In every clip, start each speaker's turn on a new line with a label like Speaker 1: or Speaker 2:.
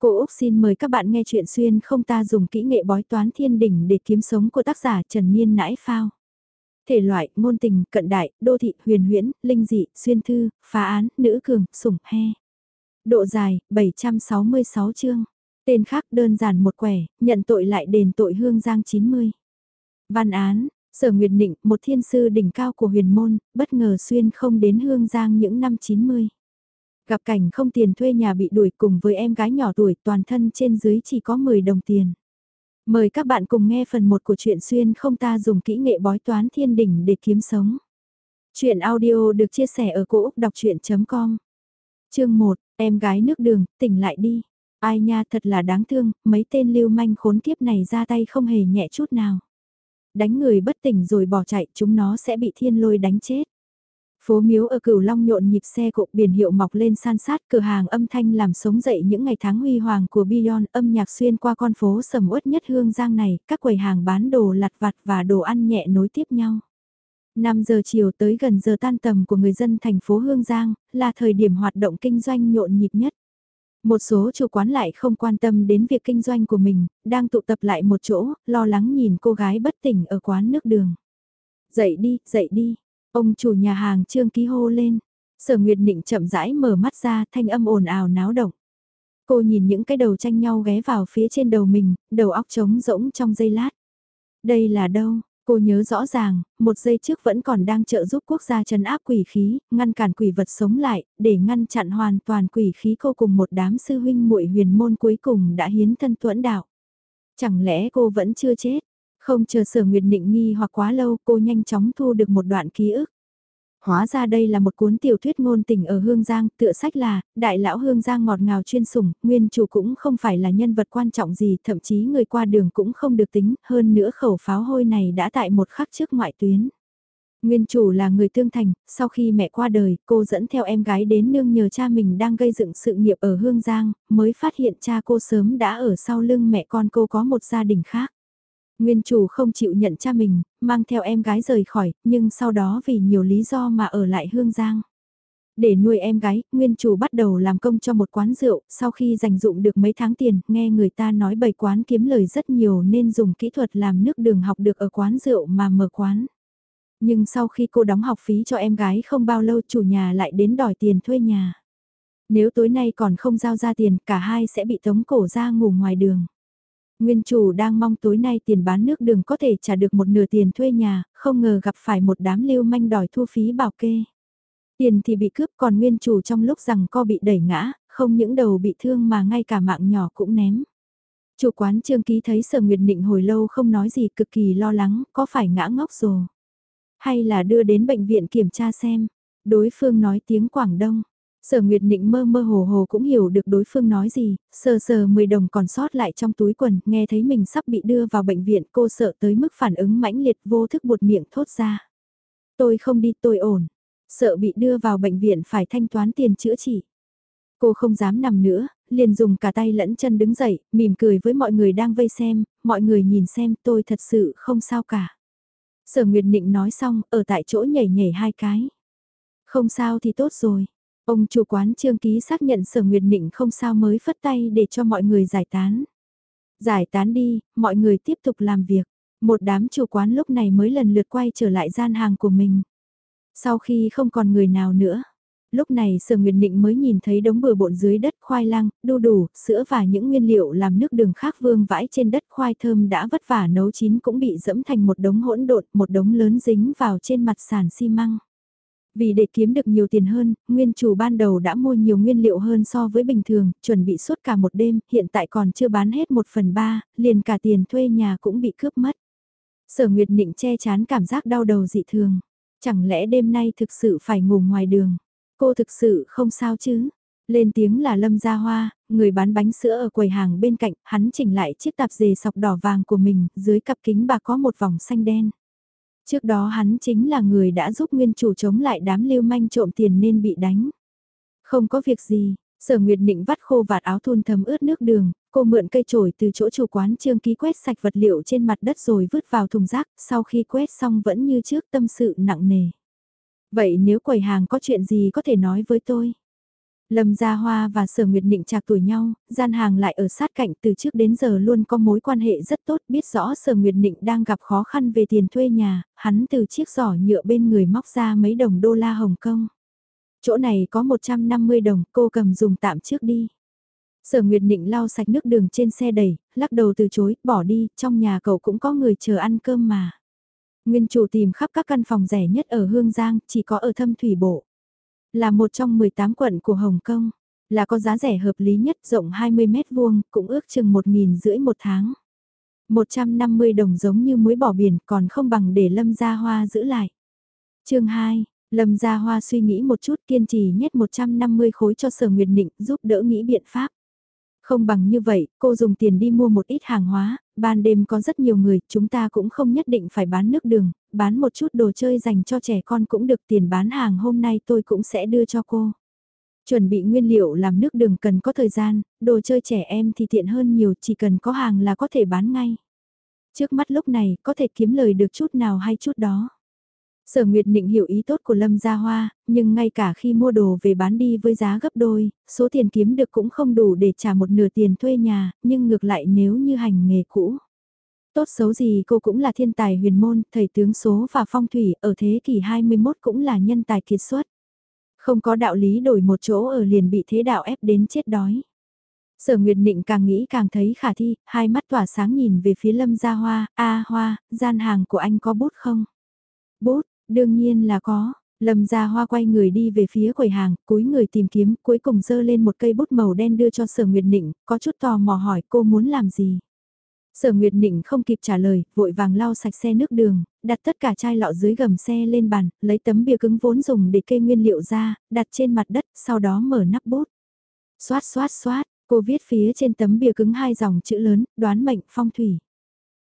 Speaker 1: Cô Úc xin mời các bạn nghe chuyện xuyên không ta dùng kỹ nghệ bói toán thiên đỉnh để kiếm sống của tác giả Trần Niên Nãi Phao. Thể loại, ngôn tình, cận đại, đô thị, huyền huyễn, linh dị, xuyên thư, phá án, nữ cường, sủng, he. Độ dài, 766 chương. Tên khác đơn giản một quẻ, nhận tội lại đền tội hương giang 90. Văn án, Sở Nguyệt Nịnh, một thiên sư đỉnh cao của huyền môn, bất ngờ xuyên không đến hương giang những năm 90. Gặp cảnh không tiền thuê nhà bị đuổi cùng với em gái nhỏ tuổi toàn thân trên dưới chỉ có 10 đồng tiền. Mời các bạn cùng nghe phần 1 của truyện xuyên không ta dùng kỹ nghệ bói toán thiên đỉnh để kiếm sống. Chuyện audio được chia sẻ ở cỗ đọc chuyện.com Chương 1, em gái nước đường, tỉnh lại đi. Ai nha thật là đáng thương, mấy tên lưu manh khốn kiếp này ra tay không hề nhẹ chút nào. Đánh người bất tỉnh rồi bỏ chạy chúng nó sẽ bị thiên lôi đánh chết. Phố miếu ở Cửu Long nhộn nhịp xe cộ biển hiệu mọc lên san sát cửa hàng âm thanh làm sống dậy những ngày tháng huy hoàng của Beyond âm nhạc xuyên qua con phố sầm uất nhất hương giang này, các quầy hàng bán đồ lặt vặt và đồ ăn nhẹ nối tiếp nhau. 5 giờ chiều tới gần giờ tan tầm của người dân thành phố Hương Giang, là thời điểm hoạt động kinh doanh nhộn nhịp nhất. Một số chủ quán lại không quan tâm đến việc kinh doanh của mình, đang tụ tập lại một chỗ, lo lắng nhìn cô gái bất tỉnh ở quán nước đường. Dậy đi, dậy đi, Ông chủ nhà hàng trương ký hô lên. Sở Nguyệt Nịnh chậm rãi mở mắt ra thanh âm ồn ào náo động. Cô nhìn những cái đầu tranh nhau ghé vào phía trên đầu mình, đầu óc trống rỗng trong giây lát. Đây là đâu? Cô nhớ rõ ràng, một giây trước vẫn còn đang trợ giúp quốc gia trấn áp quỷ khí, ngăn cản quỷ vật sống lại, để ngăn chặn hoàn toàn quỷ khí cô cùng một đám sư huynh muội huyền môn cuối cùng đã hiến thân tuẫn đạo. Chẳng lẽ cô vẫn chưa chết? Không chờ sở nguyệt định nghi hoặc quá lâu cô nhanh chóng thu được một đoạn ký ức. Hóa ra đây là một cuốn tiểu thuyết ngôn tình ở Hương Giang, tựa sách là, đại lão Hương Giang ngọt ngào chuyên sủng, nguyên chủ cũng không phải là nhân vật quan trọng gì, thậm chí người qua đường cũng không được tính, hơn nữa khẩu pháo hôi này đã tại một khắc trước ngoại tuyến. Nguyên chủ là người tương thành, sau khi mẹ qua đời, cô dẫn theo em gái đến nương nhờ cha mình đang gây dựng sự nghiệp ở Hương Giang, mới phát hiện cha cô sớm đã ở sau lưng mẹ con cô có một gia đình khác. Nguyên chủ không chịu nhận cha mình, mang theo em gái rời khỏi, nhưng sau đó vì nhiều lý do mà ở lại Hương Giang. Để nuôi em gái, nguyên chủ bắt đầu làm công cho một quán rượu, sau khi dành dụng được mấy tháng tiền, nghe người ta nói bày quán kiếm lời rất nhiều nên dùng kỹ thuật làm nước đường học được ở quán rượu mà mở quán. Nhưng sau khi cô đóng học phí cho em gái không bao lâu chủ nhà lại đến đòi tiền thuê nhà. Nếu tối nay còn không giao ra tiền, cả hai sẽ bị tống cổ ra ngủ ngoài đường. Nguyên chủ đang mong tối nay tiền bán nước đường có thể trả được một nửa tiền thuê nhà, không ngờ gặp phải một đám lưu manh đòi thu phí bảo kê. Tiền thì bị cướp còn nguyên chủ trong lúc rằng co bị đẩy ngã, không những đầu bị thương mà ngay cả mạng nhỏ cũng ném. Chủ quán Trương Ký thấy Sở Nguyệt Nịnh hồi lâu không nói gì cực kỳ lo lắng, có phải ngã ngốc rồi? Hay là đưa đến bệnh viện kiểm tra xem? Đối phương nói tiếng Quảng Đông, Sở Nguyệt Nịnh mơ mơ hồ hồ cũng hiểu được đối phương nói gì, sờ sờ 10 đồng còn sót lại trong túi quần, nghe thấy mình sắp bị đưa vào bệnh viện cô sợ tới mức phản ứng mãnh liệt vô thức buột miệng thốt ra. Tôi không đi tôi ổn, sợ bị đưa vào bệnh viện phải thanh toán tiền chữa trị. Cô không dám nằm nữa, liền dùng cả tay lẫn chân đứng dậy, mỉm cười với mọi người đang vây xem, mọi người nhìn xem tôi thật sự không sao cả. Sở Nguyệt Nịnh nói xong, ở tại chỗ nhảy nhảy hai cái. Không sao thì tốt rồi. Ông chủ quán trương ký xác nhận sở nguyệt nịnh không sao mới phất tay để cho mọi người giải tán. Giải tán đi, mọi người tiếp tục làm việc. Một đám chủ quán lúc này mới lần lượt quay trở lại gian hàng của mình. Sau khi không còn người nào nữa, lúc này sở nguyệt nịnh mới nhìn thấy đống bừa bộn dưới đất khoai lang, đu đủ, sữa và những nguyên liệu làm nước đường khác vương vãi trên đất khoai thơm đã vất vả nấu chín cũng bị dẫm thành một đống hỗn độn, một đống lớn dính vào trên mặt sàn xi măng. Vì để kiếm được nhiều tiền hơn, nguyên chủ ban đầu đã mua nhiều nguyên liệu hơn so với bình thường, chuẩn bị suốt cả một đêm, hiện tại còn chưa bán hết một phần ba, liền cả tiền thuê nhà cũng bị cướp mất. Sở Nguyệt Nịnh che chán cảm giác đau đầu dị thường. Chẳng lẽ đêm nay thực sự phải ngủ ngoài đường? Cô thực sự không sao chứ? Lên tiếng là Lâm Gia Hoa, người bán bánh sữa ở quầy hàng bên cạnh, hắn chỉnh lại chiếc tạp dề sọc đỏ vàng của mình, dưới cặp kính bà có một vòng xanh đen. Trước đó hắn chính là người đã giúp nguyên chủ chống lại đám lưu manh trộm tiền nên bị đánh. Không có việc gì, sở nguyệt định vắt khô vạt áo thun thấm ướt nước đường, cô mượn cây chổi từ chỗ chủ quán trương ký quét sạch vật liệu trên mặt đất rồi vứt vào thùng rác, sau khi quét xong vẫn như trước tâm sự nặng nề. Vậy nếu quầy hàng có chuyện gì có thể nói với tôi? Lâm Gia Hoa và Sở Nguyệt Nịnh trạc tuổi nhau, gian hàng lại ở sát cạnh từ trước đến giờ luôn có mối quan hệ rất tốt biết rõ Sở Nguyệt Nịnh đang gặp khó khăn về tiền thuê nhà, hắn từ chiếc giỏ nhựa bên người móc ra mấy đồng đô la Hồng Kông. Chỗ này có 150 đồng, cô cầm dùng tạm trước đi. Sở Nguyệt Nịnh lau sạch nước đường trên xe đẩy, lắc đầu từ chối, bỏ đi, trong nhà cậu cũng có người chờ ăn cơm mà. Nguyên chủ tìm khắp các căn phòng rẻ nhất ở Hương Giang, chỉ có ở thâm thủy bộ. Là một trong 18 quận của Hồng Kông, là có giá rẻ hợp lý nhất rộng 20 mét vuông, cũng ước chừng 1.000 rưỡi một tháng. 150 đồng giống như muối bỏ biển còn không bằng để Lâm Gia Hoa giữ lại. chương 2, Lâm Gia Hoa suy nghĩ một chút kiên trì nhét 150 khối cho Sở Nguyệt Nịnh giúp đỡ nghĩ biện pháp. Không bằng như vậy, cô dùng tiền đi mua một ít hàng hóa, ban đêm có rất nhiều người, chúng ta cũng không nhất định phải bán nước đường, bán một chút đồ chơi dành cho trẻ con cũng được tiền bán hàng hôm nay tôi cũng sẽ đưa cho cô. Chuẩn bị nguyên liệu làm nước đường cần có thời gian, đồ chơi trẻ em thì tiện hơn nhiều, chỉ cần có hàng là có thể bán ngay. Trước mắt lúc này, có thể kiếm lời được chút nào hay chút đó. Sở Nguyệt Nịnh hiểu ý tốt của Lâm Gia Hoa, nhưng ngay cả khi mua đồ về bán đi với giá gấp đôi, số tiền kiếm được cũng không đủ để trả một nửa tiền thuê nhà, nhưng ngược lại nếu như hành nghề cũ. Tốt xấu gì cô cũng là thiên tài huyền môn, thầy tướng số và phong thủy ở thế kỷ 21 cũng là nhân tài kiệt xuất. Không có đạo lý đổi một chỗ ở liền bị thế đạo ép đến chết đói. Sở Nguyệt Nịnh càng nghĩ càng thấy khả thi, hai mắt tỏa sáng nhìn về phía Lâm Gia Hoa, a Hoa, gian hàng của anh có bút không? Bút, Đương nhiên là có, Lâm Gia Hoa quay người đi về phía quầy hàng, cúi người tìm kiếm, cuối cùng dơ lên một cây bút màu đen đưa cho Sở Nguyệt Nịnh, có chút tò mò hỏi cô muốn làm gì. Sở Nguyệt Nịnh không kịp trả lời, vội vàng lau sạch xe nước đường, đặt tất cả chai lọ dưới gầm xe lên bàn, lấy tấm bia cứng vốn dùng để kê nguyên liệu ra, đặt trên mặt đất, sau đó mở nắp bút. Xoát xoát xoát, cô viết phía trên tấm bia cứng hai dòng chữ lớn, đoán mệnh phong thủy.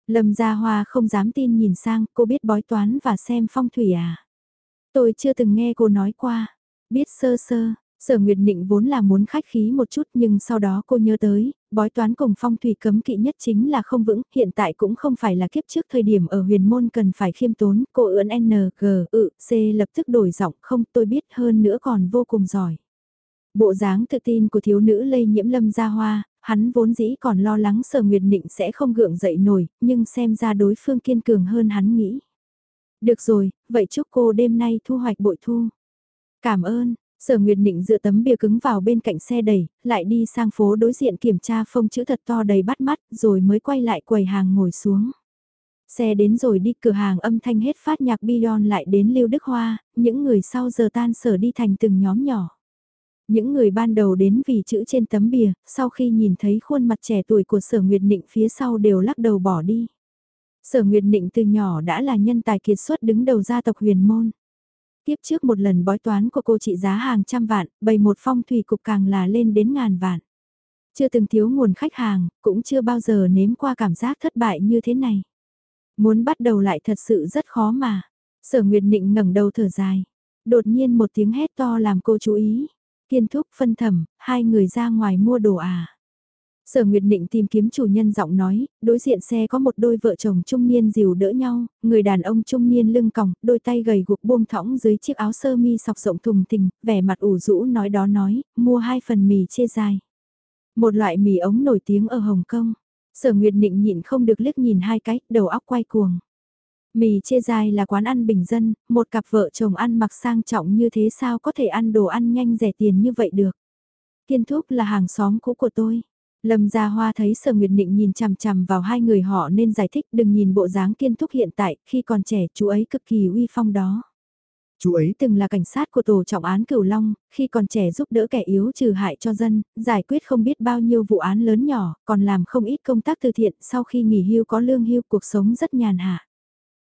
Speaker 1: Lâm Gia Hoa không dám tin nhìn sang, cô biết bói toán và xem phong thủy à? Tôi chưa từng nghe cô nói qua. Biết sơ sơ, Sở Nguyệt Nịnh vốn là muốn khách khí một chút nhưng sau đó cô nhớ tới, bói toán cùng phong thủy cấm kỵ nhất chính là không vững, hiện tại cũng không phải là kiếp trước thời điểm ở huyền môn cần phải khiêm tốn, cô ưỡn N, G, ự, C lập tức đổi giọng không tôi biết hơn nữa còn vô cùng giỏi. Bộ dáng tự tin của thiếu nữ lây nhiễm lâm gia hoa, hắn vốn dĩ còn lo lắng sở nguyệt định sẽ không gượng dậy nổi, nhưng xem ra đối phương kiên cường hơn hắn nghĩ. Được rồi, vậy chúc cô đêm nay thu hoạch bội thu. Cảm ơn, sở nguyệt định dựa tấm bìa cứng vào bên cạnh xe đẩy, lại đi sang phố đối diện kiểm tra phông chữ thật to đầy bắt mắt, rồi mới quay lại quầy hàng ngồi xuống. Xe đến rồi đi cửa hàng âm thanh hết phát nhạc Beyond lại đến Lưu Đức Hoa, những người sau giờ tan sở đi thành từng nhóm nhỏ. Những người ban đầu đến vì chữ trên tấm bìa, sau khi nhìn thấy khuôn mặt trẻ tuổi của sở Nguyệt Nịnh phía sau đều lắc đầu bỏ đi. Sở Nguyệt Nịnh từ nhỏ đã là nhân tài kiệt xuất đứng đầu gia tộc huyền môn. Tiếp trước một lần bói toán của cô trị giá hàng trăm vạn, bày một phong thủy cục càng là lên đến ngàn vạn. Chưa từng thiếu nguồn khách hàng, cũng chưa bao giờ nếm qua cảm giác thất bại như thế này. Muốn bắt đầu lại thật sự rất khó mà. Sở Nguyệt Nịnh ngẩng đầu thở dài. Đột nhiên một tiếng hét to làm cô chú ý. Kiên thúc phân thẩm, hai người ra ngoài mua đồ à. Sở Nguyệt Định tìm kiếm chủ nhân giọng nói, đối diện xe có một đôi vợ chồng trung niên dìu đỡ nhau, người đàn ông trung niên lưng còng, đôi tay gầy guộc buông thõng dưới chiếc áo sơ mi sọc rộng thùng thình, vẻ mặt ủ rũ nói đó nói, mua hai phần mì chê dài. Một loại mì ống nổi tiếng ở Hồng Kông. Sở Nguyệt Định nhịn không được liếc nhìn hai cái, đầu óc quay cuồng. Mì chê dài là quán ăn bình dân, một cặp vợ chồng ăn mặc sang trọng như thế sao có thể ăn đồ ăn nhanh rẻ tiền như vậy được. Kiên Thúc là hàng xóm cũ của tôi. Lâm Gia Hoa thấy Sở Nguyệt Nịnh nhìn chằm chằm vào hai người họ nên giải thích đừng nhìn bộ dáng Kiên Thúc hiện tại, khi còn trẻ chú ấy cực kỳ uy phong đó. Chú ấy từng là cảnh sát của tổ trọng án Cửu Long, khi còn trẻ giúp đỡ kẻ yếu trừ hại cho dân, giải quyết không biết bao nhiêu vụ án lớn nhỏ, còn làm không ít công tác từ thiện sau khi nghỉ hưu có lương hưu cuộc sống rất nhàn hạ.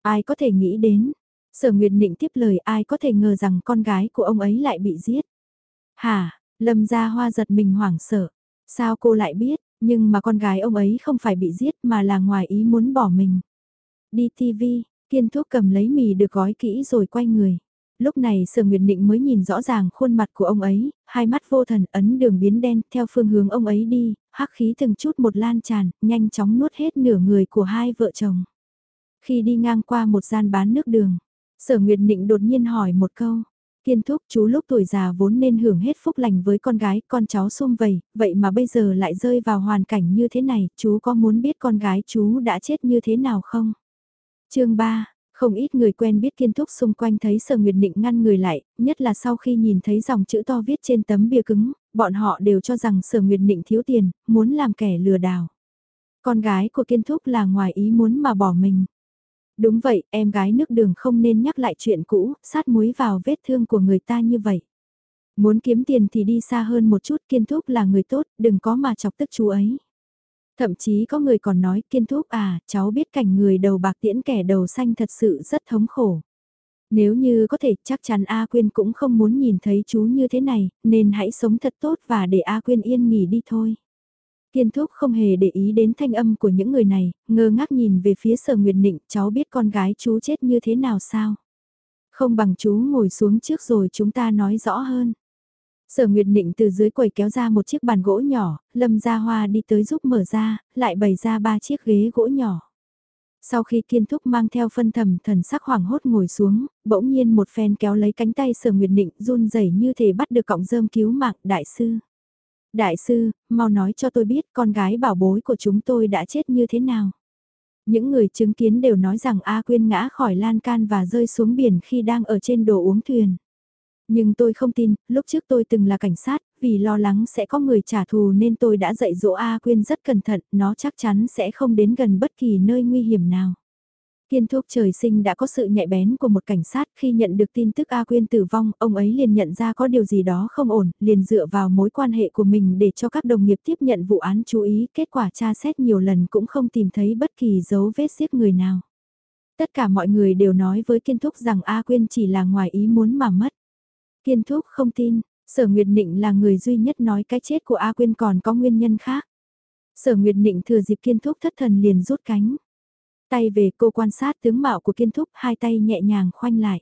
Speaker 1: Ai có thể nghĩ đến, sở nguyệt nịnh tiếp lời ai có thể ngờ rằng con gái của ông ấy lại bị giết. Hả, lâm gia hoa giật mình hoảng sợ, sao cô lại biết, nhưng mà con gái ông ấy không phải bị giết mà là ngoài ý muốn bỏ mình. Đi TV, kiên thuốc cầm lấy mì được gói kỹ rồi quay người. Lúc này Sở Nguyệt Định mới nhìn rõ ràng khuôn mặt của ông ấy, hai mắt vô thần ấn đường biến đen theo phương hướng ông ấy đi, hắc khí từng chút một lan tràn, nhanh chóng nuốt hết nửa người của hai vợ chồng. Khi đi ngang qua một gian bán nước đường, sở Nguyệt Nịnh đột nhiên hỏi một câu, Kiên thúc chú lúc tuổi già vốn nên hưởng hết phúc lành với con gái, con cháu xung vầy, vậy mà bây giờ lại rơi vào hoàn cảnh như thế này, chú có muốn biết con gái chú đã chết như thế nào không? chương 3 không ít người quen biết kiên thúc xung quanh thấy Sở Nguyệt Định ngăn người lại, nhất là sau khi nhìn thấy dòng chữ to viết trên tấm bia cứng, bọn họ đều cho rằng Sở Nguyệt Định thiếu tiền, muốn làm kẻ lừa đảo. Con gái của kiên thúc là ngoài ý muốn mà bỏ mình. Đúng vậy, em gái nước đường không nên nhắc lại chuyện cũ, sát muối vào vết thương của người ta như vậy. Muốn kiếm tiền thì đi xa hơn một chút, kiên thúc là người tốt, đừng có mà chọc tức chú ấy. Thậm chí có người còn nói kiên thúc à, cháu biết cảnh người đầu bạc tiễn kẻ đầu xanh thật sự rất thống khổ. Nếu như có thể chắc chắn A Quyên cũng không muốn nhìn thấy chú như thế này, nên hãy sống thật tốt và để A Quyên yên nghỉ đi thôi. Kiên thúc không hề để ý đến thanh âm của những người này, ngơ ngác nhìn về phía sở Nguyệt Nịnh, cháu biết con gái chú chết như thế nào sao? Không bằng chú ngồi xuống trước rồi chúng ta nói rõ hơn. Sở Nguyệt Nịnh từ dưới quầy kéo ra một chiếc bàn gỗ nhỏ, Lâm Gia Hoa đi tới giúp mở ra, lại bày ra ba chiếc ghế gỗ nhỏ. Sau khi kiên thúc mang theo phân thầm thần sắc hoảng hốt ngồi xuống, bỗng nhiên một phen kéo lấy cánh tay sở Nguyệt Nịnh run rẩy như thể bắt được cọng rơm cứu mạng đại sư. Đại sư, mau nói cho tôi biết con gái bảo bối của chúng tôi đã chết như thế nào. Những người chứng kiến đều nói rằng A Quyên ngã khỏi lan can và rơi xuống biển khi đang ở trên đồ uống thuyền. Nhưng tôi không tin, lúc trước tôi từng là cảnh sát, vì lo lắng sẽ có người trả thù nên tôi đã dạy dỗ A Quyên rất cẩn thận, nó chắc chắn sẽ không đến gần bất kỳ nơi nguy hiểm nào. Kiên Thúc trời sinh đã có sự nhạy bén của một cảnh sát khi nhận được tin tức A Quyên tử vong, ông ấy liền nhận ra có điều gì đó không ổn, liền dựa vào mối quan hệ của mình để cho các đồng nghiệp tiếp nhận vụ án chú ý, kết quả tra xét nhiều lần cũng không tìm thấy bất kỳ dấu vết giết người nào. Tất cả mọi người đều nói với Kiên Thúc rằng A Quyên chỉ là ngoài ý muốn mà mất. Kiên Thúc không tin, Sở Nguyệt Nịnh là người duy nhất nói cái chết của A Quyên còn có nguyên nhân khác. Sở Nguyệt Nịnh thừa dịp Kiên Thúc thất thần liền rút cánh. Tay về cô quan sát tướng mạo của Kiên Thúc hai tay nhẹ nhàng khoanh lại.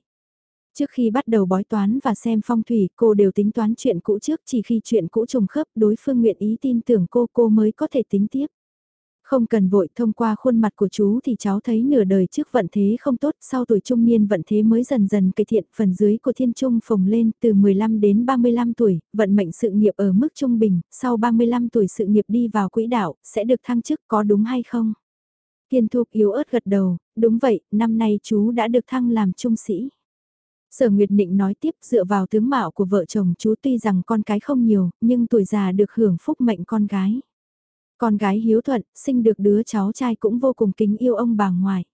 Speaker 1: Trước khi bắt đầu bói toán và xem phong thủy cô đều tính toán chuyện cũ trước chỉ khi chuyện cũ trùng khớp đối phương nguyện ý tin tưởng cô cô mới có thể tính tiếp. Không cần vội thông qua khuôn mặt của chú thì cháu thấy nửa đời trước vận thế không tốt, sau tuổi trung niên vận thế mới dần dần cải thiện, phần dưới của thiên trung phồng lên từ 15 đến 35 tuổi, vận mệnh sự nghiệp ở mức trung bình, sau 35 tuổi sự nghiệp đi vào quỹ đạo, sẽ được thăng chức có đúng hay không? Thiên thục yếu ớt gật đầu, đúng vậy, năm nay chú đã được thăng làm trung sĩ. Sở Nguyệt Nịnh nói tiếp dựa vào tướng mạo của vợ chồng chú tuy rằng con cái không nhiều, nhưng tuổi già được hưởng phúc mệnh con gái. Con gái hiếu thuận, sinh được đứa cháu trai cũng vô cùng kính yêu ông bà ngoại.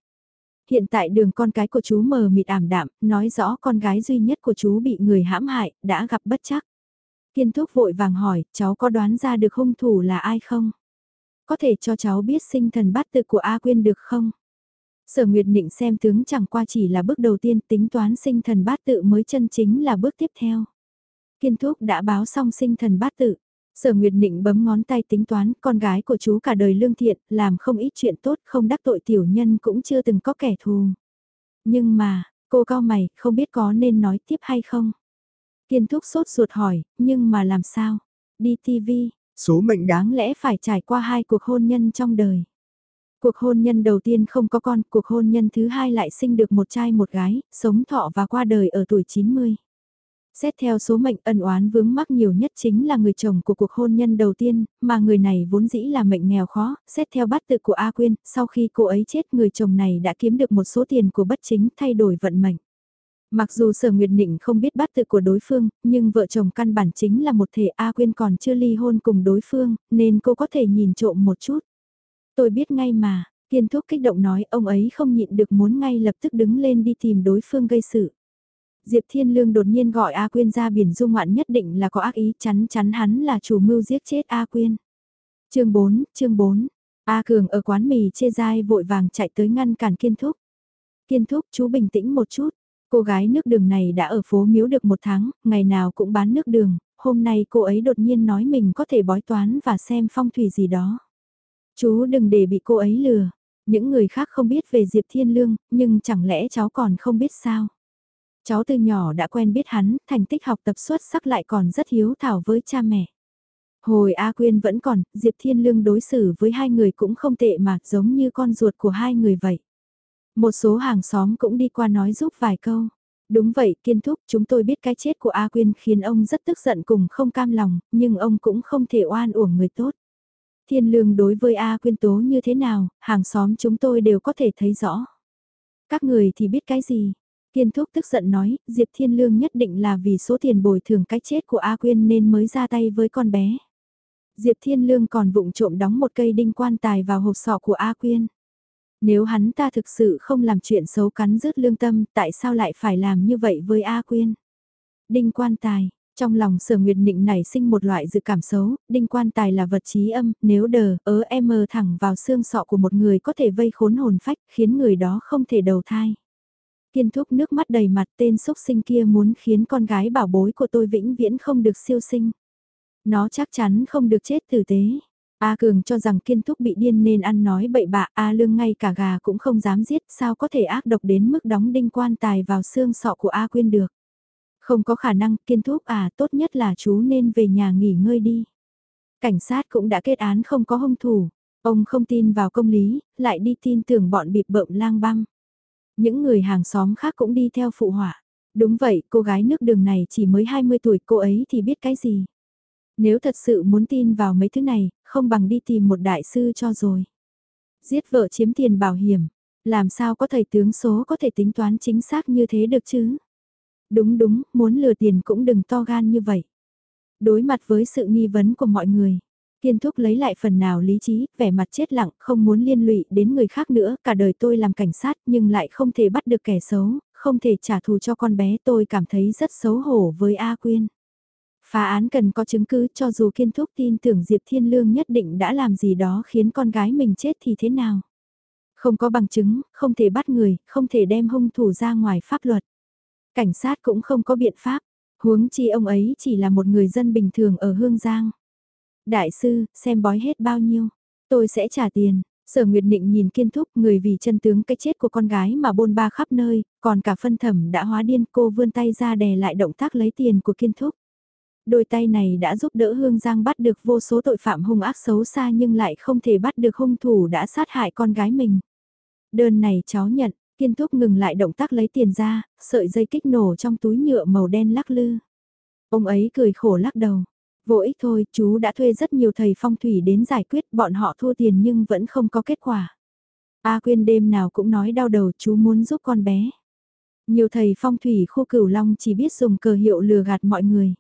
Speaker 1: Hiện tại đường con cái của chú mờ mịt ảm đạm, nói rõ con gái duy nhất của chú bị người hãm hại, đã gặp bất chắc. Kiên thúc vội vàng hỏi, cháu có đoán ra được hung thủ là ai không? Có thể cho cháu biết sinh thần bát tự của A Quyên được không? Sở Nguyệt Nịnh xem tướng chẳng qua chỉ là bước đầu tiên tính toán sinh thần bát tự mới chân chính là bước tiếp theo. Kiên thúc đã báo xong sinh thần bát tự. Sở Nguyệt Nịnh bấm ngón tay tính toán, con gái của chú cả đời lương thiện, làm không ít chuyện tốt, không đắc tội tiểu nhân cũng chưa từng có kẻ thù. Nhưng mà, cô cao mày, không biết có nên nói tiếp hay không? Kiên thúc sốt ruột hỏi, nhưng mà làm sao? Đi TV, số mệnh đáng lẽ phải trải qua hai cuộc hôn nhân trong đời. Cuộc hôn nhân đầu tiên không có con, cuộc hôn nhân thứ hai lại sinh được một trai một gái, sống thọ và qua đời ở tuổi 90. Xét theo số mệnh ân oán vướng mắc nhiều nhất chính là người chồng của cuộc hôn nhân đầu tiên, mà người này vốn dĩ là mệnh nghèo khó, xét theo bát tự của A Quyên, sau khi cô ấy chết người chồng này đã kiếm được một số tiền của bất chính thay đổi vận mệnh. Mặc dù Sở Nguyệt Nịnh không biết bát tự của đối phương, nhưng vợ chồng căn bản chính là một thể A Quyên còn chưa ly hôn cùng đối phương, nên cô có thể nhìn trộm một chút. Tôi biết ngay mà, Kiên Thúc kích động nói ông ấy không nhịn được muốn ngay lập tức đứng lên đi tìm đối phương gây sự. Diệp Thiên Lương đột nhiên gọi A Quyên ra biển du ngoạn nhất định là có ác ý chắn chắn hắn là chủ mưu giết chết A Quyên. chương 4, chương 4, A Cường ở quán mì chê dai vội vàng chạy tới ngăn cản Kiên Thúc. Kiên Thúc chú bình tĩnh một chút, cô gái nước đường này đã ở phố miếu được một tháng, ngày nào cũng bán nước đường, hôm nay cô ấy đột nhiên nói mình có thể bói toán và xem phong thủy gì đó. Chú đừng để bị cô ấy lừa, những người khác không biết về Diệp Thiên Lương, nhưng chẳng lẽ cháu còn không biết sao? Cháu từ nhỏ đã quen biết hắn, thành tích học tập xuất sắc lại còn rất hiếu thảo với cha mẹ. Hồi A Quyên vẫn còn, Diệp Thiên Lương đối xử với hai người cũng không tệ mà giống như con ruột của hai người vậy. Một số hàng xóm cũng đi qua nói giúp vài câu. Đúng vậy, kiên thúc, chúng tôi biết cái chết của A Quyên khiến ông rất tức giận cùng không cam lòng, nhưng ông cũng không thể oan uổng người tốt. Thiên lương đối với A Quyên tố như thế nào, hàng xóm chúng tôi đều có thể thấy rõ. Các người thì biết cái gì? Kiên thúc tức giận nói, Diệp Thiên Lương nhất định là vì số tiền bồi thường cái chết của A Quyên nên mới ra tay với con bé. Diệp Thiên Lương còn vụng trộm đóng một cây đinh quan tài vào hộp sọ của A Quyên. Nếu hắn ta thực sự không làm chuyện xấu cắn rứt lương tâm, tại sao lại phải làm như vậy với A Quyên? Đinh quan tài, trong lòng sở nguyệt nịnh nảy sinh một loại dự cảm xấu, đinh quan tài là vật trí âm, nếu đờ, ớ em mờ thẳng vào xương sọ của một người có thể vây khốn hồn phách, khiến người đó không thể đầu thai. Kiên thúc nước mắt đầy mặt tên xúc sinh kia muốn khiến con gái bảo bối của tôi vĩnh viễn không được siêu sinh. Nó chắc chắn không được chết tử tế. A Cường cho rằng kiên thúc bị điên nên ăn nói bậy bạ, A Lương ngay cả gà cũng không dám giết, sao có thể ác độc đến mức đóng đinh quan tài vào xương sọ của A Quyên được. Không có khả năng, kiên thúc à, tốt nhất là chú nên về nhà nghỉ ngơi đi. Cảnh sát cũng đã kết án không có hung thủ, ông không tin vào công lý, lại đi tin tưởng bọn bịp bợm lang băm. Những người hàng xóm khác cũng đi theo phụ họa. Đúng vậy, cô gái nước đường này chỉ mới 20 tuổi, cô ấy thì biết cái gì. Nếu thật sự muốn tin vào mấy thứ này, không bằng đi tìm một đại sư cho rồi. Giết vợ chiếm tiền bảo hiểm, làm sao có thầy tướng số có thể tính toán chính xác như thế được chứ? Đúng đúng, muốn lừa tiền cũng đừng to gan như vậy. Đối mặt với sự nghi vấn của mọi người, Kiên thúc lấy lại phần nào lý trí, vẻ mặt chết lặng, không muốn liên lụy đến người khác nữa, cả đời tôi làm cảnh sát nhưng lại không thể bắt được kẻ xấu, không thể trả thù cho con bé tôi cảm thấy rất xấu hổ với A Quyên. Phá án cần có chứng cứ cho dù kiên thúc tin tưởng Diệp Thiên Lương nhất định đã làm gì đó khiến con gái mình chết thì thế nào. Không có bằng chứng, không thể bắt người, không thể đem hung thủ ra ngoài pháp luật. Cảnh sát cũng không có biện pháp, huống chi ông ấy chỉ là một người dân bình thường ở Hương Giang. Đại sư, xem bói hết bao nhiêu, tôi sẽ trả tiền. Sở Nguyệt Nịnh nhìn kiên thúc người vì chân tướng cái chết của con gái mà bôn ba khắp nơi, còn cả phân thẩm đã hóa điên cô vươn tay ra đè lại động tác lấy tiền của kiên thúc. Đôi tay này đã giúp đỡ Hương Giang bắt được vô số tội phạm hung ác xấu xa nhưng lại không thể bắt được hung thủ đã sát hại con gái mình. Đơn này cháu nhận, kiên thúc ngừng lại động tác lấy tiền ra, sợi dây kích nổ trong túi nhựa màu đen lắc lư. Ông ấy cười khổ lắc đầu. Vô ích thôi, chú đã thuê rất nhiều thầy phong thủy đến giải quyết bọn họ thua tiền nhưng vẫn không có kết quả. A Quyên đêm nào cũng nói đau đầu chú muốn giúp con bé. Nhiều thầy phong thủy khu cửu long chỉ biết dùng cờ hiệu lừa gạt mọi người.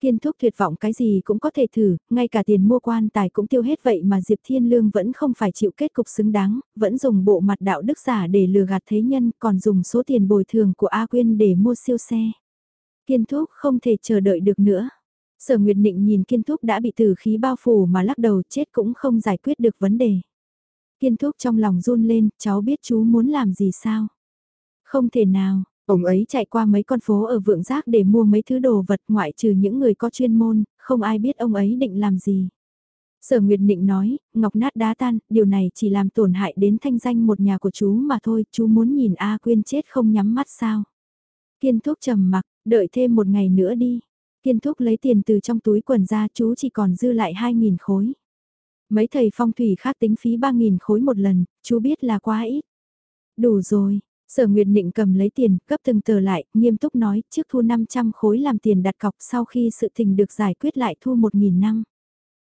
Speaker 1: Kiên thúc tuyệt vọng cái gì cũng có thể thử, ngay cả tiền mua quan tài cũng tiêu hết vậy mà Diệp Thiên Lương vẫn không phải chịu kết cục xứng đáng, vẫn dùng bộ mặt đạo đức giả để lừa gạt thế nhân, còn dùng số tiền bồi thường của A Quyên để mua siêu xe. Kiên thúc không thể chờ đợi được nữa. Sở Nguyệt Nịnh nhìn Kiên Thúc đã bị tử khí bao phủ mà lắc đầu chết cũng không giải quyết được vấn đề. Kiên Thúc trong lòng run lên, cháu biết chú muốn làm gì sao? Không thể nào, ông ấy chạy qua mấy con phố ở vượng giác để mua mấy thứ đồ vật ngoại trừ những người có chuyên môn, không ai biết ông ấy định làm gì. Sở Nguyệt Nịnh nói, ngọc nát đá tan, điều này chỉ làm tổn hại đến thanh danh một nhà của chú mà thôi, chú muốn nhìn A Quyên chết không nhắm mắt sao. Kiên Thúc trầm mặc, đợi thêm một ngày nữa đi. Kiên thúc lấy tiền từ trong túi quần ra chú chỉ còn dư lại 2.000 khối. Mấy thầy phong thủy khác tính phí 3.000 khối một lần, chú biết là quá ít. Đủ rồi, sở nguyệt định cầm lấy tiền, cấp từng tờ lại, nghiêm túc nói, trước thu 500 khối làm tiền đặt cọc sau khi sự tình được giải quyết lại thu 1.000 năm.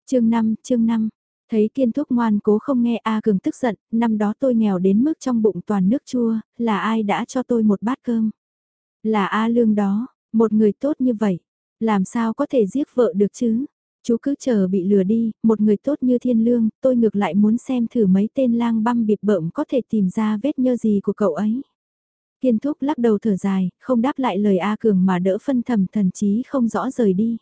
Speaker 1: chương 5, chương 5. Thấy kiên thuốc ngoan cố không nghe A Cường tức giận, năm đó tôi nghèo đến mức trong bụng toàn nước chua, là ai đã cho tôi một bát cơm? Là A Lương đó, một người tốt như vậy, làm sao có thể giết vợ được chứ? Chú cứ chờ bị lừa đi, một người tốt như thiên lương, tôi ngược lại muốn xem thử mấy tên lang băm bịp bợm có thể tìm ra vết nhơ gì của cậu ấy. Kiên thúc lắc đầu thở dài, không đáp lại lời A Cường mà đỡ phân thầm thần chí không rõ rời đi.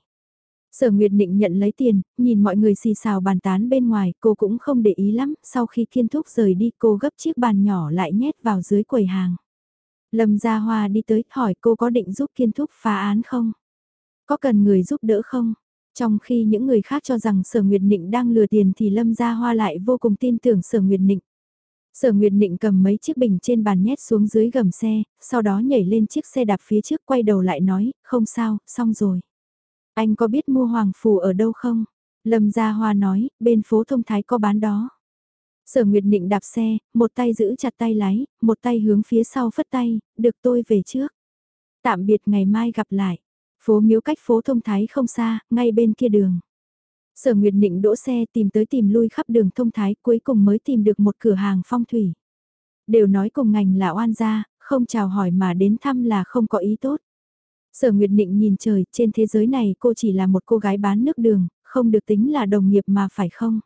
Speaker 1: Sở Nguyệt Định nhận lấy tiền, nhìn mọi người xì xào bàn tán bên ngoài, cô cũng không để ý lắm, sau khi kiên thúc rời đi cô gấp chiếc bàn nhỏ lại nhét vào dưới quầy hàng. Lâm Gia Hoa đi tới hỏi cô có định giúp kiên thúc phá án không? Có cần người giúp đỡ không? Trong khi những người khác cho rằng Sở Nguyệt Nịnh đang lừa tiền thì Lâm Gia Hoa lại vô cùng tin tưởng Sở Nguyệt Nịnh. Sở Nguyệt Nịnh cầm mấy chiếc bình trên bàn nhét xuống dưới gầm xe, sau đó nhảy lên chiếc xe đạp phía trước quay đầu lại nói, không sao, xong rồi. Anh có biết mua hoàng phù ở đâu không? Lâm Gia Hoa nói, bên phố thông thái có bán đó. Sở Nguyệt Nịnh đạp xe, một tay giữ chặt tay lái, một tay hướng phía sau phất tay, được tôi về trước. Tạm biệt ngày mai gặp lại. Phố miếu cách phố thông thái không xa, ngay bên kia đường. Sở Nguyệt Nịnh đỗ xe tìm tới tìm lui khắp đường thông thái cuối cùng mới tìm được một cửa hàng phong thủy. Đều nói cùng ngành là oan gia, không chào hỏi mà đến thăm là không có ý tốt. Sở Nguyệt Nịnh nhìn trời, trên thế giới này cô chỉ là một cô gái bán nước đường, không được tính là đồng nghiệp mà phải không?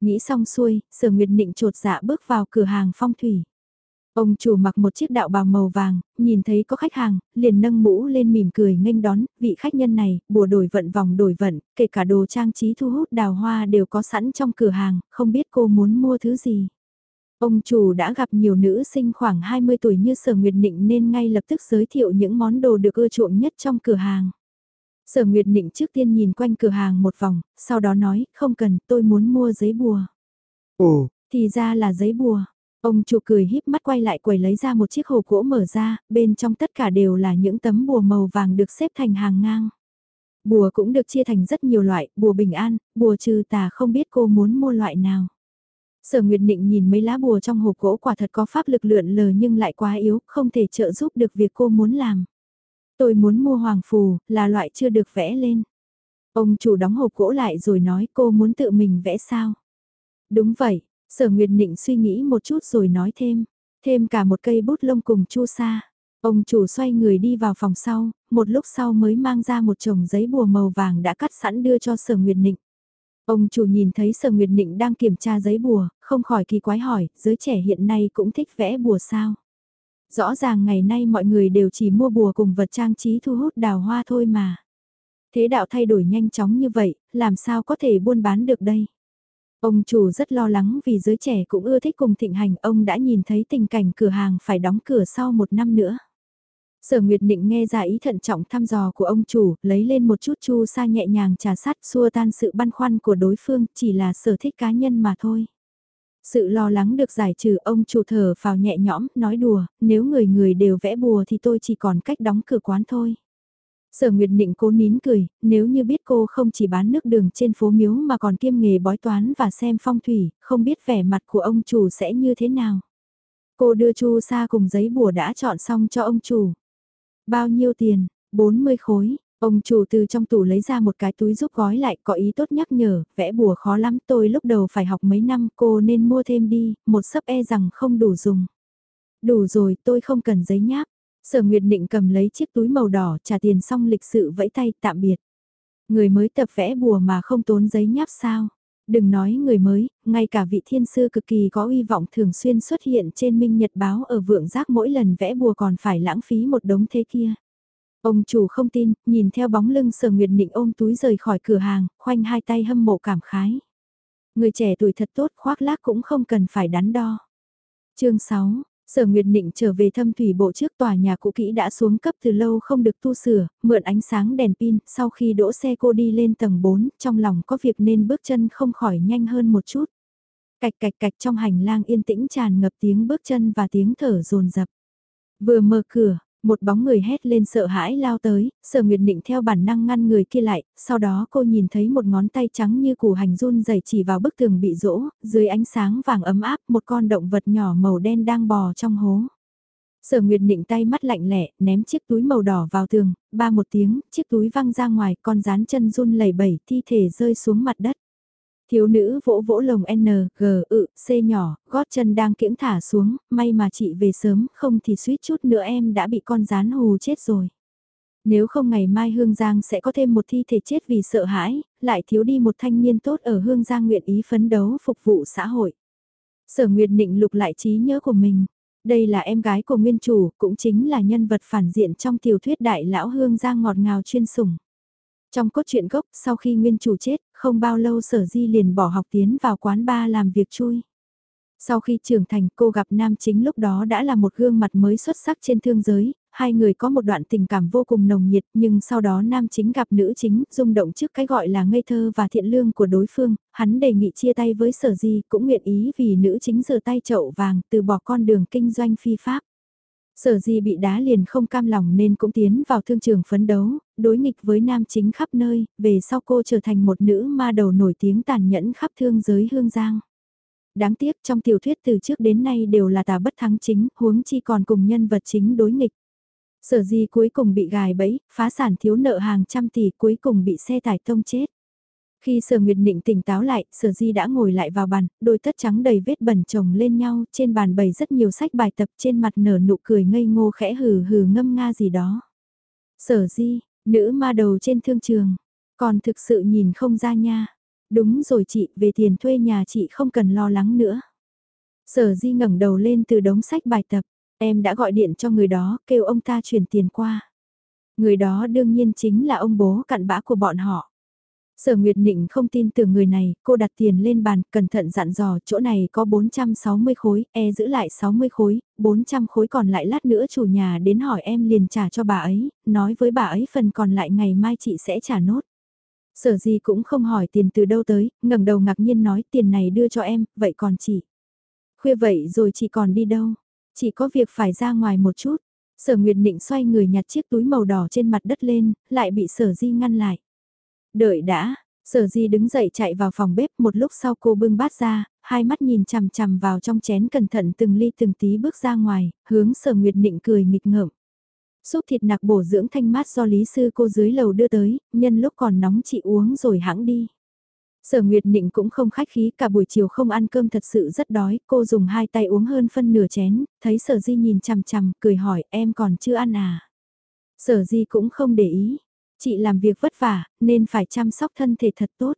Speaker 1: Nghĩ xong xuôi, Sở Nguyệt Nịnh trột dạ bước vào cửa hàng phong thủy. Ông chủ mặc một chiếc đạo bào màu vàng, nhìn thấy có khách hàng, liền nâng mũ lên mỉm cười nghênh đón, vị khách nhân này, bùa đổi vận vòng đổi vận, kể cả đồ trang trí thu hút đào hoa đều có sẵn trong cửa hàng, không biết cô muốn mua thứ gì. Ông chủ đã gặp nhiều nữ sinh khoảng 20 tuổi như Sở Nguyệt Nịnh nên ngay lập tức giới thiệu những món đồ được ưa chuộng nhất trong cửa hàng. Sở Nguyệt Nịnh trước tiên nhìn quanh cửa hàng một vòng, sau đó nói, không cần, tôi muốn mua giấy bùa. Ồ, thì ra là giấy bùa. Ông chủ cười híp mắt quay lại quầy lấy ra một chiếc hộp gỗ mở ra, bên trong tất cả đều là những tấm bùa màu vàng được xếp thành hàng ngang. Bùa cũng được chia thành rất nhiều loại, bùa bình an, bùa trừ tà không biết cô muốn mua loại nào. Sở Nguyệt Định nhìn mấy lá bùa trong hộp gỗ quả thật có pháp lực lượn lờ nhưng lại quá yếu, không thể trợ giúp được việc cô muốn làm. Tôi muốn mua hoàng phù, là loại chưa được vẽ lên. Ông chủ đóng hộp gỗ lại rồi nói cô muốn tự mình vẽ sao. Đúng vậy, sở Nguyệt Nịnh suy nghĩ một chút rồi nói thêm, thêm cả một cây bút lông cùng chu sa. Ông chủ xoay người đi vào phòng sau, một lúc sau mới mang ra một chồng giấy bùa màu vàng đã cắt sẵn đưa cho sở Nguyệt Nịnh. Ông chủ nhìn thấy sở Nguyệt Nịnh đang kiểm tra giấy bùa, không khỏi kỳ quái hỏi, giới trẻ hiện nay cũng thích vẽ bùa sao? Rõ ràng ngày nay mọi người đều chỉ mua bùa cùng vật trang trí thu hút đào hoa thôi mà. Thế đạo thay đổi nhanh chóng như vậy, làm sao có thể buôn bán được đây? Ông chủ rất lo lắng vì giới trẻ cũng ưa thích cùng thịnh hành, ông đã nhìn thấy tình cảnh cửa hàng phải đóng cửa sau một năm nữa. Sở Nguyệt Định nghe ra ý thận trọng thăm dò của ông chủ, lấy lên một chút chu sa nhẹ nhàng trà sát xua tan sự băn khoăn của đối phương, chỉ là sở thích cá nhân mà thôi. Sự lo lắng được giải trừ ông chủ thở vào nhẹ nhõm, nói đùa, nếu người người đều vẽ bùa thì tôi chỉ còn cách đóng cửa quán thôi. Sở Nguyệt Định cố nín cười, nếu như biết cô không chỉ bán nước đường trên phố miếu mà còn kiêm nghề bói toán và xem phong thủy, không biết vẻ mặt của ông chủ sẽ như thế nào. Cô đưa chu sa cùng giấy bùa đã chọn xong cho ông chủ. Bao nhiêu tiền? 40 khối. Ông chủ từ trong tủ lấy ra một cái túi giúp gói lại có ý tốt nhắc nhở, vẽ bùa khó lắm tôi lúc đầu phải học mấy năm cô nên mua thêm đi, một sấp e rằng không đủ dùng. Đủ rồi tôi không cần giấy nháp. Sở Nguyệt Định cầm lấy chiếc túi màu đỏ trả tiền xong lịch sự vẫy tay tạm biệt. Người mới tập vẽ bùa mà không tốn giấy nháp sao. Đừng nói người mới, ngay cả vị thiên sư cực kỳ có uy vọng thường xuyên xuất hiện trên Minh Nhật Báo ở vượng giác mỗi lần vẽ bùa còn phải lãng phí một đống thế kia. Ông chủ không tin, nhìn theo bóng lưng sở nguyệt định ôm túi rời khỏi cửa hàng, khoanh hai tay hâm mộ cảm khái. Người trẻ tuổi thật tốt khoác lác cũng không cần phải đắn đo. chương 6, Sở Nguyệt Nịnh trở về thâm thủy bộ trước tòa nhà cũ kỹ đã xuống cấp từ lâu không được tu sửa, mượn ánh sáng đèn pin, sau khi đỗ xe cô đi lên tầng 4, trong lòng có việc nên bước chân không khỏi nhanh hơn một chút. Cạch cạch cạch trong hành lang yên tĩnh tràn ngập tiếng bước chân và tiếng thở rồn rập. Vừa mở cửa, một bóng người hét lên sợ hãi lao tới, sở nguyệt định theo bản năng ngăn người kia lại, sau đó cô nhìn thấy một ngón tay trắng như củ hành run dày chỉ vào bức tường bị rỗ, dưới ánh sáng vàng ấm áp một con động vật nhỏ màu đen đang bò trong hố. Sở Nguyệt định tay mắt lạnh lẻ, ném chiếc túi màu đỏ vào tường, ba một tiếng, chiếc túi văng ra ngoài, con rán chân run lẩy bẩy, thi thể rơi xuống mặt đất. Thiếu nữ vỗ vỗ lồng N, G, ự, C nhỏ, gót chân đang kiễng thả xuống, may mà chị về sớm, không thì suýt chút nữa em đã bị con rán hù chết rồi. Nếu không ngày mai Hương Giang sẽ có thêm một thi thể chết vì sợ hãi, lại thiếu đi một thanh niên tốt ở Hương Giang nguyện ý phấn đấu phục vụ xã hội. Sở Nguyệt định lục lại trí nhớ của mình. Đây là em gái của nguyên chủ, cũng chính là nhân vật phản diện trong tiểu thuyết đại lão Hương Giang ngọt ngào chuyên sủng. Trong cốt truyện gốc, sau khi nguyên chủ chết, không bao lâu sở di liền bỏ học tiến vào quán ba làm việc chui. Sau khi trưởng thành cô gặp nam chính lúc đó đã là một gương mặt mới xuất sắc trên thương giới, hai người có một đoạn tình cảm vô cùng nồng nhiệt nhưng sau đó nam chính gặp nữ chính rung động trước cái gọi là ngây thơ và thiện lương của đối phương, hắn đề nghị chia tay với sở di cũng nguyện ý vì nữ chính rửa tay chậu vàng từ bỏ con đường kinh doanh phi pháp. Sở gì bị đá liền không cam lòng nên cũng tiến vào thương trường phấn đấu, đối nghịch với nam chính khắp nơi, về sau cô trở thành một nữ ma đầu nổi tiếng tàn nhẫn khắp thương giới hương giang. Đáng tiếc trong tiểu thuyết từ trước đến nay đều là tà bất thắng chính, huống chi còn cùng nhân vật chính đối nghịch. Sở gì cuối cùng bị gài bẫy, phá sản thiếu nợ hàng trăm tỷ cuối cùng bị xe tải tông chết. Khi sở nguyệt nịnh tỉnh táo lại, sở di đã ngồi lại vào bàn, đôi tất trắng đầy vết bẩn chồng lên nhau, trên bàn bày rất nhiều sách bài tập trên mặt nở nụ cười ngây ngô khẽ hừ hừ ngâm nga gì đó. Sở di, nữ ma đầu trên thương trường, còn thực sự nhìn không ra nha. Đúng rồi chị, về tiền thuê nhà chị không cần lo lắng nữa. Sở di ngẩng đầu lên từ đống sách bài tập, em đã gọi điện cho người đó, kêu ông ta chuyển tiền qua. Người đó đương nhiên chính là ông bố cặn bã của bọn họ. Sở Nguyệt Nịnh không tin tưởng người này, cô đặt tiền lên bàn, cẩn thận dặn dò, chỗ này có 460 khối, e giữ lại 60 khối, 400 khối còn lại lát nữa chủ nhà đến hỏi em liền trả cho bà ấy, nói với bà ấy phần còn lại ngày mai chị sẽ trả nốt. Sở gì cũng không hỏi tiền từ đâu tới, ngẩng đầu ngạc nhiên nói tiền này đưa cho em, vậy còn chị? Khuya vậy rồi chị còn đi đâu? Chị có việc phải ra ngoài một chút. Sở Nguyệt Nịnh xoay người nhặt chiếc túi màu đỏ trên mặt đất lên, lại bị sở di ngăn lại. Đợi đã, sở di đứng dậy chạy vào phòng bếp một lúc sau cô bưng bát ra, hai mắt nhìn chằm chằm vào trong chén cẩn thận từng ly từng tí bước ra ngoài, hướng sở Nguyệt Nịnh cười nghịch ngợm. Súp thịt nạc bổ dưỡng thanh mát do lý sư cô dưới lầu đưa tới, nhân lúc còn nóng chị uống rồi hãng đi. Sở Nguyệt Nịnh cũng không khách khí cả buổi chiều không ăn cơm thật sự rất đói, cô dùng hai tay uống hơn phân nửa chén, thấy sở di nhìn chằm chằm, cười hỏi em còn chưa ăn à. Sở di cũng không để ý, chị làm việc vất vả, nên phải chăm sóc thân thể thật tốt.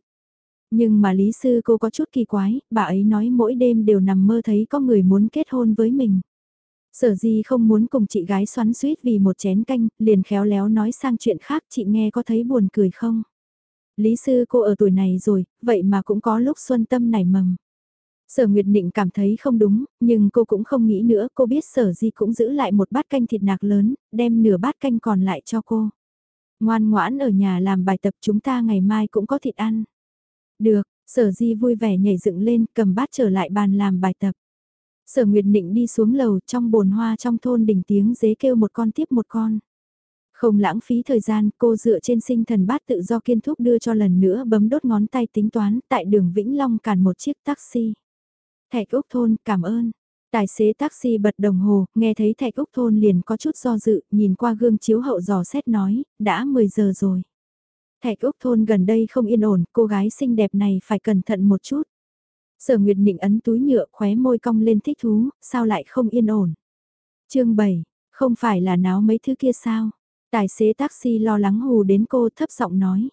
Speaker 1: Nhưng mà lý sư cô có chút kỳ quái, bà ấy nói mỗi đêm đều nằm mơ thấy có người muốn kết hôn với mình. Sở gì không muốn cùng chị gái xoắn suýt vì một chén canh, liền khéo léo nói sang chuyện khác chị nghe có thấy buồn cười không? Lý sư cô ở tuổi này rồi, vậy mà cũng có lúc xuân tâm nảy mầm. Sở Nguyệt định cảm thấy không đúng, nhưng cô cũng không nghĩ nữa, cô biết sở di cũng giữ lại một bát canh thịt nạc lớn, đem nửa bát canh còn lại cho cô. Ngoan ngoãn ở nhà làm bài tập chúng ta ngày mai cũng có thịt ăn. Được, sở di vui vẻ nhảy dựng lên cầm bát trở lại bàn làm bài tập. Sở Nguyệt Nịnh đi xuống lầu trong bồn hoa trong thôn đỉnh tiếng dế kêu một con tiếp một con. Không lãng phí thời gian, cô dựa trên sinh thần bát tự do kiên thúc đưa cho lần nữa bấm đốt ngón tay tính toán tại đường Vĩnh Long cản một chiếc taxi. Thạch Úc Thôn, cảm ơn. Tài xế taxi bật đồng hồ, nghe thấy Thạch Úc Thôn liền có chút do dự, nhìn qua gương chiếu hậu dò xét nói, đã 10 giờ rồi. Thạch Úc Thôn gần đây không yên ổn, cô gái xinh đẹp này phải cẩn thận một chút. Sở Nguyệt Nịnh ấn túi nhựa khóe môi cong lên thích thú, sao lại không yên ổn. chương 7, không phải là náo mấy thứ kia sao? Tài xế taxi lo lắng hù đến cô thấp giọng nói.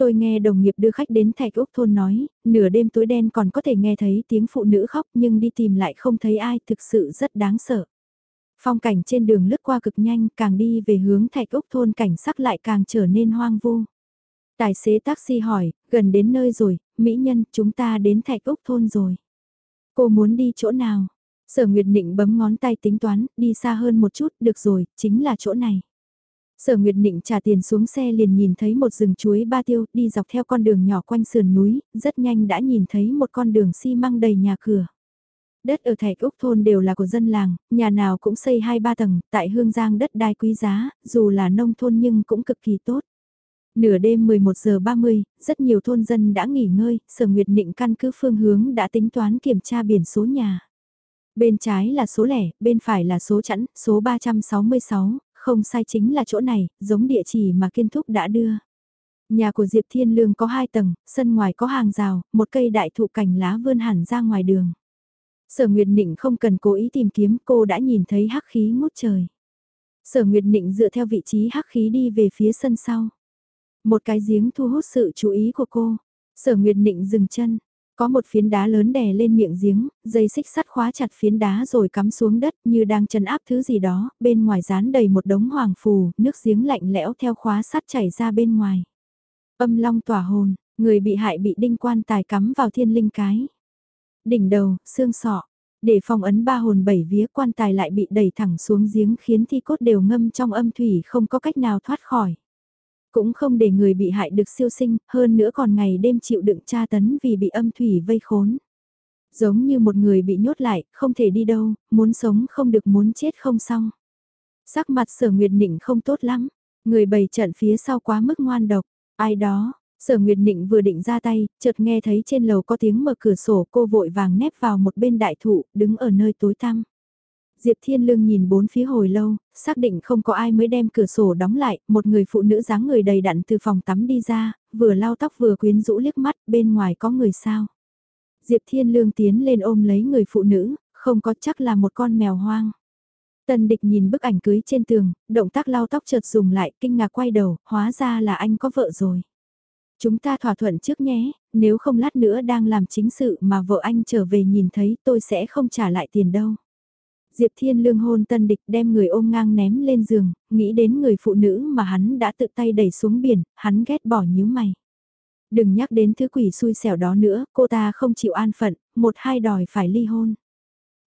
Speaker 1: Tôi nghe đồng nghiệp đưa khách đến Thạch Úc Thôn nói, nửa đêm tối đen còn có thể nghe thấy tiếng phụ nữ khóc nhưng đi tìm lại không thấy ai thực sự rất đáng sợ. Phong cảnh trên đường lướt qua cực nhanh càng đi về hướng Thạch Úc Thôn cảnh sắc lại càng trở nên hoang vu. Tài xế taxi hỏi, gần đến nơi rồi, Mỹ Nhân, chúng ta đến Thạch Úc Thôn rồi. Cô muốn đi chỗ nào? Sở Nguyệt Nịnh bấm ngón tay tính toán, đi xa hơn một chút, được rồi, chính là chỗ này. Sở Nguyệt Nịnh trả tiền xuống xe liền nhìn thấy một rừng chuối ba tiêu đi dọc theo con đường nhỏ quanh sườn núi, rất nhanh đã nhìn thấy một con đường xi măng đầy nhà cửa. Đất ở Thạch Úc thôn đều là của dân làng, nhà nào cũng xây hai ba tầng, tại Hương Giang đất đai quý giá, dù là nông thôn nhưng cũng cực kỳ tốt. Nửa đêm 11 giờ 30, rất nhiều thôn dân đã nghỉ ngơi, Sở Nguyệt Nịnh căn cứ phương hướng đã tính toán kiểm tra biển số nhà. Bên trái là số lẻ, bên phải là số chẵn, số 366, không sai chính là chỗ này, giống địa chỉ mà Kiên Thúc đã đưa. Nhà của Diệp Thiên Lương có hai tầng, sân ngoài có hàng rào, một cây đại thụ cành lá vươn hẳn ra ngoài đường. Sở Nguyệt Nịnh không cần cố ý tìm kiếm cô đã nhìn thấy hắc khí ngút trời. Sở Nguyệt Nịnh dựa theo vị trí hắc khí đi về phía sân sau. Một cái giếng thu hút sự chú ý của cô. Sở Nguyệt Nịnh dừng chân, có một phiến đá lớn đè lên miệng giếng, dây xích sắt khóa chặt phiến đá rồi cắm xuống đất như đang chân áp thứ gì đó, bên ngoài dán đầy một đống hoàng phù, nước giếng lạnh lẽo theo khóa sắt chảy ra bên ngoài. Âm long tỏa hồn, người bị hại bị đinh quan tài cắm vào thiên linh cái. Đỉnh đầu, xương sọ, để phòng ấn ba hồn bảy vía quan tài lại bị đẩy thẳng xuống giếng khiến thi cốt đều ngâm trong âm thủy không có cách nào thoát khỏi. Cũng không để người bị hại được siêu sinh, hơn nữa còn ngày đêm chịu đựng tra tấn vì bị âm thủy vây khốn. Giống như một người bị nhốt lại, không thể đi đâu, muốn sống không được muốn chết không xong. Sắc mặt sở nguyệt nịnh không tốt lắm, người bày trận phía sau quá mức ngoan độc, ai đó, Sở Nguyệt Nịnh vừa định ra tay, chợt nghe thấy trên lầu có tiếng mở cửa sổ cô vội vàng nép vào một bên đại thụ, đứng ở nơi tối tăm. Diệp Thiên Lương nhìn bốn phía hồi lâu, xác định không có ai mới đem cửa sổ đóng lại, một người phụ nữ dáng người đầy đặn từ phòng tắm đi ra, vừa lau tóc vừa quyến rũ liếc mắt, bên ngoài có người sao. Diệp Thiên Lương tiến lên ôm lấy người phụ nữ, không có chắc là một con mèo hoang. Tần địch nhìn bức ảnh cưới trên tường, động tác lau tóc chợt dùng lại, kinh ngạc quay đầu, hóa ra là anh có vợ rồi. Chúng ta thỏa thuận trước nhé, nếu không lát nữa đang làm chính sự mà vợ anh trở về nhìn thấy tôi sẽ không trả lại tiền đâu. Diệp Thiên Lương hôn tân địch đem người ôm ngang ném lên giường, nghĩ đến người phụ nữ mà hắn đã tự tay đẩy xuống biển, hắn ghét bỏ nhíu mày. Đừng nhắc đến thứ quỷ xui xẻo đó nữa, cô ta không chịu an phận, một hai đòi phải ly hôn.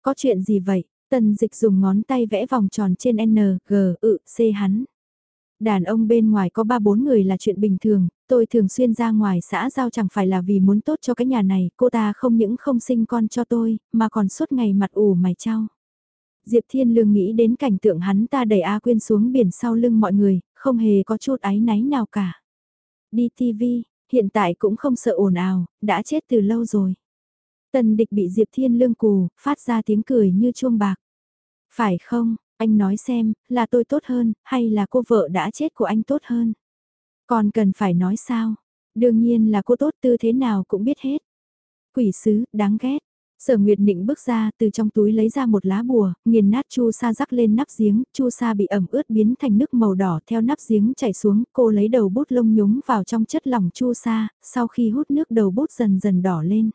Speaker 1: Có chuyện gì vậy? Tần dịch dùng ngón tay vẽ vòng tròn trên N, G, ự, C hắn. Đàn ông bên ngoài có ba bốn người là chuyện bình thường, tôi thường xuyên ra ngoài xã giao chẳng phải là vì muốn tốt cho cái nhà này, cô ta không những không sinh con cho tôi, mà còn suốt ngày mặt ủ mày trao. Diệp Thiên Lương nghĩ đến cảnh tượng hắn ta đẩy A Quyên xuống biển sau lưng mọi người, không hề có chút áy náy nào cả. Đi TV, hiện tại cũng không sợ ồn ào, đã chết từ lâu rồi. Tần địch bị Diệp Thiên Lương cù, phát ra tiếng cười như chuông bạc. Phải không, anh nói xem, là tôi tốt hơn, hay là cô vợ đã chết của anh tốt hơn? Còn cần phải nói sao? Đương nhiên là cô tốt tư thế nào cũng biết hết. Quỷ sứ, đáng ghét. Sở Nguyệt Nịnh bước ra từ trong túi lấy ra một lá bùa, nghiền nát chu sa rắc lên nắp giếng, chu sa bị ẩm ướt biến thành nước màu đỏ theo nắp giếng chảy xuống, cô lấy đầu bút lông nhúng vào trong chất lỏng chu sa, sau khi hút nước đầu bút dần dần đỏ lên.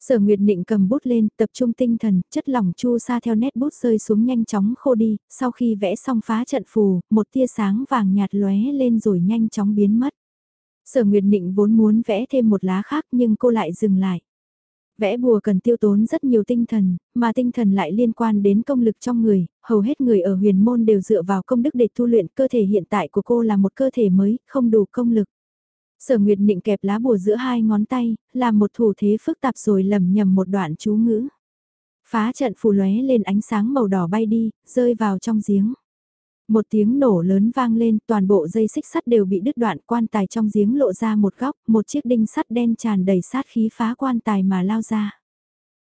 Speaker 1: Sở Nguyệt Nịnh cầm bút lên, tập trung tinh thần, chất lỏng chu sa theo nét bút rơi xuống nhanh chóng khô đi, sau khi vẽ xong phá trận phù, một tia sáng vàng nhạt lóe lên rồi nhanh chóng biến mất. Sở Nguyệt Nịnh vốn muốn vẽ thêm một lá khác nhưng cô lại dừng lại. Vẽ bùa cần tiêu tốn rất nhiều tinh thần, mà tinh thần lại liên quan đến công lực trong người, hầu hết người ở huyền môn đều dựa vào công đức để tu luyện cơ thể hiện tại của cô là một cơ thể mới, không đủ công lực. Sở Nguyệt Nịnh kẹp lá bùa giữa hai ngón tay, làm một thủ thế phức tạp rồi lầm nhầm một đoạn chú ngữ. Phá trận phù lóe lên ánh sáng màu đỏ bay đi, rơi vào trong giếng. Một tiếng nổ lớn vang lên, toàn bộ dây xích sắt đều bị đứt đoạn, quan tài trong giếng lộ ra một góc, một chiếc đinh sắt đen tràn đầy sát khí phá quan tài mà lao ra.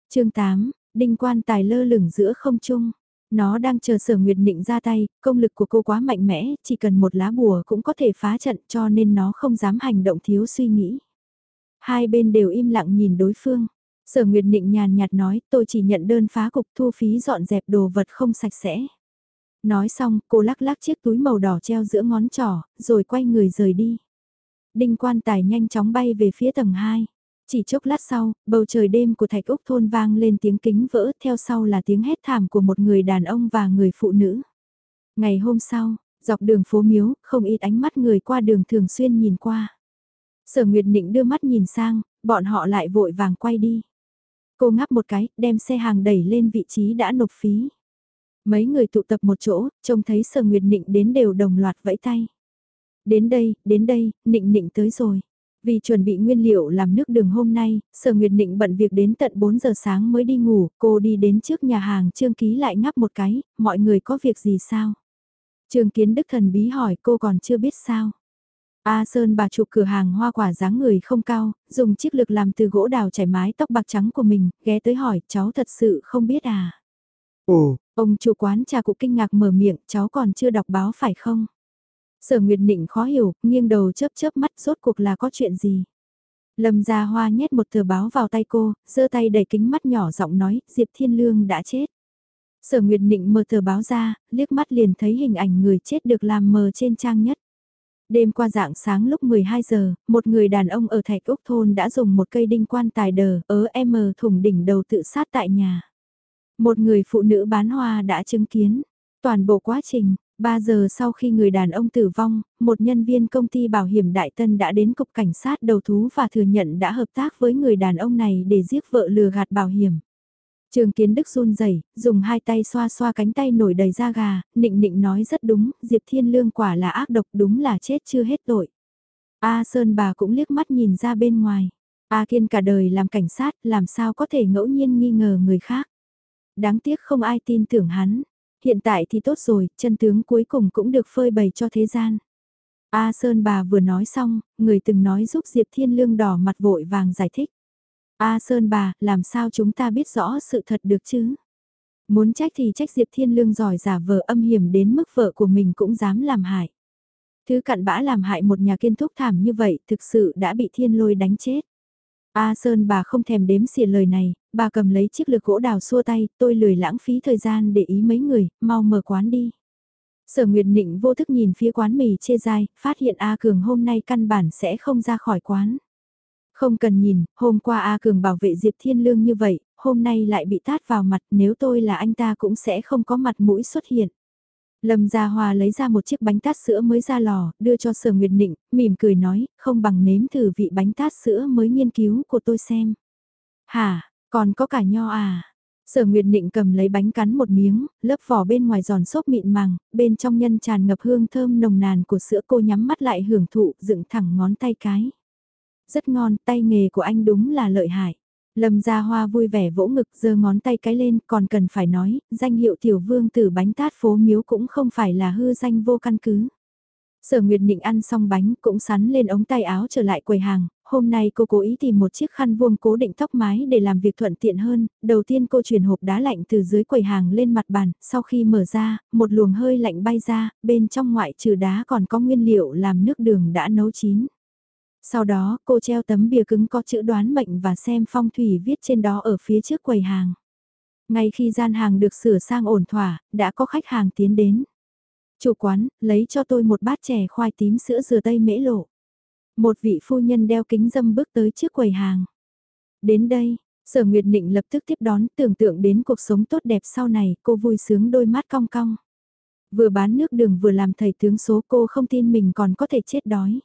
Speaker 1: chương 8, đinh quan tài lơ lửng giữa không trung. Nó đang chờ sở nguyệt định ra tay, công lực của cô quá mạnh mẽ, chỉ cần một lá bùa cũng có thể phá trận cho nên nó không dám hành động thiếu suy nghĩ. Hai bên đều im lặng nhìn đối phương. Sở Nguyệt định nhàn nhạt nói tôi chỉ nhận đơn phá cục thu phí dọn dẹp đồ vật không sạch sẽ. Nói xong, cô lắc lắc chiếc túi màu đỏ treo giữa ngón trỏ, rồi quay người rời đi. Đinh quan tài nhanh chóng bay về phía tầng 2. Chỉ chốc lát sau, bầu trời đêm của thạch Úc thôn vang lên tiếng kính vỡ, theo sau là tiếng hét thảm của một người đàn ông và người phụ nữ. Ngày hôm sau, dọc đường phố miếu, không ít ánh mắt người qua đường thường xuyên nhìn qua. Sở Nguyệt Nịnh đưa mắt nhìn sang, bọn họ lại vội vàng quay đi. Cô ngắp một cái, đem xe hàng đẩy lên vị trí đã nộp phí. Mấy người tụ tập một chỗ, trông thấy Sở Nguyệt Nịnh đến đều đồng loạt vẫy tay. Đến đây, đến đây, Nịnh Nịnh tới rồi. Vì chuẩn bị nguyên liệu làm nước đường hôm nay, Sở Nguyệt Nịnh bận việc đến tận 4 giờ sáng mới đi ngủ, cô đi đến trước nhà hàng Trương Ký lại ngắp một cái, mọi người có việc gì sao? Trương Kiến Đức thần bí hỏi cô còn chưa biết sao? A Sơn bà chụp cửa hàng hoa quả dáng người không cao, dùng chiếc lực làm từ gỗ đào chảy mái tóc bạc trắng của mình, ghé tới hỏi cháu thật sự không biết à? Ồ, ông chủ quán trà cụ kinh ngạc mở miệng, cháu còn chưa đọc báo phải không? Sở Nguyệt Nịnh khó hiểu, nghiêng đầu chớp chớp mắt rốt cuộc là có chuyện gì. Lâm Gia Hoa nhét một tờ báo vào tay cô, giơ tay đẩy kính mắt nhỏ giọng nói, Diệp Thiên Lương đã chết. Sở Nguyệt Nịnh mở tờ báo ra, liếc mắt liền thấy hình ảnh người chết được làm mờ trên trang nhất. Đêm qua dạng sáng lúc 12 giờ, một người đàn ông ở Thạch Úc Thôn đã dùng một cây đinh quan tài đờ ớ M thủng đỉnh đầu tự sát tại nhà. Một người phụ nữ bán hoa đã chứng kiến toàn bộ quá trình, 3 giờ sau khi người đàn ông tử vong, một nhân viên công ty bảo hiểm Đại Tân đã đến cục cảnh sát đầu thú và thừa nhận đã hợp tác với người đàn ông này để giết vợ lừa gạt bảo hiểm. Trường Kiến Đức run rẩy, dùng hai tay xoa xoa cánh tay nổi đầy da gà, nịnh nịnh nói rất đúng, Diệp Thiên Lương quả là ác độc đúng là chết chưa hết tội. A Sơn bà cũng liếc mắt nhìn ra bên ngoài. A Kiên cả đời làm cảnh sát, làm sao có thể ngẫu nhiên nghi ngờ người khác. Đáng tiếc không ai tin tưởng hắn, Hiện tại thì tốt rồi, chân tướng cuối cùng cũng được phơi bày cho thế gian. A Sơn bà vừa nói xong, người từng nói giúp Diệp Thiên Lương đỏ mặt vội vàng giải thích. A Sơn bà, làm sao chúng ta biết rõ sự thật được chứ? Muốn trách thì trách Diệp Thiên Lương giỏi giả vờ âm hiểm đến mức vợ của mình cũng dám làm hại. Thứ cặn bã làm hại một nhà kiên thúc thảm như vậy thực sự đã bị thiên lôi đánh chết. A Sơn bà không thèm đếm xỉa lời này, bà cầm lấy chiếc lược gỗ đào xua tay, tôi lười lãng phí thời gian để ý mấy người, mau mở quán đi. Sở Nguyệt Nịnh vô thức nhìn phía quán mì chê dai, phát hiện A Cường hôm nay căn bản sẽ không ra khỏi quán. Không cần nhìn, hôm qua A Cường bảo vệ Diệp Thiên Lương như vậy, hôm nay lại bị tát vào mặt nếu tôi là anh ta cũng sẽ không có mặt mũi xuất hiện. Lâm Gia Hòa lấy ra một chiếc bánh tát sữa mới ra lò, đưa cho Sở Nguyệt Nịnh, mỉm cười nói, không bằng nếm thử vị bánh tát sữa mới nghiên cứu của tôi xem. Hả, còn có cả nho à? Sở Nguyệt Nịnh cầm lấy bánh cắn một miếng, lớp vỏ bên ngoài giòn xốp mịn màng, bên trong nhân tràn ngập hương thơm nồng nàn của sữa cô nhắm mắt lại hưởng thụ, dựng thẳng ngón tay cái. Rất ngon, tay nghề của anh đúng là lợi hại. Lâm Gia Hoa vui vẻ vỗ ngực giơ ngón tay cái lên còn cần phải nói, danh hiệu tiểu vương tử bánh tát phố miếu cũng không phải là hư danh vô căn cứ. Sở Nguyệt Nịnh ăn xong bánh cũng sắn lên ống tay áo trở lại quầy hàng, hôm nay cô cố ý tìm một chiếc khăn vuông cố định tóc mái để làm việc thuận tiện hơn, đầu tiên cô chuyển hộp đá lạnh từ dưới quầy hàng lên mặt bàn, sau khi mở ra, một luồng hơi lạnh bay ra, bên trong ngoại trừ đá còn có nguyên liệu làm nước đường đã nấu chín. Sau đó, cô treo tấm bìa cứng có chữ đoán mệnh và xem phong thủy viết trên đó ở phía trước quầy hàng. Ngay khi gian hàng được sửa sang ổn thỏa, đã có khách hàng tiến đến. Chủ quán, lấy cho tôi một bát chè khoai tím sữa dừa tây mễ lộ. Một vị phu nhân đeo kính dâm bước tới trước quầy hàng. Đến đây, sở Nguyệt Nịnh lập tức tiếp đón tưởng tượng đến cuộc sống tốt đẹp sau này, cô vui sướng đôi mắt cong cong. Vừa bán nước đường vừa làm thầy tướng số cô không tin mình còn có thể chết đói.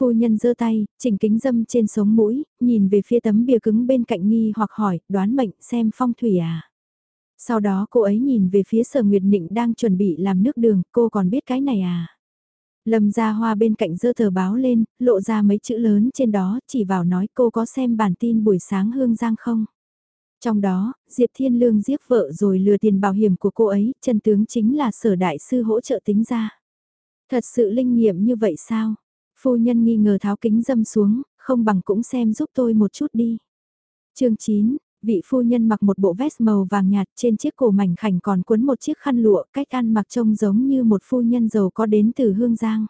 Speaker 1: Phu nhân giơ tay, chỉnh kính dâm trên sống mũi, nhìn về phía tấm bìa cứng bên cạnh nghi hoặc hỏi, đoán mệnh xem phong thủy à. Sau đó cô ấy nhìn về phía sở Nguyệt Nịnh đang chuẩn bị làm nước đường, cô còn biết cái này à. Lâm ra hoa bên cạnh dơ tờ báo lên, lộ ra mấy chữ lớn trên đó, chỉ vào nói cô có xem bản tin buổi sáng hương giang không. Trong đó, Diệp Thiên Lương giết vợ rồi lừa tiền bảo hiểm của cô ấy, chân tướng chính là sở đại sư hỗ trợ tính ra. Thật sự linh nghiệm như vậy sao? Phu nhân nghi ngờ tháo kính dâm xuống, không bằng cũng xem giúp tôi một chút đi. chương 9, vị phu nhân mặc một bộ vest màu vàng nhạt trên chiếc cổ mảnh khảnh còn cuốn một chiếc khăn lụa cách ăn mặc trông giống như một phu nhân giàu có đến từ Hương Giang.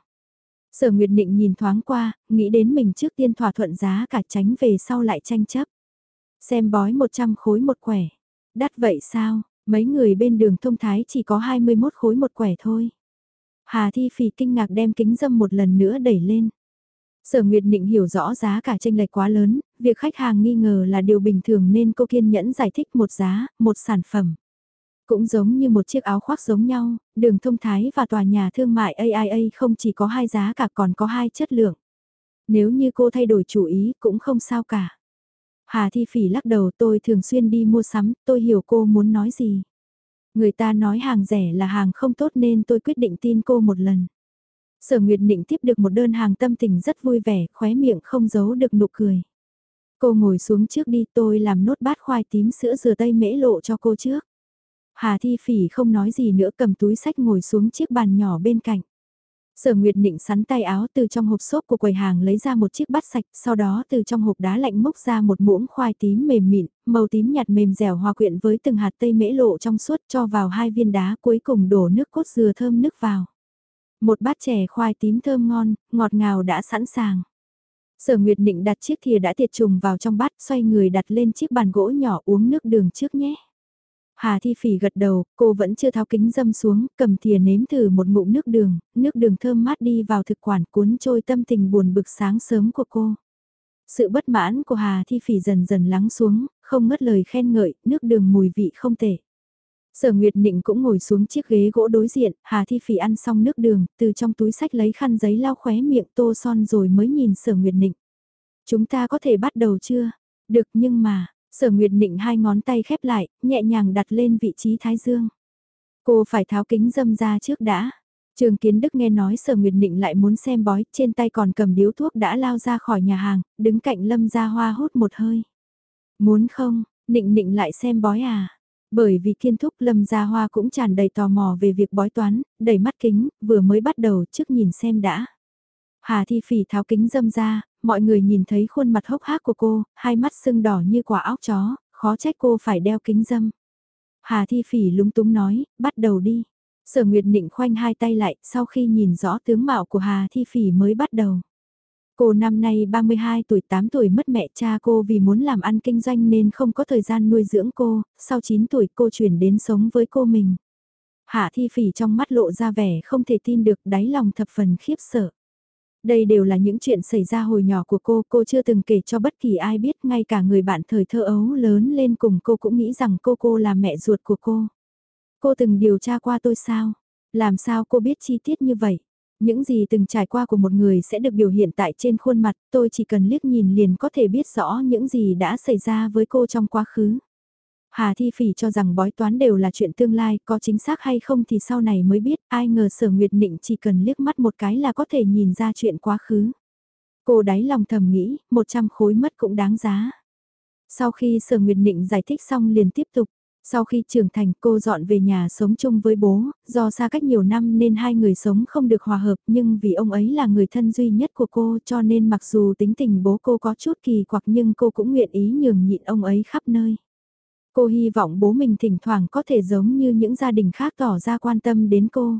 Speaker 1: Sở Nguyệt Định nhìn thoáng qua, nghĩ đến mình trước tiên thỏa thuận giá cả tránh về sau lại tranh chấp. Xem bói 100 khối một quẻ. Đắt vậy sao, mấy người bên đường thông thái chỉ có 21 khối một quẻ thôi. Hà Thi Phì kinh ngạc đem kính dâm một lần nữa đẩy lên. Sở Nguyệt Định hiểu rõ giá cả tranh lệch quá lớn, việc khách hàng nghi ngờ là điều bình thường nên cô kiên nhẫn giải thích một giá, một sản phẩm. Cũng giống như một chiếc áo khoác giống nhau, đường thông thái và tòa nhà thương mại AIA không chỉ có hai giá cả còn có hai chất lượng. Nếu như cô thay đổi chủ ý cũng không sao cả. Hà Thi Phỉ lắc đầu tôi thường xuyên đi mua sắm, tôi hiểu cô muốn nói gì. Người ta nói hàng rẻ là hàng không tốt nên tôi quyết định tin cô một lần. Sở Nguyệt Nịnh tiếp được một đơn hàng tâm tình rất vui vẻ, khóe miệng không giấu được nụ cười. Cô ngồi xuống trước đi tôi làm nốt bát khoai tím sữa dừa tây mễ lộ cho cô trước. Hà Thi Phỉ không nói gì nữa cầm túi sách ngồi xuống chiếc bàn nhỏ bên cạnh. Sở Nguyệt Nịnh sắn tay áo từ trong hộp xốp của quầy hàng lấy ra một chiếc bát sạch, sau đó từ trong hộp đá lạnh mốc ra một muỗng khoai tím mềm mịn, màu tím nhạt mềm dẻo hòa quyện với từng hạt tây mễ lộ trong suốt cho vào hai viên đá cuối cùng đổ nước cốt dừa thơm nước vào. Một bát chè khoai tím thơm ngon, ngọt ngào đã sẵn sàng. Sở Nguyệt Nịnh đặt chiếc thìa đã tiệt trùng vào trong bát xoay người đặt lên chiếc bàn gỗ nhỏ uống nước đường trước nhé. Hà Thi Phỉ gật đầu, cô vẫn chưa tháo kính dâm xuống, cầm thìa nếm thử một ngụm nước đường, nước đường thơm mát đi vào thực quản cuốn trôi tâm tình buồn bực sáng sớm của cô. Sự bất mãn của Hà Thi Phỉ dần dần lắng xuống, không ngớt lời khen ngợi, nước đường mùi vị không tệ. Sở Nguyệt Nịnh cũng ngồi xuống chiếc ghế gỗ đối diện, Hà Thi Phỉ ăn xong nước đường, từ trong túi sách lấy khăn giấy lau khóe miệng tô son rồi mới nhìn Sở Nguyệt Nịnh. Chúng ta có thể bắt đầu chưa? Được nhưng mà, Sở Nguyệt Nịnh hai ngón tay khép lại, nhẹ nhàng đặt lên vị trí thái dương. Cô phải tháo kính dâm ra trước đã. Trường Kiến Đức nghe nói Sở Nguyệt Nịnh lại muốn xem bói, trên tay còn cầm điếu thuốc đã lao ra khỏi nhà hàng, đứng cạnh Lâm Gia Hoa hút một hơi. Muốn không, Nịnh Nịnh lại xem bói à? Bởi vì kiên thúc Lâm Gia Hoa cũng tràn đầy tò mò về việc bói toán, đầy mắt kính, vừa mới bắt đầu trước nhìn xem đã. Hà Thi Phỉ tháo kính dâm ra, mọi người nhìn thấy khuôn mặt hốc hác của cô, hai mắt sưng đỏ như quả óc chó, khó trách cô phải đeo kính dâm. Hà Thi Phỉ lúng túng nói, bắt đầu đi. Sở Nguyệt Nịnh khoanh hai tay lại, sau khi nhìn rõ tướng mạo của Hà Thi Phỉ mới bắt đầu. Cô năm nay 32 tuổi 8 tuổi mất mẹ cha cô vì muốn làm ăn kinh doanh nên không có thời gian nuôi dưỡng cô, sau 9 tuổi cô chuyển đến sống với cô mình. Hạ Thi Phỉ trong mắt lộ ra vẻ không thể tin được đáy lòng thập phần khiếp sợ. Đây đều là những chuyện xảy ra hồi nhỏ của cô, cô chưa từng kể cho bất kỳ ai biết, ngay cả người bạn thời thơ ấu lớn lên cùng cô cũng nghĩ rằng cô cô là mẹ ruột của cô. Cô từng điều tra qua tôi sao? Làm sao cô biết chi tiết như vậy? Những gì từng trải qua của một người sẽ được biểu hiện tại trên khuôn mặt, tôi chỉ cần liếc nhìn liền có thể biết rõ những gì đã xảy ra với cô trong quá khứ. Hà Thi Phỉ cho rằng bói toán đều là chuyện tương lai, có chính xác hay không thì sau này mới biết, ai ngờ sở Nguyệt Nịnh chỉ cần liếc mắt một cái là có thể nhìn ra chuyện quá khứ. Cô đáy lòng thầm nghĩ, 100 khối mất cũng đáng giá. Sau khi sở Nguyệt Nịnh giải thích xong liền tiếp tục, sau khi trưởng thành cô dọn về nhà sống chung với bố, do xa cách nhiều năm nên hai người sống không được hòa hợp nhưng vì ông ấy là người thân duy nhất của cô cho nên mặc dù tính tình bố cô có chút kỳ quặc nhưng cô cũng nguyện ý nhường nhịn ông ấy khắp nơi. Cô hy vọng bố mình thỉnh thoảng có thể giống như những gia đình khác tỏ ra quan tâm đến cô.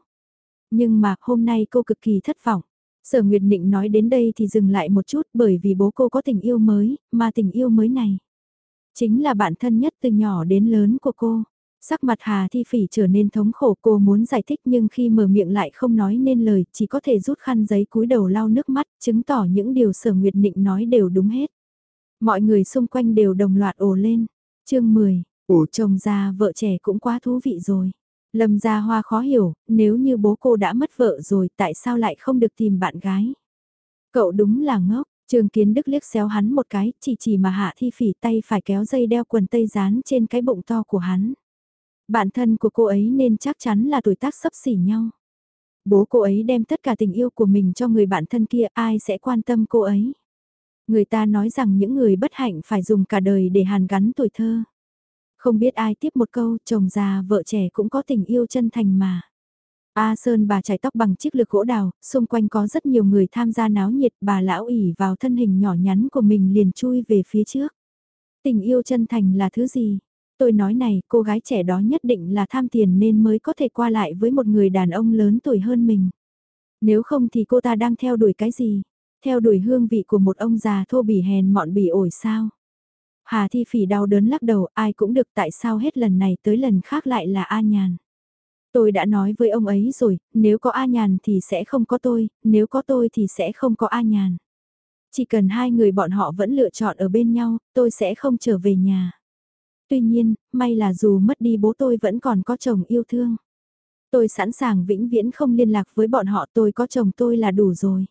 Speaker 1: Nhưng mà hôm nay cô cực kỳ thất vọng. Sở Nguyệt Nịnh nói đến đây thì dừng lại một chút bởi vì bố cô có tình yêu mới, mà tình yêu mới này. Chính là bạn thân nhất từ nhỏ đến lớn của cô. Sắc mặt Hà Thi Phỉ trở nên thống khổ cô muốn giải thích nhưng khi mở miệng lại không nói nên lời chỉ có thể rút khăn giấy cúi đầu lau nước mắt chứng tỏ những điều sở Nguyệt Nịnh nói đều đúng hết. Mọi người xung quanh đều đồng loạt ồ lên chương 10, ủ chồng già vợ trẻ cũng quá thú vị rồi. Lâm gia hoa khó hiểu, nếu như bố cô đã mất vợ rồi tại sao lại không được tìm bạn gái. Cậu đúng là ngốc, Trường Kiến Đức liếc xéo hắn một cái, chỉ chỉ mà hạ thi phỉ tay phải kéo dây đeo quần tây dán trên cái bụng to của hắn. Bạn thân của cô ấy nên chắc chắn là tuổi tác sấp xỉ nhau. Bố cô ấy đem tất cả tình yêu của mình cho người bạn thân kia, ai sẽ quan tâm cô ấy. Người ta nói rằng những người bất hạnh phải dùng cả đời để hàn gắn tuổi thơ. Không biết ai tiếp một câu, chồng già vợ trẻ cũng có tình yêu chân thành mà. A Sơn bà chải tóc bằng chiếc lược gỗ đào, xung quanh có rất nhiều người tham gia náo nhiệt, bà lão ỉ vào thân hình nhỏ nhắn của mình liền chui về phía trước. Tình yêu chân thành là thứ gì? Tôi nói này, cô gái trẻ đó nhất định là tham tiền nên mới có thể qua lại với một người đàn ông lớn tuổi hơn mình. Nếu không thì cô ta đang theo đuổi cái gì? Theo đuổi hương vị của một ông già thô bỉ hèn mọn bỉ ổi sao? Hà Thi Phỉ đau đớn lắc đầu, ai cũng được tại sao hết lần này tới lần khác lại là A Nhàn. Tôi đã nói với ông ấy rồi, nếu có A Nhàn thì sẽ không có tôi, nếu có tôi thì sẽ không có A Nhàn. Chỉ cần hai người bọn họ vẫn lựa chọn ở bên nhau, tôi sẽ không trở về nhà. Tuy nhiên, may là dù mất đi bố tôi vẫn còn có chồng yêu thương. Tôi sẵn sàng vĩnh viễn không liên lạc với bọn họ tôi có chồng tôi là đủ rồi.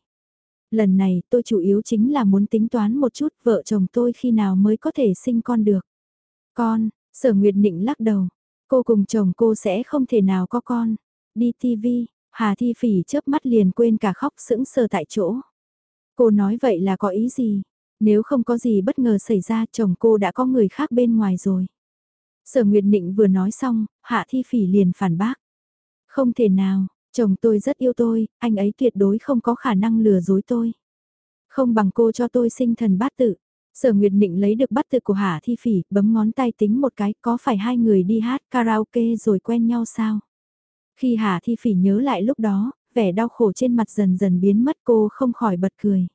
Speaker 1: Lần này tôi chủ yếu chính là muốn tính toán một chút vợ chồng tôi khi nào mới có thể sinh con được. Con, sở nguyệt nịnh lắc đầu. Cô cùng chồng cô sẽ không thể nào có con. Đi TV, Hà Thi Phỉ chớp mắt liền quên cả khóc sững sờ tại chỗ. Cô nói vậy là có ý gì? Nếu không có gì bất ngờ xảy ra chồng cô đã có người khác bên ngoài rồi. Sở Nguyệt Nịnh vừa nói xong, Hạ Thi Phỉ liền phản bác. Không thể nào, Chồng tôi rất yêu tôi, anh ấy tuyệt đối không có khả năng lừa dối tôi. Không bằng cô cho tôi sinh thần bát tự. Sở Nguyệt Định lấy được bát tự của Hà Thi Phỉ, bấm ngón tay tính một cái, có phải hai người đi hát karaoke rồi quen nhau sao? Khi Hà Thi Phỉ nhớ lại lúc đó, vẻ đau khổ trên mặt dần dần biến mất cô không khỏi bật cười.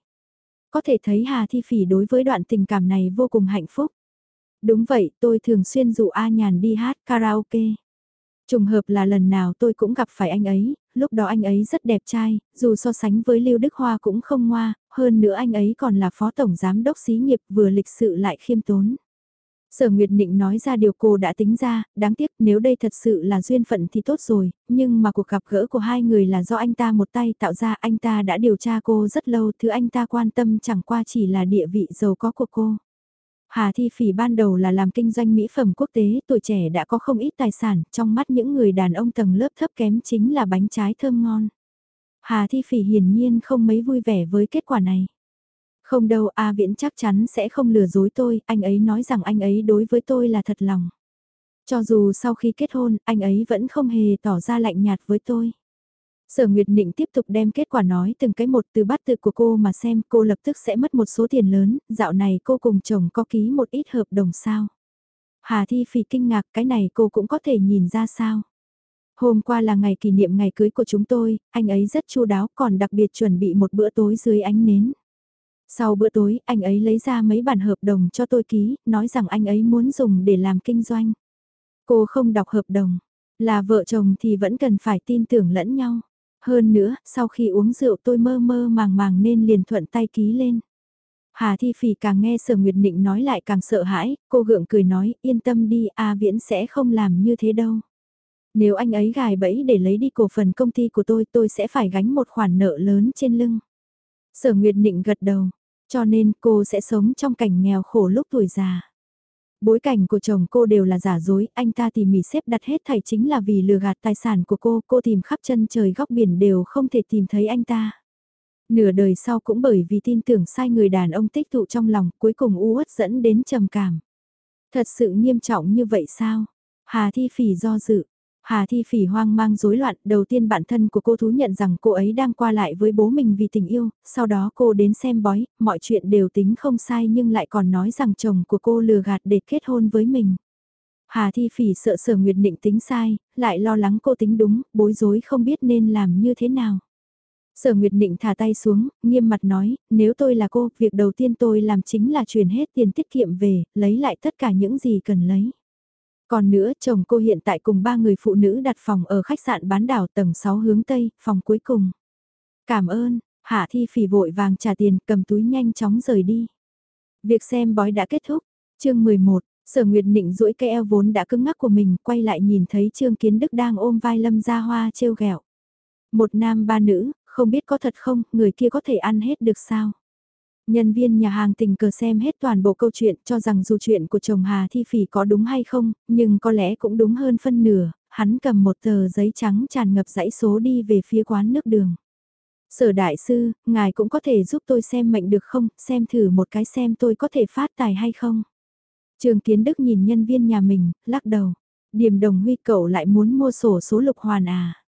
Speaker 1: Có thể thấy Hà Thi Phỉ đối với đoạn tình cảm này vô cùng hạnh phúc. Đúng vậy, tôi thường xuyên dụ A Nhàn đi hát karaoke. Trùng hợp là lần nào tôi cũng gặp phải anh ấy, lúc đó anh ấy rất đẹp trai, dù so sánh với Lưu Đức Hoa cũng không ngoa, hơn nữa anh ấy còn là phó tổng giám đốc xí nghiệp vừa lịch sự lại khiêm tốn. Sở Nguyệt Nịnh nói ra điều cô đã tính ra, đáng tiếc nếu đây thật sự là duyên phận thì tốt rồi, nhưng mà cuộc gặp gỡ của hai người là do anh ta một tay tạo ra anh ta đã điều tra cô rất lâu, thứ anh ta quan tâm chẳng qua chỉ là địa vị giàu có của cô. Hà Thi Phỉ ban đầu là làm kinh doanh mỹ phẩm quốc tế, tuổi trẻ đã có không ít tài sản, trong mắt những người đàn ông tầng lớp thấp kém chính là bánh trái thơm ngon. Hà Thi Phỉ hiển nhiên không mấy vui vẻ với kết quả này. Không đâu, A Viễn chắc chắn sẽ không lừa dối tôi, anh ấy nói rằng anh ấy đối với tôi là thật lòng. Cho dù sau khi kết hôn, anh ấy vẫn không hề tỏ ra lạnh nhạt với tôi. Sở Nguyệt Nịnh tiếp tục đem kết quả nói từng cái một từ bát tự của cô mà xem cô lập tức sẽ mất một số tiền lớn, dạo này cô cùng chồng có ký một ít hợp đồng sao. Hà Thi Phì kinh ngạc cái này cô cũng có thể nhìn ra sao. Hôm qua là ngày kỷ niệm ngày cưới của chúng tôi, anh ấy rất chu đáo còn đặc biệt chuẩn bị một bữa tối dưới ánh nến. Sau bữa tối, anh ấy lấy ra mấy bản hợp đồng cho tôi ký, nói rằng anh ấy muốn dùng để làm kinh doanh. Cô không đọc hợp đồng, là vợ chồng thì vẫn cần phải tin tưởng lẫn nhau. Hơn nữa, sau khi uống rượu tôi mơ mơ màng màng nên liền thuận tay ký lên. Hà Thi Phì càng nghe Sở Nguyệt Nịnh nói lại càng sợ hãi, cô gượng cười nói, yên tâm đi, A Viễn sẽ không làm như thế đâu. Nếu anh ấy gài bẫy để lấy đi cổ phần công ty của tôi, tôi sẽ phải gánh một khoản nợ lớn trên lưng. Sở Nguyệt Nịnh gật đầu, cho nên cô sẽ sống trong cảnh nghèo khổ lúc tuổi già. Bối cảnh của chồng cô đều là giả dối, anh ta tỉ mỉ xếp đặt hết thảy chính là vì lừa gạt tài sản của cô, cô tìm khắp chân trời góc biển đều không thể tìm thấy anh ta. Nửa đời sau cũng bởi vì tin tưởng sai người đàn ông tích tụ trong lòng, cuối cùng u uất dẫn đến trầm cảm. Thật sự nghiêm trọng như vậy sao? Hà Thi Phỉ do dự, Hà Thi Phỉ hoang mang rối loạn, đầu tiên bản thân của cô thú nhận rằng cô ấy đang qua lại với bố mình vì tình yêu, sau đó cô đến xem bói, mọi chuyện đều tính không sai nhưng lại còn nói rằng chồng của cô lừa gạt để kết hôn với mình. Hà Thi Phỉ sợ sở Nguyệt Định tính sai, lại lo lắng cô tính đúng, bối rối không biết nên làm như thế nào. Sở Nguyệt Định thả tay xuống, nghiêm mặt nói, nếu tôi là cô, việc đầu tiên tôi làm chính là chuyển hết tiền tiết kiệm về, lấy lại tất cả những gì cần lấy. Còn nữa, chồng cô hiện tại cùng ba người phụ nữ đặt phòng ở khách sạn bán đảo tầng 6 hướng Tây, phòng cuối cùng. Cảm ơn, Hạ Thi Phỉ vội vàng trả tiền, cầm túi nhanh chóng rời đi. Việc xem bói đã kết thúc. Chương 11, Sở Nguyệt Nịnh duỗi cây eo vốn đã cứng ngắc của mình, quay lại nhìn thấy Trương Kiến Đức đang ôm vai Lâm Gia Hoa trêu ghẹo. Một nam ba nữ, không biết có thật không, người kia có thể ăn hết được sao? Nhân viên nhà hàng tình cờ xem hết toàn bộ câu chuyện cho rằng dù chuyện của chồng Hà Thi Phỉ có đúng hay không, nhưng có lẽ cũng đúng hơn phân nửa, hắn cầm một tờ giấy trắng tràn ngập dãy số đi về phía quán nước đường. Sở đại sư, ngài cũng có thể giúp tôi xem mệnh được không, xem thử một cái xem tôi có thể phát tài hay không. Trường Kiến Đức nhìn nhân viên nhà mình, lắc đầu. Điềm đồng huy cậu lại muốn mua sổ số lục hoàn à.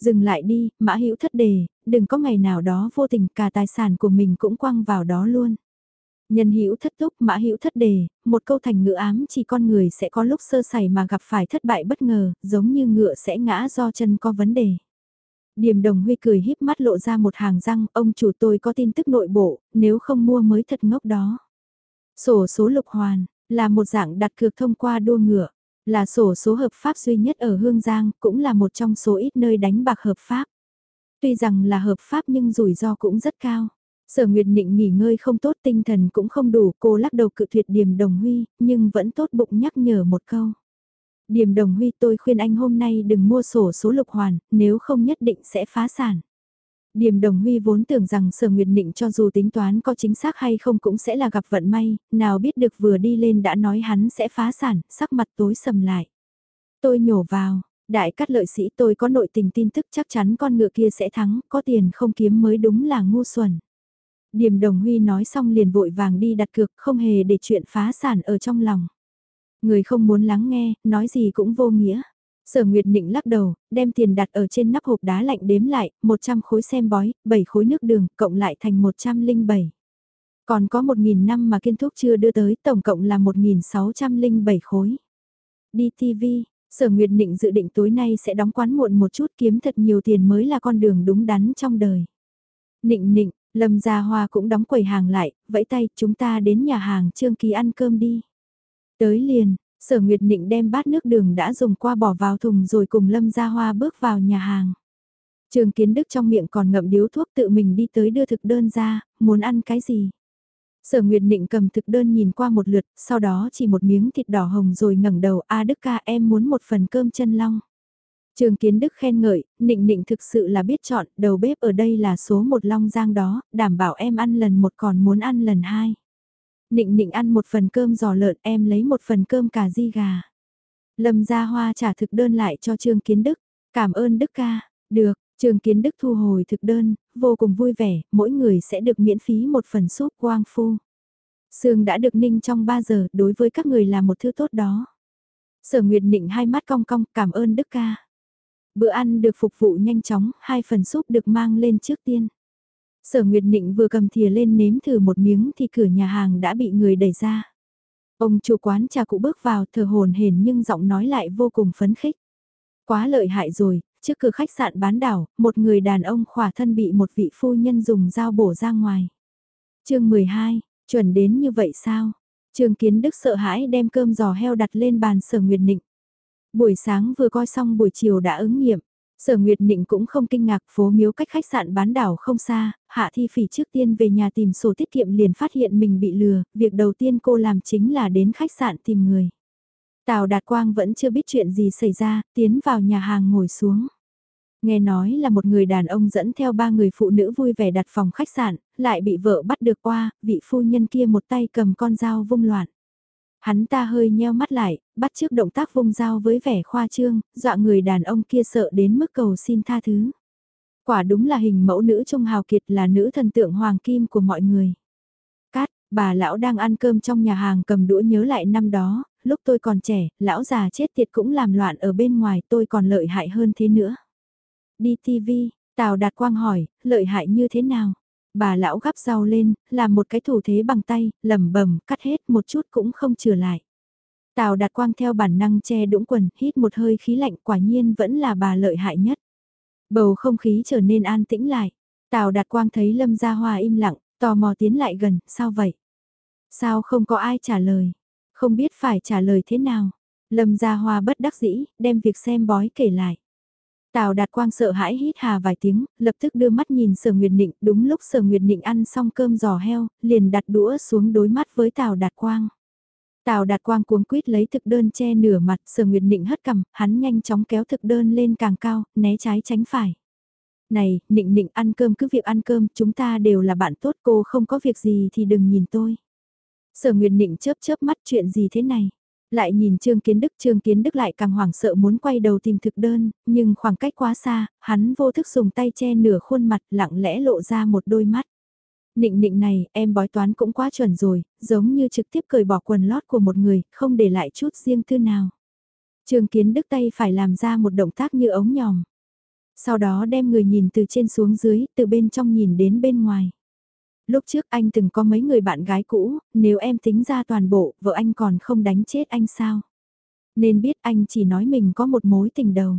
Speaker 1: Dừng lại đi, mã hữu thất đề, đừng có ngày nào đó vô tình cả tài sản của mình cũng quăng vào đó luôn. Nhân hữu thất túc mã hữu thất đề, một câu thành ngữ ám chỉ con người sẽ có lúc sơ sẩy mà gặp phải thất bại bất ngờ, giống như ngựa sẽ ngã do chân có vấn đề. Điềm đồng huy cười híp mắt lộ ra một hàng răng, ông chủ tôi có tin tức nội bộ, nếu không mua mới thật ngốc đó. Sổ số lục hoàn, là một dạng đặt cược thông qua đua ngựa. Là sổ số hợp pháp duy nhất ở Hương Giang, cũng là một trong số ít nơi đánh bạc hợp pháp. Tuy rằng là hợp pháp nhưng rủi ro cũng rất cao. Sở Nguyệt Nịnh nghỉ ngơi không tốt tinh thần cũng không đủ cô lắc đầu cự tuyệt Điềm Đồng Huy, nhưng vẫn tốt bụng nhắc nhở một câu. Điềm Đồng Huy tôi khuyên anh hôm nay đừng mua sổ số lục hoàn, nếu không nhất định sẽ phá sản. Điềm Đồng Huy vốn tưởng rằng Sở Nguyệt Nịnh cho dù tính toán có chính xác hay không cũng sẽ là gặp vận may, nào biết được vừa đi lên đã nói hắn sẽ phá sản, sắc mặt tối sầm lại. Tôi nhổ vào, đại cắt lợi sĩ tôi có nội tình tin tức chắc chắn con ngựa kia sẽ thắng, có tiền không kiếm mới đúng là ngu xuẩn. Điềm Đồng Huy nói xong liền vội vàng đi đặt cược không hề để chuyện phá sản ở trong lòng. Người không muốn lắng nghe, nói gì cũng vô nghĩa. Sở Nguyệt Nịnh lắc đầu, đem tiền đặt ở trên nắp hộp đá lạnh đếm lại, 100 khối xem bói, 7 khối nước đường, cộng lại thành 107. Còn có 1.000 năm mà kiên thuốc chưa đưa tới, tổng cộng là 1.607 khối. Đi TV, Sở Nguyệt Nịnh dự định tối nay sẽ đóng quán muộn một chút kiếm thật nhiều tiền mới là con đường đúng đắn trong đời. Nịnh nịnh, Lâm Gia Hoa cũng đóng quầy hàng lại, vẫy tay chúng ta đến nhà hàng Trương Kỳ ăn cơm đi. Tới liền, Sở Nguyệt Nịnh đem bát nước đường đã dùng qua bỏ vào thùng rồi cùng Lâm Gia Hoa bước vào nhà hàng. Trường Kiến Đức trong miệng còn ngậm điếu thuốc tự mình đi tới đưa thực đơn ra, muốn ăn cái gì? Sở Nguyệt Nịnh cầm thực đơn nhìn qua một lượt, sau đó chỉ một miếng thịt đỏ hồng rồi ngẩng đầu, A Đức ca em muốn một phần cơm chân long. Trường Kiến Đức khen ngợi, Nịnh Nịnh thực sự là biết chọn, đầu bếp ở đây là số một long giang đó, đảm bảo em ăn lần một còn muốn ăn lần hai. Nịnh nịnh ăn một phần cơm giò lợn em lấy một phần cơm cà di gà. Lâm gia hoa trả thực đơn lại cho Trương Kiến Đức. Cảm ơn Đức ca. Được, Trường Kiến Đức thu hồi thực đơn, vô cùng vui vẻ, mỗi người sẽ được miễn phí một phần súp quang phu. Sương đã được ninh trong 3 giờ, đối với các người là một thứ tốt đó. Sở Nguyệt Nịnh hai mắt cong cong, cảm ơn Đức ca. Bữa ăn được phục vụ nhanh chóng, hai phần súp được mang lên trước tiên. Sở Nguyệt Nịnh vừa cầm thìa lên nếm thử một miếng thì cửa nhà hàng đã bị người đẩy ra. Ông chủ quán trà cụ bước vào thờ hồn hển nhưng giọng nói lại vô cùng phấn khích. Quá lợi hại rồi, trước cửa khách sạn bán đảo, một người đàn ông khỏa thân bị một vị phu nhân dùng dao bổ ra ngoài. chương 12, chuẩn đến như vậy sao? Trường Kiến Đức sợ hãi đem cơm giò heo đặt lên bàn sở Nguyệt Nịnh. Buổi sáng vừa coi xong buổi chiều đã ứng nghiệm. Sở Nguyệt Nịnh cũng không kinh ngạc phố miếu cách khách sạn bán đảo không xa, Hạ Thi Phỉ trước tiên về nhà tìm sổ tiết kiệm liền phát hiện mình bị lừa, việc đầu tiên cô làm chính là đến khách sạn tìm người. Tào Đạt Quang vẫn chưa biết chuyện gì xảy ra, tiến vào nhà hàng ngồi xuống. Nghe nói là một người đàn ông dẫn theo ba người phụ nữ vui vẻ đặt phòng khách sạn, lại bị vợ bắt được qua, vị phu nhân kia một tay cầm con dao vung loạn. Hắn ta hơi nheo mắt lại, bắt trước động tác vung dao với vẻ khoa trương, dọa người đàn ông kia sợ đến mức cầu xin tha thứ. Quả đúng là hình mẫu nữ trung hào kiệt là nữ thần tượng hoàng kim của mọi người. Cát, bà lão đang ăn cơm trong nhà hàng cầm đũa nhớ lại năm đó, lúc tôi còn trẻ, lão già chết tiệt cũng làm loạn ở bên ngoài tôi còn lợi hại hơn thế nữa. Đi TV, Tào Đạt Quang hỏi, lợi hại như thế nào? Bà lão gắp rau lên, làm một cái thủ thế bằng tay, lầm bầm cắt hết một chút cũng không trở lại. Tào Đạt Quang theo bản năng che đũng quần, hít một hơi khí lạnh quả nhiên vẫn là bà lợi hại nhất. Bầu không khí trở nên an tĩnh lại. Tào Đạt Quang thấy Lâm Gia Hoa im lặng, tò mò tiến lại gần, sao vậy? Sao không có ai trả lời? Không biết phải trả lời thế nào? Lâm Gia Hoa bất đắc dĩ, đem việc xem bói kể lại. Tào Đạt Quang sợ hãi hít hà vài tiếng, lập tức đưa mắt nhìn Sở Nguyệt Nịnh, đúng lúc Sở Nguyệt Nịnh ăn xong cơm giò heo, liền đặt đũa xuống đối mắt với Tào Đạt Quang. Tào Đạt Quang cuống quýt lấy thực đơn che nửa mặt, Sở Nguyệt Nịnh hất cầm, hắn nhanh chóng kéo thực đơn lên càng cao, né trái tránh phải. Này, Nịnh Nịnh ăn cơm cứ việc ăn cơm, chúng ta đều là bạn tốt, cô không có việc gì thì đừng nhìn tôi. Sở Nguyệt Nịnh chớp chớp mắt chuyện gì thế này? Lại nhìn Trương Kiến Đức, Trương Kiến Đức lại càng hoảng sợ muốn quay đầu tìm thực đơn, nhưng khoảng cách quá xa, hắn vô thức dùng tay che nửa khuôn mặt lặng lẽ lộ ra một đôi mắt. Nịnh nịnh này, em bói toán cũng quá chuẩn rồi, giống như trực tiếp cởi bỏ quần lót của một người, không để lại chút riêng tư nào. Trương Kiến Đức tay phải làm ra một động tác như ống nhòm. Sau đó đem người nhìn từ trên xuống dưới, từ bên trong nhìn đến bên ngoài. Lúc trước anh từng có mấy người bạn gái cũ, nếu em tính ra toàn bộ, vợ anh còn không đánh chết anh sao? Nên biết anh chỉ nói mình có một mối tình đầu.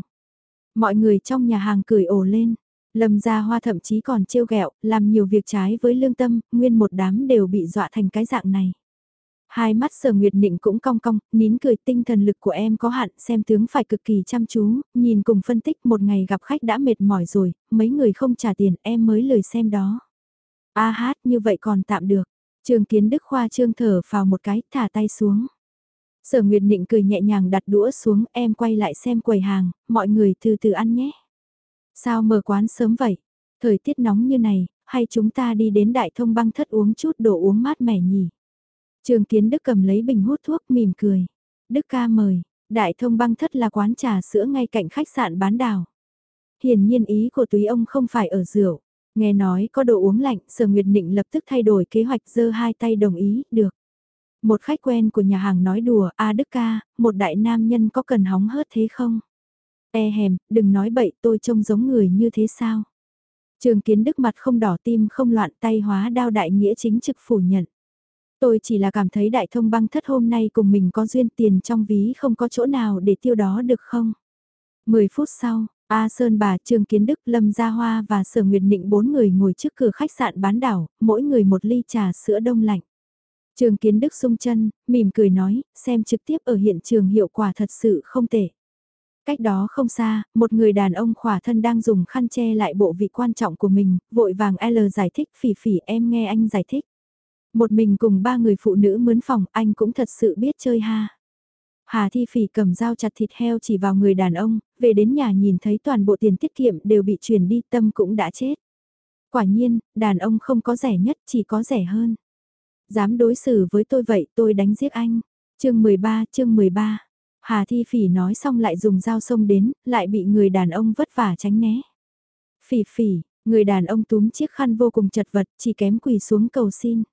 Speaker 1: Mọi người trong nhà hàng cười ồ lên. Lâm gia hoa thậm chí còn trêu ghẹo, làm nhiều việc trái với lương tâm, nguyên một đám đều bị dọa thành cái dạng này. Hai mắt sở nguyệt nịnh cũng cong cong, nín cười tinh thần lực của em có hạn, xem tướng phải cực kỳ chăm chú, nhìn cùng phân tích một ngày gặp khách đã mệt mỏi rồi, mấy người không trả tiền em mới lời xem đó. A hát như vậy còn tạm được. Trường kiến đức khoa trương thở vào một cái, thả tay xuống. Sở Nguyệt Nịnh cười nhẹ nhàng đặt đũa xuống, em quay lại xem quầy hàng, mọi người từ từ ăn nhé. Sao mở quán sớm vậy? Thời tiết nóng như này, hay chúng ta đi đến đại thông băng thất uống chút đồ uống mát mẻ nhỉ? Trường Kiến Đức cầm lấy bình hút thuốc mỉm cười. Đức ca mời, đại thông băng thất là quán trà sữa ngay cạnh khách sạn bán đảo. Hiển nhiên ý của túy ông không phải ở rượu. Nghe nói có đồ uống lạnh, Sở Nguyệt Nịnh lập tức thay đổi kế hoạch giơ hai tay đồng ý, được. Một khách quen của nhà hàng nói đùa, A Đức ca, một đại nam nhân có cần hóng hớt thế không? E hèm, đừng nói bậy tôi trông giống người như thế sao? Trường kiến đức mặt không đỏ tim không loạn tay hóa đao đại nghĩa chính trực phủ nhận. Tôi chỉ là cảm thấy đại thông băng thất hôm nay cùng mình có duyên tiền trong ví không có chỗ nào để tiêu đó được không? Mười phút sau, A Sơn bà Trương Kiến Đức, Lâm Gia Hoa và Sở Nguyệt Nịnh bốn người ngồi trước cửa khách sạn bán đảo, mỗi người một ly trà sữa đông lạnh. Trương Kiến Đức sung chân, mỉm cười nói, xem trực tiếp ở hiện trường hiệu quả thật sự không tệ. Cách đó không xa, một người đàn ông khỏa thân đang dùng khăn che lại bộ vị quan trọng của mình, vội vàng L giải thích phỉ phỉ em nghe anh giải thích. Một mình cùng ba người phụ nữ mướn phòng, anh cũng thật sự biết chơi ha. Hà Thi Phỉ cầm dao chặt thịt heo chỉ vào người đàn ông, về đến nhà nhìn thấy toàn bộ tiền tiết kiệm đều bị chuyển đi tâm cũng đã chết. Quả nhiên, đàn ông không có rẻ nhất chỉ có rẻ hơn. Dám đối xử với tôi vậy tôi đánh giết anh. chương 13, chương 13. Hà Thi Phỉ nói xong lại dùng dao xông đến, lại bị người đàn ông vất vả tránh né. Phỉ phỉ, người đàn ông túm chiếc khăn vô cùng chật vật, chỉ kém quỳ xuống cầu xin.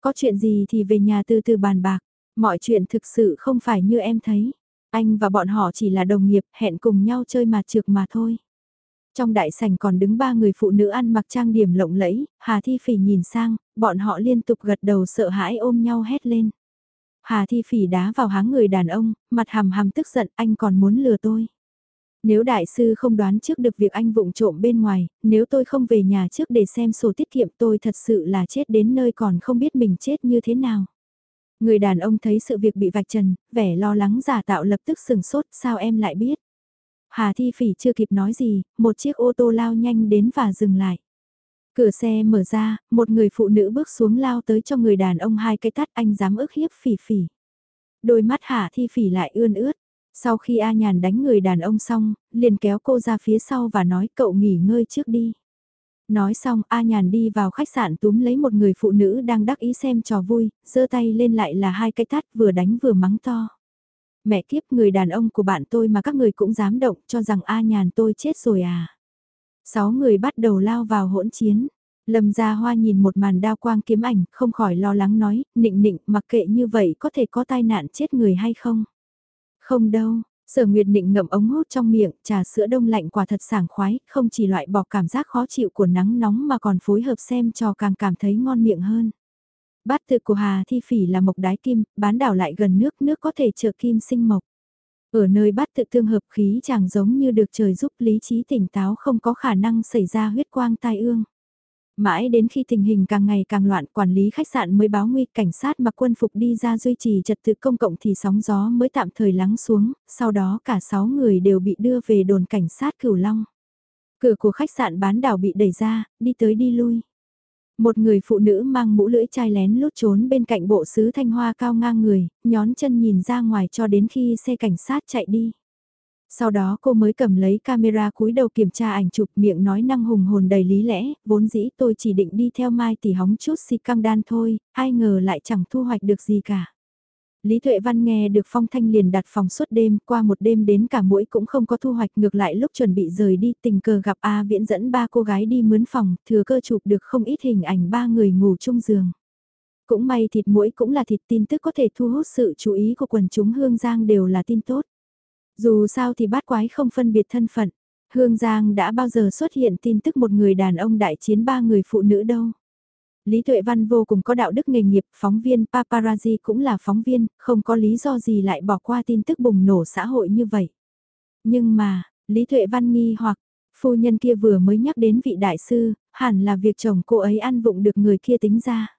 Speaker 1: Có chuyện gì thì về nhà từ từ bàn bạc. Mọi chuyện thực sự không phải như em thấy. Anh và bọn họ chỉ là đồng nghiệp hẹn cùng nhau chơi mà trượt mà thôi. Trong đại sảnh còn đứng ba người phụ nữ ăn mặc trang điểm lộng lẫy, Hà Thi Phỉ nhìn sang, bọn họ liên tục gật đầu sợ hãi ôm nhau hét lên. Hà Thi Phỉ đá vào háng người đàn ông, mặt hàm hàm tức giận anh còn muốn lừa tôi. Nếu đại sư không đoán trước được việc anh vụng trộm bên ngoài, nếu tôi không về nhà trước để xem sổ tiết kiệm tôi thật sự là chết đến nơi còn không biết mình chết như thế nào. Người đàn ông thấy sự việc bị vạch trần, vẻ lo lắng giả tạo lập tức sừng sốt, sao em lại biết? Hà Thi Phỉ chưa kịp nói gì, một chiếc ô tô lao nhanh đến và dừng lại. Cửa xe mở ra, một người phụ nữ bước xuống lao tới cho người đàn ông hai cái tắt anh dám ức hiếp phỉ phỉ. Đôi mắt Hà Thi Phỉ lại ươn ướt. Sau khi A Nhàn đánh người đàn ông xong, liền kéo cô ra phía sau và nói cậu nghỉ ngơi trước đi. Nói xong A Nhàn đi vào khách sạn túm lấy một người phụ nữ đang đắc ý xem trò vui, giơ tay lên lại là hai cái tát vừa đánh vừa mắng to. Mẹ kiếp người đàn ông của bạn tôi mà các người cũng dám động cho rằng A Nhàn tôi chết rồi à. Sáu người bắt đầu lao vào hỗn chiến. Lâm Gia Hoa nhìn một màn đao quang kiếm ảnh, không khỏi lo lắng nói, nịnh nịnh, mặc kệ như vậy có thể có tai nạn chết người hay không? Không đâu, Sở Nguyệt Nịnh ngậm ống hút trong miệng, trà sữa đông lạnh quả thật sảng khoái, không chỉ loại bỏ cảm giác khó chịu của nắng nóng mà còn phối hợp xem cho càng cảm thấy ngon miệng hơn. Bát tự của Hà Thi Phỉ là mộc đái kim, bán đảo lại gần nước, nước có thể trợ kim sinh mộc. Ở nơi bát tự tương hợp khí chàng giống như được trời giúp lý trí tỉnh táo không có khả năng xảy ra huyết quang tai ương. Mãi đến khi tình hình càng ngày càng loạn quản lý khách sạn mới báo nguy cảnh sát mặc quân phục đi ra duy trì trật tự công cộng thì sóng gió mới tạm thời lắng xuống, sau đó cả 6 người đều bị đưa về đồn cảnh sát Cửu Long. Cửa của khách sạn bán đảo bị đẩy ra, đi tới đi lui. Một người phụ nữ mang mũ lưỡi chai lén lút trốn bên cạnh bộ sứ thanh hoa cao ngang người, nhón chân nhìn ra ngoài cho đến khi xe cảnh sát chạy đi. Sau đó cô mới cầm lấy camera cúi đầu kiểm tra ảnh chụp miệng nói năng hùng hồn đầy lý lẽ, vốn dĩ tôi chỉ định đi theo Mai tỷ hóng chút xì căng đan thôi, ai ngờ lại chẳng thu hoạch được gì cả. Lý Thuệ Văn nghe được phong thanh liền đặt phòng suốt đêm, qua một đêm đến cả mũi cũng không có thu hoạch ngược lại lúc chuẩn bị rời đi tình cờ gặp A Viễn dẫn ba cô gái đi mướn phòng, thừa cơ chụp được không ít hình ảnh ba người ngủ chung giường. Cũng may thịt mũi cũng là thịt tin tức có thể thu hút sự chú ý của quần chúng Hương Giang đều là tin tốt. Dù sao thì bát quái không phân biệt thân phận. Hương Giang đã bao giờ xuất hiện tin tức một người đàn ông đại chiến ba người phụ nữ đâu. Lý Tuệ Văn vô cùng có đạo đức nghề nghiệp, phóng viên paparazzi cũng là phóng viên, không có lý do gì lại bỏ qua tin tức bùng nổ xã hội như vậy. Nhưng mà, Lý Tuệ Văn nghi hoặc, phu nhân kia vừa mới nhắc đến vị đại sư, hẳn là việc chồng cô ấy ăn vụng được người kia tính ra.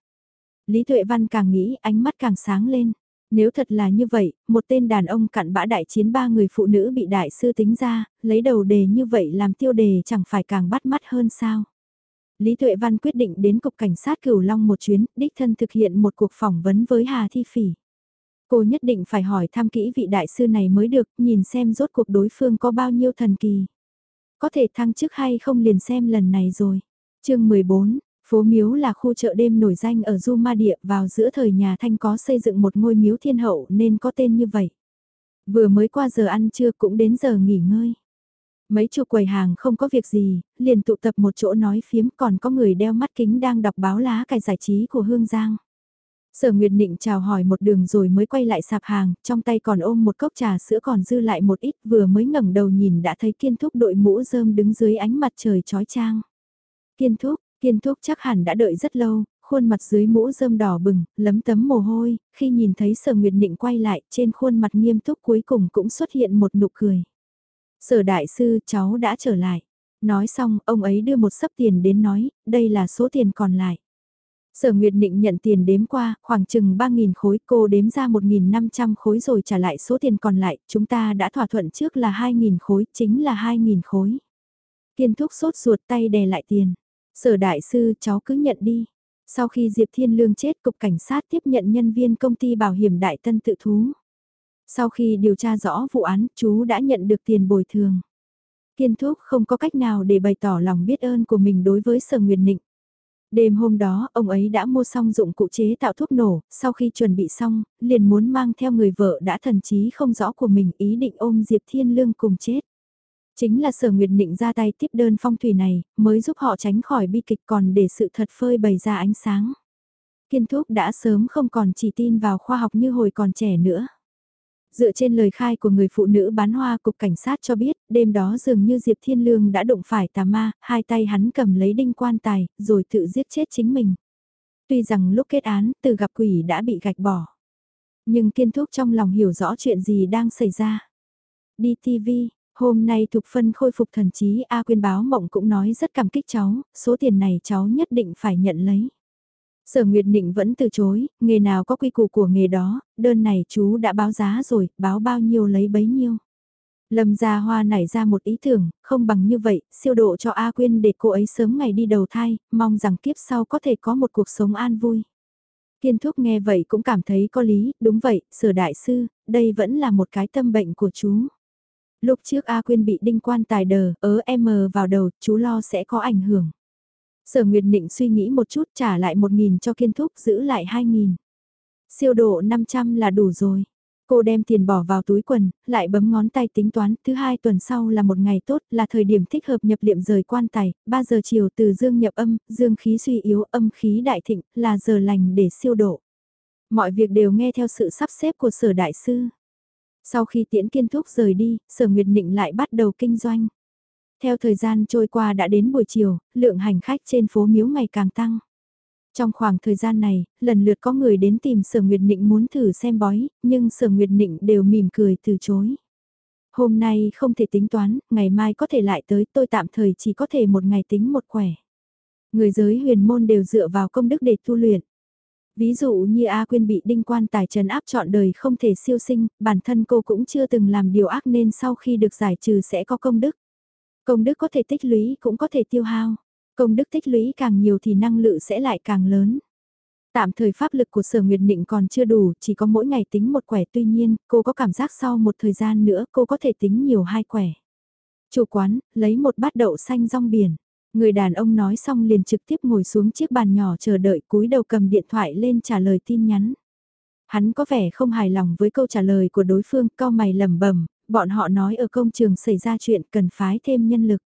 Speaker 1: Lý Tuệ Văn càng nghĩ ánh mắt càng sáng lên. Nếu thật là như vậy, một tên đàn ông cặn bã đại chiến ba người phụ nữ bị đại sư tính ra, lấy đầu đề như vậy làm tiêu đề chẳng phải càng bắt mắt hơn sao. Lý Tuệ Văn quyết định đến Cục Cảnh sát Cửu Long một chuyến, đích thân thực hiện một cuộc phỏng vấn với Hà Thi Phỉ. Cô nhất định phải hỏi thăm kỹ vị đại sư này mới được, nhìn xem rốt cuộc đối phương có bao nhiêu thần kỳ. Có thể thăng chức hay không liền xem lần này rồi. chương 14, Phố Miếu là khu chợ đêm nổi danh ở Du Ma Địa vào giữa thời nhà Thanh có xây dựng một ngôi miếu thiên hậu nên có tên như vậy. Vừa mới qua giờ ăn trưa cũng đến giờ nghỉ ngơi. Mấy chục quầy hàng không có việc gì, liền tụ tập một chỗ nói phiếm còn có người đeo mắt kính đang đọc báo lá cải giải trí của Hương Giang. Sở Nguyệt Nịnh chào hỏi một đường rồi mới quay lại sạp hàng, trong tay còn ôm một cốc trà sữa còn dư lại một ít vừa mới ngẩng đầu nhìn đã thấy kiên thúc đội mũ rơm đứng dưới ánh mặt trời chói chang. Kiên thúc, kiên thúc chắc hẳn đã đợi rất lâu, khuôn mặt dưới mũ rơm đỏ bừng, lấm tấm mồ hôi, khi nhìn thấy sở Nguyệt Định quay lại trên khuôn mặt nghiêm túc cuối cùng cũng xuất hiện một nụ cười. Sở đại sư cháu đã trở lại. Nói xong, ông ấy đưa một sấp tiền đến nói, đây là số tiền còn lại. Sở Nguyệt Định nhận tiền đếm qua, khoảng chừng 3.000 khối, cô đếm ra 1.500 khối rồi trả lại số tiền còn lại, chúng ta đã thỏa thuận trước là 2.000 khối, chính là 2.000 khối. Kiên thúc sốt ruột tay đè lại tiền. Sở đại sư cháu cứ nhận đi. Sau khi Diệp Thiên Lương chết, Cục Cảnh sát tiếp nhận nhân viên công ty bảo hiểm Đại Tân tự thú. Sau khi điều tra rõ vụ án, chú đã nhận được tiền bồi thường. Kiên Thúc không có cách nào để bày tỏ lòng biết ơn của mình đối với Sở Nguyệt Nịnh. Đêm hôm đó, ông ấy đã mua xong dụng cụ chế tạo thuốc nổ, sau khi chuẩn bị xong, liền muốn mang theo người vợ đã thần trí không rõ của mình ý định ôm Diệp Thiên Lương cùng chết. Chính là Sở Nguyệt định ra tay tiếp đơn phong thủy này, mới giúp họ tránh khỏi bi kịch còn để sự thật phơi bày ra ánh sáng. Kiên Thúc đã sớm không còn chỉ tin vào khoa học như hồi còn trẻ nữa. Dựa trên lời khai của người phụ nữ bán hoa cục cảnh sát cho biết, đêm đó dường như Diệp Thiên Lương đã đụng phải tà ma, hai tay hắn cầm lấy đinh quan tài, rồi tự giết chết chính mình. Tuy rằng lúc kết án, từ gặp quỷ đã bị gạch bỏ. Nhưng kiên thúc trong lòng hiểu rõ chuyện gì đang xảy ra. Đi TV, hôm nay Thục Phân khôi phục thần trí A Quyên báo mộng cũng nói rất cảm kích cháu, số tiền này cháu nhất định phải nhận lấy. Sở Nguyệt Nịnh vẫn từ chối, nghề nào có quy củ của nghề đó, đơn này chú đã báo giá rồi, báo bao nhiêu lấy bấy nhiêu. Lâm Gia Hoa nảy ra một ý tưởng, không bằng như vậy, siêu độ cho A Quyên để cô ấy sớm ngày đi đầu thai, mong rằng kiếp sau có thể có một cuộc sống an vui. Kiên Thúc nghe vậy cũng cảm thấy có lý, đúng vậy, sở đại sư, đây vẫn là một cái tâm bệnh của chú. Lúc trước A Quyên bị đinh quan tài đờ, ớ em vào đầu, chú lo sẽ có ảnh hưởng. Sở Nguyệt Nịnh suy nghĩ một chút trả lại 1.000 cho Kiên Thúc giữ lại 2.000. Siêu độ 500 là đủ rồi. Cô đem tiền bỏ vào túi quần, lại bấm ngón tay tính toán, thứ hai tuần sau là một ngày tốt, là thời điểm thích hợp nhập liệm rời quan tài, 3 giờ chiều từ dương nhập âm, dương khí suy yếu, âm khí đại thịnh, là giờ lành để siêu độ. Mọi việc đều nghe theo sự sắp xếp của sở đại sư. Sau khi tiễn kiên thúc rời đi, sở Nguyệt Nịnh lại bắt đầu kinh doanh. Theo thời gian trôi qua đã đến buổi chiều, lượng hành khách trên phố miếu ngày càng tăng. Trong khoảng thời gian này, lần lượt có người đến tìm Sở Nguyệt Nịnh muốn thử xem bói, nhưng Sở Nguyệt Nịnh đều mỉm cười từ chối. Hôm nay không thể tính toán, ngày mai có thể lại tới, tôi tạm thời chỉ có thể một ngày tính một quẻ. Người giới huyền môn đều dựa vào công đức để tu luyện. Ví dụ như A Quyên bị đinh quan tài trần áp trọn đời không thể siêu sinh, bản thân cô cũng chưa từng làm điều ác nên sau khi được giải trừ sẽ có công đức. Công đức có thể tích lũy cũng có thể tiêu hao. Công đức tích lũy càng nhiều thì năng lượng sẽ lại càng lớn. Tạm thời pháp lực của sở nguyệt định còn chưa đủ, chỉ có mỗi ngày tính một quẻ tuy nhiên, cô có cảm giác sau một thời gian nữa cô có thể tính nhiều hai quẻ. Chủ quán, lấy một bát đậu xanh rong biển. Người đàn ông nói xong liền trực tiếp ngồi xuống chiếc bàn nhỏ chờ đợi cúi đầu cầm điện thoại lên trả lời tin nhắn. Hắn có vẻ không hài lòng với câu trả lời của đối phương, cao mày lẩm bẩm, bọn họ nói ở công trường xảy ra chuyện cần phái thêm nhân lực.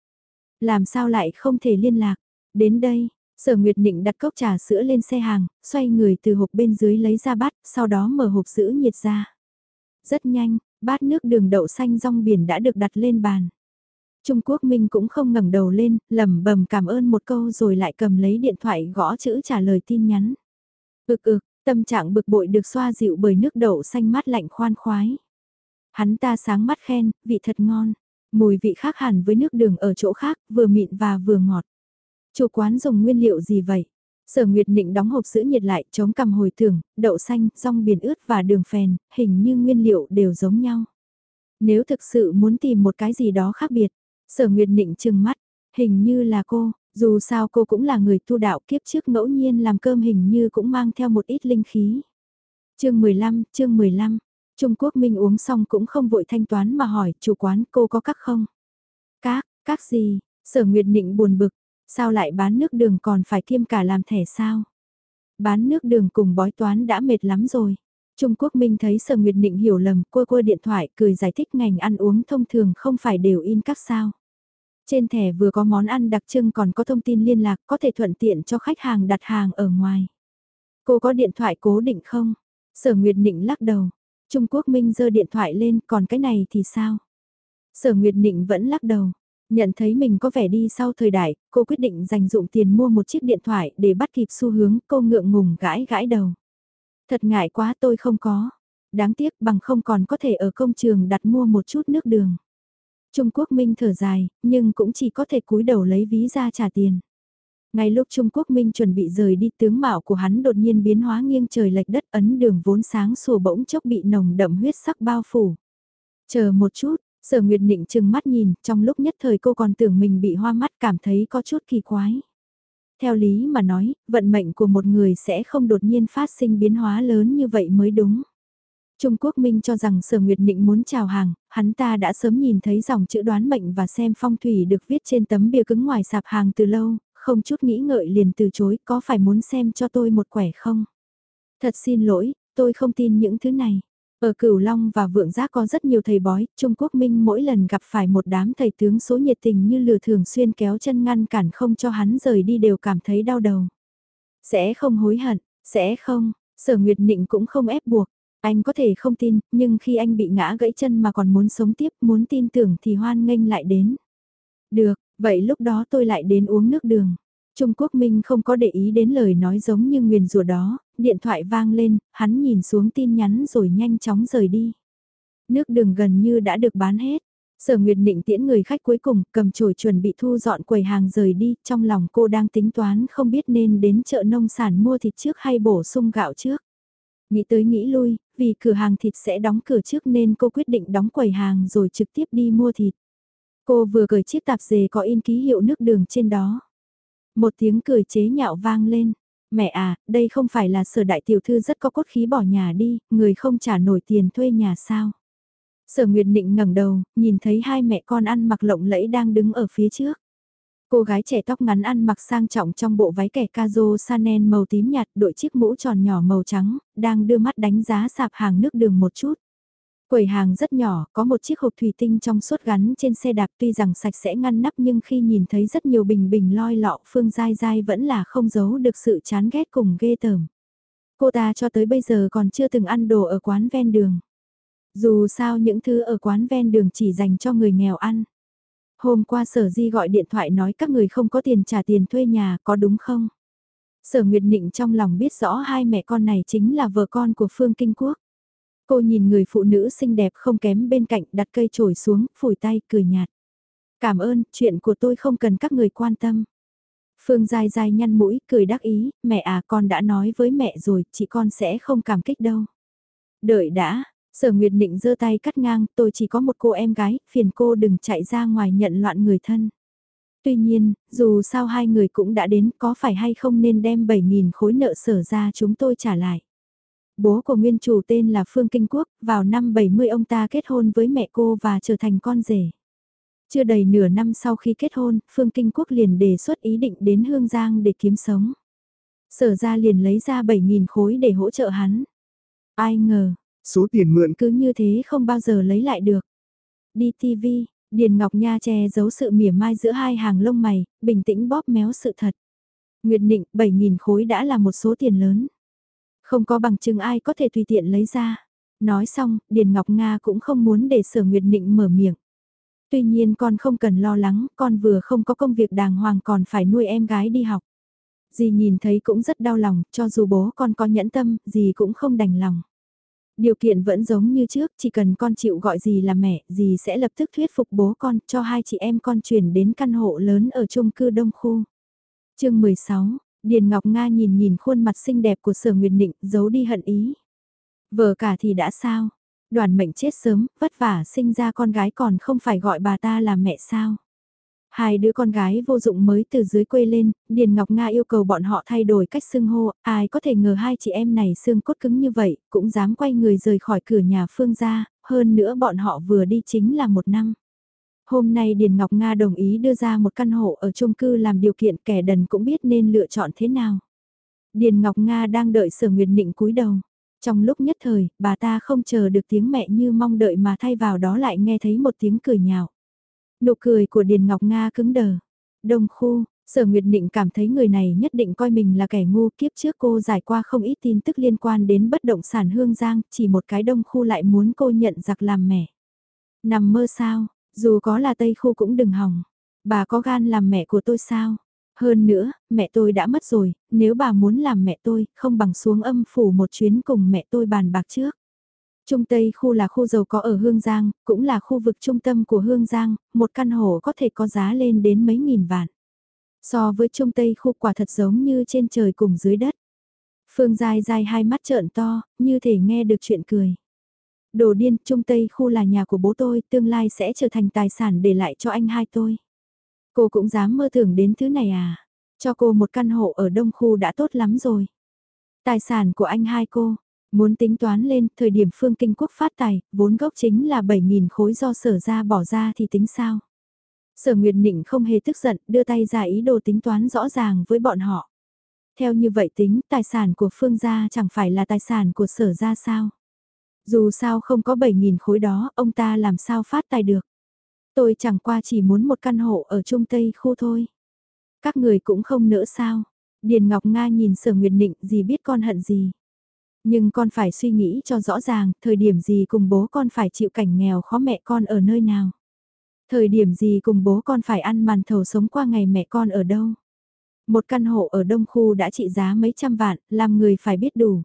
Speaker 1: Làm sao lại không thể liên lạc? Đến đây, Sở Nguyệt Nịnh đặt cốc trà sữa lên xe hàng, xoay người từ hộp bên dưới lấy ra bát, sau đó mở hộp giữ nhiệt ra. Rất nhanh, bát nước đường đậu xanh rong biển đã được đặt lên bàn. Trung Quốc Minh cũng không ngẩng đầu lên, lẩm bẩm cảm ơn một câu rồi lại cầm lấy điện thoại gõ chữ trả lời tin nhắn. Ực ực, tâm trạng bực bội được xoa dịu bởi nước đậu xanh mát lạnh khoan khoái. Hắn ta sáng mắt khen, vị thật ngon. Mùi vị khác hẳn với nước đường ở chỗ khác, vừa mịn và vừa ngọt. Chủ quán dùng nguyên liệu gì vậy? Sở Nguyệt Nịnh đóng hộp sữa nhiệt lại, chống cầm hồi tưởng, đậu xanh, rong biển ướt và đường phèn, hình như nguyên liệu đều giống nhau. Nếu thực sự muốn tìm một cái gì đó khác biệt, Sở Nguyệt Nịnh trừng mắt, hình như là cô, dù sao cô cũng là người tu đạo kiếp trước ngẫu nhiên làm cơm hình như cũng mang theo một ít linh khí. chương 15, chương 15, Trung Quốc Minh uống xong cũng không vội thanh toán mà hỏi chủ quán cô có các không? Các, các gì? Sở Nguyệt Nịnh buồn bực, sao lại bán nước đường còn phải kiêm cả làm thẻ sao? Bán nước đường cùng bói toán đã mệt lắm rồi. Trung Quốc Minh thấy Sở Nguyệt Nịnh hiểu lầm, cua cua điện thoại cười giải thích ngành ăn uống thông thường không phải đều in các sao. Trên thẻ vừa có món ăn đặc trưng còn có thông tin liên lạc có thể thuận tiện cho khách hàng đặt hàng ở ngoài. Cô có điện thoại cố định không? Sở Nguyệt Nịnh lắc đầu, Trung Quốc Minh giơ điện thoại lên, còn cái này thì sao? Sở Nguyệt Nịnh vẫn lắc đầu. Nhận thấy mình có vẻ đi sau thời đại, cô quyết định dành dụng tiền mua một chiếc điện thoại để bắt kịp xu hướng, cô ngượng ngùng gãi gãi đầu. Thật ngại quá tôi không có. Đáng tiếc bằng không còn có thể ở công trường đặt mua một chút nước đường. Trung Quốc Minh thở dài, nhưng cũng chỉ có thể cúi đầu lấy ví ra trả tiền. Ngay lúc Trung Quốc Minh chuẩn bị rời đi tướng mạo của hắn đột nhiên biến hóa nghiêng trời lệch đất ấn đường vốn sáng sủa bỗng chốc bị nồng đậm huyết sắc bao phủ. Chờ một chút, sở nguyệt nịnh chừng mắt nhìn, trong lúc nhất thời cô còn tưởng mình bị hoa mắt cảm thấy có chút kỳ quái. Theo lý mà nói, vận mệnh của một người sẽ không đột nhiên phát sinh biến hóa lớn như vậy mới đúng. Trung Quốc Minh cho rằng Sở Nguyệt Nịnh muốn chào hàng, hắn ta đã sớm nhìn thấy dòng chữ đoán mệnh và xem phong thủy được viết trên tấm bia cứng ngoài sạp hàng từ lâu, không chút nghĩ ngợi liền từ chối, có phải muốn xem cho tôi một quẻ không? Thật xin lỗi, tôi không tin những thứ này. Ở Cửu Long và Vượng Giác có rất nhiều thầy bói, Trung Quốc Minh mỗi lần gặp phải một đám thầy tướng số nhiệt tình như lừa thường xuyên kéo chân ngăn cản không cho hắn rời đi đều cảm thấy đau đầu. Sẽ không hối hận, sẽ không, sở nguyệt nịnh cũng không ép buộc, anh có thể không tin, nhưng khi anh bị ngã gãy chân mà còn muốn sống tiếp, muốn tin tưởng thì hoan nghênh lại đến. Được, vậy lúc đó tôi lại đến uống nước đường. Trung Quốc Minh không có để ý đến lời nói giống như nguyền rủa đó, điện thoại vang lên, hắn nhìn xuống tin nhắn rồi nhanh chóng rời đi. Nước đường gần như đã được bán hết. Sở Nguyệt Định tiễn người khách cuối cùng, cầm chổi chuẩn bị thu dọn quầy hàng rời đi, trong lòng cô đang tính toán không biết nên đến chợ nông sản mua thịt trước hay bổ sung gạo trước. Nghĩ tới nghĩ lui, vì cửa hàng thịt sẽ đóng cửa trước nên cô quyết định đóng quầy hàng rồi trực tiếp đi mua thịt. Cô vừa cởi chiếc tạp dề có in ký hiệu nước đường trên đó. Một tiếng cười chế nhạo vang lên. Mẹ à, đây không phải là sở đại tiểu thư rất có cốt khí bỏ nhà đi, người không trả nổi tiền thuê nhà sao. Sở Nguyệt Nịnh ngẩng đầu, nhìn thấy hai mẹ con ăn mặc lộng lẫy đang đứng ở phía trước. Cô gái trẻ tóc ngắn ăn mặc sang trọng trong bộ váy kẻ cazo Chanel màu tím nhạt đội chiếc mũ tròn nhỏ màu trắng, đang đưa mắt đánh giá sạp hàng nước đường một chút. Quầy hàng rất nhỏ, có một chiếc hộp thủy tinh trong suốt gắn trên xe đạp tuy rằng sạch sẽ ngăn nắp nhưng khi nhìn thấy rất nhiều bình bình loi lọ Phương Giai Giai vẫn là không giấu được sự chán ghét cùng ghê tởm. Cô ta cho tới bây giờ còn chưa từng ăn đồ ở quán ven đường. Dù sao những thứ ở quán ven đường chỉ dành cho người nghèo ăn. Hôm qua sở di gọi điện thoại nói các người không có tiền trả tiền thuê nhà có đúng không? Sở Nguyệt Nịnh trong lòng biết rõ hai mẹ con này chính là vợ con của Phương Kinh Quốc. Cô nhìn người phụ nữ xinh đẹp không kém bên cạnh đặt cây trổi xuống, phủi tay, cười nhạt. Cảm ơn, chuyện của tôi không cần các người quan tâm. Phương dài dài nhăn mũi, cười đắc ý, mẹ à con đã nói với mẹ rồi, chị con sẽ không cảm kích đâu. Đợi đã, sở nguyệt định giơ tay cắt ngang, tôi chỉ có một cô em gái, phiền cô đừng chạy ra ngoài nhận loạn người thân. Tuy nhiên, dù sao hai người cũng đã đến, có phải hay không nên đem 7.000 khối nợ sở ra chúng tôi trả lại. Bố của nguyên chủ tên là Phương Kinh Quốc, vào năm 70 ông ta kết hôn với mẹ cô và trở thành con rể. Chưa đầy nửa năm sau khi kết hôn, Phương Kinh Quốc liền đề xuất ý định đến Hương Giang để kiếm sống. Sở ra liền lấy ra 7.000 khối để hỗ trợ hắn. Ai ngờ,
Speaker 2: số tiền mượn
Speaker 1: cứ như thế không bao giờ lấy lại được. Đi TV, Điền Ngọc Nha che giấu sự mỉa mai giữa hai hàng lông mày, bình tĩnh bóp méo sự thật. Nguyệt Định, 7.000 khối đã là một số tiền lớn. Không có bằng chứng ai có thể tùy tiện lấy ra. Nói xong, Điền Ngọc Nga cũng không muốn để sở Nguyệt Nịnh mở miệng. Tuy nhiên con không cần lo lắng, con vừa không có công việc đàng hoàng còn phải nuôi em gái đi học. Dì nhìn thấy cũng rất đau lòng, cho dù bố con có nhẫn tâm, dì cũng không đành lòng. Điều kiện vẫn giống như trước, chỉ cần con chịu gọi dì là mẹ, dì sẽ lập tức thuyết phục bố con cho hai chị em con chuyển đến căn hộ lớn ở chung cư Đông Khu. chương 16, Điền Ngọc Nga nhìn nhìn khuôn mặt xinh đẹp của sở Nguyệt Nịnh, giấu đi hận ý. Vợ cả thì đã sao? Đoàn mệnh chết sớm, vất vả sinh ra con gái còn không phải gọi bà ta là mẹ sao? Hai đứa con gái vô dụng mới từ dưới quê lên, Điền Ngọc Nga yêu cầu bọn họ thay đổi cách xưng hô, ai có thể ngờ hai chị em này xương cốt cứng như vậy, cũng dám quay người rời khỏi cửa nhà Phương gia, hơn nữa bọn họ vừa đi chính là một năm. Hôm nay Điền Ngọc Nga đồng ý đưa ra một căn hộ ở chung cư làm điều kiện kẻ đần cũng biết nên lựa chọn thế nào. Điền Ngọc Nga đang đợi sở nguyệt nịnh cúi đầu. Trong lúc nhất thời, bà ta không chờ được tiếng mẹ như mong đợi mà thay vào đó lại nghe thấy một tiếng cười nhạo. Nụ cười của Điền Ngọc Nga cứng đờ. Đông khu, Sở Nguyệt Định cảm thấy người này nhất định coi mình là kẻ ngu kiếp trước cô giải qua không ít tin tức liên quan đến bất động sản Hương Giang, chỉ một cái đông khu lại muốn cô nhận giặc làm mẹ. Nằm mơ sao, dù có là Tây Khu cũng đừng hỏng. Bà có gan làm mẹ của tôi sao? Hơn nữa, mẹ tôi đã mất rồi, nếu bà muốn làm mẹ tôi, không bằng xuống âm phủ một chuyến cùng mẹ tôi bàn bạc trước. Trung Tây khu là khu giàu có ở Hương Giang, cũng là khu vực trung tâm của Hương Giang, một căn hộ có thể có giá lên đến mấy nghìn vạn. So với Trung Tây khu quả thật giống như trên trời cùng dưới đất. Phương dài dài hai mắt trợn to, như thể nghe được chuyện cười. Đồ điên, Trung Tây khu là nhà của bố tôi, tương lai sẽ trở thành tài sản để lại cho anh hai tôi. Cô cũng dám mơ tưởng đến thứ này à? Cho cô một căn hộ ở đông khu đã tốt lắm rồi. Tài sản của anh hai cô, muốn tính toán lên, thời điểm phương kinh quốc phát tài, vốn gốc chính là 7.000 khối do sở ra bỏ ra thì tính sao? Sở Nguyệt Nịnh không hề tức giận, đưa tay ra ý đồ tính toán rõ ràng với bọn họ. Theo như vậy tính, tài sản của phương gia chẳng phải là tài sản của sở gia sao? Dù sao không có 7.000 khối đó, ông ta làm sao phát tài được. Tôi chẳng qua chỉ muốn một căn hộ ở Trung Tây khu thôi. Các người cũng không nỡ sao. Điền Ngọc Nga nhìn sở nguyệt định gì biết con hận gì. Nhưng con phải suy nghĩ cho rõ ràng, thời điểm gì cùng bố con phải chịu cảnh nghèo khó mẹ con ở nơi nào. Thời điểm gì cùng bố con phải ăn màn thầu sống qua ngày mẹ con ở đâu. Một căn hộ ở đông khu đã trị giá mấy trăm vạn, làm người phải biết đủ.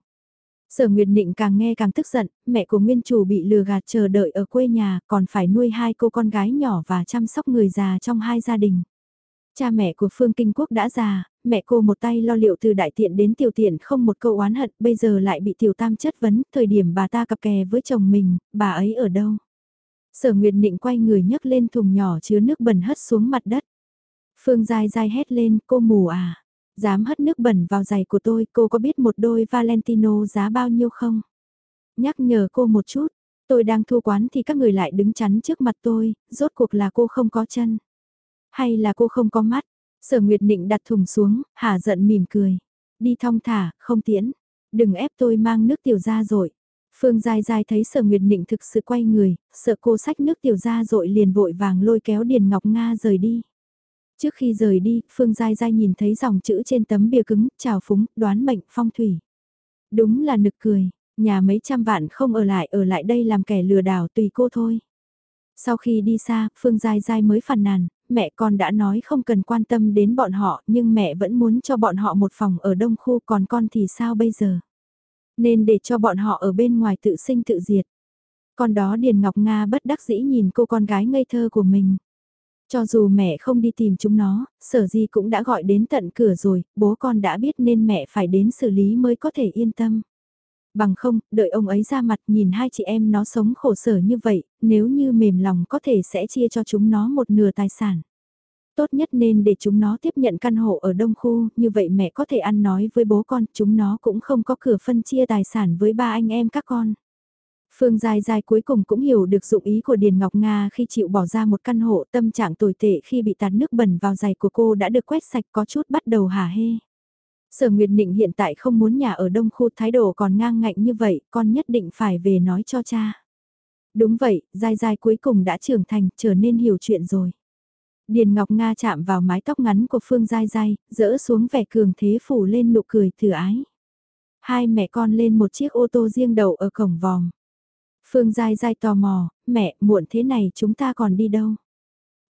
Speaker 1: Sở Nguyệt Nịnh càng nghe càng tức giận, mẹ của nguyên chủ bị lừa gạt chờ đợi ở quê nhà, còn phải nuôi hai cô con gái nhỏ và chăm sóc người già trong hai gia đình. Cha mẹ của Phương Kinh Quốc đã già, mẹ cô một tay lo liệu từ đại tiện đến tiểu tiện không một câu oán hận, bây giờ lại bị tiểu tam chất vấn, thời điểm bà ta cặp kè với chồng mình, bà ấy ở đâu? Sở Nguyệt Nịnh quay người nhấc lên thùng nhỏ chứa nước bẩn hất xuống mặt đất. Phương Giai Giai hét lên, cô mù à? Dám hất nước bẩn vào giày của tôi, cô có biết một đôi Valentino giá bao nhiêu không? Nhắc nhở cô một chút, tôi đang thua quán thì các người lại đứng chắn trước mặt tôi, rốt cuộc là cô không có chân. Hay là cô không có mắt? Sở Nguyệt Nịnh đặt thùng xuống, hả giận mỉm cười. Đi thong thả, không tiễn. Đừng ép tôi mang nước tiểu ra rồi. Phương Giai Giai thấy Sở Nguyệt Nịnh thực sự quay người, sợ cô sách nước tiểu ra rồi liền vội vàng lôi kéo Điền Ngọc Nga rời đi. Trước khi rời đi, Phương Giai Giai nhìn thấy dòng chữ trên tấm bìa cứng, chào phúng, đoán mệnh, phong thủy. Đúng là nực cười, nhà mấy trăm vạn không ở lại ở lại đây làm kẻ lừa đảo tùy cô thôi. Sau khi đi xa, Phương Giai Giai mới phàn nàn, mẹ con đã nói không cần quan tâm đến bọn họ nhưng mẹ vẫn muốn cho bọn họ một phòng ở đông khu còn con thì sao bây giờ? Nên để cho bọn họ ở bên ngoài tự sinh tự diệt. Con đó Điền Ngọc Nga bất đắc dĩ nhìn cô con gái ngây thơ của mình. Cho dù mẹ không đi tìm chúng nó, sở di cũng đã gọi đến tận cửa rồi, bố con đã biết nên mẹ phải đến xử lý mới có thể yên tâm. Bằng không, đợi ông ấy ra mặt nhìn hai chị em nó sống khổ sở như vậy, nếu như mềm lòng có thể sẽ chia cho chúng nó một nửa tài sản. Tốt nhất nên để chúng nó tiếp nhận căn hộ ở đông khu, như vậy mẹ có thể ăn nói với bố con, chúng nó cũng không có cửa phân chia tài sản với ba anh em các con. Phương Dài Dài cuối cùng cũng hiểu được dụng ý của Điền Ngọc Nga khi chịu bỏ ra một căn hộ tâm trạng tồi tệ khi bị tạt nước bẩn vào giày của cô đã được quét sạch có chút bắt đầu hả hê. Sở Nguyệt Nịnh hiện tại không muốn nhà ở đông khu thái độ còn ngang ngạnh như vậy, con nhất định phải về nói cho cha. Đúng vậy, Dài Dài cuối cùng đã trưởng thành, trở nên hiểu chuyện rồi. Điền Ngọc Nga chạm vào mái tóc ngắn của Phương Giai Giai, dỡ xuống vẻ cường thế phủ lên nụ cười thử ái. Hai mẹ con lên một chiếc ô tô riêng đậu ở cổng vòm. Phương Giai Giai tò mò, mẹ, muộn thế này chúng ta còn đi đâu?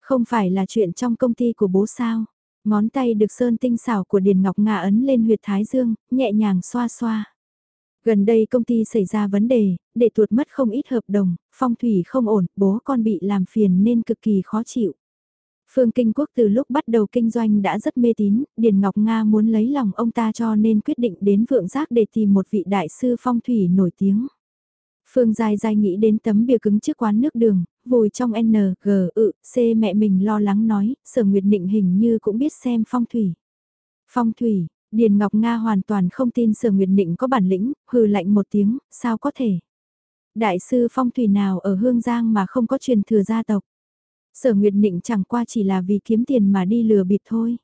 Speaker 1: Không phải là chuyện trong công ty của bố sao? Ngón tay được sơn tinh xảo của Điền Ngọc Nga ấn lên huyệt thái dương, nhẹ nhàng xoa xoa. Gần đây công ty xảy ra vấn đề, để tuột mất không ít hợp đồng, phong thủy không ổn, bố con bị làm phiền nên cực kỳ khó chịu. Phương Kinh Quốc từ lúc bắt đầu kinh doanh đã rất mê tín, Điền Ngọc Nga muốn lấy lòng ông ta cho nên quyết định đến vượng giác để tìm một vị đại sư phong thủy nổi tiếng. Phương dài dài nghĩ đến tấm bìa cứng trước quán nước đường, vùi trong N, G, ự, C mẹ mình lo lắng nói, sở nguyệt định hình như cũng biết xem phong thủy. Phong thủy, Điền Ngọc Nga hoàn toàn không tin sở nguyệt định có bản lĩnh, hừ lạnh một tiếng, sao có thể. Đại sư phong thủy nào ở Hương Giang mà không có truyền thừa gia tộc. Sở Nguyệt Nịnh chẳng qua chỉ là vì kiếm tiền mà đi lừa bịp thôi.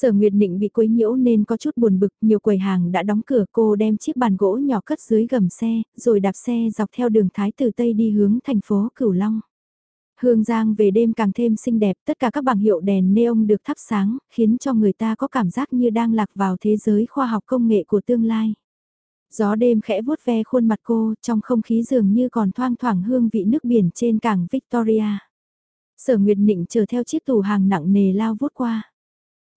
Speaker 1: Sở Nguyệt Nịnh bị quấy nhiễu nên có chút buồn bực, nhiều quầy hàng đã đóng cửa cô đem chiếc bàn gỗ nhỏ cất dưới gầm xe, rồi đạp xe dọc theo đường Thái từ Tây đi hướng thành phố Cửu Long. Hương Giang về đêm càng thêm xinh đẹp, tất cả các bảng hiệu đèn neon được thắp sáng, khiến cho người ta có cảm giác như đang lạc vào thế giới khoa học công nghệ của tương lai. Gió đêm khẽ vuốt ve khuôn mặt cô, trong không khí dường như còn thoang thoảng hương vị nước biển trên cảng Victoria. Sở Nguyệt Nịnh chờ theo chiếc tủ hàng nặng nề lao vút qua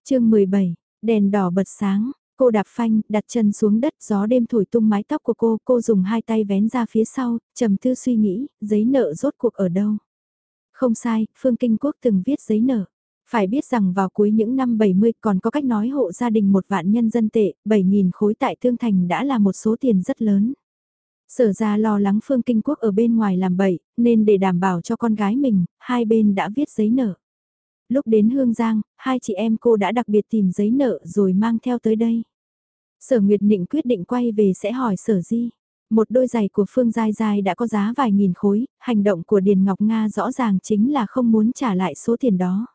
Speaker 1: chương 17, đèn đỏ bật sáng, cô đạp phanh, đặt chân xuống đất, gió đêm thổi tung mái tóc của cô, cô dùng hai tay vén ra phía sau, trầm tư suy nghĩ, giấy nợ rốt cuộc ở đâu. Không sai, Phương Kinh Quốc từng viết giấy nợ. Phải biết rằng vào cuối những năm 70 còn có cách nói hộ gia đình một vạn nhân dân tệ, 7.000 khối tại Thương Thành đã là một số tiền rất lớn. Sở ra lo lắng Phương Kinh Quốc ở bên ngoài làm bậy, nên để đảm bảo cho con gái mình, hai bên đã viết giấy nợ. Lúc đến Hương Giang, hai chị em cô đã đặc biệt tìm giấy nợ rồi mang theo tới đây. Sở Nguyệt Nịnh quyết định quay về sẽ hỏi Sở Di. Một đôi giày của Phương Giai Giai đã có giá vài nghìn khối, hành động của Điền Ngọc Nga rõ ràng chính là không muốn trả lại số tiền đó.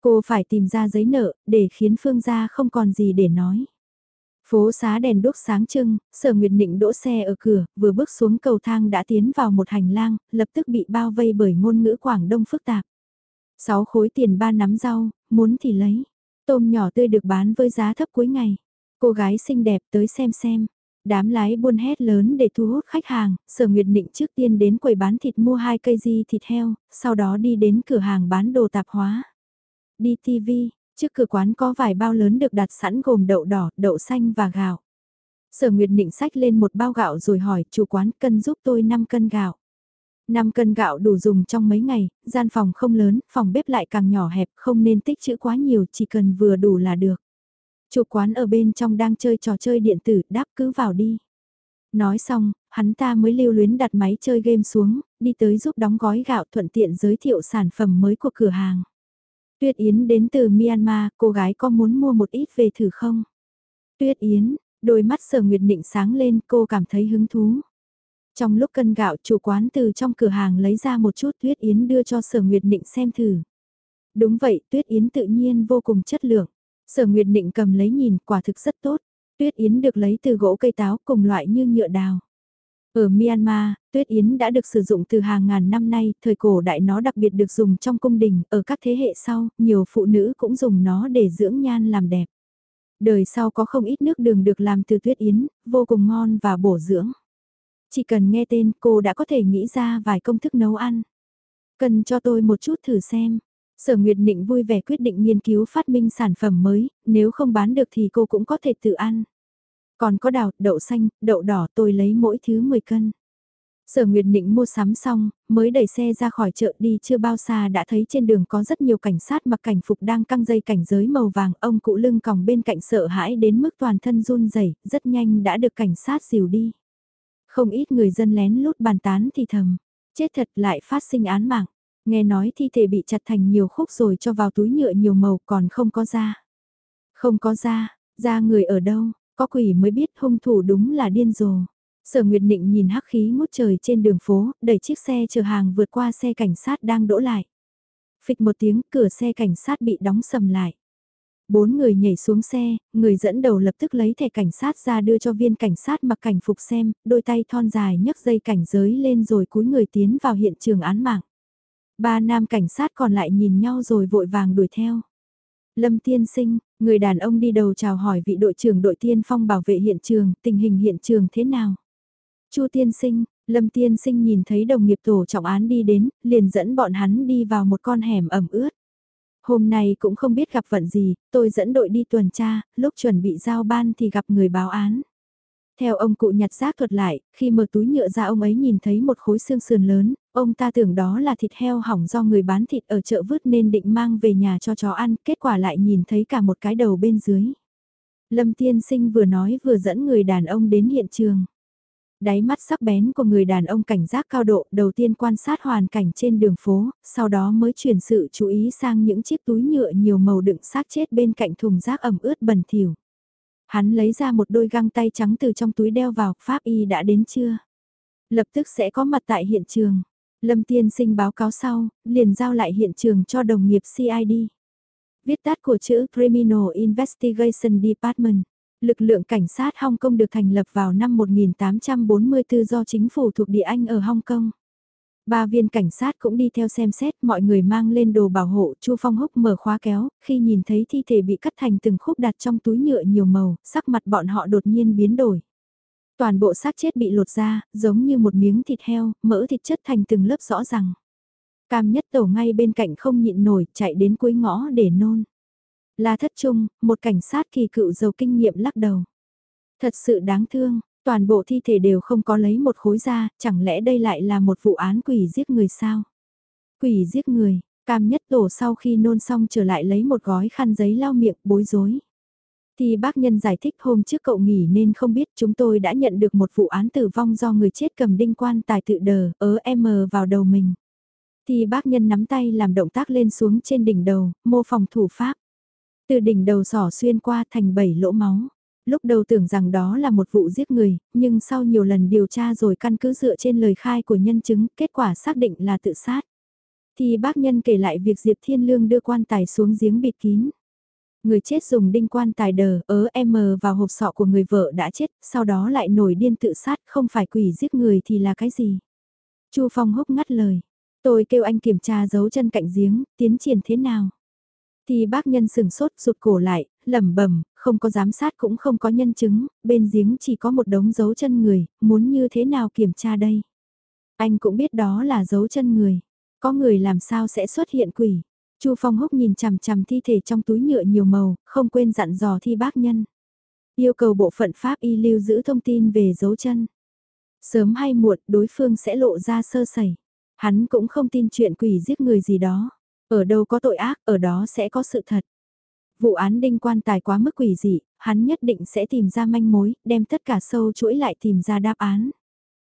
Speaker 1: Cô phải tìm ra giấy nợ, để khiến Phương Gia không còn gì để nói. Phố xá đèn đốt sáng trưng, sở nguyệt nịnh đỗ xe ở cửa, vừa bước xuống cầu thang đã tiến vào một hành lang, lập tức bị bao vây bởi ngôn ngữ Quảng Đông phức tạp. Sáu khối tiền ba nắm rau, muốn thì lấy. Tôm nhỏ tươi được bán với giá thấp cuối ngày. Cô gái xinh đẹp tới xem xem. Đám lái buôn hét lớn để thu hút khách hàng, sở nguyệt định trước tiên đến quầy bán thịt mua hai cây di thịt heo, sau đó đi đến cửa hàng bán đồ tạp hóa. Đi TV, Trước cửa quán có vài bao lớn được đặt sẵn gồm đậu đỏ, đậu xanh và gạo. Sở Nguyệt Nịnh sách lên một bao gạo rồi hỏi chủ quán cân giúp tôi 5 cân gạo. 5 cân gạo đủ dùng trong mấy ngày, gian phòng không lớn, phòng bếp lại càng nhỏ hẹp, không nên tích trữ quá nhiều, chỉ cần vừa đủ là được. Chủ quán ở bên trong đang chơi trò chơi điện tử, đáp cứ vào đi. Nói xong, hắn ta mới lưu luyến đặt máy chơi game xuống, đi tới giúp đóng gói gạo thuận tiện giới thiệu sản phẩm mới của cửa hàng. Tuyết Yến đến từ Myanmar, cô gái có muốn mua một ít về thử không? Tuyết Yến, đôi mắt sở nguyệt định sáng lên cô cảm thấy hứng thú. Trong lúc cân gạo chủ quán từ trong cửa hàng lấy ra một chút Tuyết Yến đưa cho sở nguyệt định xem thử. Đúng vậy, Tuyết Yến tự nhiên vô cùng chất lượng. Sở Nguyệt Định cầm lấy nhìn quả thực rất tốt. Tuyết Yến được lấy từ gỗ cây táo cùng loại như nhựa đào. Ở Myanmar, tuyết yến đã được sử dụng từ hàng ngàn năm nay, thời cổ đại nó đặc biệt được dùng trong cung đình, ở các thế hệ sau, nhiều phụ nữ cũng dùng nó để dưỡng nhan làm đẹp. Đời sau có không ít nước đường được làm từ tuyết yến, vô cùng ngon và bổ dưỡng. Chỉ cần nghe tên cô đã có thể nghĩ ra vài công thức nấu ăn. Cần cho tôi một chút thử xem. Sở Nguyệt Định vui vẻ quyết định nghiên cứu phát minh sản phẩm mới, nếu không bán được thì cô cũng có thể tự ăn. Còn có đào, đậu xanh, đậu đỏ tôi lấy mỗi thứ 10 cân. Sở Nguyệt định mua sắm xong, mới đẩy xe ra khỏi chợ đi chưa bao xa đã thấy trên đường có rất nhiều cảnh sát mặc cảnh phục đang căng dây cảnh giới màu vàng, ông cụ lưng còng bên cạnh sợ hãi đến mức toàn thân run rẩy, rất nhanh đã được cảnh sát dìu đi. Không ít người dân lén lút bàn tán thì thầm, chết thật lại phát sinh án mạng, nghe nói thi thể bị chặt thành nhiều khúc rồi cho vào túi nhựa nhiều màu còn không có da. Không có da, da người ở đâu, có quỷ mới biết hung thủ đúng là điên rồ. Sở Nguyệt Nịnh nhìn hắc khí ngút trời trên đường phố, đẩy chiếc xe chở hàng vượt qua xe cảnh sát đang đỗ lại. Phịch một tiếng, cửa xe cảnh sát bị đóng sầm lại. Bốn người nhảy xuống xe, người dẫn đầu lập tức lấy thẻ cảnh sát ra đưa cho viên cảnh sát mặc cảnh phục xem, đôi tay thon dài nhấc dây cảnh giới lên rồi cúi người tiến vào hiện trường án mạng. Ba nam cảnh sát còn lại nhìn nhau rồi vội vàng đuổi theo. Lâm tiên sinh, người đàn ông đi đầu chào hỏi vị đội trưởng đội tiên phong bảo vệ hiện trường, tình hình hiện trường thế nào? Chu tiên sinh, Lâm tiên sinh nhìn thấy đồng nghiệp tổ trọng án đi đến, liền dẫn bọn hắn đi vào một con hẻm ẩm ướt. Hôm nay cũng không biết gặp vận gì, tôi dẫn đội đi tuần tra, lúc chuẩn bị giao ban thì gặp người báo án. Theo ông cụ nhặt xác thuật lại, khi mở túi nhựa ra ông ấy nhìn thấy một khối xương sườn lớn, ông ta tưởng đó là thịt heo hỏng do người bán thịt ở chợ vứt nên định mang về nhà cho chó ăn, kết quả lại nhìn thấy cả một cái đầu bên dưới. Lâm tiên sinh vừa nói vừa dẫn người đàn ông đến hiện trường. Đáy mắt sắc bén của người đàn ông cảnh giác cao độ đầu tiên quan sát hoàn cảnh trên đường phố, sau đó mới chuyển sự chú ý sang những chiếc túi nhựa nhiều màu đựng xác chết bên cạnh thùng rác ẩm ướt bẩn thỉu. Hắn lấy ra một đôi găng tay trắng từ trong túi đeo vào, pháp y đã đến chưa? Lập tức sẽ có mặt tại hiện trường. Lâm tiên sinh báo cáo sau, liền giao lại hiện trường cho đồng nghiệp CID. Viết tắt của chữ Criminal Investigation Department. Lực lượng cảnh sát Hong Kong được thành lập vào năm 1844 do chính phủ thuộc địa Anh ở Hong Kong. Ba viên cảnh sát cũng đi theo xem xét mọi người mang lên đồ bảo hộ Chu Phong Húc mở khóa kéo, khi nhìn thấy thi thể bị cắt thành từng khúc đặt trong túi nhựa nhiều màu, sắc mặt bọn họ đột nhiên biến đổi. Toàn bộ xác chết bị lột ra, giống như một miếng thịt heo, mỡ thịt chất thành từng lớp rõ ràng. Cam nhất tổ ngay bên cạnh không nhịn nổi, chạy đến cuối ngõ để nôn. La thất trung, một cảnh sát kỳ cựu giàu kinh nghiệm lắc đầu. Thật sự đáng thương, Toàn bộ thi thể đều không có lấy một khối da, chẳng lẽ đây lại là một vụ án quỷ giết người sao? Quỷ giết người, cam nhất tổ sau khi nôn xong trở lại lấy một gói khăn giấy lau miệng bối rối. Thì bác nhân giải thích hôm trước cậu nghỉ nên không biết chúng tôi đã nhận được một vụ án tử vong do người chết cầm đinh quan tài tự đờ, ớ m ờ, vào đầu mình. Thì bác nhân nắm tay làm động tác lên xuống trên đỉnh đầu, mô phòng thủ pháp. Từ đỉnh đầu sỏ xuyên qua thành bảy lỗ máu. Lúc đầu tưởng rằng đó là một vụ giết người, nhưng sau nhiều lần điều tra rồi căn cứ dựa trên lời khai của nhân chứng, kết quả xác định là tự sát. Thì bác nhân kể lại việc Diệp Thiên Lương đưa quan tài xuống giếng bịt kín. Người chết dùng đinh quan tài đờ, ớ M vào hộp sọ của người vợ đã chết, sau đó lại nổi điên tự sát, không phải quỷ giết người thì là cái gì? Chu Phong húc ngắt lời. Tôi kêu anh kiểm tra dấu chân cạnh giếng, tiến triển thế nào? Thì bác nhân sừng sốt rụt cổ lại, lẩm bẩm không có giám sát cũng không có nhân chứng, bên giếng chỉ có một đống dấu chân người, muốn như thế nào kiểm tra đây? Anh cũng biết đó là dấu chân người, có người làm sao sẽ xuất hiện quỷ. Chu Phong Húc nhìn chằm chằm thi thể trong túi nhựa nhiều màu, không quên dặn dò thi bác nhân. Yêu cầu bộ phận pháp y lưu giữ thông tin về dấu chân. Sớm hay muộn đối phương sẽ lộ ra sơ sẩy. Hắn cũng không tin chuyện quỷ giết người gì đó. Ở đâu có tội ác, ở đó sẽ có sự thật. Vụ án đinh quan tài quá mức quỷ dị, hắn nhất định sẽ tìm ra manh mối, đem tất cả sâu chuỗi lại tìm ra đáp án.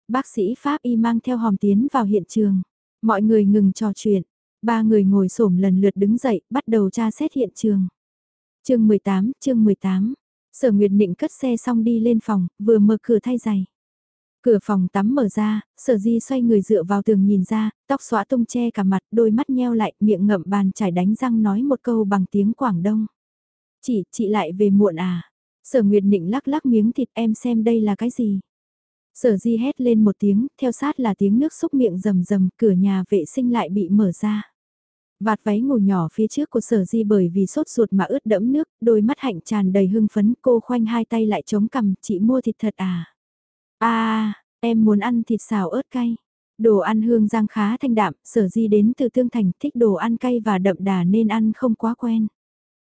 Speaker 1: Bác sĩ Pháp y mang theo hòm tiến vào hiện trường. Mọi người ngừng trò chuyện. Ba người ngồi xổm lần lượt đứng dậy, bắt đầu tra xét hiện trường. chương 18, chương 18. Sở Nguyệt Nịnh cất xe xong đi lên phòng, vừa mở cửa thay giày. Cửa phòng tắm mở ra, sở di xoay người dựa vào tường nhìn ra, tóc xóa tung che cả mặt, đôi mắt nheo lại, miệng ngậm bàn chải đánh răng nói một câu bằng tiếng Quảng Đông. Chị, chị lại về muộn à? Sở Nguyệt Nịnh lắc lắc miếng thịt em xem đây là cái gì? Sở di hét lên một tiếng, theo sát là tiếng nước xúc miệng rầm rầm, cửa nhà vệ sinh lại bị mở ra. Vạt váy ngủ nhỏ phía trước của sở di bởi vì sốt ruột mà ướt đẫm nước, đôi mắt hạnh tràn đầy hưng phấn, cô khoanh hai tay lại chống cằm, chị mua thịt thật à? À, em muốn ăn thịt xào ớt cay. Đồ ăn hương giang khá thanh đạm, sở di đến từ Tương Thành thích đồ ăn cay và đậm đà nên ăn không quá quen.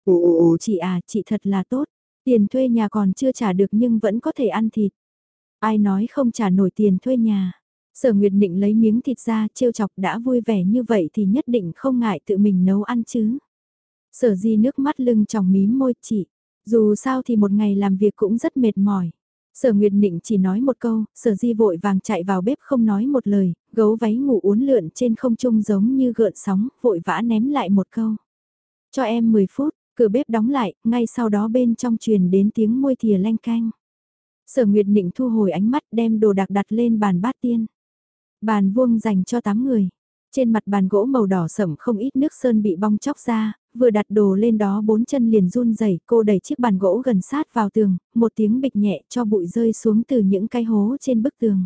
Speaker 1: Ồ, chị à, chị thật là tốt. Tiền thuê nhà còn chưa trả được nhưng vẫn có thể ăn thịt. Ai nói không trả nổi tiền thuê nhà. Sở Nguyệt Định lấy miếng thịt ra trêu chọc đã vui vẻ như vậy thì nhất định không ngại tự mình nấu ăn chứ. Sở di nước mắt lưng tròng mím môi chị. Dù sao thì một ngày làm việc cũng rất mệt mỏi. Sở Nguyệt Nịnh chỉ nói một câu, sở di vội vàng chạy vào bếp không nói một lời, gấu váy ngủ uốn lượn trên không trung giống như gợn sóng, vội vã ném lại một câu. Cho em 10 phút, cửa bếp đóng lại, ngay sau đó bên trong truyền đến tiếng môi thìa lanh canh. Sở Nguyệt Nịnh thu hồi ánh mắt đem đồ đạc đặt lên bàn bát tiên. Bàn vuông dành cho 8 người. Trên mặt bàn gỗ màu đỏ sẫm không ít nước sơn bị bong chóc ra, vừa đặt đồ lên đó bốn chân liền run rẩy, cô đẩy chiếc bàn gỗ gần sát vào tường, một tiếng bịch nhẹ cho bụi rơi xuống từ những cái hố trên bức tường.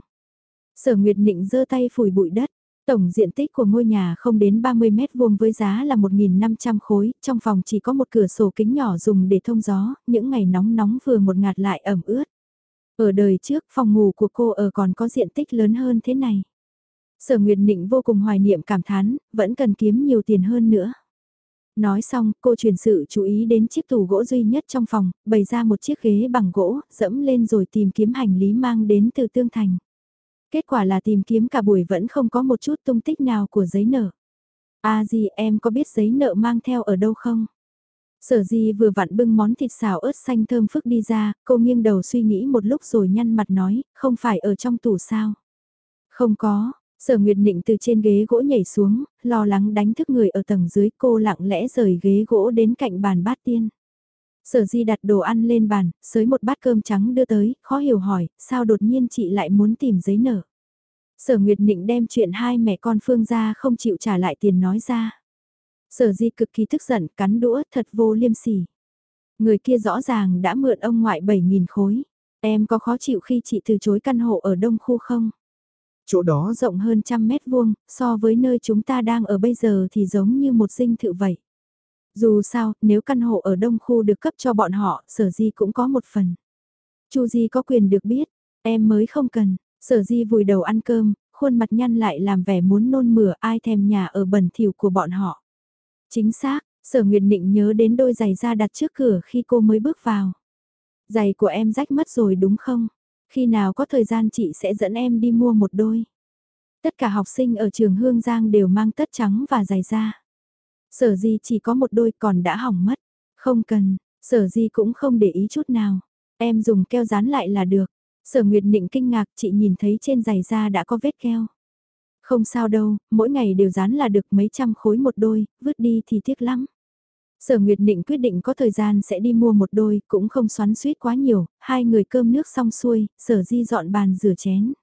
Speaker 1: Sở Nguyệt Nịnh giơ tay phủi bụi đất, tổng diện tích của ngôi nhà không đến 30 mét vuông với giá là 1.500 khối, trong phòng chỉ có một cửa sổ kính nhỏ dùng để thông gió, những ngày nóng nóng vừa một ngạt lại ẩm ướt. Ở đời trước, phòng ngủ của cô ở còn có diện tích lớn hơn thế này. Sở Nguyệt Nịnh vô cùng hoài niệm cảm thán, vẫn cần kiếm nhiều tiền hơn nữa. Nói xong, cô chuyển sự chú ý đến chiếc tủ gỗ duy nhất trong phòng, bày ra một chiếc ghế bằng gỗ, dẫm lên rồi tìm kiếm hành lý mang đến từ Tương Thành. Kết quả là tìm kiếm cả buổi vẫn không có một chút tung tích nào của giấy nợ. À gì em có biết giấy nợ mang theo ở đâu không? Sở di vừa vặn bưng món thịt xào ớt xanh thơm phức đi ra, cô nghiêng đầu suy nghĩ một lúc rồi nhăn mặt nói, không phải ở trong tủ sao? Không có, Sở Nguyệt Nịnh từ trên ghế gỗ nhảy xuống, lo lắng đánh thức người ở tầng dưới cô lặng lẽ rời ghế gỗ đến cạnh bàn bát tiên. Sở Di đặt đồ ăn lên bàn, sới một bát cơm trắng đưa tới, khó hiểu hỏi, sao đột nhiên chị lại muốn tìm giấy nợ. Sở Nguyệt Nịnh đem chuyện hai mẹ con Phương ra không chịu trả lại tiền nói ra. Sở Di cực kỳ tức giận, cắn đũa, thật vô liêm sỉ. Người kia rõ ràng đã mượn ông ngoại 7.000 khối. Em có khó chịu khi chị từ chối căn hộ ở đông khu không? Chỗ đó rộng hơn trăm mét vuông, so với nơi chúng ta đang ở bây giờ thì giống như một dinh thự vậy. Dù sao, nếu căn hộ ở đông khu được cấp cho bọn họ, sở di cũng có một phần. Chu di có quyền được biết, em mới không cần, sở di vùi đầu ăn cơm, khuôn mặt nhăn lại làm vẻ muốn nôn mửa ai thèm nhà ở bẩn thỉu của bọn họ. Chính xác, sở Nguyệt Nịnh nhớ đến đôi giày da đặt trước cửa khi cô mới bước vào. Giày của em rách mất rồi đúng không? Khi nào có thời gian chị sẽ dẫn em đi mua một đôi. Tất cả học sinh ở trường Hương Giang đều mang tất trắng và giày da. Sở di chỉ có một đôi còn đã hỏng mất. Không cần, sở di cũng không để ý chút nào. Em dùng keo dán lại là được. Sở Nguyệt Nịnh kinh ngạc chị nhìn thấy trên giày da đã có vết keo. Không sao đâu, mỗi ngày đều dán là được mấy trăm khối một đôi, vứt đi thì tiếc lắm. Sở Nguyệt Định quyết định có thời gian sẽ đi mua một đôi, cũng không xoắn suýt quá nhiều, hai người cơm nước xong xuôi, sở di dọn bàn rửa chén.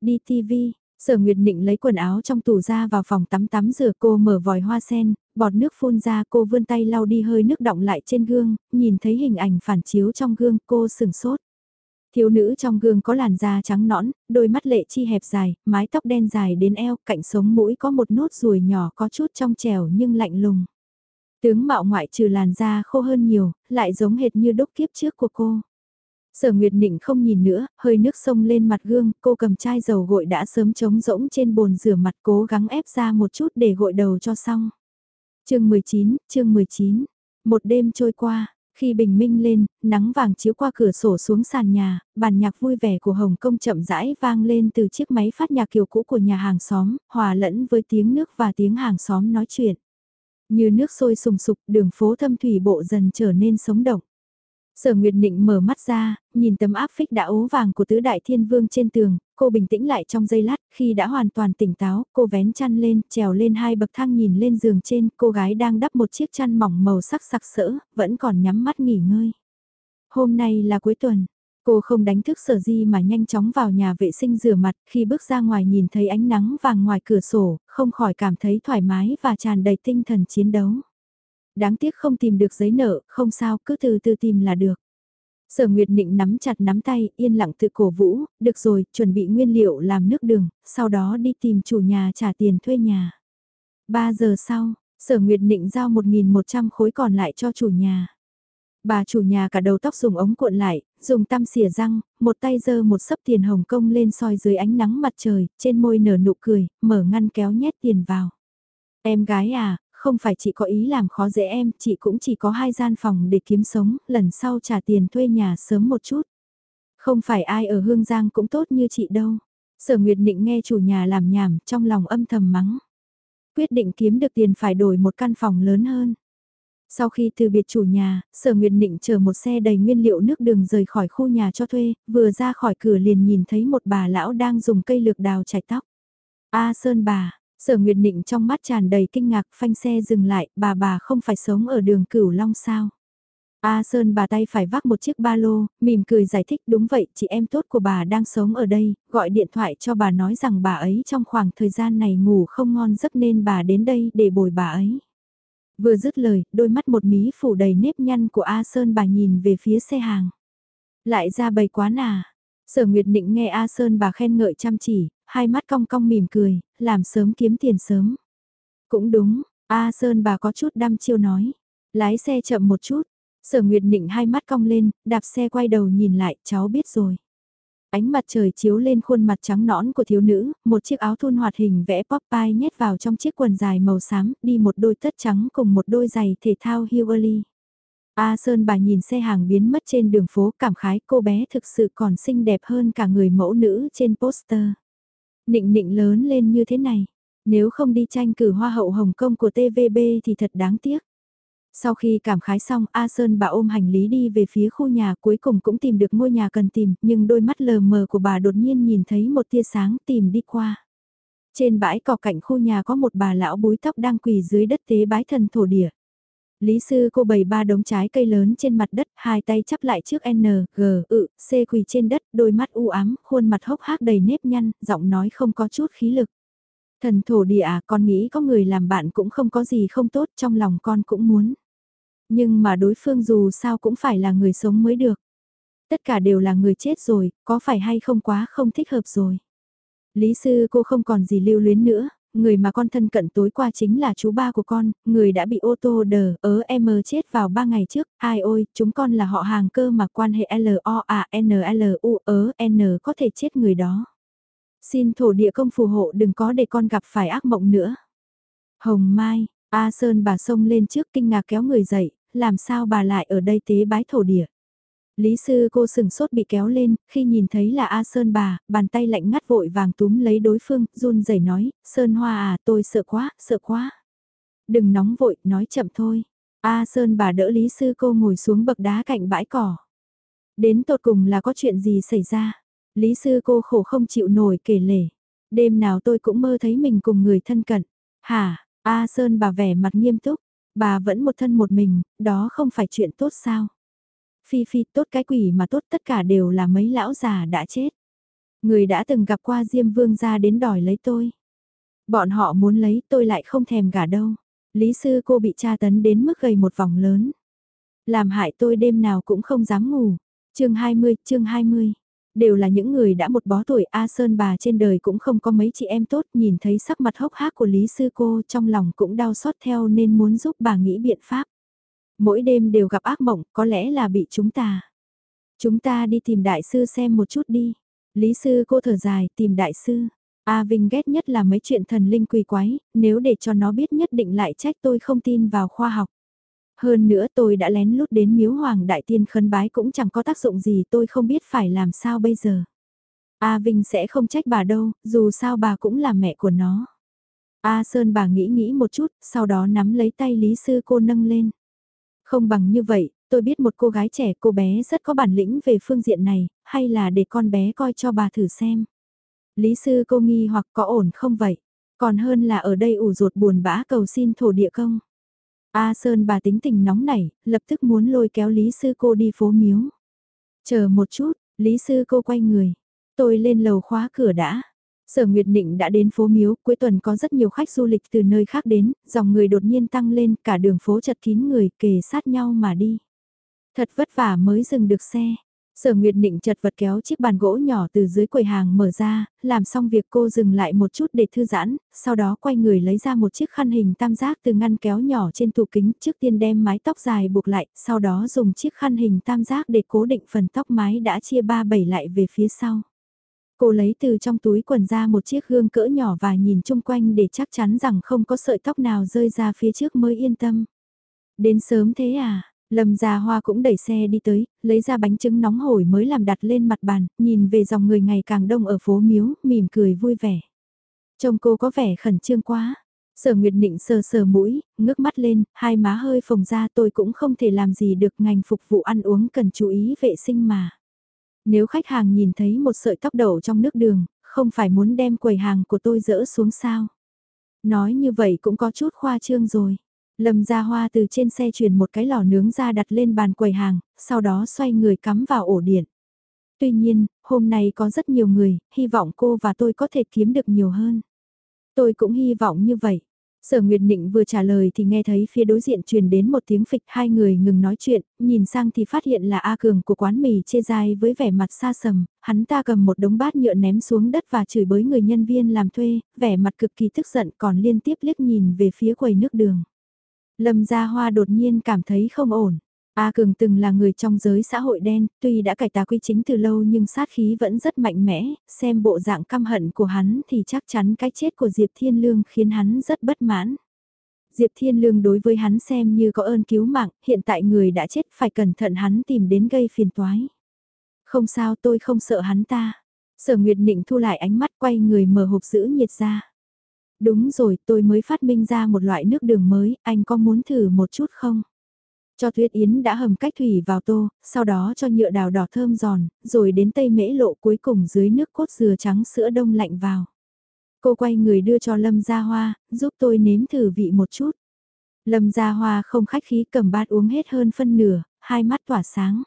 Speaker 1: Đi TV, sở Nguyệt Định lấy quần áo trong tủ ra vào phòng tắm tắm rửa cô mở vòi hoa sen, bọt nước phun ra cô vươn tay lau đi hơi nước đọng lại trên gương, nhìn thấy hình ảnh phản chiếu trong gương cô sừng sốt. Thiếu nữ trong gương có làn da trắng nõn, đôi mắt lệ chi hẹp dài, mái tóc đen dài đến eo, cạnh sống mũi có một nốt ruồi nhỏ có chút trong trẻo nhưng lạnh lùng. Tướng mạo ngoại trừ làn da khô hơn nhiều, lại giống hệt như đúc kiếp trước của cô. Sở Nguyệt Nịnh không nhìn nữa, hơi nước sông lên mặt gương, cô cầm chai dầu gội đã sớm trống rỗng trên bồn rửa mặt cố gắng ép ra một chút để gội đầu cho xong. chương 19, chương 19. Một đêm trôi qua, khi bình minh lên, nắng vàng chiếu qua cửa sổ xuống sàn nhà, bản nhạc vui vẻ của Hồng Kông chậm rãi vang lên từ chiếc máy phát nhạc kiểu cũ của nhà hàng xóm, hòa lẫn với tiếng nước và tiếng hàng xóm nói chuyện. Như nước sôi sùng sục, đường phố thâm thủy bộ dần trở nên sống động. Sở Nguyệt Nịnh mở mắt ra, nhìn tấm áp phích đã ố vàng của tứ đại thiên vương trên tường, cô bình tĩnh lại trong giây lát, khi đã hoàn toàn tỉnh táo, cô vén chăn lên, trèo lên hai bậc thang nhìn lên giường trên, cô gái đang đắp một chiếc chăn mỏng màu sắc sặc sỡ, vẫn còn nhắm mắt nghỉ ngơi. Hôm nay là cuối tuần, cô không đánh thức sở di mà nhanh chóng vào nhà vệ sinh rửa mặt, khi bước ra ngoài nhìn thấy ánh nắng vàng ngoài cửa sổ, không khỏi cảm thấy thoải mái và tràn đầy tinh thần chiến đấu đáng tiếc không tìm được giấy nợ, không sao, cứ từ từ tìm là được. Sở Nguyệt Nịnh nắm chặt nắm tay, yên lặng tự cổ vũ, được rồi, chuẩn bị nguyên liệu làm nước đường, sau đó đi tìm chủ nhà trả tiền thuê nhà. 3 giờ sau, Sở Nguyệt Nịnh giao 1.100 khối còn lại cho chủ nhà. Bà chủ nhà cả đầu tóc dùng ống cuộn lại, dùng tăm xỉa răng, một tay giơ một sấp tiền hồng kông lên soi dưới ánh nắng mặt trời, trên môi nở nụ cười, mở ngăn kéo nhét tiền vào. Em gái à, không phải chị có ý làm khó dễ em, chị cũng chỉ có hai gian phòng để kiếm sống, lần sau trả tiền thuê nhà sớm một chút. Không phải ai ở Hương Giang cũng tốt như chị đâu. Sở Nguyệt Định nghe chủ nhà làm nhảm, trong lòng âm thầm mắng. Quyết định kiếm được tiền phải đổi một căn phòng lớn hơn. Sau khi từ biệt chủ nhà, Sở Nguyệt Định chờ một xe đầy nguyên liệu nước đường rời khỏi khu nhà cho thuê, vừa ra khỏi cửa liền nhìn thấy một bà lão đang dùng cây lược đào chải tóc. A Sơn bà, Sở Nguyệt Nịnh trong mắt tràn đầy kinh ngạc phanh xe dừng lại, bà bà không phải sống ở đường Cửu Long sao. A Sơn bà tay phải vác một chiếc ba lô, mỉm cười giải thích đúng vậy, chị em tốt của bà đang sống ở đây, gọi điện thoại cho bà nói rằng bà ấy trong khoảng thời gian này ngủ không ngon giấc nên bà đến đây để bồi bà ấy. Vừa dứt lời, đôi mắt một mí phủ đầy nếp nhăn của A Sơn bà nhìn về phía xe hàng. Lại ra bầy quán à? Sở Nguyệt Nịnh nghe A Sơn bà khen ngợi chăm chỉ, hai mắt cong cong mỉm cười, làm sớm kiếm tiền sớm. Cũng đúng, A Sơn bà có chút đăm chiêu nói, lái xe chậm một chút, sở nguyệt nịnh hai mắt cong lên, đạp xe quay đầu nhìn lại, cháu biết rồi. Ánh mặt trời chiếu lên khuôn mặt trắng nõn của thiếu nữ, một chiếc áo thun hoạt hình vẽ Popeye nhét vào trong chiếc quần dài màu xám, đi một đôi tất trắng cùng một đôi giày thể thao Hewley. A Sơn bà nhìn xe hàng biến mất trên đường phố cảm khái cô bé thực sự còn xinh đẹp hơn cả người mẫu nữ trên poster. Nịnh nịnh lớn lên như thế này, nếu không đi tranh cử Hoa hậu Hồng Kông của TVB thì thật đáng tiếc. Sau khi cảm khái xong, A Sơn bà ôm hành lý đi về phía khu nhà cuối cùng cũng tìm được ngôi nhà cần tìm, nhưng đôi mắt lờ mờ của bà đột nhiên nhìn thấy một tia sáng tìm đi qua. Trên bãi cỏ cạnh khu nhà có một bà lão búi tóc đang quỳ dưới đất tế bái thần thổ địa. Lý sư cô bày ba đống trái cây lớn trên mặt đất, hai tay chắp lại trước N, G, ự, C quỳ trên đất, đôi mắt u ám, khuôn mặt hốc hác đầy nếp nhăn, giọng nói không có chút khí lực. Thần thổ địa à, con nghĩ có người làm bạn cũng không có gì không tốt, trong lòng con cũng muốn. Nhưng mà đối phương dù sao cũng phải là người sống mới được. Tất cả đều là người chết rồi, có phải hay không quá không thích hợp rồi. Lý sư cô không còn gì lưu luyến nữa, người mà con thân cận tối qua chính là chú ba của con, người đã bị ô tô đờ, ớ em chết vào ba ngày trước, ai ôi, chúng con là họ hàng cơ mà quan hệ L-O-A-N-L-U ớ N có thể chết người đó. Xin thổ địa công phù hộ đừng có để con gặp phải ác mộng nữa. Hồng Mai, A Sơn bà sông lên trước kinh ngạc kéo người dậy, làm sao bà lại ở đây tế bái thổ địa. Lý sư cô sừng sốt bị kéo lên, khi nhìn thấy là A Sơn bà, bàn tay lạnh ngắt vội vàng túm lấy đối phương, run rẩy nói, Sơn Hoa à, tôi sợ quá, sợ quá. Đừng nóng vội, nói chậm thôi. A Sơn bà đỡ Lý sư cô ngồi xuống bậc đá cạnh bãi cỏ. Đến tột cùng là có chuyện gì xảy ra? Lý sư cô khổ không chịu nổi kể lể. Đêm nào tôi cũng mơ thấy mình cùng người thân cận. Hả, A Sơn bà vẻ mặt nghiêm túc. Bà vẫn một thân một mình, đó không phải chuyện tốt sao? Phi Phi tốt cái quỷ mà tốt tất cả đều là mấy lão già đã chết. Người đã từng gặp qua Diêm Vương ra đến đòi lấy tôi. Bọn họ muốn lấy tôi lại không thèm gả đâu. Lý sư cô bị tra tấn đến mức gầy một vòng lớn. Làm hại tôi đêm nào cũng không dám ngủ. chương 20, chương 20 đều là những người đã một bó tuổi A Sơn bà trên đời cũng không có mấy chị em tốt nhìn thấy sắc mặt hốc hác của Lý Sư Cô trong lòng cũng đau xót theo nên muốn giúp bà nghĩ biện pháp. Mỗi đêm đều gặp ác mộng, có lẽ là bị chúng ta. Chúng ta đi tìm đại sư xem một chút đi. Lý sư cô thở dài, tìm đại sư. A Vinh ghét nhất là mấy chuyện thần linh quỷ quái, nếu để cho nó biết nhất định lại trách tôi không tin vào khoa học. Hơn nữa tôi đã lén lút đến miếu hoàng đại tiên khấn bái cũng chẳng có tác dụng gì tôi không biết phải làm sao bây giờ. A Vinh sẽ không trách bà đâu, dù sao bà cũng là mẹ của nó. A Sơn bà nghĩ nghĩ một chút, sau đó nắm lấy tay Lý Sư cô nâng lên. Không bằng như vậy, tôi biết một cô gái trẻ cô bé rất có bản lĩnh về phương diện này, hay là để con bé coi cho bà thử xem. Lý Sư cô nghi hoặc có ổn không vậy? Còn hơn là ở đây ủ ruột buồn bã cầu xin thổ địa công. A Sơn bà tính tình nóng nảy, lập tức muốn lôi kéo Lý Sư cô đi phố miếu. Chờ một chút, Lý Sư cô quay người. Tôi lên lầu khóa cửa đã. Sở Nguyệt Nịnh đã đến phố Miếu, cuối tuần có rất nhiều khách du lịch từ nơi khác đến, dòng người đột nhiên tăng lên, cả đường phố chật kín người kề sát nhau mà đi. Thật vất vả mới dừng được xe. Sở Nguyệt Nịnh chật vật kéo chiếc bàn gỗ nhỏ từ dưới quầy hàng mở ra, làm xong việc cô dừng lại một chút để thư giãn, sau đó quay người lấy ra một chiếc khăn hình tam giác từ ngăn kéo nhỏ trên tủ kính trước tiên đem mái tóc dài buộc lại, sau đó dùng chiếc khăn hình tam giác để cố định phần tóc mái đã chia ba bảy lại về phía sau. Cô lấy từ trong túi quần ra một chiếc gương cỡ nhỏ và nhìn chung quanh để chắc chắn rằng không có sợi tóc nào rơi ra phía trước mới yên tâm. Đến sớm thế à? Lâm Gia Hoa cũng đẩy xe đi tới, lấy ra bánh trứng nóng hổi mới làm đặt lên mặt bàn, nhìn về dòng người ngày càng đông ở phố Miếu, mỉm cười vui vẻ. Trông cô có vẻ khẩn trương quá. Sở Nguyệt Nịnh sờ sờ mũi, ngước mắt lên, hai má hơi phồng ra tôi cũng không thể làm gì được ngành phục vụ ăn uống cần chú ý vệ sinh mà. Nếu khách hàng nhìn thấy một sợi tóc đậu trong nước đường, không phải muốn đem quầy hàng của tôi dỡ xuống sao. Nói như vậy cũng có chút khoa trương rồi. Lâm gia hoa từ trên xe chuyển một cái lò nướng ra đặt lên bàn quầy hàng, sau đó xoay người cắm vào ổ điện. Tuy nhiên, hôm nay có rất nhiều người, hy vọng cô và tôi có thể kiếm được nhiều hơn. Tôi cũng hy vọng như vậy. Sở Nguyệt Nịnh vừa trả lời thì nghe thấy phía đối diện truyền đến một tiếng phịch hai người ngừng nói chuyện, nhìn sang thì phát hiện là A Cường của quán mì chê dai với vẻ mặt xa sầm, hắn ta cầm một đống bát nhựa ném xuống đất và chửi bới người nhân viên làm thuê, vẻ mặt cực kỳ tức giận còn liên tiếp liếc nhìn về phía quầy nước đường. Lâm Gia Hoa đột nhiên cảm thấy không ổn. A Cường từng là người trong giới xã hội đen, tuy đã cải tà quy chính từ lâu nhưng sát khí vẫn rất mạnh mẽ, xem bộ dạng căm hận của hắn thì chắc chắn cái chết của Diệp Thiên Lương khiến hắn rất bất mãn. Diệp Thiên Lương đối với hắn xem như có ơn cứu mạng, hiện tại người đã chết phải cẩn thận hắn tìm đến gây phiền toái. Không sao tôi không sợ hắn ta. Sở Nguyệt Nịnh thu lại ánh mắt quay người mở hộp giữ nhiệt ra. Đúng rồi tôi mới phát minh ra một loại nước đường mới, anh có muốn thử một chút không? Cho Tuyết Yến đã hầm cách thủy vào tô, sau đó cho nhựa đào đỏ thơm giòn, rồi đến tây mễ lộ cuối cùng dưới nước cốt dừa trắng sữa đông lạnh vào. Cô quay người đưa cho Lâm Gia Hoa, giúp tôi nếm thử vị một chút. Lâm Gia Hoa không khách khí cầm bát uống hết hơn phân nửa, hai mắt tỏa sáng.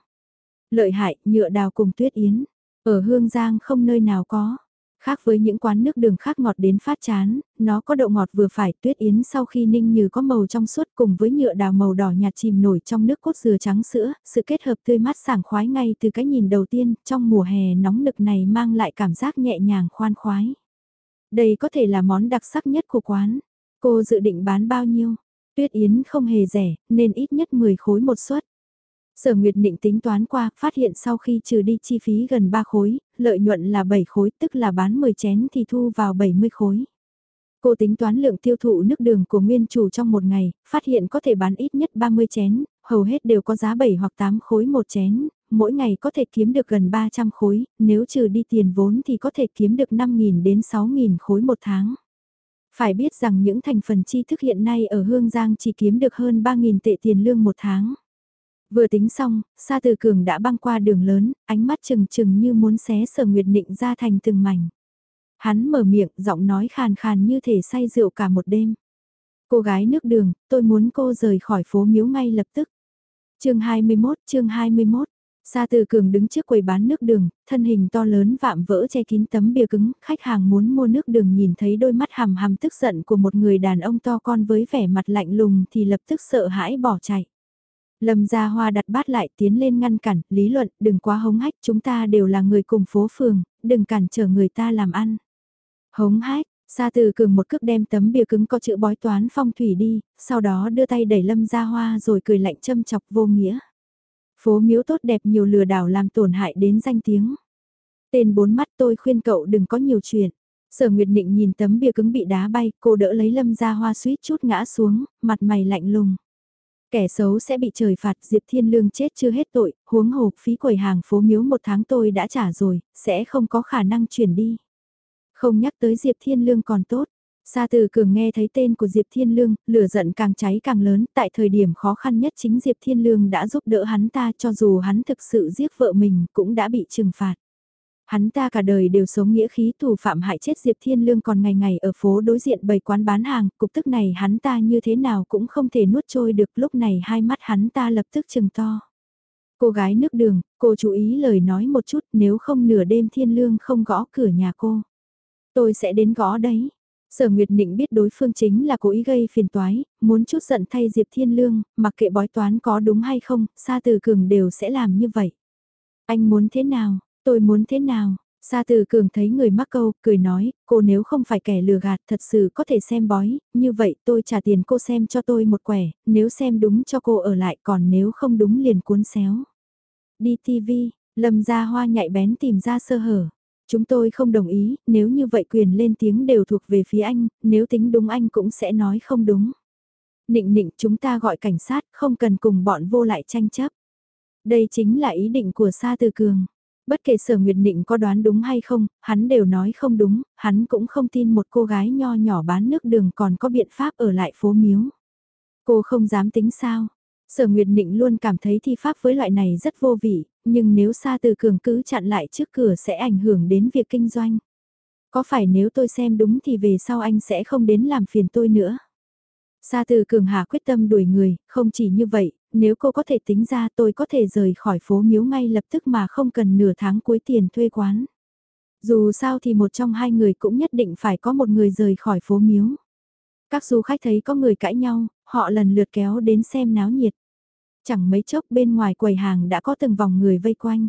Speaker 1: Lợi hại, nhựa đào cùng Tuyết Yến. Ở Hương Giang không nơi nào có. Khác với những quán nước đường khác ngọt đến phát chán, nó có độ ngọt vừa phải tuyết yến sau khi ninh như có màu trong suốt cùng với nhựa đào màu đỏ nhạt chìm nổi trong nước cốt dừa trắng sữa, sự kết hợp tươi mát sảng khoái ngay từ cái nhìn đầu tiên trong mùa hè nóng nực này mang lại cảm giác nhẹ nhàng khoan khoái. Đây có thể là món đặc sắc nhất của quán. Cô dự định bán bao nhiêu? Tuyết yến không hề rẻ, nên ít nhất 10 khối một suất. Sở Nguyệt Định tính toán qua, phát hiện sau khi trừ đi chi phí gần 3 khối, lợi nhuận là 7 khối, tức là bán 10 chén thì thu vào 70 khối. Cô tính toán lượng tiêu thụ nước đường của nguyên chủ trong một ngày, phát hiện có thể bán ít nhất 30 chén, hầu hết đều có giá 7 hoặc 8 khối một chén, mỗi ngày có thể kiếm được gần 300 khối, nếu trừ đi tiền vốn thì có thể kiếm được 5.000 đến 6.000 khối một tháng. Phải biết rằng những thành phần chi thức hiện nay ở Hương Giang chỉ kiếm được hơn 3.000 tệ tiền lương một tháng. Vừa tính xong, Sa Từ Cường đã băng qua đường lớn, ánh mắt chừng chừng như muốn xé sở Nguyệt Nịnh ra thành từng mảnh. Hắn mở miệng, giọng nói khàn khàn như thể say rượu cả một đêm. Cô gái nước đường, tôi muốn cô rời khỏi phố miếu ngay lập tức. chương 21, chương 21. Sa Từ Cường đứng trước quầy bán nước đường, thân hình to lớn vạm vỡ che kín tấm bia cứng, khách hàng muốn mua nước đường nhìn thấy đôi mắt hàm hàm tức giận của một người đàn ông to con với vẻ mặt lạnh lùng thì lập tức sợ hãi bỏ chạy. Lâm Gia Hoa đặt bát lại tiến lên ngăn cản, lý luận, đừng quá hống hách, chúng ta đều là người cùng phố phường, đừng cản trở người ta làm ăn. Hống hách, Sa từ cường một cước đem tấm bìa cứng có chữ bói toán phong thủy đi, sau đó đưa tay đẩy Lâm Gia Hoa rồi cười lạnh châm chọc vô nghĩa. Phố miếu tốt đẹp nhiều lừa đảo làm tổn hại đến danh tiếng. Tên bốn mắt tôi khuyên cậu đừng có nhiều chuyện. Sở Nguyệt Định nhìn tấm bia cứng bị đá bay, cô đỡ lấy lâm gia hoa suýt chút ngã xuống, mặt mày lạnh lùng. Kẻ xấu sẽ bị trời phạt, Diệp Thiên Lương chết chưa hết tội, huống hồ phí quầy hàng phố miếu một tháng tôi đã trả rồi, sẽ không có khả năng chuyển đi. Không nhắc tới Diệp Thiên Lương còn tốt. Sa Từ Cường nghe thấy tên của Diệp Thiên Lương, lửa giận càng cháy càng lớn, tại thời điểm khó khăn nhất chính Diệp Thiên Lương đã giúp đỡ hắn ta cho dù hắn thực sự giết vợ mình cũng đã bị trừng phạt. Hắn ta cả đời đều sống nghĩa khí thủ phạm hại chết Diệp Thiên Lương còn ngày ngày ở phố đối diện bày quán bán hàng, cục tức này hắn ta như thế nào cũng không thể nuốt trôi được lúc này hai mắt hắn ta lập tức chừng to. Cô gái nước đường, cô chú ý lời nói một chút nếu không nửa đêm Thiên Lương không gõ cửa nhà cô. Tôi sẽ đến gõ đấy. Sở Nguyệt Nịnh biết đối phương chính là cố ý gây phiền toái, muốn chút giận thay Diệp Thiên Lương, mặc kệ bói toán có đúng hay không, Sa Từ Cường đều sẽ làm như vậy. Anh muốn thế nào? Tôi muốn thế nào? Sa Từ Cường thấy người mắc câu, cười nói, cô nếu không phải kẻ lừa gạt thật sự có thể xem bói, như vậy tôi trả tiền cô xem cho tôi một quẻ, nếu xem đúng cho cô ở lại còn nếu không đúng liền cuốn xéo. Đi TV, Lâm Gia Hoa nhạy bén tìm ra sơ hở. Chúng tôi không đồng ý, nếu như vậy quyền lên tiếng đều thuộc về phía anh, nếu tính đúng anh cũng sẽ nói không đúng. Nịnh nịnh chúng ta gọi cảnh sát, không cần cùng bọn vô lại tranh chấp. Đây chính là ý định của Sa Từ Cường. Bất kể sở Nguyệt Nịnh có đoán đúng hay không, hắn đều nói không đúng, hắn cũng không tin một cô gái nho nhỏ bán nước đường còn có biện pháp ở lại phố miếu. Cô không dám tính sao. Sở Nguyệt Nịnh luôn cảm thấy thi pháp với loại này rất vô vị, nhưng nếu xa từ cường cứ chặn lại trước cửa sẽ ảnh hưởng đến việc kinh doanh. Có phải nếu tôi xem đúng thì về sau anh sẽ không đến làm phiền tôi nữa? Sa từ cường hà quyết tâm đuổi người, không chỉ như vậy, nếu cô có thể tính ra tôi có thể rời khỏi phố miếu ngay lập tức mà không cần nửa tháng cuối tiền thuê quán. Dù sao thì một trong hai người cũng nhất định phải có một người rời khỏi phố miếu. Các du khách thấy có người cãi nhau, họ lần lượt kéo đến xem náo nhiệt. Chẳng mấy chốc bên ngoài quầy hàng đã có từng vòng người vây quanh.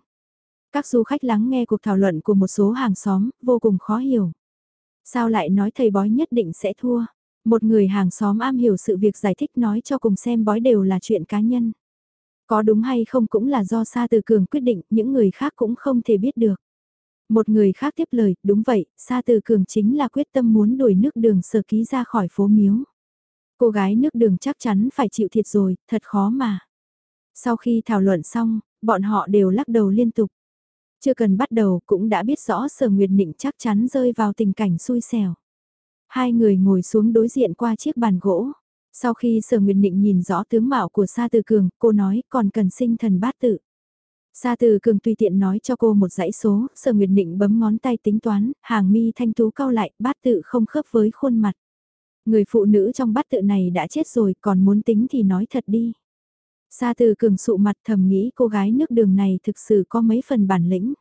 Speaker 1: Các du khách lắng nghe cuộc thảo luận của một số hàng xóm, vô cùng khó hiểu. Sao lại nói thầy bói nhất định sẽ thua? Một người hàng xóm am hiểu sự việc giải thích nói cho cùng xem bói đều là chuyện cá nhân. Có đúng hay không cũng là do Sa Từ Cường quyết định, những người khác cũng không thể biết được. Một người khác tiếp lời, đúng vậy, Sa Từ Cường chính là quyết tâm muốn đuổi nước đường sở ký ra khỏi phố miếu. Cô gái nước đường chắc chắn phải chịu thiệt rồi, thật khó mà. Sau khi thảo luận xong, bọn họ đều lắc đầu liên tục. Chưa cần bắt đầu cũng đã biết rõ Sở Nguyệt Nịnh chắc chắn rơi vào tình cảnh xui xẻo. Hai người ngồi xuống đối diện qua chiếc bàn gỗ. Sau khi Sở Nguyệt Nịnh nhìn rõ tướng mạo của Sa Từ Cường, cô nói còn cần sinh thần bát tự. Sa Từ Cường tùy tiện nói cho cô một dãy số, Sở Nguyệt Nịnh bấm ngón tay tính toán, hàng mi thanh tú cao lại, bát tự không khớp với khuôn mặt. Người phụ nữ trong bát tự này đã chết rồi, còn muốn tính thì nói thật đi. Sa từ cường sụ mặt thầm nghĩ cô gái nước đường này thực sự có mấy phần bản lĩnh.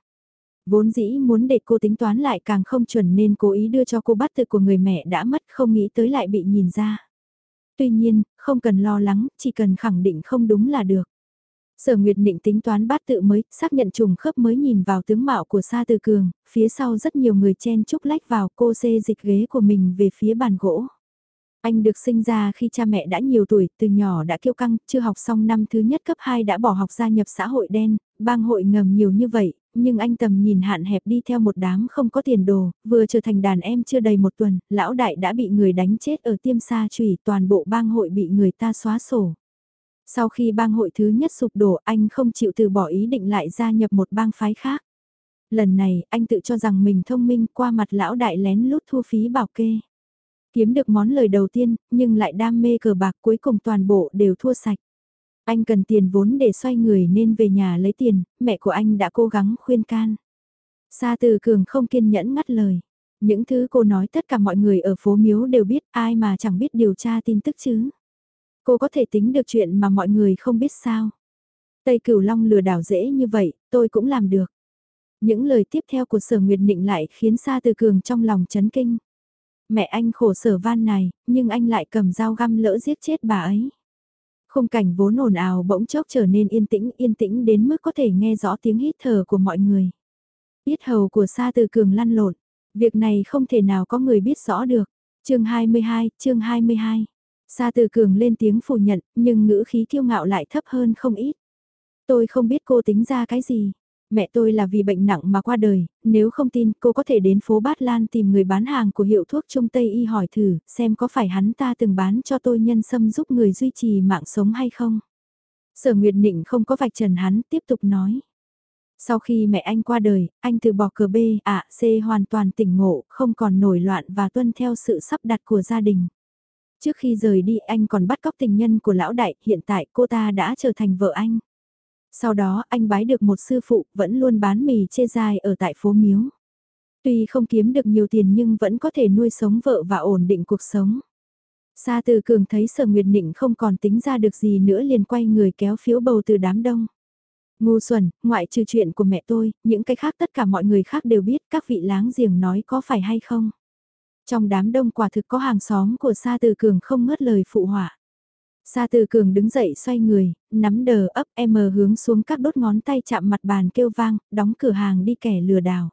Speaker 1: Vốn dĩ muốn để cô tính toán lại càng không chuẩn nên cố ý đưa cho cô bắt tự của người mẹ đã mất không nghĩ tới lại bị nhìn ra. Tuy nhiên, không cần lo lắng, chỉ cần khẳng định không đúng là được. Sở Nguyệt định tính toán bát tự mới, xác nhận trùng khớp mới nhìn vào tướng mạo của Sa tư Cường, phía sau rất nhiều người chen chúc lách vào cô xê dịch ghế của mình về phía bàn gỗ. Anh được sinh ra khi cha mẹ đã nhiều tuổi, từ nhỏ đã kiêu căng, chưa học xong năm thứ nhất cấp 2 đã bỏ học gia nhập xã hội đen, bang hội ngầm nhiều như vậy, nhưng anh tầm nhìn hạn hẹp đi theo một đám không có tiền đồ, vừa trở thành đàn em chưa đầy một tuần, lão đại đã bị người đánh chết ở tiêm sa trùy, toàn bộ bang hội bị người ta xóa sổ. Sau khi bang hội thứ nhất sụp đổ, anh không chịu từ bỏ ý định lại gia nhập một bang phái khác. Lần này, anh tự cho rằng mình thông minh qua mặt lão đại lén lút thu phí bảo kê. Kiếm được món lời đầu tiên, nhưng lại đam mê cờ bạc cuối cùng toàn bộ đều thua sạch. Anh cần tiền vốn để xoay người nên về nhà lấy tiền, mẹ của anh đã cố gắng khuyên can. Sa từ cường không kiên nhẫn ngắt lời. Những thứ cô nói tất cả mọi người ở phố miếu đều biết ai mà chẳng biết điều tra tin tức chứ. Cô có thể tính được chuyện mà mọi người không biết sao. Tây Cửu Long lừa đảo dễ như vậy, tôi cũng làm được. Những lời tiếp theo của Sở Nguyệt Nịnh lại khiến Sa Từ Cường trong lòng chấn kinh. Mẹ anh khổ sở van này, nhưng anh lại cầm dao găm lỡ giết chết bà ấy. Khung cảnh vốn ồn ào bỗng chốc trở nên yên tĩnh, yên tĩnh đến mức có thể nghe rõ tiếng hít thở của mọi người. Biết hầu của Sa Từ Cường lăn lộn, việc này không thể nào có người biết rõ được. chương 22, chương 22. Sa Từ Cường lên tiếng phủ nhận, nhưng ngữ khí kiêu ngạo lại thấp hơn không ít. Tôi không biết cô tính ra cái gì. Mẹ tôi là vì bệnh nặng mà qua đời, nếu không tin cô có thể đến phố Bát Lan tìm người bán hàng của hiệu thuốc Trung Tây Y hỏi thử xem có phải hắn ta từng bán cho tôi nhân sâm giúp người duy trì mạng sống hay không. Sở Nguyệt Nịnh không có vạch trần hắn tiếp tục nói. Sau khi mẹ anh qua đời, anh từ bỏ cờ B, ạ, C hoàn toàn tỉnh ngộ, không còn nổi loạn và tuân theo sự sắp đặt của gia đình. Trước khi rời đi anh còn bắt cóc tình nhân của lão đại, hiện tại cô ta đã trở thành vợ anh. Sau đó anh bái được một sư phụ vẫn luôn bán mì chê dài ở tại phố Miếu. Tuy không kiếm được nhiều tiền nhưng vẫn có thể nuôi sống vợ và ổn định cuộc sống. Sa từ cường thấy sở nguyệt Định không còn tính ra được gì nữa liền quay người kéo phiếu bầu từ đám đông. Ngu xuẩn, ngoại trừ chuyện của mẹ tôi, những cái khác tất cả mọi người khác đều biết các vị láng giềng nói có phải hay không. Trong đám đông quả thực có hàng xóm của Sa Từ Cường không ngớt lời phụ họa. Sa Từ Cường đứng dậy xoay người, nắm đờ ấp M hướng xuống các đốt ngón tay chạm mặt bàn kêu vang, đóng cửa hàng đi kẻ lừa đảo.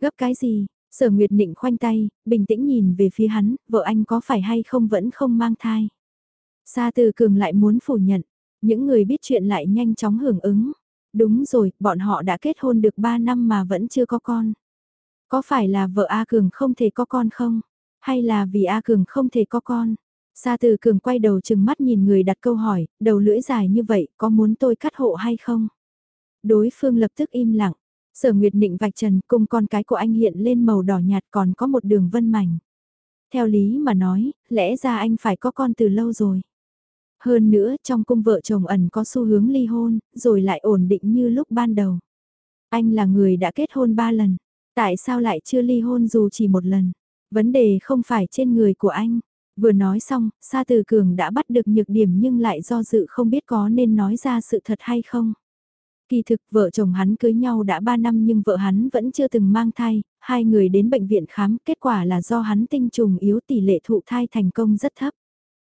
Speaker 1: Gấp cái gì? Sở Nguyệt Nịnh khoanh tay, bình tĩnh nhìn về phía hắn, vợ anh có phải hay không vẫn không mang thai. Sa Từ Cường lại muốn phủ nhận, những người biết chuyện lại nhanh chóng hưởng ứng. Đúng rồi, bọn họ đã kết hôn được 3 năm mà vẫn chưa có con. Có phải là vợ A Cường không thể có con không? Hay là vì A Cường không thể có con? Sa từ Cường quay đầu chừng mắt nhìn người đặt câu hỏi, đầu lưỡi dài như vậy, có muốn tôi cắt hộ hay không? Đối phương lập tức im lặng. Sở Nguyệt Nịnh vạch trần cùng con cái của anh hiện lên màu đỏ nhạt còn có một đường vân mảnh. Theo lý mà nói, lẽ ra anh phải có con từ lâu rồi. Hơn nữa, trong cung vợ chồng ẩn có xu hướng ly hôn, rồi lại ổn định như lúc ban đầu. Anh là người đã kết hôn ba lần, tại sao lại chưa ly hôn dù chỉ một lần? Vấn đề không phải trên người của anh. Vừa nói xong, Sa Từ Cường đã bắt được nhược điểm nhưng lại do dự không biết có nên nói ra sự thật hay không. Kỳ thực vợ chồng hắn cưới nhau đã 3 năm nhưng vợ hắn vẫn chưa từng mang thai, hai người đến bệnh viện khám, kết quả là do hắn tinh trùng yếu tỷ lệ thụ thai thành công rất thấp.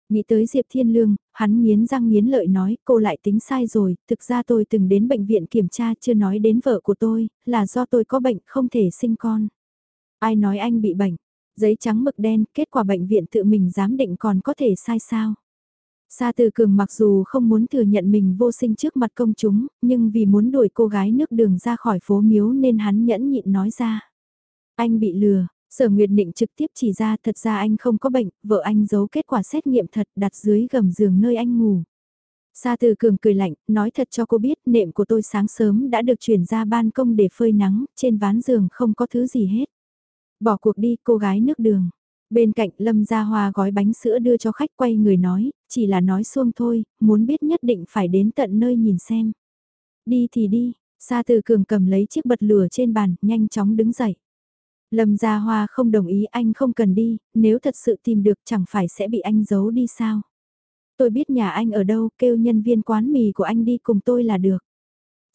Speaker 1: Nghĩ tới Diệp Thiên Lương, hắn nghiến răng nghiến lợi nói cô lại tính sai rồi, thực ra tôi từng đến bệnh viện kiểm tra chưa nói đến vợ của tôi, là do tôi có bệnh không thể sinh con. Ai nói anh bị bệnh, giấy trắng mực đen, kết quả bệnh viện tự mình giám định còn có thể sai sao. Sa Từ Cường mặc dù không muốn thừa nhận mình vô sinh trước mặt công chúng, nhưng vì muốn đuổi cô gái nước đường ra khỏi phố miếu nên hắn nhẫn nhịn nói ra. Anh bị lừa, Sở Nguyệt Định trực tiếp chỉ ra thật ra anh không có bệnh, vợ anh giấu kết quả xét nghiệm thật đặt dưới gầm giường nơi anh ngủ. Sa Từ Cường cười lạnh, nói thật cho cô biết nệm của tôi sáng sớm đã được chuyển ra ban công để phơi nắng, trên ván giường không có thứ gì hết. Bỏ cuộc đi cô gái nước đường. Bên cạnh Lâm Gia Hoa gói bánh sữa đưa cho khách quay người nói, chỉ là nói xuông thôi, muốn biết nhất định phải đến tận nơi nhìn xem. Đi thì đi, Sa Từ Cường cầm lấy chiếc bật lửa trên bàn, nhanh chóng đứng dậy. Lâm Gia Hoa không đồng ý anh không cần đi, nếu thật sự tìm được chẳng phải sẽ bị anh giấu đi sao. Tôi biết nhà anh ở đâu, kêu nhân viên quán mì của anh đi cùng tôi là được.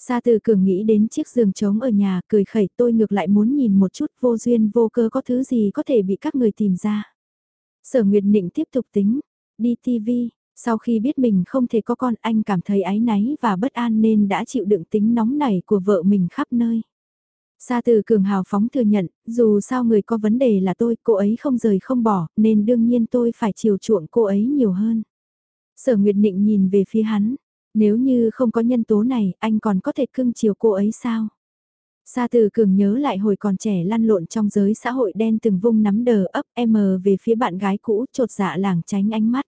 Speaker 1: Sa từ cường nghĩ đến chiếc giường trống ở nhà, cười khẩy tôi ngược lại muốn nhìn một chút vô duyên vô cơ có thứ gì có thể bị các người tìm ra. Sở Nguyệt Nịnh tiếp tục tính, đi TV, sau khi biết mình không thể có con anh cảm thấy áy náy và bất an nên đã chịu đựng tính nóng nảy của vợ mình khắp nơi. Sa từ cường hào phóng thừa nhận, dù sao người có vấn đề là tôi, cô ấy không rời không bỏ, nên đương nhiên tôi phải chiều chuộng cô ấy nhiều hơn. Sở Nguyệt Nịnh nhìn về phía hắn, nếu như không có nhân tố này, anh còn có thể cưng chiều cô ấy sao? Sa từ cường nhớ lại hồi còn trẻ lăn lộn trong giới xã hội đen từng vung nắm đờ ấp M về phía bạn gái cũ trột dạ làng tránh ánh mắt.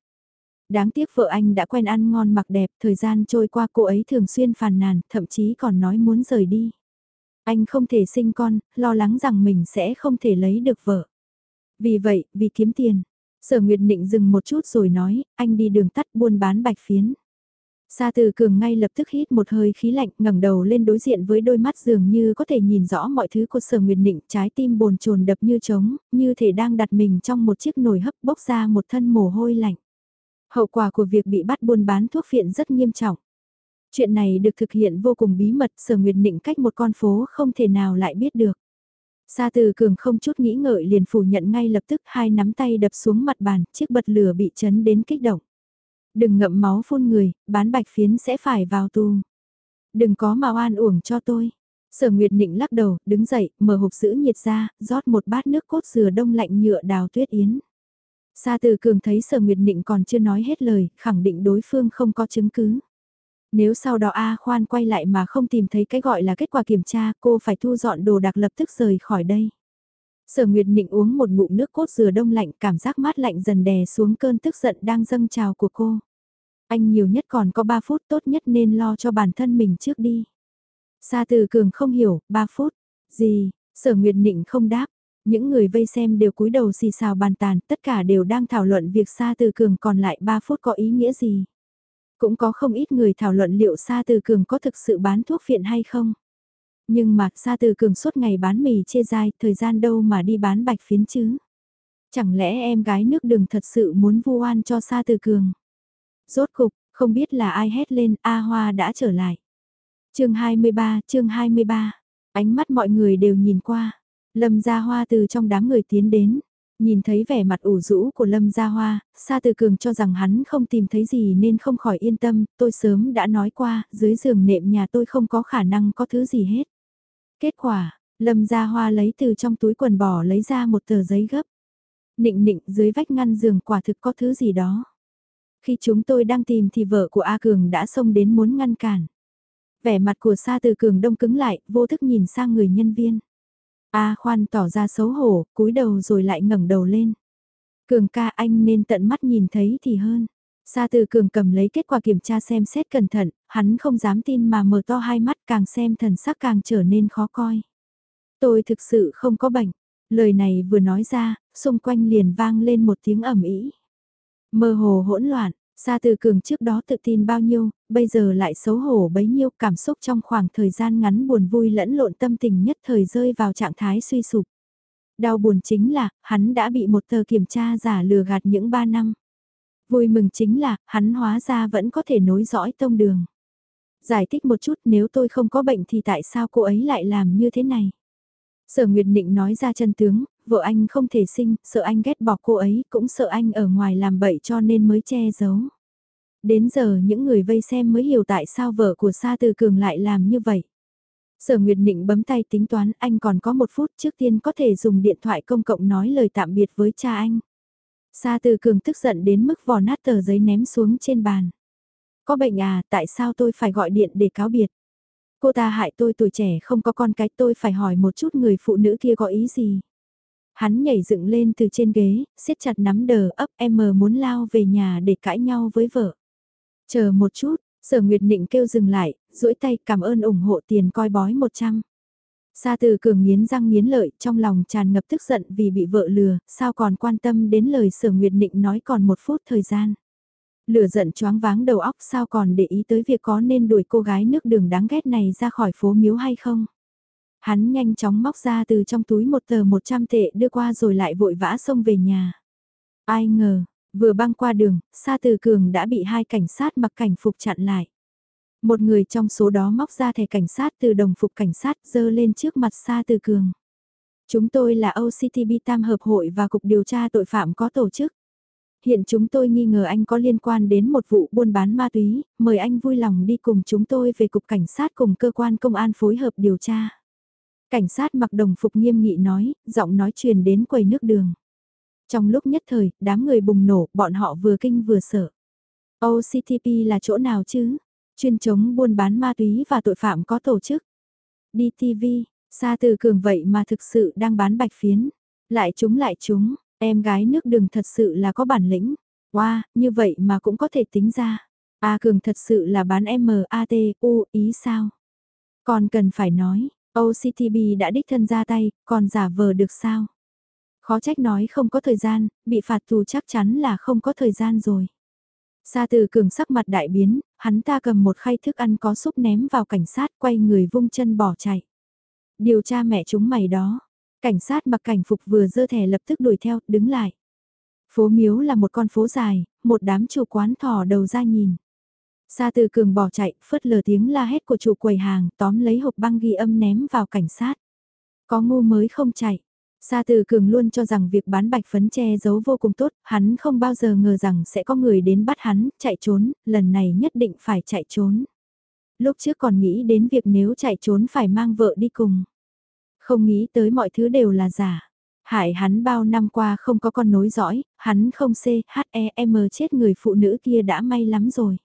Speaker 1: Đáng tiếc vợ anh đã quen ăn ngon mặc đẹp, thời gian trôi qua cô ấy thường xuyên phàn nàn, thậm chí còn nói muốn rời đi. Anh không thể sinh con, lo lắng rằng mình sẽ không thể lấy được vợ. Vì vậy, vì kiếm tiền, Sở Nguyệt Định dừng một chút rồi nói, anh đi đường tắt buôn bán bạch phiến. Sa từ cường ngay lập tức hít một hơi khí lạnh ngẩng đầu lên đối diện với đôi mắt dường như có thể nhìn rõ mọi thứ của sở nguyệt nịnh trái tim bồn chồn đập như trống, như thể đang đặt mình trong một chiếc nồi hấp bốc ra một thân mồ hôi lạnh. Hậu quả của việc bị bắt buôn bán thuốc phiện rất nghiêm trọng. Chuyện này được thực hiện vô cùng bí mật sở nguyệt nịnh cách một con phố không thể nào lại biết được. Sa từ cường không chút nghĩ ngợi liền phủ nhận ngay lập tức hai nắm tay đập xuống mặt bàn, chiếc bật lửa bị chấn đến kích động. Đừng ngậm máu phun người, bán bạch phiến sẽ phải vào tù. Đừng có mà oan uổng cho tôi. Sở Nguyệt Nịnh lắc đầu, đứng dậy, mở hộp giữ nhiệt ra, rót một bát nước cốt dừa đông lạnh nhựa đào tuyết yến. Sa từ cường thấy sở Nguyệt Nịnh còn chưa nói hết lời, khẳng định đối phương không có chứng cứ. Nếu sau đó A khoan quay lại mà không tìm thấy cái gọi là kết quả kiểm tra, cô phải thu dọn đồ đạc lập tức rời khỏi đây. Sở Nguyệt Nịnh uống một ngụm nước cốt dừa đông lạnh, cảm giác mát lạnh dần đè xuống cơn tức giận đang dâng trào của cô. Anh nhiều nhất còn có 3 phút tốt nhất nên lo cho bản thân mình trước đi. Sa Từ Cường không hiểu, 3 phút. Gì? Sở Nguyệt Nịnh không đáp. Những người vây xem đều cúi đầu xì xào bàn tàn, tất cả đều đang thảo luận việc Sa Từ Cường còn lại 3 phút có ý nghĩa gì. Cũng có không ít người thảo luận liệu Sa Từ Cường có thực sự bán thuốc phiện hay không. Nhưng mà Sa Từ Cường suốt ngày bán mì chia dai, thời gian đâu mà đi bán bạch phiến chứ. Chẳng lẽ em gái nước đường thật sự muốn vu oan cho Sa Từ Cường. Rốt cục, không biết là ai hét lên, A Hoa đã trở lại. chương 23, chương 23, ánh mắt mọi người đều nhìn qua. Lâm Gia Hoa từ trong đám người tiến đến, nhìn thấy vẻ mặt ủ rũ của Lâm Gia Hoa, Sa Từ Cường cho rằng hắn không tìm thấy gì nên không khỏi yên tâm, tôi sớm đã nói qua, dưới giường nệm nhà tôi không có khả năng có thứ gì hết. Kết quả, Lâm Gia Hoa lấy từ trong túi quần bỏ lấy ra một tờ giấy gấp. Nịnh nịnh dưới vách ngăn giường quả thực có thứ gì đó. Khi chúng tôi đang tìm thì vợ của A Cường đã xông đến muốn ngăn cản. Vẻ mặt của Sa Từ Cường đông cứng lại, vô thức nhìn sang người nhân viên. A khoan tỏ ra xấu hổ, cúi đầu rồi lại ngẩng đầu lên. Cường ca anh nên tận mắt nhìn thấy thì hơn. Sa từ cường cầm lấy kết quả kiểm tra xem xét cẩn thận, hắn không dám tin mà mở to hai mắt càng xem thần sắc càng trở nên khó coi. Tôi thực sự không có bệnh. Lời này vừa nói ra, xung quanh liền vang lên một tiếng ẩm ý. Mơ hồ hỗn loạn, Sa từ cường trước đó tự tin bao nhiêu, bây giờ lại xấu hổ bấy nhiêu cảm xúc trong khoảng thời gian ngắn buồn vui lẫn lộn tâm tình nhất thời rơi vào trạng thái suy sụp. Đau buồn chính là, hắn đã bị một tờ kiểm tra giả lừa gạt những 3 năm. Vui mừng chính là, hắn hóa ra vẫn có thể nối dõi tông đường. Giải thích một chút nếu tôi không có bệnh thì tại sao cô ấy lại làm như thế này? Sở Nguyệt Nịnh nói ra chân tướng, vợ anh không thể sinh, sợ anh ghét bỏ cô ấy, cũng sợ anh ở ngoài làm bậy cho nên mới che giấu. Đến giờ những người vây xem mới hiểu tại sao vợ của Sa Từ Cường lại làm như vậy. Sở Nguyệt Nịnh bấm tay tính toán anh còn có một phút trước tiên có thể dùng điện thoại công cộng nói lời tạm biệt với cha anh. Sa Từ Cường tức giận đến mức vò nát tờ giấy ném xuống trên bàn. Có bệnh à, tại sao tôi phải gọi điện để cáo biệt? Cô ta hại tôi tuổi trẻ không có con cái tôi phải hỏi một chút người phụ nữ kia có ý gì? Hắn nhảy dựng lên từ trên ghế, siết chặt nắm đờ ấp em muốn lao về nhà để cãi nhau với vợ. Chờ một chút, sở Nguyệt Nịnh kêu dừng lại, duỗi tay cảm ơn ủng hộ tiền coi bói 100. Sa từ cường nghiến răng nghiến lợi trong lòng tràn ngập tức giận vì bị vợ lừa, sao còn quan tâm đến lời sở Nguyệt định nói còn một phút thời gian. Lửa giận choáng váng đầu óc sao còn để ý tới việc có nên đuổi cô gái nước đường đáng ghét này ra khỏi phố miếu hay không. Hắn nhanh chóng móc ra từ trong túi một tờ 100 tệ đưa qua rồi lại vội vã xông về nhà. Ai ngờ, vừa băng qua đường, Sa Từ Cường đã bị hai cảnh sát mặc cảnh phục chặn lại. Một người trong số đó móc ra thẻ cảnh sát từ đồng phục cảnh sát dơ lên trước mặt Sa Từ Cường. Chúng tôi là OCTB Tam Hợp hội và Cục Điều tra Tội phạm có tổ chức. Hiện chúng tôi nghi ngờ anh có liên quan đến một vụ buôn bán ma túy, mời anh vui lòng đi cùng chúng tôi về Cục Cảnh sát cùng cơ quan công an phối hợp điều tra. Cảnh sát mặc đồng phục nghiêm nghị nói, giọng nói truyền đến quầy nước đường. Trong lúc nhất thời, đám người bùng nổ, bọn họ vừa kinh vừa sợ. OCTP là chỗ nào chứ? Chuyên chống buôn bán ma túy và tội phạm có tổ chức. DTV, xa từ cường vậy mà thực sự đang bán bạch phiến. Lại chúng lại chúng, em gái nước đường thật sự là có bản lĩnh. Wow, như vậy mà cũng có thể tính ra. A cường thật sự là bán MATU U, ý sao? Còn cần phải nói, OCTB đã đích thân ra tay, còn giả vờ được sao? Khó trách nói không có thời gian, bị phạt tù chắc chắn là không có thời gian rồi. Sa từ cường sắc mặt đại biến, hắn ta cầm một khay thức ăn có súp ném vào cảnh sát quay người vung chân bỏ chạy. Điều tra mẹ chúng mày đó. Cảnh sát mặc cảnh phục vừa dơ thẻ lập tức đuổi theo, đứng lại. Phố miếu là một con phố dài, một đám chủ quán thò đầu ra nhìn. Sa từ cường bỏ chạy, phớt lờ tiếng la hét của chủ quầy hàng, tóm lấy hộp băng ghi âm ném vào cảnh sát. Có ngu mới không chạy. Sa từ cường luôn cho rằng việc bán bạch phấn che giấu vô cùng tốt, hắn không bao giờ ngờ rằng sẽ có người đến bắt hắn, chạy trốn, lần này nhất định phải chạy trốn. Lúc trước còn nghĩ đến việc nếu chạy trốn phải mang vợ đi cùng. Không nghĩ tới mọi thứ đều là giả. Hại hắn bao năm qua không có con nối dõi, hắn không C, H, E, M chết người phụ nữ kia đã may lắm rồi.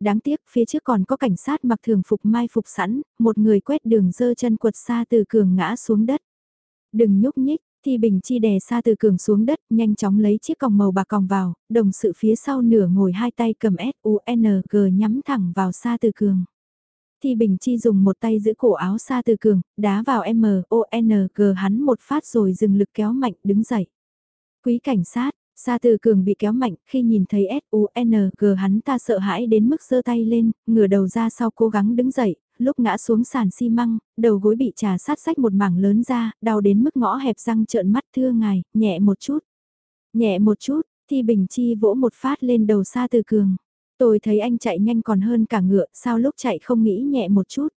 Speaker 1: Đáng tiếc phía trước còn có cảnh sát mặc thường phục mai phục sẵn, một người quét đường dơ chân quật xa từ cường ngã xuống đất. Đừng nhúc nhích, Thi Bình Chi đè xa từ cường xuống đất, nhanh chóng lấy chiếc còng màu bạc còng vào, đồng sự phía sau nửa ngồi hai tay cầm S-U-N-G nhắm thẳng vào xa từ cường. Thi Bình Chi dùng một tay giữ cổ áo xa từ cường, đá vào M-O-N-G hắn một phát rồi dừng lực kéo mạnh đứng dậy. Quý cảnh sát, Sa Từ Cường bị kéo mạnh, khi nhìn thấy S-U-N-G hắn ta sợ hãi đến mức giơ tay lên, ngửa đầu ra sau cố gắng đứng dậy, lúc ngã xuống sàn xi măng, đầu gối bị trà sát sách một mảng lớn ra, đau đến mức ngõ hẹp răng trợn mắt thưa ngài, nhẹ một chút. Nhẹ một chút, thì Bình Chi vỗ một phát lên đầu xa Từ Cường. Tôi thấy anh chạy nhanh còn hơn cả ngựa, sao lúc chạy không nghĩ nhẹ một chút.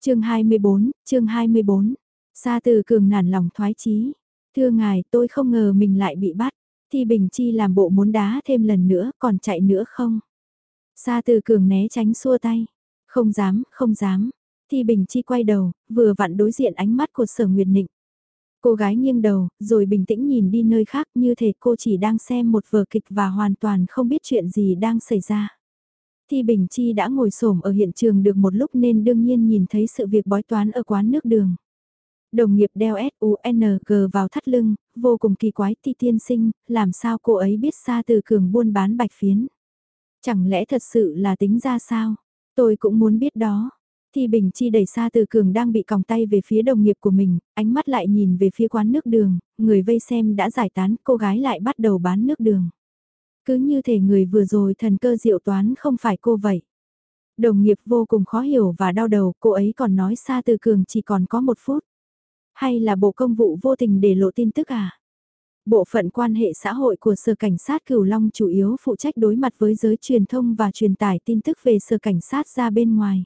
Speaker 1: chương 24, chương 24, xa Từ Cường nản lòng thoái chí Thưa ngài, tôi không ngờ mình lại bị bắt. Thi Bình Chi làm bộ muốn đá thêm lần nữa, còn chạy nữa không? Sa Từ Cường né tránh xua tay. Không dám, không dám. Thi Bình Chi quay đầu, vừa vặn đối diện ánh mắt của Sở Nguyệt Nịnh. Cô gái nghiêng đầu, rồi bình tĩnh nhìn đi nơi khác như thể cô chỉ đang xem một vở kịch và hoàn toàn không biết chuyện gì đang xảy ra. Thi Bình Chi đã ngồi xổm ở hiện trường được một lúc nên đương nhiên nhìn thấy sự việc bói toán ở quán nước đường. Đồng nghiệp đeo S-U-N-G vào thắt lưng, vô cùng kỳ quái ti tiên sinh, làm sao cô ấy biết xa từ cường buôn bán bạch phiến. Chẳng lẽ thật sự là tính ra sao? Tôi cũng muốn biết đó. thì Bình Chi đẩy xa từ cường đang bị còng tay về phía đồng nghiệp của mình, ánh mắt lại nhìn về phía quán nước đường, người vây xem đã giải tán, cô gái lại bắt đầu bán nước đường. Cứ như thể người vừa rồi thần cơ diệu toán không phải cô vậy. Đồng nghiệp vô cùng khó hiểu và đau đầu, cô ấy còn nói xa từ cường chỉ còn có một phút. Hay là bộ công vụ vô tình để lộ tin tức à? Bộ phận quan hệ xã hội của Sở Cảnh sát Cửu Long chủ yếu phụ trách đối mặt với giới truyền thông và truyền tải tin tức về Sở Cảnh sát ra bên ngoài.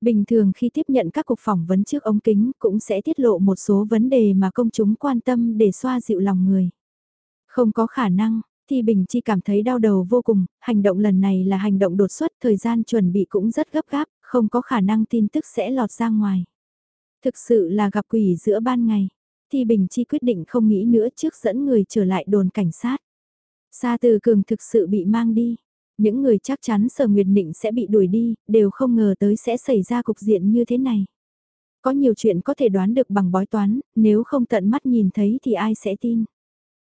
Speaker 1: Bình thường khi tiếp nhận các cuộc phỏng vấn trước ống kính cũng sẽ tiết lộ một số vấn đề mà công chúng quan tâm để xoa dịu lòng người. Không có khả năng, thì Bình Chi cảm thấy đau đầu vô cùng, hành động lần này là hành động đột xuất, thời gian chuẩn bị cũng rất gấp gáp, không có khả năng tin tức sẽ lọt ra ngoài. Thực sự là gặp quỷ giữa ban ngày. Thi Bình Chi quyết định không nghĩ nữa trước dẫn người trở lại đồn cảnh sát. Sa Từ Cường thực sự bị mang đi. Những người chắc chắn Sở Nguyệt Nịnh sẽ bị đuổi đi, đều không ngờ tới sẽ xảy ra cục diện như thế này. Có nhiều chuyện có thể đoán được bằng bói toán, nếu không tận mắt nhìn thấy thì ai sẽ tin.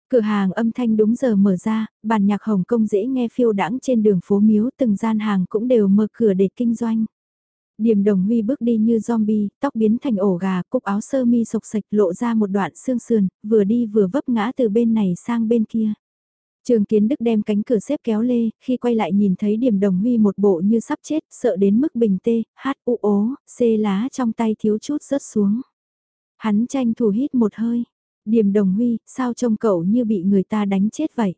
Speaker 1: Cửa hàng âm thanh đúng giờ mở ra, bàn nhạc Hồng Kông dễ nghe phiêu đãng trên đường phố miếu từng gian hàng cũng đều mở cửa để kinh doanh. Điềm đồng huy bước đi như zombie, tóc biến thành ổ gà, cúc áo sơ mi sộc sạch lộ ra một đoạn xương sườn, vừa đi vừa vấp ngã từ bên này sang bên kia. Trường Kiến Đức đem cánh cửa xếp kéo lê, khi quay lại nhìn thấy điểm đồng huy một bộ như sắp chết, sợ đến mức bình tê, hát u ố, xê lá trong tay thiếu chút rớt xuống. Hắn tranh thủ hít một hơi. Điểm đồng huy, sao trông cậu như bị người ta đánh chết vậy?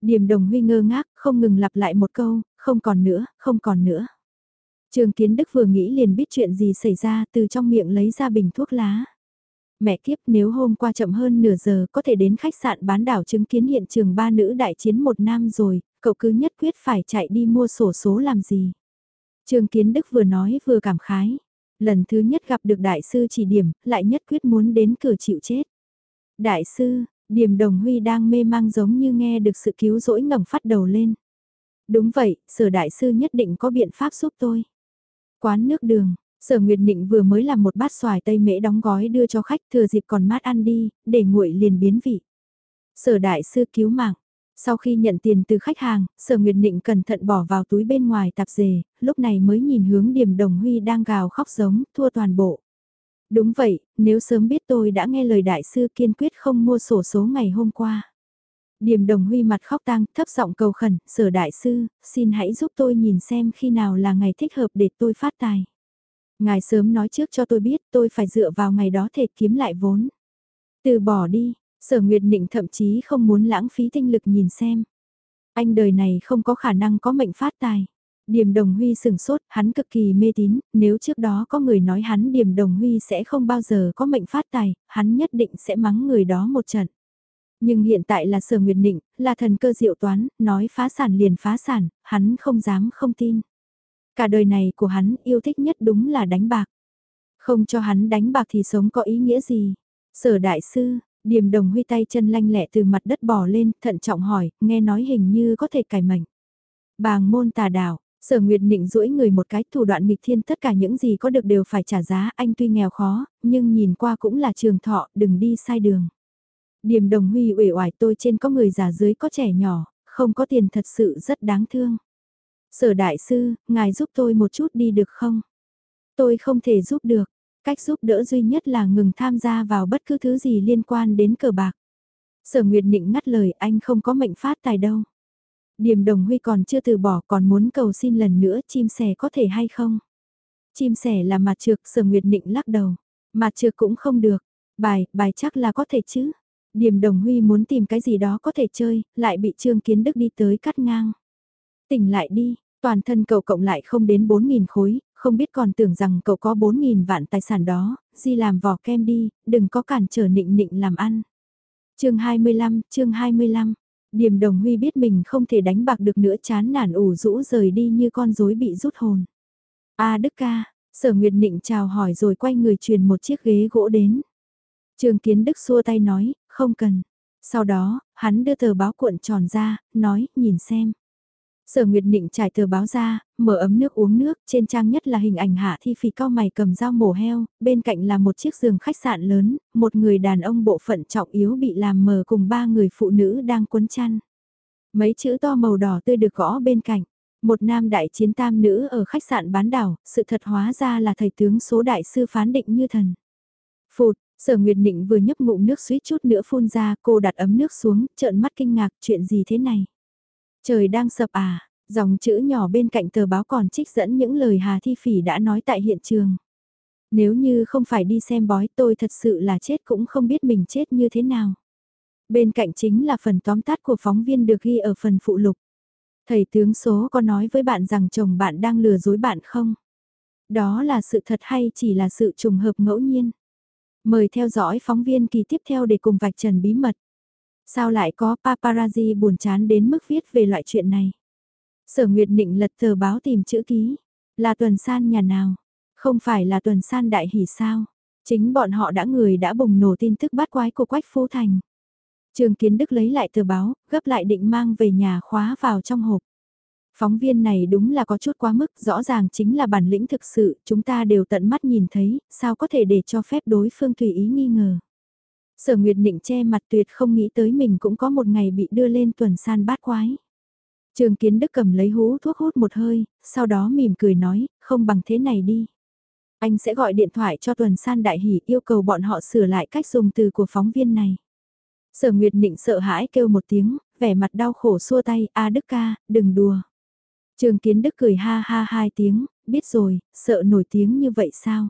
Speaker 1: Điểm đồng huy ngơ ngác, không ngừng lặp lại một câu, không còn nữa, không còn nữa. Trường Kiến Đức vừa nghĩ liền biết chuyện gì xảy ra từ trong miệng lấy ra bình thuốc lá. Mẹ kiếp nếu hôm qua chậm hơn nửa giờ có thể đến khách sạn bán đảo chứng kiến hiện trường ba nữ đại chiến một nam rồi, cậu cứ nhất quyết phải chạy đi mua sổ số làm gì. Trường Kiến Đức vừa nói vừa cảm khái. Lần thứ nhất gặp được đại sư chỉ điểm, lại nhất quyết muốn đến cửa chịu chết. Đại sư, điểm đồng huy đang mê mang giống như nghe được sự cứu rỗi ngẩng phát đầu lên. Đúng vậy, sở đại sư nhất định có biện pháp giúp tôi. Quán nước đường, sở Nguyệt Nịnh vừa mới làm một bát xoài tây mễ đóng gói đưa cho khách thừa dịp còn mát ăn đi, để nguội liền biến vị. Sở đại sư cứu mạng. Sau khi nhận tiền từ khách hàng, sở Nguyệt Nịnh cẩn thận bỏ vào túi bên ngoài tạp dề, lúc này mới nhìn hướng điểm đồng huy đang gào khóc giống, thua toàn bộ. Đúng vậy, nếu sớm biết tôi đã nghe lời đại sư kiên quyết không mua sổ số ngày hôm qua. Điềm đồng huy mặt khóc tang, thấp giọng cầu khẩn, sở đại sư, xin hãy giúp tôi nhìn xem khi nào là ngày thích hợp để tôi phát tài. Ngài sớm nói trước cho tôi biết tôi phải dựa vào ngày đó thể kiếm lại vốn. Từ bỏ đi, sở nguyệt nịnh thậm chí không muốn lãng phí tinh lực nhìn xem. Anh đời này không có khả năng có mệnh phát tài. Điềm Đồng Huy sừng sốt, hắn cực kỳ mê tín, nếu trước đó có người nói hắn Điềm Đồng Huy sẽ không bao giờ có mệnh phát tài, hắn nhất định sẽ mắng người đó một trận. Nhưng hiện tại là sở nguyệt định, là thần cơ diệu toán, nói phá sản liền phá sản, hắn không dám không tin. Cả đời này của hắn yêu thích nhất đúng là đánh bạc. Không cho hắn đánh bạc thì sống có ý nghĩa gì? Sở đại sư, điềm đồng huy tay chân lanh lẹ từ mặt đất bò lên, thận trọng hỏi, nghe nói hình như có thể cải mệnh. Bàng môn tà đảo Sở Nguyệt Nịnh duỗi người một cái thủ đoạn nghịch thiên tất cả những gì có được đều phải trả giá, anh tuy nghèo khó, nhưng nhìn qua cũng là trường thọ, đừng đi sai đường. Điềm đồng huy uể oải tôi trên có người già dưới có trẻ nhỏ, không có tiền thật sự rất đáng thương. Sở đại sư, ngài giúp tôi một chút đi được không? Tôi không thể giúp được, cách giúp đỡ duy nhất là ngừng tham gia vào bất cứ thứ gì liên quan đến cờ bạc. Sở Nguyệt Nịnh ngắt lời anh không có mệnh phát tài đâu. Điềm đồng huy còn chưa từ bỏ còn muốn cầu xin lần nữa chim sẻ có thể hay không? Chim sẻ là mặt trược sở nguyệt nịnh lắc đầu. Mặt trược cũng không được. Bài, bài chắc là có thể chứ. Điềm đồng huy muốn tìm cái gì đó có thể chơi, lại bị Trương Kiến Đức đi tới cắt ngang. Tỉnh lại đi, toàn thân cậu cộng lại không đến 4.000 khối, không biết còn tưởng rằng cậu có 4.000 vạn tài sản đó, di làm vỏ kem đi, đừng có cản trở nịnh nịnh làm ăn. chương 25, chương 25, Điềm đồng huy biết mình không thể đánh bạc được nữa chán nản ủ rũ rời đi như con rối bị rút hồn. a Đức ca, sở nguyệt nịnh chào hỏi rồi quay người truyền một chiếc ghế gỗ đến. Trường kiến Đức xua tay nói, không cần. Sau đó, hắn đưa tờ báo cuộn tròn ra, nói, nhìn xem. Sở Nguyệt Nịnh trải tờ báo ra, mở ấm nước uống nước, trên trang nhất là hình ảnh hạ thi phì cao mày cầm dao mổ heo, bên cạnh là một chiếc giường khách sạn lớn, một người đàn ông bộ phận trọng yếu bị làm mờ cùng ba người phụ nữ đang quấn chăn. Mấy chữ to màu đỏ tươi được gõ bên cạnh. Một nam đại chiến tam nữ ở khách sạn bán đảo, sự thật hóa ra là thầy tướng số đại sư phán định như thần. Phụt, sở Nguyệt Nịnh vừa nhấp ngụm nước suýt chút nữa phun ra, cô đặt ấm nước xuống, trợn mắt kinh ngạc, chuyện gì thế này? Trời đang sập à, dòng chữ nhỏ bên cạnh tờ báo còn trích dẫn những lời Hà Thi Phỉ đã nói tại hiện trường. Nếu như không phải đi xem bói tôi thật sự là chết cũng không biết mình chết như thế nào. Bên cạnh chính là phần tóm tắt của phóng viên được ghi ở phần phụ lục. Thầy tướng số có nói với bạn rằng chồng bạn đang lừa dối bạn không? Đó là sự thật hay chỉ là sự trùng hợp ngẫu nhiên? Mời theo dõi phóng viên kỳ tiếp theo để cùng vạch trần bí mật. Sao lại có paparazzi buồn chán đến mức viết về loại chuyện này? Sở Nguyệt Nịnh lật tờ báo tìm chữ ký. Là tuần san nhà nào? Không phải là tuần san đại hỷ sao? Chính bọn họ đã người đã bùng nổ tin tức bắt quái của Quách Phú Thành. Trường Kiến Đức lấy lại tờ báo, gấp lại định mang về nhà khóa vào trong hộp. Phóng viên này đúng là có chút quá mức, rõ ràng chính là bản lĩnh thực sự, chúng ta đều tận mắt nhìn thấy, sao có thể để cho phép đối phương tùy ý nghi ngờ. Sở Nguyệt Nịnh che mặt tuyệt không nghĩ tới mình cũng có một ngày bị đưa lên tuần san bát quái. Trường Kiến Đức cầm lấy hú thuốc hút một hơi, sau đó mỉm cười nói, không bằng thế này đi. Anh sẽ gọi điện thoại cho tuần san đại hỷ yêu cầu bọn họ sửa lại cách dùng từ của phóng viên này. Sở Nguyệt Nịnh sợ hãi kêu một tiếng, vẻ mặt đau khổ xua tay, a Đức ca, đừng đùa. Trường Kiến Đức cười ha ha hai tiếng, biết rồi, sợ nổi tiếng như vậy sao?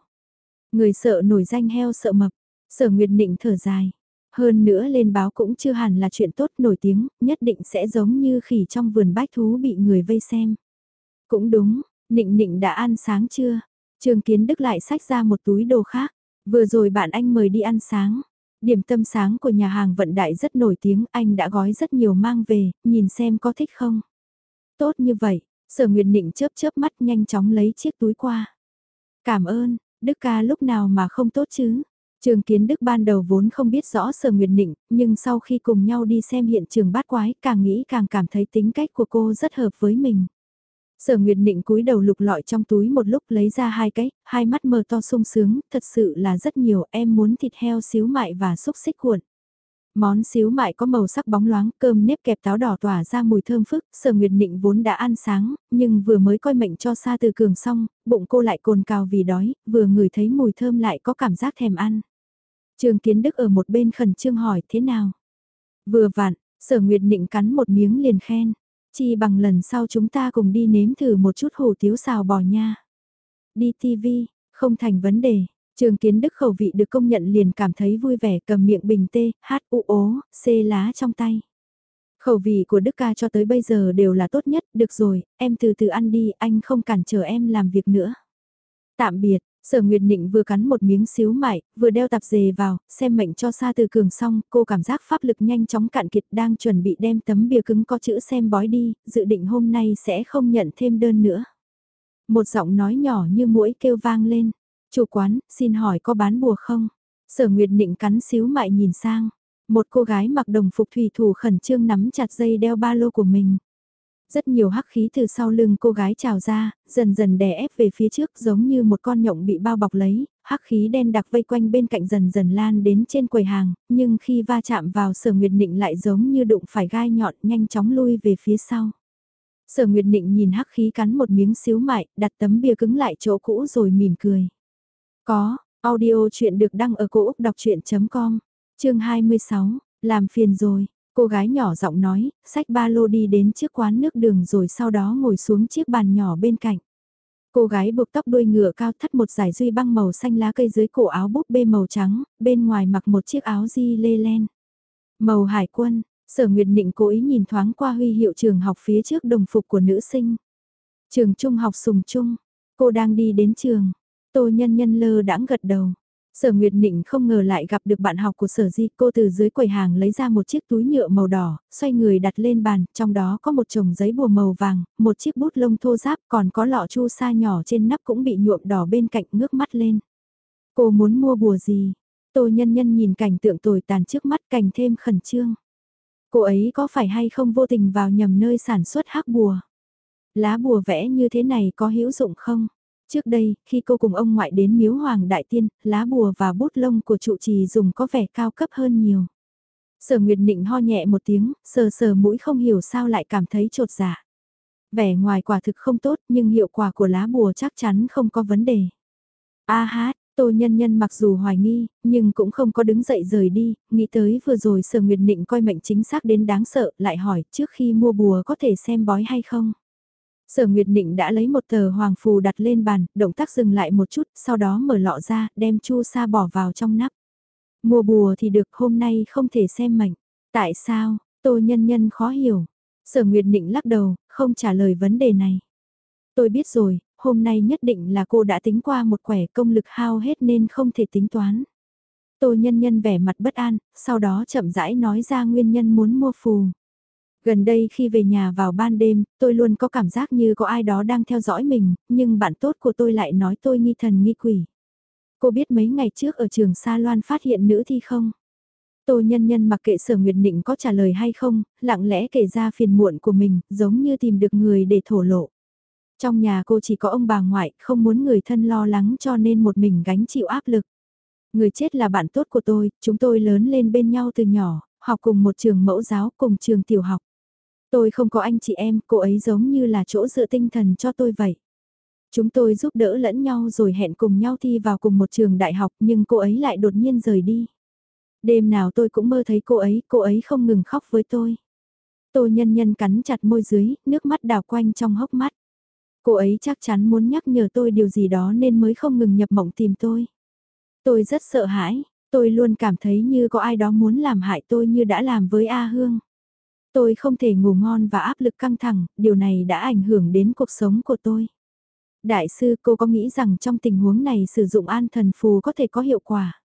Speaker 1: Người sợ nổi danh heo sợ mập, sở Nguyệt Nịnh thở dài. Hơn nữa lên báo cũng chưa hẳn là chuyện tốt nổi tiếng, nhất định sẽ giống như khỉ trong vườn bách thú bị người vây xem. Cũng đúng, Nịnh Nịnh đã ăn sáng chưa? Trường Kiến Đức lại xách ra một túi đồ khác. Vừa rồi bạn anh mời đi ăn sáng. Điểm tâm sáng của nhà hàng vận đại rất nổi tiếng, anh đã gói rất nhiều mang về, nhìn xem có thích không. Tốt như vậy, sở Nguyệt Nịnh chớp chớp mắt nhanh chóng lấy chiếc túi qua. Cảm ơn, Đức ca lúc nào mà không tốt chứ. Trường Kiến Đức ban đầu vốn không biết rõ Sở Nguyệt Nịnh, nhưng sau khi cùng nhau đi xem hiện trường bát quái càng nghĩ càng cảm thấy tính cách của cô rất hợp với mình. Sở Nguyệt Nịnh cúi đầu lục lọi trong túi một lúc lấy ra hai cái, hai mắt mờ to sung sướng, thật sự là rất nhiều, em muốn thịt heo xíu mại và xúc xích cuộn. Món xíu mại có màu sắc bóng loáng, cơm nếp kẹp táo đỏ tỏa ra mùi thơm phức, sở nguyệt nịnh vốn đã ăn sáng, nhưng vừa mới coi mệnh cho xa từ cường xong, bụng cô lại cồn cào vì đói, vừa ngửi thấy mùi thơm lại có cảm giác thèm ăn. Trường Kiến Đức ở một bên khẩn trương hỏi thế nào? Vừa vặn, sở nguyệt nịnh cắn một miếng liền khen, chi bằng lần sau chúng ta cùng đi nếm thử một chút hủ tiếu xào bò nha. Đi TV, không thành vấn đề, Trường kiến đức khẩu vị được công nhận liền cảm thấy vui vẻ cầm miệng bình tê, hát u ố, xê lá trong tay. Khẩu vị của Đức ca cho tới bây giờ đều là tốt nhất, được rồi, em từ từ ăn đi, anh không cản trở em làm việc nữa. Tạm biệt, Sở Nguyệt Nịnh vừa cắn một miếng xíu mại, vừa đeo tạp dề vào, xem mệnh cho xa từ cường xong, cô cảm giác pháp lực nhanh chóng cạn kiệt đang chuẩn bị đem tấm bìa cứng có chữ xem bói đi, dự định hôm nay sẽ không nhận thêm đơn nữa. Một giọng nói nhỏ như mũi kêu vang lên, Chủ quán, xin hỏi có bán bùa không? Sở Nguyệt Nịnh cắn xíu mại nhìn sang. Một cô gái mặc đồng phục thủy thủ khẩn trương nắm chặt dây đeo ba lô của mình. Rất nhiều hắc khí từ sau lưng cô gái trào ra, dần dần đè ép về phía trước giống như một con nhộng bị bao bọc lấy, hắc khí đen đặc vây quanh bên cạnh dần dần lan đến trên quầy hàng, nhưng khi va chạm vào sở nguyệt nịnh lại giống như đụng phải gai nhọn nhanh chóng lui về phía sau. Sở Nguyệt Nịnh nhìn hắc khí cắn một miếng xíu mại, đặt tấm bia cứng lại chỗ cũ rồi mỉm cười. Có, audio chuyện được đăng ở cổ Úc đọc chuyện.com, chương 26, làm phiền rồi, cô gái nhỏ giọng nói, sách ba lô đi đến trước quán nước đường rồi sau đó ngồi xuống chiếc bàn nhỏ bên cạnh. Cô gái buộc tóc đuôi ngựa cao thắt một giải duy băng màu xanh lá cây dưới cổ áo búp bê màu trắng, bên ngoài mặc một chiếc áo di lê len. Màu hải quân, sở nguyệt định cố ý nhìn thoáng qua huy hiệu trường học phía trước đồng phục của nữ sinh. Trường trung học sùng trung, cô đang đi đến trường, tô nhân nhân lơ đãng gật đầu. Sở Nguyệt Nịnh không ngờ lại gặp được bạn học của Sở Di, cô từ dưới quầy hàng lấy ra một chiếc túi nhựa màu đỏ, xoay người đặt lên bàn, trong đó có một chồng giấy bùa màu vàng, một chiếc bút lông thô ráp, còn có lọ chu sa nhỏ trên nắp cũng bị nhuộm đỏ bên cạnh ngước mắt lên. Cô muốn mua bùa gì? Tô nhân nhân nhìn cảnh tượng tồi tàn trước mắt cảnh thêm khẩn trương. Cô ấy có phải hay không vô tình vào nhầm nơi sản xuất hắc bùa? Lá bùa vẽ như thế này có hữu dụng không? Trước đây, khi cô cùng ông ngoại đến miếu hoàng đại tiên, lá bùa và bút lông của trụ trì dùng có vẻ cao cấp hơn nhiều. Sở Nguyệt Nịnh ho nhẹ một tiếng, sờ sờ mũi không hiểu sao lại cảm thấy trột dạ. Vẻ ngoài quả thực không tốt nhưng hiệu quả của lá bùa chắc chắn không có vấn đề. A hát, Tô Nhân Nhân mặc dù hoài nghi, nhưng cũng không có đứng dậy rời đi, nghĩ tới vừa rồi Sở Nguyệt Nịnh coi mệnh chính xác đến đáng sợ, lại hỏi trước khi mua bùa có thể xem bói hay không. Sở Nguyệt Nịnh đã lấy một tờ hoàng phù đặt lên bàn, động tác dừng lại một chút, sau đó mở lọ ra, đem chu sa bỏ vào trong nắp. Mùa bùa thì được, hôm nay không thể xem mệnh. Tại sao? Tô Nhân Nhân khó hiểu. Sở Nguyệt Nịnh lắc đầu, không trả lời vấn đề này. Tôi biết rồi, hôm nay nhất định là cô đã tính qua một quẻ công lực hao hết nên không thể tính toán. Tô Nhân Nhân vẻ mặt bất an, sau đó chậm rãi nói ra nguyên nhân muốn mua phù. Gần đây khi về nhà vào ban đêm, tôi luôn có cảm giác như có ai đó đang theo dõi mình, nhưng bạn tốt của tôi lại nói tôi nghi thần nghi quỷ. Cô biết mấy ngày trước ở trường Sa Loan phát hiện nữ thi không? Tô nhân nhân mặc kệ sở Nguyệt Nịnh có trả lời hay không, lặng lẽ kể ra phiền muộn của mình, giống như tìm được người để thổ lộ. Trong nhà cô chỉ có ông bà ngoại, không muốn người thân lo lắng cho nên một mình gánh chịu áp lực. Người chết là bạn tốt của tôi, chúng tôi lớn lên bên nhau từ nhỏ, học cùng một trường mẫu giáo, cùng trường tiểu học. Tôi không có anh chị em, cô ấy giống như là chỗ dựa tinh thần cho tôi vậy. Chúng tôi giúp đỡ lẫn nhau rồi hẹn cùng nhau thi vào cùng một trường đại học nhưng cô ấy lại đột nhiên rời đi. Đêm nào tôi cũng mơ thấy cô ấy, cô ấy không ngừng khóc với tôi. Tôi nhân nhân cắn chặt môi dưới, nước mắt đào quanh trong hốc mắt. Cô ấy chắc chắn muốn nhắc nhở tôi điều gì đó nên mới không ngừng nhập mộng tìm tôi. Tôi rất sợ hãi, tôi luôn cảm thấy như có ai đó muốn làm hại tôi như đã làm với A Hương. Tôi không thể ngủ ngon và áp lực căng thẳng, điều này đã ảnh hưởng đến cuộc sống của tôi. Đại sư cô có nghĩ rằng trong tình huống này sử dụng an thần phù có thể có hiệu quả?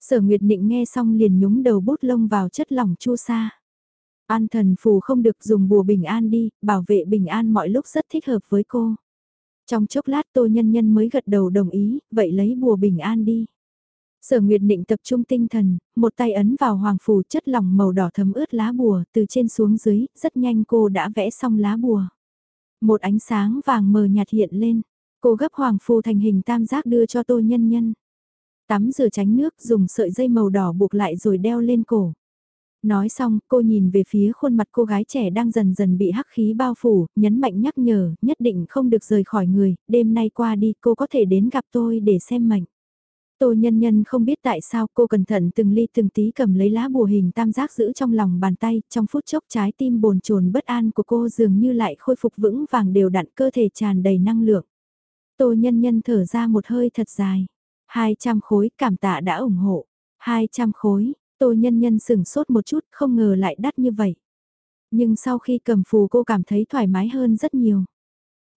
Speaker 1: Sở Nguyệt Định nghe xong liền nhúng đầu bút lông vào chất lỏng chu sa. An thần phù không được dùng bùa bình an đi, bảo vệ bình an mọi lúc rất thích hợp với cô. Trong chốc lát Tô Nhân Nhân mới gật đầu đồng ý, vậy lấy bùa bình an đi. Sở Nguyệt Định tập trung tinh thần, một tay ấn vào hoàng phù chất lỏng màu đỏ thấm ướt lá bùa, từ trên xuống dưới, rất nhanh cô đã vẽ xong lá bùa. Một ánh sáng vàng mờ nhạt hiện lên, cô gấp hoàng phù thành hình tam giác đưa cho tô nhân nhân. Tắm rửa tránh nước dùng sợi dây màu đỏ buộc lại rồi đeo lên cổ. Nói xong, cô nhìn về phía khuôn mặt cô gái trẻ đang dần dần bị hắc khí bao phủ, nhấn mạnh nhắc nhở, nhất định không được rời khỏi người, đêm nay qua đi cô có thể đến gặp tôi để xem mệnh. Tô nhân nhân không biết tại sao cô cẩn thận từng ly từng tí cầm lấy lá bùa hình tam giác giữ trong lòng bàn tay, trong phút chốc trái tim bồn chồn bất an của cô dường như lại khôi phục vững vàng đều đặn cơ thể tràn đầy năng lượng. Tô nhân nhân thở ra một hơi thật dài. 200 khối cảm tạ đã ủng hộ. 200 khối, tô nhân nhân sửng sốt một chút không ngờ lại đắt như vậy. Nhưng sau khi cầm phù cô cảm thấy thoải mái hơn rất nhiều.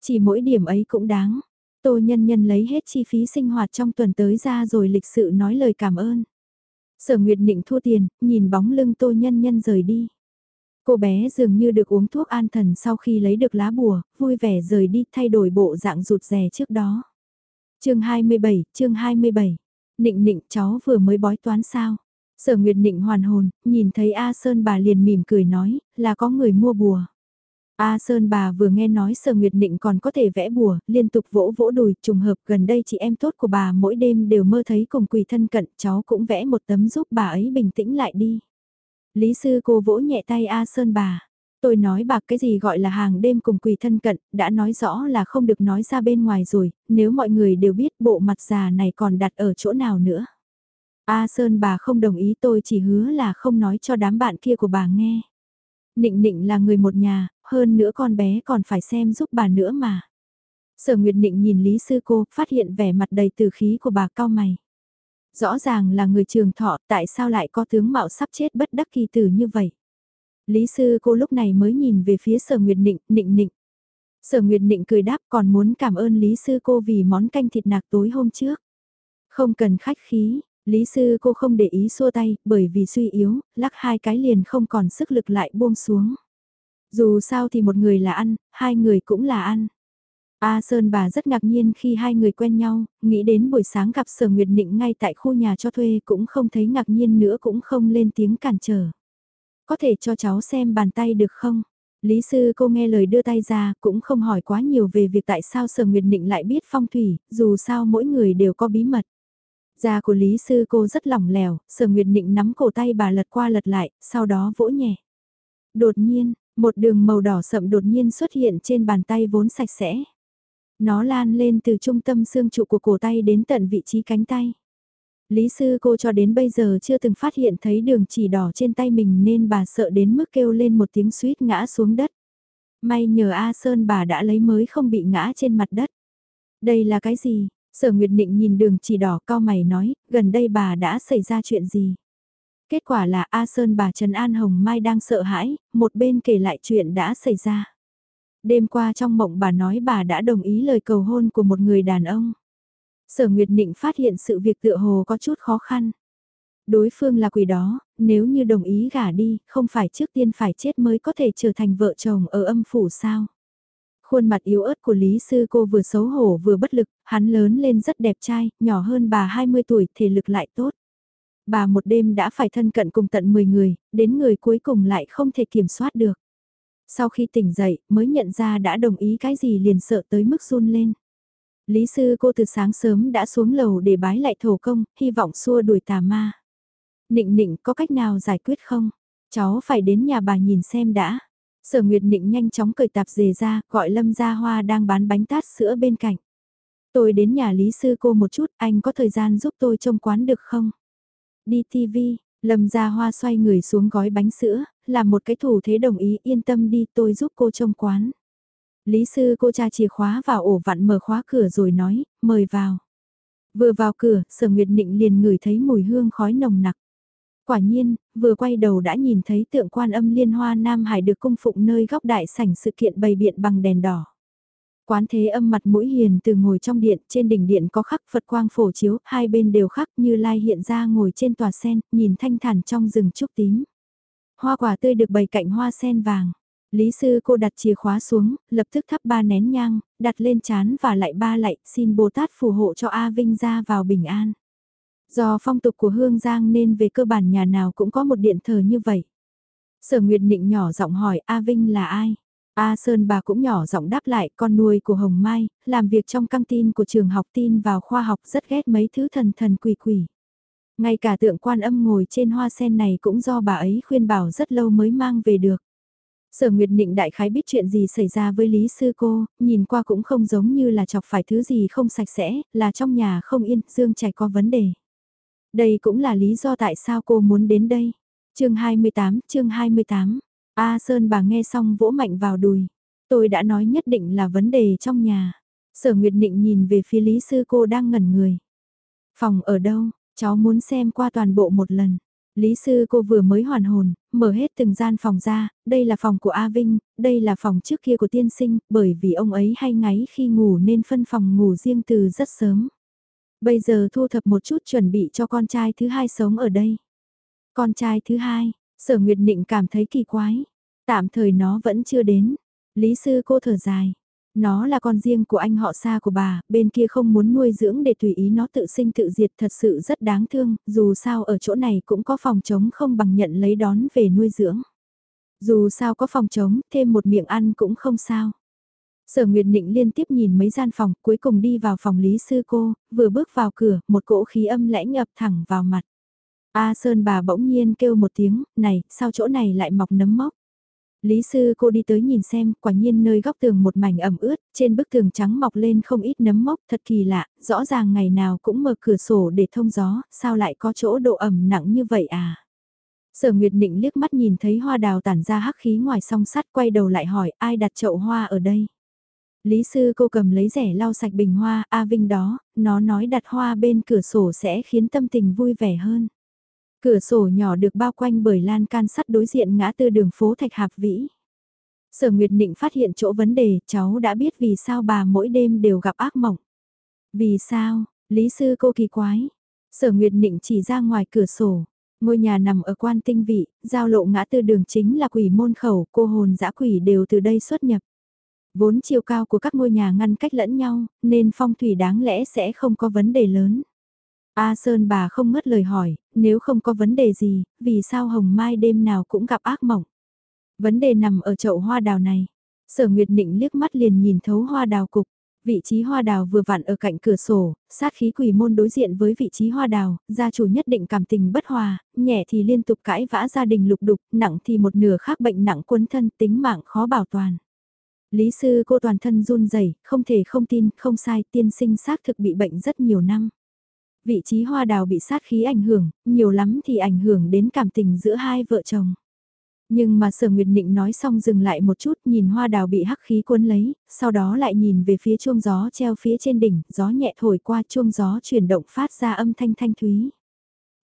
Speaker 1: Chỉ mỗi điểm ấy cũng đáng. Tô Nhân Nhân lấy hết chi phí sinh hoạt trong tuần tới ra rồi lịch sự nói lời cảm ơn. Sở Nguyệt Nịnh thua tiền, nhìn bóng lưng Tô Nhân Nhân rời đi. Cô bé dường như được uống thuốc an thần sau khi lấy được lá bùa, vui vẻ rời đi thay đổi bộ dạng rụt rè trước đó. chương 27, chương 27. Nịnh nịnh cháu vừa mới bói toán sao? Sở Nguyệt Nịnh hoàn hồn, nhìn thấy A Sơn bà liền mỉm cười nói, là có người mua bùa. A Sơn bà vừa nghe nói Sở Nguyệt Nịnh còn có thể vẽ bùa, liên tục vỗ vỗ đùi, trùng hợp gần đây chị em tốt của bà mỗi đêm đều mơ thấy cùng quỷ thân cận, cháu cũng vẽ một tấm giúp bà ấy bình tĩnh lại đi. Lý sư cô vỗ nhẹ tay A Sơn bà. Tôi nói bà cái gì gọi là hàng đêm cùng quỷ thân cận, đã nói rõ là không được nói ra bên ngoài rồi, nếu mọi người đều biết bộ mặt già này còn đặt ở chỗ nào nữa. A Sơn bà không đồng ý tôi chỉ hứa là không nói cho đám bạn kia của bà nghe. Nịnh nịnh là người một nhà, hơn nữa con bé còn phải xem giúp bà nữa mà. Sở Nguyệt Nịnh nhìn Lý Sư Cô, phát hiện vẻ mặt đầy từ khí của bà cao mày. Rõ ràng là người trường thọ, tại sao lại có tướng mạo sắp chết bất đắc kỳ tử như vậy? Lý Sư Cô lúc này mới nhìn về phía Sở Nguyệt Nịnh, nịnh nịnh. Sở Nguyệt Nịnh cười đáp còn muốn cảm ơn Lý Sư Cô vì món canh thịt nạc tối hôm trước. Không cần khách khí, Lý sư cô không để ý xua tay, bởi vì suy yếu, lắc hai cái liền không còn sức lực lại buông xuống. Dù sao thì một người là ăn, hai người cũng là ăn. A Sơn bà rất ngạc nhiên khi hai người quen nhau, nghĩ đến buổi sáng gặp Sở Nguyệt Nịnh ngay tại khu nhà cho thuê cũng không thấy ngạc nhiên nữa cũng không lên tiếng cản trở. Có thể cho cháu xem bàn tay được không? Lý sư cô nghe lời đưa tay ra, cũng không hỏi quá nhiều về việc tại sao Sở Nguyệt Nịnh lại biết phong thủy, dù sao mỗi người đều có bí mật. Da của Lý Sư cô rất lỏng lẻo, Sở Nguyệt Nịnh nắm cổ tay bà lật qua lật lại, sau đó vỗ nhẹ. Đột nhiên, một đường màu đỏ sậm đột nhiên xuất hiện trên bàn tay vốn sạch sẽ. Nó lan lên từ trung tâm xương trụ của cổ tay đến tận vị trí cánh tay. Lý sư cô cho đến bây giờ chưa từng phát hiện thấy đường chỉ đỏ trên tay mình nên bà sợ đến mức kêu lên một tiếng suýt ngã xuống đất. May nhờ A Sơn bà đã lấy mới không bị ngã trên mặt đất. Đây là cái gì? Sở Nguyệt Định nhìn đường chỉ đỏ cao mày nói, gần đây bà đã xảy ra chuyện gì? Kết quả là A Sơn bà Trần An Hồng Mai đang sợ hãi, một bên kể lại chuyện đã xảy ra. Đêm qua trong mộng bà nói bà đã đồng ý lời cầu hôn của một người đàn ông. Sở Nguyệt Định phát hiện sự việc tựa hồ có chút khó khăn. Đối phương là quỷ đó, nếu như đồng ý gả đi, không phải trước tiên phải chết mới có thể trở thành vợ chồng ở âm phủ sao? Khuôn mặt yếu ớt của Lý Sư cô vừa xấu hổ vừa bất lực, hắn lớn lên rất đẹp trai, nhỏ hơn bà 20 tuổi, thể lực lại tốt. Bà một đêm đã phải thân cận cùng tận 10 người, đến người cuối cùng lại không thể kiểm soát được. Sau khi tỉnh dậy, mới nhận ra đã đồng ý cái gì liền sợ tới mức run lên. Lý sư cô từ sáng sớm đã xuống lầu để bái lại thổ công, hy vọng xua đuổi tà ma. Nịnh nịnh có cách nào giải quyết không? Cháu phải đến nhà bà nhìn xem đã. Sở Nguyệt Nịnh nhanh chóng cởi tạp dề ra, gọi Lâm Gia Hoa đang bán bánh tát sữa bên cạnh. Tôi đến nhà Lý Sư cô một chút, anh có thời gian giúp tôi trông quán được không? Đi TV, Lâm Gia Hoa xoay người xuống gói bánh sữa, làm một cái thủ thế đồng ý yên tâm đi tôi giúp cô trông quán. Lý Sư cô tra chìa khóa vào ổ vặn mở khóa cửa rồi nói, mời vào. Vừa vào cửa, Sở Nguyệt Nịnh liền ngửi thấy mùi hương khói nồng nặc. Quả nhiên, vừa quay đầu đã nhìn thấy tượng quan âm liên hoa Nam Hải được cung phụng nơi góc đại sảnh sự kiện bày biện bằng đèn đỏ. Quán thế âm mặt mũi hiền từ ngồi trong điện, trên đỉnh điện có khắc Phật quang phổ chiếu, hai bên đều khắc như lai hiện ra ngồi trên tòa sen, nhìn thanh thản trong rừng trúc tím. Hoa quả tươi được bày cạnh hoa sen vàng. Lý sư cô đặt chìa khóa xuống, lập tức thắp ba nén nhang, đặt lên chán và lại ba lạy, xin Bồ Tát phù hộ cho A Vinh ra vào bình an. Do phong tục của Hương Giang nên về cơ bản nhà nào cũng có một điện thờ như vậy. Sở Nguyệt Nịnh nhỏ giọng hỏi A Vinh là ai? A Sơn bà cũng nhỏ giọng đáp lại con nuôi của Hồng Mai, làm việc trong căng tin của trường học tin vào khoa học rất ghét mấy thứ thần thần quỷ quỷ. Ngay cả tượng quan âm ngồi trên hoa sen này cũng do bà ấy khuyên bảo rất lâu mới mang về được. Sở Nguyệt Nịnh đại khái biết chuyện gì xảy ra với Lý Sư Cô, nhìn qua cũng không giống như là chọc phải thứ gì không sạch sẽ, là trong nhà không yên, Dương Trạch có vấn đề. Đây cũng là lý do tại sao cô muốn đến đây. chương 28, chương 28. A Sơn bà nghe xong vỗ mạnh vào đùi. Tôi đã nói nhất định là vấn đề trong nhà. Sở Nguyệt Định nhìn về phía Lý Sư cô đang ngẩn người. Phòng ở đâu, cháu muốn xem qua toàn bộ một lần. Lý sư cô vừa mới hoàn hồn, mở hết từng gian phòng ra, đây là phòng của A Vinh, đây là phòng trước kia của tiên sinh, bởi vì ông ấy hay ngáy khi ngủ nên phân phòng ngủ riêng từ rất sớm. Bây giờ thu thập một chút chuẩn bị cho con trai thứ hai sống ở đây. Con trai thứ hai, sở Nguyệt Nịnh cảm thấy kỳ quái. Tạm thời nó vẫn chưa đến. Lý sư cô thở dài. Nó là con riêng của anh họ xa của bà, bên kia không muốn nuôi dưỡng để tùy ý nó tự sinh tự diệt thật sự rất đáng thương, dù sao ở chỗ này cũng có phòng chống không bằng nhận lấy đón về nuôi dưỡng. Dù sao có phòng trống, thêm một miệng ăn cũng không sao. Sở Nguyệt Nịnh liên tiếp nhìn mấy gian phòng, cuối cùng đi vào phòng Lý Sư Cô, vừa bước vào cửa, một cỗ khí âm lãnh ập thẳng vào mặt. A Sơn bà bỗng nhiên kêu một tiếng, này, sao chỗ này lại mọc nấm mốc? Lý sư cô đi tới nhìn xem, quả nhiên nơi góc tường một mảnh ẩm ướt, trên bức tường trắng mọc lên không ít nấm mốc, thật kỳ lạ, rõ ràng ngày nào cũng mở cửa sổ để thông gió, sao lại có chỗ độ ẩm nặng như vậy à? Sở Nguyệt Nịnh liếc mắt nhìn thấy hoa đào tản ra hắc khí ngoài song sắt quay đầu lại hỏi ai đặt chậu hoa ở đây? Lý sư cô cầm lấy rẻ lau sạch bình hoa, A Vinh đó, nó nói đặt hoa bên cửa sổ sẽ khiến tâm tình vui vẻ hơn. Cửa sổ nhỏ được bao quanh bởi lan can sắt đối diện ngã tư đường phố Thạch Hạp Vĩ. Sở Nguyệt Nịnh phát hiện chỗ vấn đề, cháu đã biết vì sao bà mỗi đêm đều gặp ác mộng. Vì sao, Lý sư cô kỳ quái. Sở Nguyệt Nịnh chỉ ra ngoài cửa sổ. Ngôi nhà nằm ở quan tinh vị, giao lộ ngã tư đường chính là quỷ môn khẩu, cô hồn dã quỷ đều từ đây xuất nhập. Vốn chiều cao của các ngôi nhà ngăn cách lẫn nhau, nên phong thủy đáng lẽ sẽ không có vấn đề lớn. A Sơn bà không ngớt lời hỏi, nếu không có vấn đề gì, vì sao Hồng Mai đêm nào cũng gặp ác mộng? Vấn đề nằm ở chậu hoa đào này. Sở Nguyệt Nịnh liếc mắt liền nhìn thấu hoa đào cục. Vị trí hoa đào vừa vặn ở cạnh cửa sổ, sát khí quỷ môn đối diện với vị trí hoa đào, gia chủ nhất định cảm tình bất hòa, nhẹ thì liên tục cãi vã gia đình lục đục, nặng thì một nửa khác bệnh nặng quấn thân tính mạng khó bảo toàn. Lý sư cô toàn thân run rẩy không thể không tin, không sai, tiên sinh xác thực bị bệnh rất nhiều năm. Vị trí hoa đào bị sát khí ảnh hưởng, nhiều lắm thì ảnh hưởng đến cảm tình giữa hai vợ chồng. Nhưng mà sở nguyệt định nói xong dừng lại một chút nhìn hoa đào bị hắc khí cuốn lấy, sau đó lại nhìn về phía chuông gió treo phía trên đỉnh, gió nhẹ thổi qua chuông gió chuyển động phát ra âm thanh thanh thúy.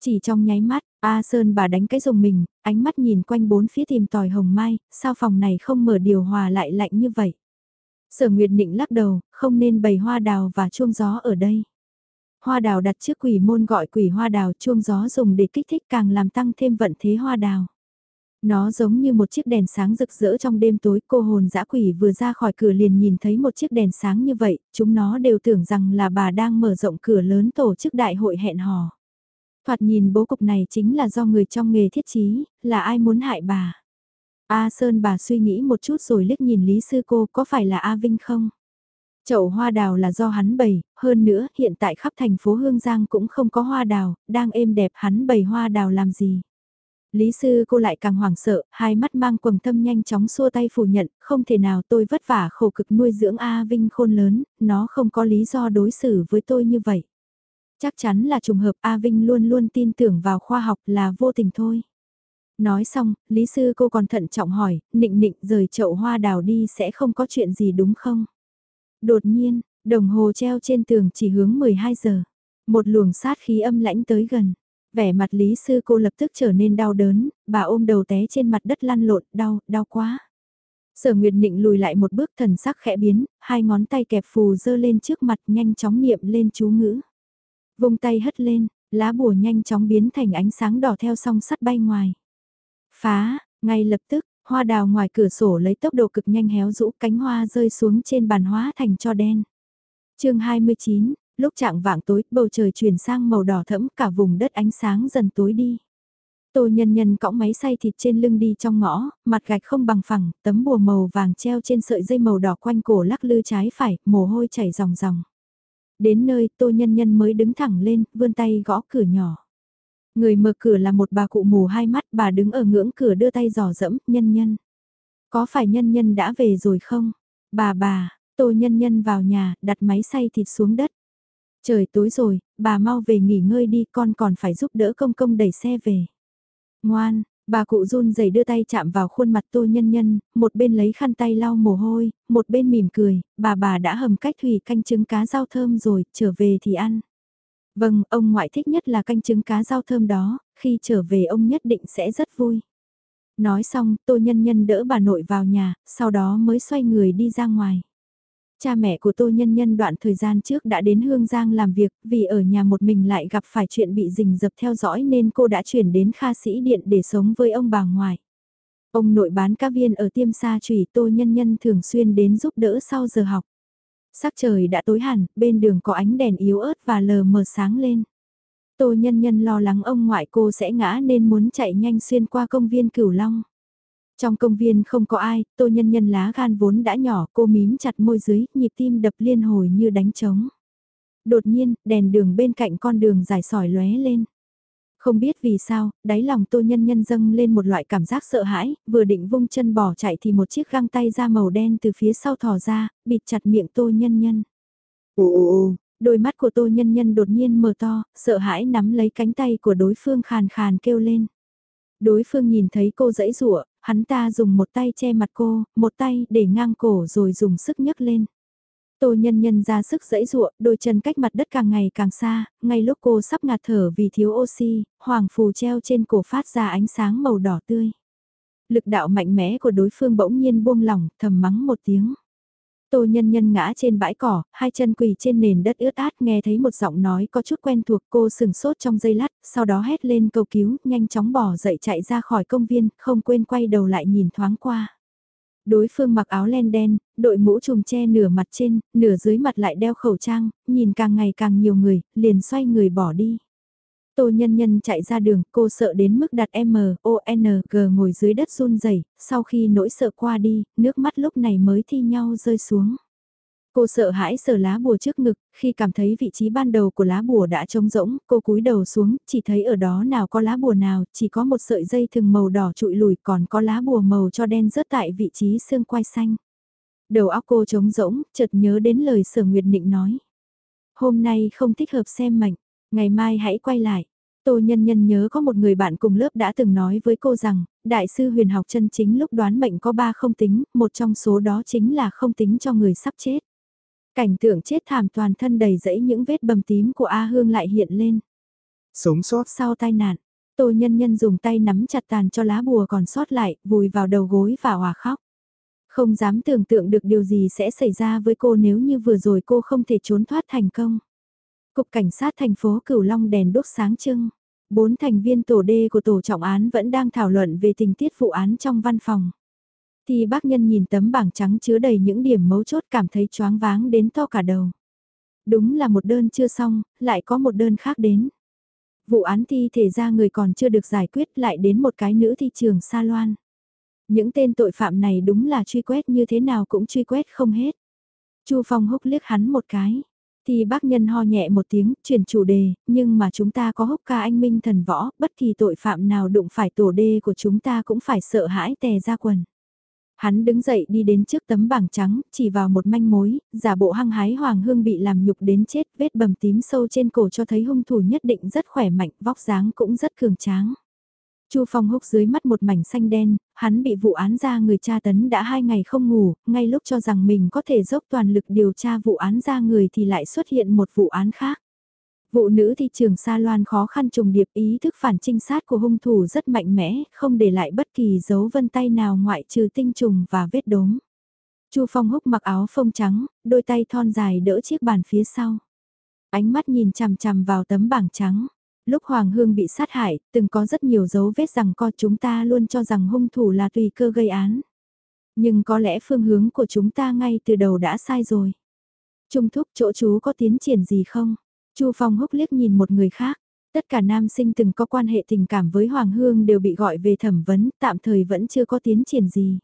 Speaker 1: Chỉ trong nháy mắt, A Sơn bà đánh cái rồng mình, ánh mắt nhìn quanh bốn phía tìm tòi hồng mai, sao phòng này không mở điều hòa lại lạnh như vậy. Sở Nguyệt Định lắc đầu, không nên bày hoa đào và chuông gió ở đây. Hoa đào đặt trước quỷ môn gọi quỷ hoa đào chuông gió dùng để kích thích càng làm tăng thêm vận thế hoa đào. Nó giống như một chiếc đèn sáng rực rỡ trong đêm tối cô hồn dã quỷ vừa ra khỏi cửa liền nhìn thấy một chiếc đèn sáng như vậy, chúng nó đều tưởng rằng là bà đang mở rộng cửa lớn tổ chức đại hội hẹn hò. Thoạt nhìn bố cục này chính là do người trong nghề thiết trí, là ai muốn hại bà. A Sơn bà suy nghĩ một chút rồi liếc nhìn Lý Sư Cô có phải là A Vinh không? Chậu hoa đào là do hắn bày, hơn nữa hiện tại khắp thành phố Hương Giang cũng không có hoa đào, đang êm đẹp hắn bày hoa đào làm gì. Lý sư cô lại càng hoảng sợ, hai mắt mang quầng thâm nhanh chóng xua tay phủ nhận, không thể nào tôi vất vả khổ cực nuôi dưỡng A Vinh khôn lớn, nó không có lý do đối xử với tôi như vậy. Chắc chắn là trùng hợp A Vinh luôn luôn tin tưởng vào khoa học là vô tình thôi. Nói xong, Lý sư cô còn thận trọng hỏi, nịnh nịnh rời chậu hoa đào đi sẽ không có chuyện gì đúng không? Đột nhiên, đồng hồ treo trên tường chỉ hướng 12 giờ. Một luồng sát khí âm lãnh tới gần. Vẻ mặt Lý Sư cô lập tức trở nên đau đớn, bà ôm đầu té trên mặt đất lăn lộn, đau, đau quá. Sở Nguyệt Nịnh lùi lại một bước thần sắc khẽ biến, hai ngón tay kẹp phù dơ lên trước mặt nhanh chóng niệm lên chú ngữ. Vùng tay hất lên, lá bùa nhanh chóng biến thành ánh sáng đỏ theo song sắt bay ngoài. Phá, ngay lập tức, Hoa đào ngoài cửa sổ lấy tốc độ cực nhanh héo rũ cánh hoa rơi xuống trên bàn hóa thành cho đen. chương 29, lúc trạng vạng tối, bầu trời chuyển sang màu đỏ thẫm cả vùng đất ánh sáng dần tối đi. Tô nhân nhân cõng máy xay thịt trên lưng đi trong ngõ, mặt gạch không bằng phẳng, tấm bùa màu vàng treo trên sợi dây màu đỏ quanh cổ lắc lư trái phải, mồ hôi chảy ròng ròng. Đến nơi tô nhân nhân mới đứng thẳng lên, vươn tay gõ cửa nhỏ. Người mở cửa là một bà cụ mù hai mắt, bà đứng ở ngưỡng cửa đưa tay dò dẫm, nhân nhân. Có phải nhân nhân đã về rồi không? Bà bà, tô nhân nhân vào nhà, đặt máy xay thịt xuống đất. Trời tối rồi, bà mau về nghỉ ngơi đi, con còn phải giúp đỡ công công đẩy xe về. Ngoan, bà cụ run rẩy đưa tay chạm vào khuôn mặt tô nhân nhân, một bên lấy khăn tay lau mồ hôi, một bên mỉm cười, bà bà đã hầm cách thủy canh trứng cá rau thơm rồi, trở về thì ăn. Vâng, ông ngoại thích nhất là canh trứng cá rau thơm đó, khi trở về ông nhất định sẽ rất vui. Nói xong, tô nhân nhân đỡ bà nội vào nhà, sau đó mới xoay người đi ra ngoài. Cha mẹ của tô nhân nhân đoạn thời gian trước đã đến Hương Giang làm việc, vì ở nhà một mình lại gặp phải chuyện bị rình dập theo dõi nên cô đã chuyển đến kha sĩ điện để sống với ông bà ngoại. Ông nội bán cá viên ở tiêm sa trùy tô nhân nhân thường xuyên đến giúp đỡ sau giờ học. Sắc trời đã tối hẳn, bên đường có ánh đèn yếu ớt và lờ mờ sáng lên. Tô nhân nhân lo lắng ông ngoại cô sẽ ngã nên muốn chạy nhanh xuyên qua công viên Cửu Long. Trong công viên không có ai, tô nhân nhân lá gan vốn đã nhỏ, cô mím chặt môi dưới, nhịp tim đập liên hồi như đánh trống. Đột nhiên, đèn đường bên cạnh con đường dài sỏi lóe lên. Không biết vì sao, đáy lòng tô nhân nhân dâng lên một loại cảm giác sợ hãi, vừa định vung chân bỏ chạy thì một chiếc găng tay da màu đen từ phía sau thò ra, bịt chặt miệng tô nhân nhân. Ồ ồ ồ, đôi mắt của tô nhân nhân đột nhiên mở to, sợ hãi nắm lấy cánh tay của đối phương khàn khàn kêu lên. Đối phương nhìn thấy cô dãy rụa, hắn ta dùng một tay che mặt cô, một tay để ngang cổ rồi dùng sức nhấc lên. Tô nhân nhân ra sức dẫy dụa, đôi chân cách mặt đất càng ngày càng xa, ngay lúc cô sắp ngạt thở vì thiếu oxy, hoàng phù treo trên cổ phát ra ánh sáng màu đỏ tươi. Lực đạo mạnh mẽ của đối phương bỗng nhiên buông lỏng, thầm mắng một tiếng. Tô nhân nhân ngã trên bãi cỏ, hai chân quỳ trên nền đất ướt át nghe thấy một giọng nói có chút quen thuộc cô sừng sốt trong giây lát, sau đó hét lên cầu cứu, nhanh chóng bỏ dậy chạy ra khỏi công viên, không quên quay đầu lại nhìn thoáng qua. Đối phương mặc áo len đen, đội mũ trùm che nửa mặt trên, nửa dưới mặt lại đeo khẩu trang, nhìn càng ngày càng nhiều người, liền xoay người bỏ đi. Tô nhân nhân chạy ra đường, cô sợ đến mức đặt M, O, N, G ngồi dưới đất run rẩy sau khi nỗi sợ qua đi, nước mắt lúc này mới thi nhau rơi xuống. Cô sợ hãi sờ lá bùa trước ngực, khi cảm thấy vị trí ban đầu của lá bùa đã trống rỗng, cô cúi đầu xuống, chỉ thấy ở đó nào có lá bùa nào, chỉ có một sợi dây thừng màu đỏ trụi lùi còn có lá bùa màu cho đen rớt tại vị trí xương quai xanh. Đầu óc cô trống rỗng, chợt nhớ đến lời sở nguyệt nịnh nói. Hôm nay không thích hợp xem mệnh, ngày mai hãy quay lại. Tô Nhân Nhân nhớ có một người bạn cùng lớp đã từng nói với cô rằng, đại sư huyền học chân chính lúc đoán mệnh có ba không tính, một trong số đó chính là không tính cho người sắp chết. Cảnh tượng chết thảm toàn thân đầy rẫy những vết bầm tím của A Hương lại hiện lên.
Speaker 2: Sống sót
Speaker 1: sau tai nạn, Tô Nhân Nhân dùng tay nắm chặt tàn cho lá bùa còn sót lại, vùi vào đầu gối và hòa khóc. Không dám tưởng tượng được điều gì sẽ xảy ra với cô nếu như vừa rồi cô không thể trốn thoát thành công. Cục Cảnh sát thành phố Cửu Long đèn đốt sáng trưng. Bốn thành viên tổ đê của tổ trọng án vẫn đang thảo luận về tình tiết vụ án trong văn phòng. Thì bác nhân nhìn tấm bảng trắng chứa đầy những điểm mấu chốt cảm thấy choáng váng đến to cả đầu. Đúng là một đơn chưa xong, lại có một đơn khác đến. Vụ án thi thể ra người còn chưa được giải quyết lại đến một cái nữ thi trường Sa Loan. Những tên tội phạm này đúng là truy quét như thế nào cũng truy quét không hết. Chu Phong húc liếc hắn một cái. Thì bác nhân ho nhẹ một tiếng, chuyển chủ đề, nhưng mà chúng ta có húc ca anh minh thần võ, bất kỳ tội phạm nào đụng phải tổ đê của chúng ta cũng phải sợ hãi tè ra quần. Hắn đứng dậy đi đến trước tấm bảng trắng, chỉ vào một manh mối, giả bộ hăng hái Hoàng Hương bị làm nhục đến chết, vết bầm tím sâu trên cổ cho thấy hung thủ nhất định rất khỏe mạnh, vóc dáng cũng rất cường tráng. Chu Phong húc dưới mắt một mảnh xanh đen, hắn bị vụ án ra người cha tấn đã hai ngày không ngủ, ngay lúc cho rằng mình có thể dốc toàn lực điều tra vụ án ra người thì lại xuất hiện một vụ án khác. Vụ nữ thị trường Sa Loan khó khăn trùng điệp ý thức phản trinh sát của hung thủ rất mạnh mẽ, không để lại bất kỳ dấu vân tay nào ngoại trừ tinh trùng và vết đốm. Chu Phong húc mặc áo phông trắng, đôi tay thon dài đỡ chiếc bàn phía sau. Ánh mắt nhìn chằm chằm vào tấm bảng trắng. Lúc Hoàng Hương bị sát hại, từng có rất nhiều dấu vết rằng co chúng ta luôn cho rằng hung thủ là tùy cơ gây án. Nhưng có lẽ phương hướng của chúng ta ngay từ đầu đã sai rồi. Trung thúc chỗ chú có tiến triển gì không? Chu Phong húc liếc nhìn một người khác. Tất cả nam sinh từng có quan hệ tình cảm với Hoàng Hương đều bị gọi về thẩm vấn, tạm thời vẫn chưa có tiến triển gì.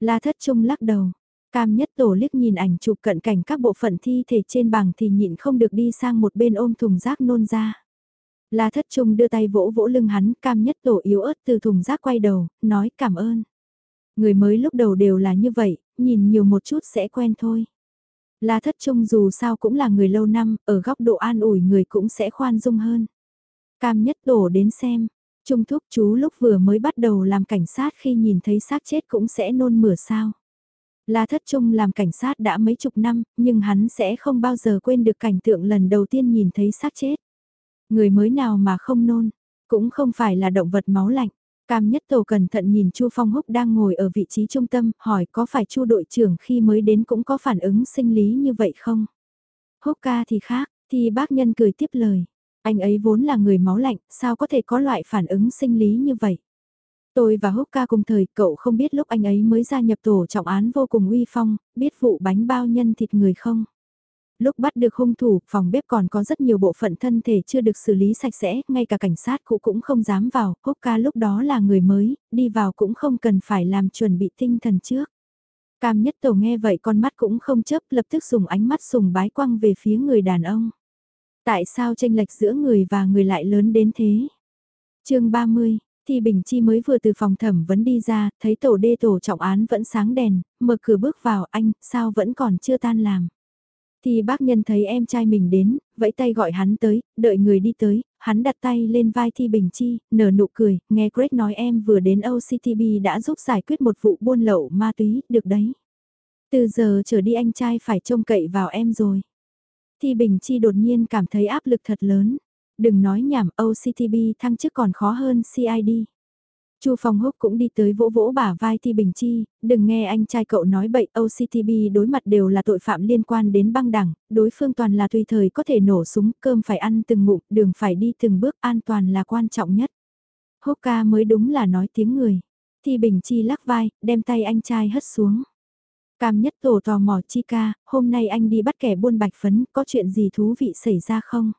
Speaker 1: La thất trung lắc đầu. Cam nhất tổ liếc nhìn ảnh chụp cận cảnh các bộ phận thi thể trên bảng thì nhịn không được đi sang một bên ôm thùng rác nôn ra. La thất trung đưa tay vỗ vỗ lưng hắn, cam nhất tổ yếu ớt từ thùng rác quay đầu, nói cảm ơn. Người mới lúc đầu đều là như vậy, nhìn nhiều một chút sẽ quen thôi. La thất trung dù sao cũng là người lâu năm, ở góc độ an ủi người cũng sẽ khoan dung hơn. Cam nhất tổ đến xem, trung thúc chú lúc vừa mới bắt đầu làm cảnh sát khi nhìn thấy xác chết cũng sẽ nôn mửa sao. La thất trung làm cảnh sát đã mấy chục năm, nhưng hắn sẽ không bao giờ quên được cảnh tượng lần đầu tiên nhìn thấy xác chết. Người mới nào mà không nôn, cũng không phải là động vật máu lạnh. Cam Nhất Tổ cẩn thận nhìn Chu Phong Húc đang ngồi ở vị trí trung tâm, hỏi có phải Chu đội trưởng khi mới đến cũng có phản ứng sinh lý như vậy không? Húc ca thì khác, thì bác nhân cười tiếp lời. Anh ấy vốn là người máu lạnh, sao có thể có loại phản ứng sinh lý như vậy? Tôi và Húc ca cùng thời, cậu không biết lúc anh ấy mới gia nhập tổ trọng án vô cùng uy phong, biết vụ bánh bao nhân thịt người không? Lúc bắt được hung thủ, phòng bếp còn có rất nhiều bộ phận thân thể chưa được xử lý sạch sẽ, ngay cả cảnh sát cũ cũng không dám vào, húc ca lúc đó là người mới, đi vào cũng không cần phải làm chuẩn bị tinh thần trước. Cam nhất tổ nghe vậy con mắt cũng không chấp lập tức dùng ánh mắt sùng bái quăng về phía người đàn ông. Tại sao tranh lệch giữa người và người lại lớn đến thế? chương 30, thì Bình Chi mới vừa từ phòng thẩm vấn đi ra, thấy tổ đê tổ trọng án vẫn sáng đèn, mở cửa bước vào anh, sao vẫn còn chưa tan làm. Thì bác nhân thấy em trai mình đến, vẫy tay gọi hắn tới, đợi người đi tới, hắn đặt tay lên vai Thi Bình Chi, nở nụ cười, nghe Greg nói em vừa đến OCTB đã giúp giải quyết một vụ buôn lậu ma túy, được đấy. Từ giờ trở đi anh trai phải trông cậy vào em rồi. Thi Bình Chi đột nhiên cảm thấy áp lực thật lớn. Đừng nói nhảm OCTB thăng chức còn khó hơn CID. Chu Phong Húc cũng đi tới vỗ vỗ bả vai Thi Bình Chi, đừng nghe anh trai cậu nói bậy OCTB đối mặt đều là tội phạm liên quan đến băng đảng, đối phương toàn là tùy thời có thể nổ súng, cơm phải ăn từng ngụm, đường phải đi từng bước an toàn là quan trọng nhất. Húc ca mới đúng là nói tiếng người. Thi Bình Chi lắc vai, đem tay anh trai hất xuống. Cam nhất tổ tò mò Chi ca, hôm nay anh đi bắt kẻ buôn bạch phấn, có chuyện gì thú vị xảy ra không?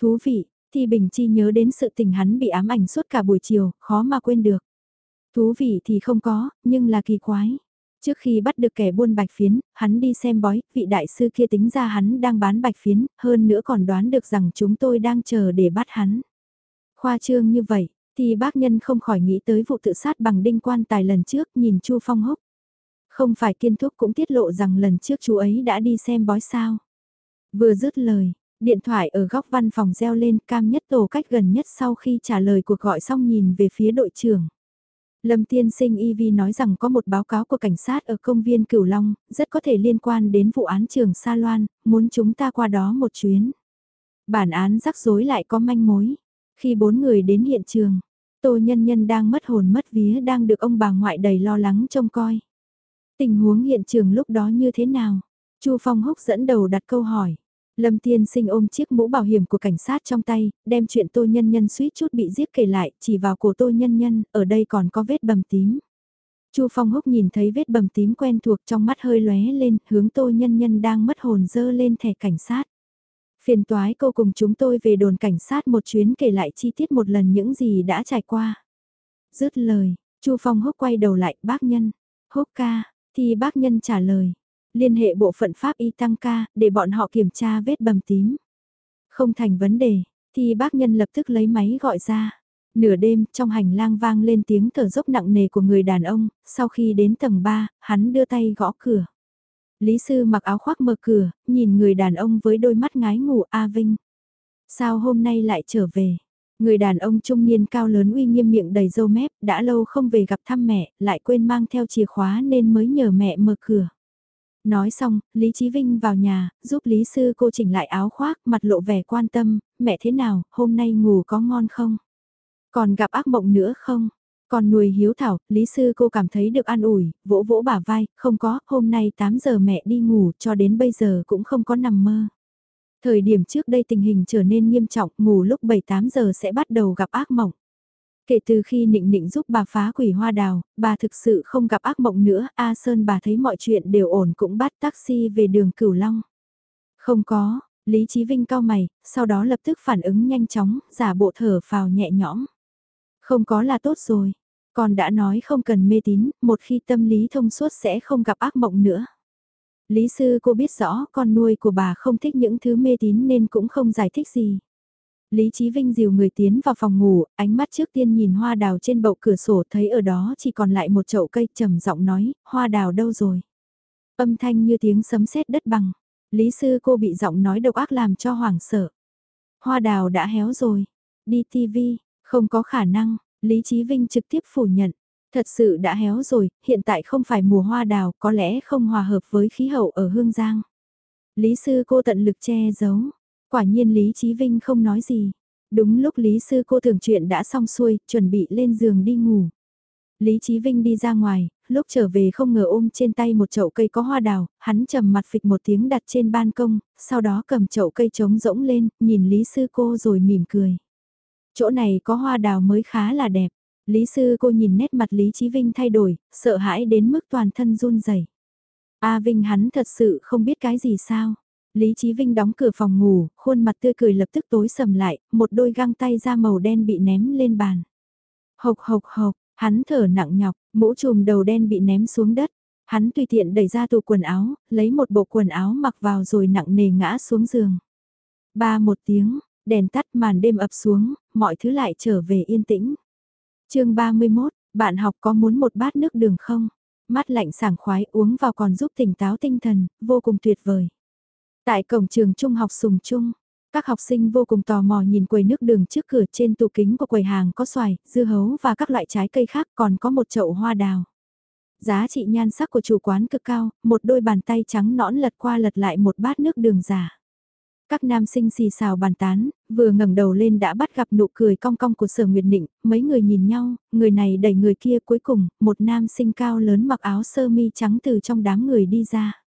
Speaker 1: Thú vị, Thi Bình Chi nhớ đến sự tình hắn bị ám ảnh suốt cả buổi chiều, khó mà quên được. Thú vị thì không có, nhưng là kỳ quái. Trước khi bắt được kẻ buôn bạch phiến, hắn đi xem bói, vị đại sư kia tính ra hắn đang bán bạch phiến, hơn nữa còn đoán được rằng chúng tôi đang chờ để bắt hắn. Khoa trương như vậy, thì bác nhân không khỏi nghĩ tới vụ tự sát bằng đinh quan tài lần trước nhìn Chu Phong húc. Không phải kiên thúc cũng tiết lộ rằng lần trước chú ấy đã đi xem bói sao. Vừa dứt lời, Điện thoại ở góc văn phòng reo lên cam nhất tổ cách gần nhất sau khi trả lời cuộc gọi xong nhìn về phía đội trưởng. Lâm tiên sinh EV nói rằng có một báo cáo của cảnh sát ở công viên Cửu Long, rất có thể liên quan đến vụ án trường Sa Loan, muốn chúng ta qua đó một chuyến. Bản án rắc rối lại có manh mối. Khi bốn người đến hiện trường, Tô Nhân Nhân đang mất hồn mất vía đang được ông bà ngoại đầy lo lắng trông coi. Tình huống hiện trường lúc đó như thế nào? Chu Phong Húc dẫn đầu đặt câu hỏi. Lâm Tiên Sinh ôm chiếc mũ bảo hiểm của cảnh sát trong tay, đem chuyện Tô Nhân Nhân suýt chút bị giết kể lại, chỉ vào cổ Tô Nhân Nhân, ở đây còn có vết bầm tím. Chu Phong Húc nhìn thấy vết bầm tím quen thuộc trong mắt hơi lóe lên, hướng Tô Nhân Nhân đang mất hồn dơ lên thẻ cảnh sát. Phiền toái cô cùng chúng tôi về đồn cảnh sát một chuyến kể lại chi tiết một lần những gì đã trải qua. Dứt lời, Chu Phong Húc quay đầu lại, bác nhân. Húc ca, thì bác nhân trả lời liên hệ bộ phận pháp y tăng ca, để bọn họ kiểm tra vết bầm tím. Không thành vấn đề, thì bác nhân lập tức lấy máy gọi ra. Nửa đêm, trong hành lang vang lên tiếng thở dốc nặng nề của người đàn ông, sau khi đến tầng 3, hắn đưa tay gõ cửa. Lý sư mặc áo khoác mở cửa, nhìn người đàn ông với đôi mắt ngái ngủ A Vinh. Sao hôm nay lại trở về? Người đàn ông trung niên cao lớn uy nghiêm miệng đầy râu mép, đã lâu không về gặp thăm mẹ, lại quên mang theo chìa khóa nên mới nhờ mẹ mở cửa. Nói xong, Lý Chí Vinh vào nhà, giúp Lý Sư cô chỉnh lại áo khoác, mặt lộ vẻ quan tâm, mẹ thế nào, hôm nay ngủ có ngon không? Còn gặp ác mộng nữa không? Còn nuôi hiếu thảo, Lý Sư cô cảm thấy được an ủi, vỗ vỗ bả vai, không có, hôm nay 8 giờ mẹ đi ngủ, cho đến bây giờ cũng không có nằm mơ. Thời điểm trước đây tình hình trở nên nghiêm trọng, ngủ lúc 7-8 giờ sẽ bắt đầu gặp ác mộng. Kể từ khi Nịnh Nịnh giúp bà phá quỷ hoa đào, bà thực sự không gặp ác mộng nữa, A Sơn bà thấy mọi chuyện đều ổn cũng bắt taxi về đường Cửu Long. Không có, Lý Chí Vinh cao mày, sau đó lập tức phản ứng nhanh chóng, giả bộ thở phào nhẹ nhõm. Không có là tốt rồi, con đã nói không cần mê tín, một khi tâm lý thông suốt sẽ không gặp ác mộng nữa. Lý sư cô biết rõ con nuôi của bà không thích những thứ mê tín nên cũng không giải thích gì. Lý Chí Vinh dìu người tiến vào phòng ngủ, ánh mắt trước tiên nhìn hoa đào trên bậu cửa sổ thấy ở đó chỉ còn lại một chậu cây trầm giọng nói, hoa đào đâu rồi? Âm thanh như tiếng sấm sét đất bằng. Lý sư cô bị giọng nói độc ác làm cho hoảng sợ. Hoa đào đã héo rồi. Đi TV, không có khả năng, Lý Chí Vinh trực tiếp phủ nhận. Thật sự đã héo rồi, hiện tại không phải mùa hoa đào, có lẽ không hòa hợp với khí hậu ở Hương Giang. Lý sư cô tận lực che giấu, Quả nhiên Lý Chí Vinh không nói gì. Đúng lúc Lý Sư cô tưởng chuyện đã xong xuôi, chuẩn bị lên giường đi ngủ. Lý Chí Vinh đi ra ngoài, lúc trở về không ngờ ôm trên tay một chậu cây có hoa đào, hắn trầm mặt phịch một tiếng đặt trên ban công, sau đó cầm chậu cây trống rỗng lên, nhìn Lý Sư cô rồi mỉm cười. Chỗ này có hoa đào mới khá là đẹp. Lý Sư cô nhìn nét mặt Lý Chí Vinh thay đổi, sợ hãi đến mức toàn thân run rẩy. A Vinh hắn thật sự không biết cái gì sao. Lý Chí Vinh đóng cửa phòng ngủ, khuôn mặt tươi cười lập tức tối sầm lại, một đôi găng tay da màu đen bị ném lên bàn. Hộc hộc hộc, hắn thở nặng nhọc, mũ trùm đầu đen bị ném xuống đất. Hắn tùy tiện đẩy ra tủ quần áo, lấy một bộ quần áo mặc vào rồi nặng nề ngã xuống giường. Ba một tiếng, đèn tắt màn đêm ập xuống, mọi thứ lại trở về yên tĩnh. chương 31, bạn học có muốn một bát nước đường không? Mát lạnh sảng khoái uống vào còn giúp tỉnh táo tinh thần, vô cùng tuyệt vời. Tại cổng trường trung học sùng trung, các học sinh vô cùng tò mò nhìn quầy nước đường trước cửa trên tủ kính của quầy hàng có xoài, dưa hấu và các loại trái cây khác còn có một chậu hoa đào. Giá trị nhan sắc của chủ quán cực cao, một đôi bàn tay trắng nõn lật qua lật lại một bát nước đường giả. Các nam sinh xì xào bàn tán, vừa ngẩng đầu lên đã bắt gặp nụ cười cong cong của sở nguyệt định, mấy người nhìn nhau, người này đẩy người kia cuối cùng, một nam sinh cao lớn mặc áo sơ mi trắng từ trong đám người đi ra.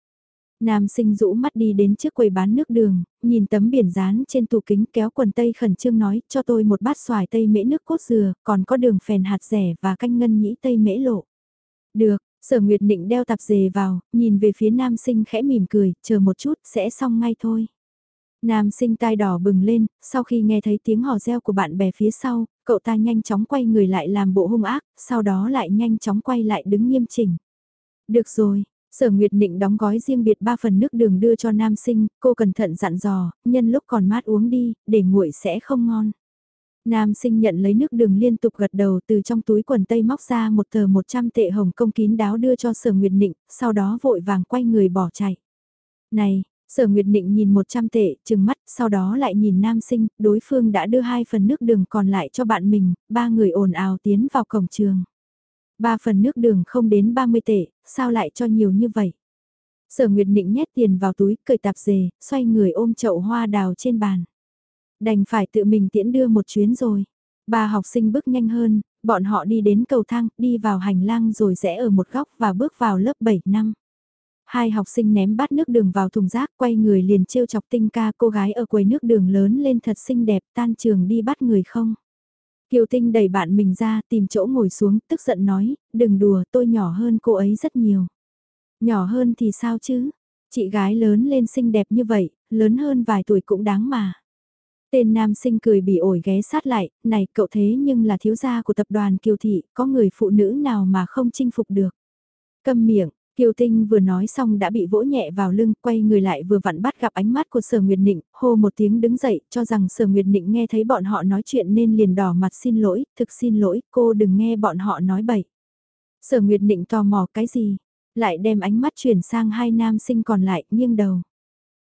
Speaker 1: Nam sinh rũ mắt đi đến trước quầy bán nước đường, nhìn tấm biển dán trên tủ kính kéo quần tây khẩn trương nói cho tôi một bát xoài tây mễ nước cốt dừa, còn có đường phèn hạt rẻ và canh ngân nhĩ tây mễ lộ. Được, sở nguyệt định đeo tạp dề vào, nhìn về phía nam sinh khẽ mỉm cười, chờ một chút, sẽ xong ngay thôi. Nam sinh tai đỏ bừng lên, sau khi nghe thấy tiếng hò reo của bạn bè phía sau, cậu ta nhanh chóng quay người lại làm bộ hung ác, sau đó lại nhanh chóng quay lại đứng nghiêm chỉnh. Được rồi, Sở Nguyệt Nịnh đóng gói riêng biệt 3 phần nước đường đưa cho nam sinh, cô cẩn thận dặn dò, nhân lúc còn mát uống đi, để nguội sẽ không ngon. Nam sinh nhận lấy nước đường liên tục gật đầu từ trong túi quần tây móc ra một tờ 100 tệ hồng công kín đáo đưa cho sở Nguyệt Nịnh, sau đó vội vàng quay người bỏ chạy. Này, sở Nguyệt Nịnh nhìn 100 tệ, chừng mắt, sau đó lại nhìn nam sinh, đối phương đã đưa hai phần nước đường còn lại cho bạn mình, ba người ồn ào tiến vào cổng trường. Ba phần nước đường không đến 30 tệ, sao lại cho nhiều như vậy? Sở Nguyệt Nịnh nhét tiền vào túi, cởi tạp dề, xoay người ôm chậu hoa đào trên bàn. Đành phải tự mình tiễn đưa một chuyến rồi. Ba học sinh bước nhanh hơn, bọn họ đi đến cầu thang, đi vào hành lang rồi rẽ ở một góc và bước vào lớp 7 năm. Hai học sinh ném bát nước đường vào thùng rác quay người liền trêu chọc tinh ca cô gái ở quầy nước đường lớn lên thật xinh đẹp tan trường đi bắt người không. Kiều Tinh đẩy bạn mình ra tìm chỗ ngồi xuống tức giận nói, đừng đùa tôi nhỏ hơn cô ấy rất nhiều. Nhỏ hơn thì sao chứ? Chị gái lớn lên xinh đẹp như vậy, lớn hơn vài tuổi cũng đáng mà. Tên nam sinh cười bị ổi ghé sát lại, này cậu thế nhưng là thiếu gia của tập đoàn Kiều Thị, có người phụ nữ nào mà không chinh phục được. Câm miệng, Kiều Tinh vừa nói xong đã bị vỗ nhẹ vào lưng, quay người lại vừa vặn bắt gặp ánh mắt của Sở Nguyệt Nịnh, hô một tiếng đứng dậy, cho rằng Sở Nguyệt Nịnh nghe thấy bọn họ nói chuyện nên liền đỏ mặt xin lỗi, thực xin lỗi, cô đừng nghe bọn họ nói bậy. Sở Nguyệt Nịnh tò mò cái gì, lại đem ánh mắt chuyển sang hai nam sinh còn lại, nghiêng đầu.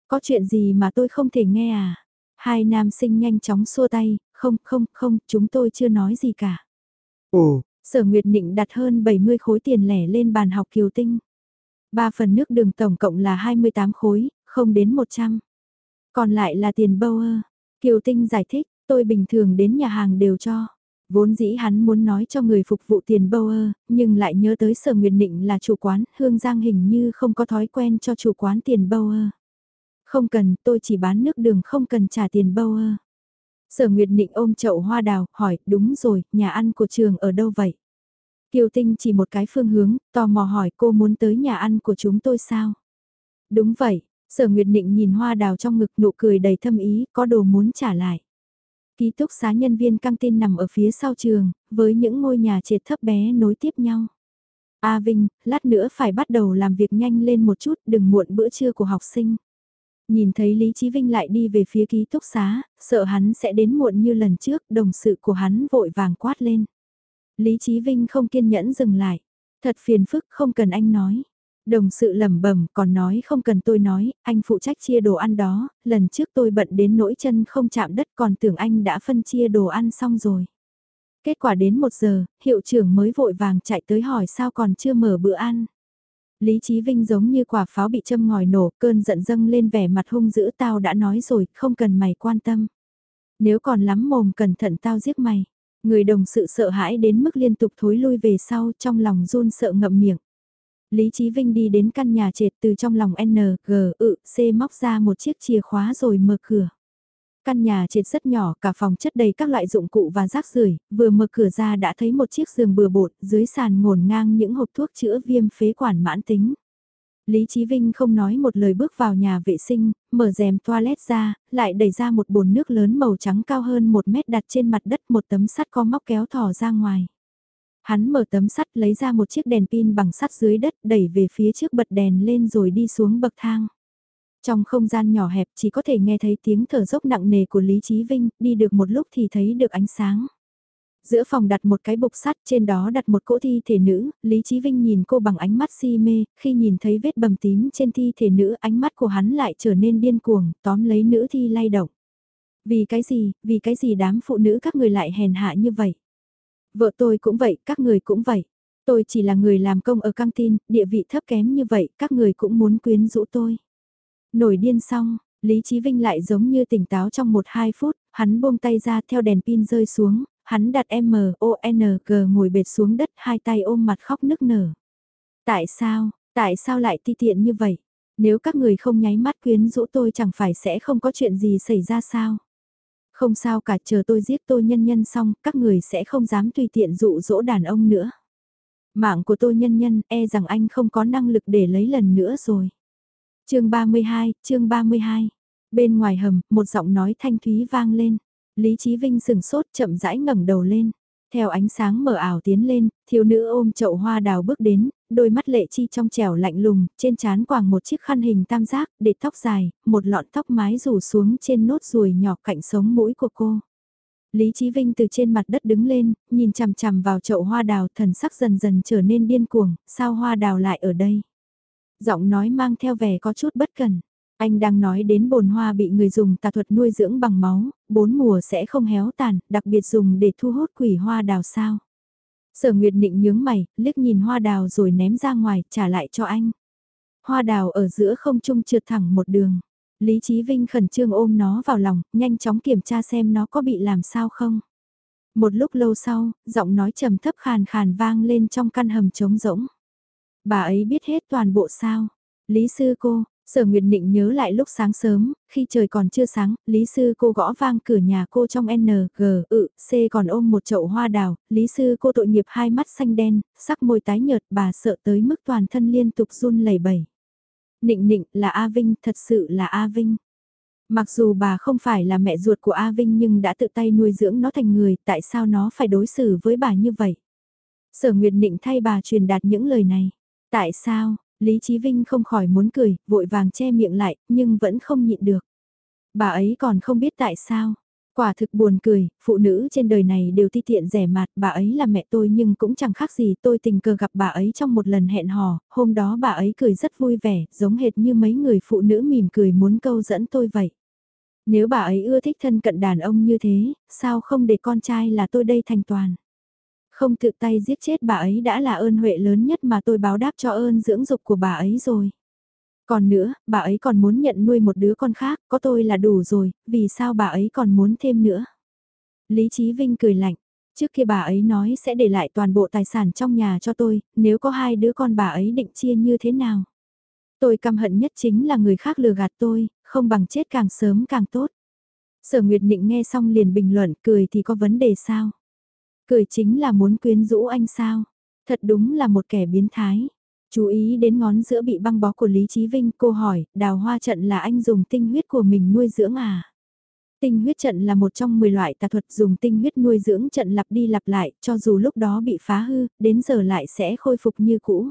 Speaker 1: Có chuyện gì mà tôi không thể nghe à? Hai nam sinh nhanh chóng xua tay, không, không, không, chúng tôi chưa nói gì cả. Ồ, Sở Nguyệt Nịnh đặt hơn 70 khối tiền lẻ lên bàn học Kiều Tinh. Ba phần nước đường tổng cộng là 28 khối, không đến 100. Còn lại là tiền bâu ơ. Kiều Tinh giải thích, tôi bình thường đến nhà hàng đều cho. Vốn dĩ hắn muốn nói cho người phục vụ tiền bâu ơ, nhưng lại nhớ tới sở nguyệt định là chủ quán, Hương Giang hình như không có thói quen cho chủ quán tiền bâu ơ. Không cần, tôi chỉ bán nước đường không cần trả tiền bâu ơ. Sở Nguyệt Định ôm chậu hoa đào, hỏi, đúng rồi, nhà ăn của trường ở đâu vậy? Kiều Tinh chỉ một cái phương hướng, tò mò hỏi cô muốn tới nhà ăn của chúng tôi sao? Đúng vậy, sở Nguyệt Định nhìn hoa đào trong ngực nụ cười đầy thâm ý, có đồ muốn trả lại. Ký túc xá nhân viên căng tin nằm ở phía sau trường, với những ngôi nhà trệt thấp bé nối tiếp nhau. A Vinh, lát nữa phải bắt đầu làm việc nhanh lên một chút, đừng muộn bữa trưa của học sinh. Nhìn thấy Lý Chí Vinh lại đi về phía ký túc xá, sợ hắn sẽ đến muộn như lần trước, đồng sự của hắn vội vàng quát lên. Lý Chí Vinh không kiên nhẫn dừng lại. Thật phiền phức không cần anh nói. Đồng sự lẩm bẩm còn nói không cần tôi nói, anh phụ trách chia đồ ăn đó, lần trước tôi bận đến nỗi chân không chạm đất còn tưởng anh đã phân chia đồ ăn xong rồi. Kết quả đến một giờ, hiệu trưởng mới vội vàng chạy tới hỏi sao còn chưa mở bữa ăn. Lý Chí Vinh giống như quả pháo bị châm ngòi nổ, cơn giận dâng lên vẻ mặt hung dữ tao đã nói rồi, không cần mày quan tâm. Nếu còn lắm mồm cẩn thận tao giết mày. Người đồng sự sợ hãi đến mức liên tục thối lui về sau trong lòng run sợ ngậm miệng. Lý Chí Vinh đi đến căn nhà trệt từ trong lòng N, G, ự, C móc ra một chiếc chìa khóa rồi mở cửa. Căn nhà trệt rất nhỏ, cả phòng chất đầy các loại dụng cụ và rác rưởi, vừa mở cửa ra đã thấy một chiếc giường bừa bộn, dưới sàn ngổn ngang những hộp thuốc chữa viêm phế quản mãn tính. Lý Chí Vinh không nói một lời bước vào nhà vệ sinh, mở rèm toilet ra, lại đẩy ra một bồn nước lớn màu trắng cao hơn một mét đặt trên mặt đất một tấm sắt có móc kéo thò ra ngoài. Hắn mở tấm sắt lấy ra một chiếc đèn pin bằng sắt dưới đất đẩy về phía trước bật đèn lên rồi đi xuống bậc thang. Trong không gian nhỏ hẹp chỉ có thể nghe thấy tiếng thở dốc nặng nề của Lý Chí Vinh, đi được một lúc thì thấy được ánh sáng. Giữa phòng đặt một cái bục sắt, trên đó đặt một cỗ thi thể nữ, Lý Chí Vinh nhìn cô bằng ánh mắt si mê, khi nhìn thấy vết bầm tím trên thi thể nữ ánh mắt của hắn lại trở nên điên cuồng, tóm lấy nữ thi lay động. Vì cái gì, vì cái gì đám phụ nữ các người lại hèn hạ như vậy? Vợ tôi cũng vậy, các người cũng vậy. Tôi chỉ là người làm công ở căng tin, địa vị thấp kém như vậy, các người cũng muốn quyến rũ tôi. Nổi điên xong, Lý Chí Vinh lại giống như tỉnh táo trong 1-2 phút, hắn buông tay ra theo đèn pin rơi xuống, hắn đặt M-O-N-G ngồi bệt xuống đất hai tay ôm mặt khóc nức nở. Tại sao, tại sao lại ti tiện như vậy? Nếu các người không nháy mắt quyến rũ tôi chẳng phải sẽ không có chuyện gì xảy ra sao? Không sao cả chờ tôi giết tôi nhân nhân xong, các người sẽ không dám tùy tiện dụ dỗ đàn ông nữa. Mạng của tôi nhân nhân, e rằng anh không có năng lực để lấy lần nữa rồi. chương 32, chương 32. Bên ngoài hầm, một giọng nói thanh thúy vang lên. Lý Chí Vinh sừng sốt chậm rãi ngẩng đầu lên. Theo ánh sáng mờ ảo tiến lên, thiếu nữ ôm chậu hoa đào bước đến, đôi mắt lệ chi trong trẻo lạnh lùng, trên trán quàng một chiếc khăn hình tam giác, để tóc dài, một lọn tóc mái rủ xuống trên nốt ruồi nhỏ cạnh sống mũi của cô. Lý Chí Vinh từ trên mặt đất đứng lên, nhìn chằm chằm vào chậu hoa đào thần sắc dần dần trở nên điên cuồng, sao hoa đào lại ở đây? Giọng nói mang theo vẻ có chút bất cần. Anh đang nói đến bồn hoa bị người dùng tà thuật nuôi dưỡng bằng máu, bốn mùa sẽ không héo tàn, đặc biệt dùng để thu hút quỷ hoa đào sao. Sở Nguyệt Nịnh nhướng mày, liếc nhìn hoa đào rồi ném ra ngoài, trả lại cho anh. Hoa đào ở giữa không trung trượt thẳng một đường. Lý Chí Vinh khẩn trương ôm nó vào lòng, nhanh chóng kiểm tra xem nó có bị làm sao không. Một lúc lâu sau, giọng nói trầm thấp khàn khàn vang lên trong căn hầm trống rỗng. Bà ấy biết hết toàn bộ sao. Lý sư cô, Sở Nguyệt Nịnh nhớ lại lúc sáng sớm, khi trời còn chưa sáng, Lý Sư cô gõ vang cửa nhà cô trong N, G, ự, C còn ôm một chậu hoa đào, Lý Sư cô tội nghiệp hai mắt xanh đen, sắc môi tái nhợt bà sợ tới mức toàn thân liên tục run lẩy bẩy. Nịnh nịnh là A Vinh, thật sự là A Vinh. Mặc dù bà không phải là mẹ ruột của A Vinh nhưng đã tự tay nuôi dưỡng nó thành người, tại sao nó phải đối xử với bà như vậy? Sở Nguyệt Nịnh thay bà truyền đạt những lời này. Tại sao, Lý Chí Vinh không khỏi muốn cười, vội vàng che miệng lại, nhưng vẫn không nhịn được. Bà ấy còn không biết tại sao. Quả thực buồn cười, phụ nữ trên đời này đều ti tiện rẻ mạt, bà ấy là mẹ tôi nhưng cũng chẳng khác gì tôi tình cờ gặp bà ấy trong một lần hẹn hò, hôm đó bà ấy cười rất vui vẻ, giống hệt như mấy người phụ nữ mỉm cười muốn câu dẫn tôi vậy. Nếu bà ấy ưa thích thân cận đàn ông như thế, sao không để con trai là tôi đây thành toàn. Không tự tay giết chết bà ấy đã là ơn huệ lớn nhất mà tôi báo đáp cho ơn dưỡng dục của bà ấy rồi. Còn nữa, bà ấy còn muốn nhận nuôi một đứa con khác, có tôi là đủ rồi, vì sao bà ấy còn muốn thêm nữa? Lý Chí Vinh cười lạnh, trước kia bà ấy nói sẽ để lại toàn bộ tài sản trong nhà cho tôi, nếu có hai đứa con bà ấy định chia như thế nào? Tôi căm hận nhất chính là người khác lừa gạt tôi, không bằng chết càng sớm càng tốt. Sở Nguyệt Nịnh nghe xong liền bình luận cười thì có vấn đề sao? Cười chính là muốn quyến rũ anh sao? Thật đúng là một kẻ biến thái. Chú ý đến ngón giữa bị băng bó của Lý Chí Vinh, cô hỏi, đào hoa trận là anh dùng tinh huyết của mình nuôi dưỡng à? Tinh huyết trận là một trong 10 loại tà thuật dùng tinh huyết nuôi dưỡng trận lặp đi lặp lại, cho dù lúc đó bị phá hư, đến giờ lại sẽ khôi phục như cũ.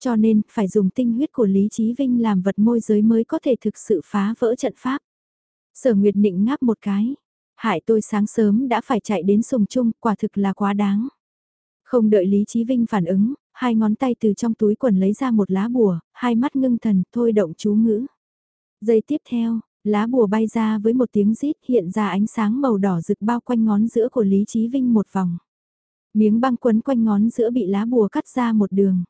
Speaker 1: Cho nên, phải dùng tinh huyết của Lý Chí Vinh làm vật môi giới mới có thể thực sự phá vỡ trận pháp. Sở Nguyệt Nịnh ngáp một cái, hại tôi sáng sớm đã phải chạy đến sùng chung, quả thực là quá đáng. Không đợi Lý Chí Vinh phản ứng, hai ngón tay từ trong túi quần lấy ra một lá bùa, hai mắt ngưng thần, thôi động chú ngữ. Giây tiếp theo, lá bùa bay ra với một tiếng rít hiện ra ánh sáng màu đỏ rực bao quanh ngón giữa của Lý Chí Vinh một vòng. Miếng băng quấn quanh ngón giữa bị lá bùa cắt ra một đường.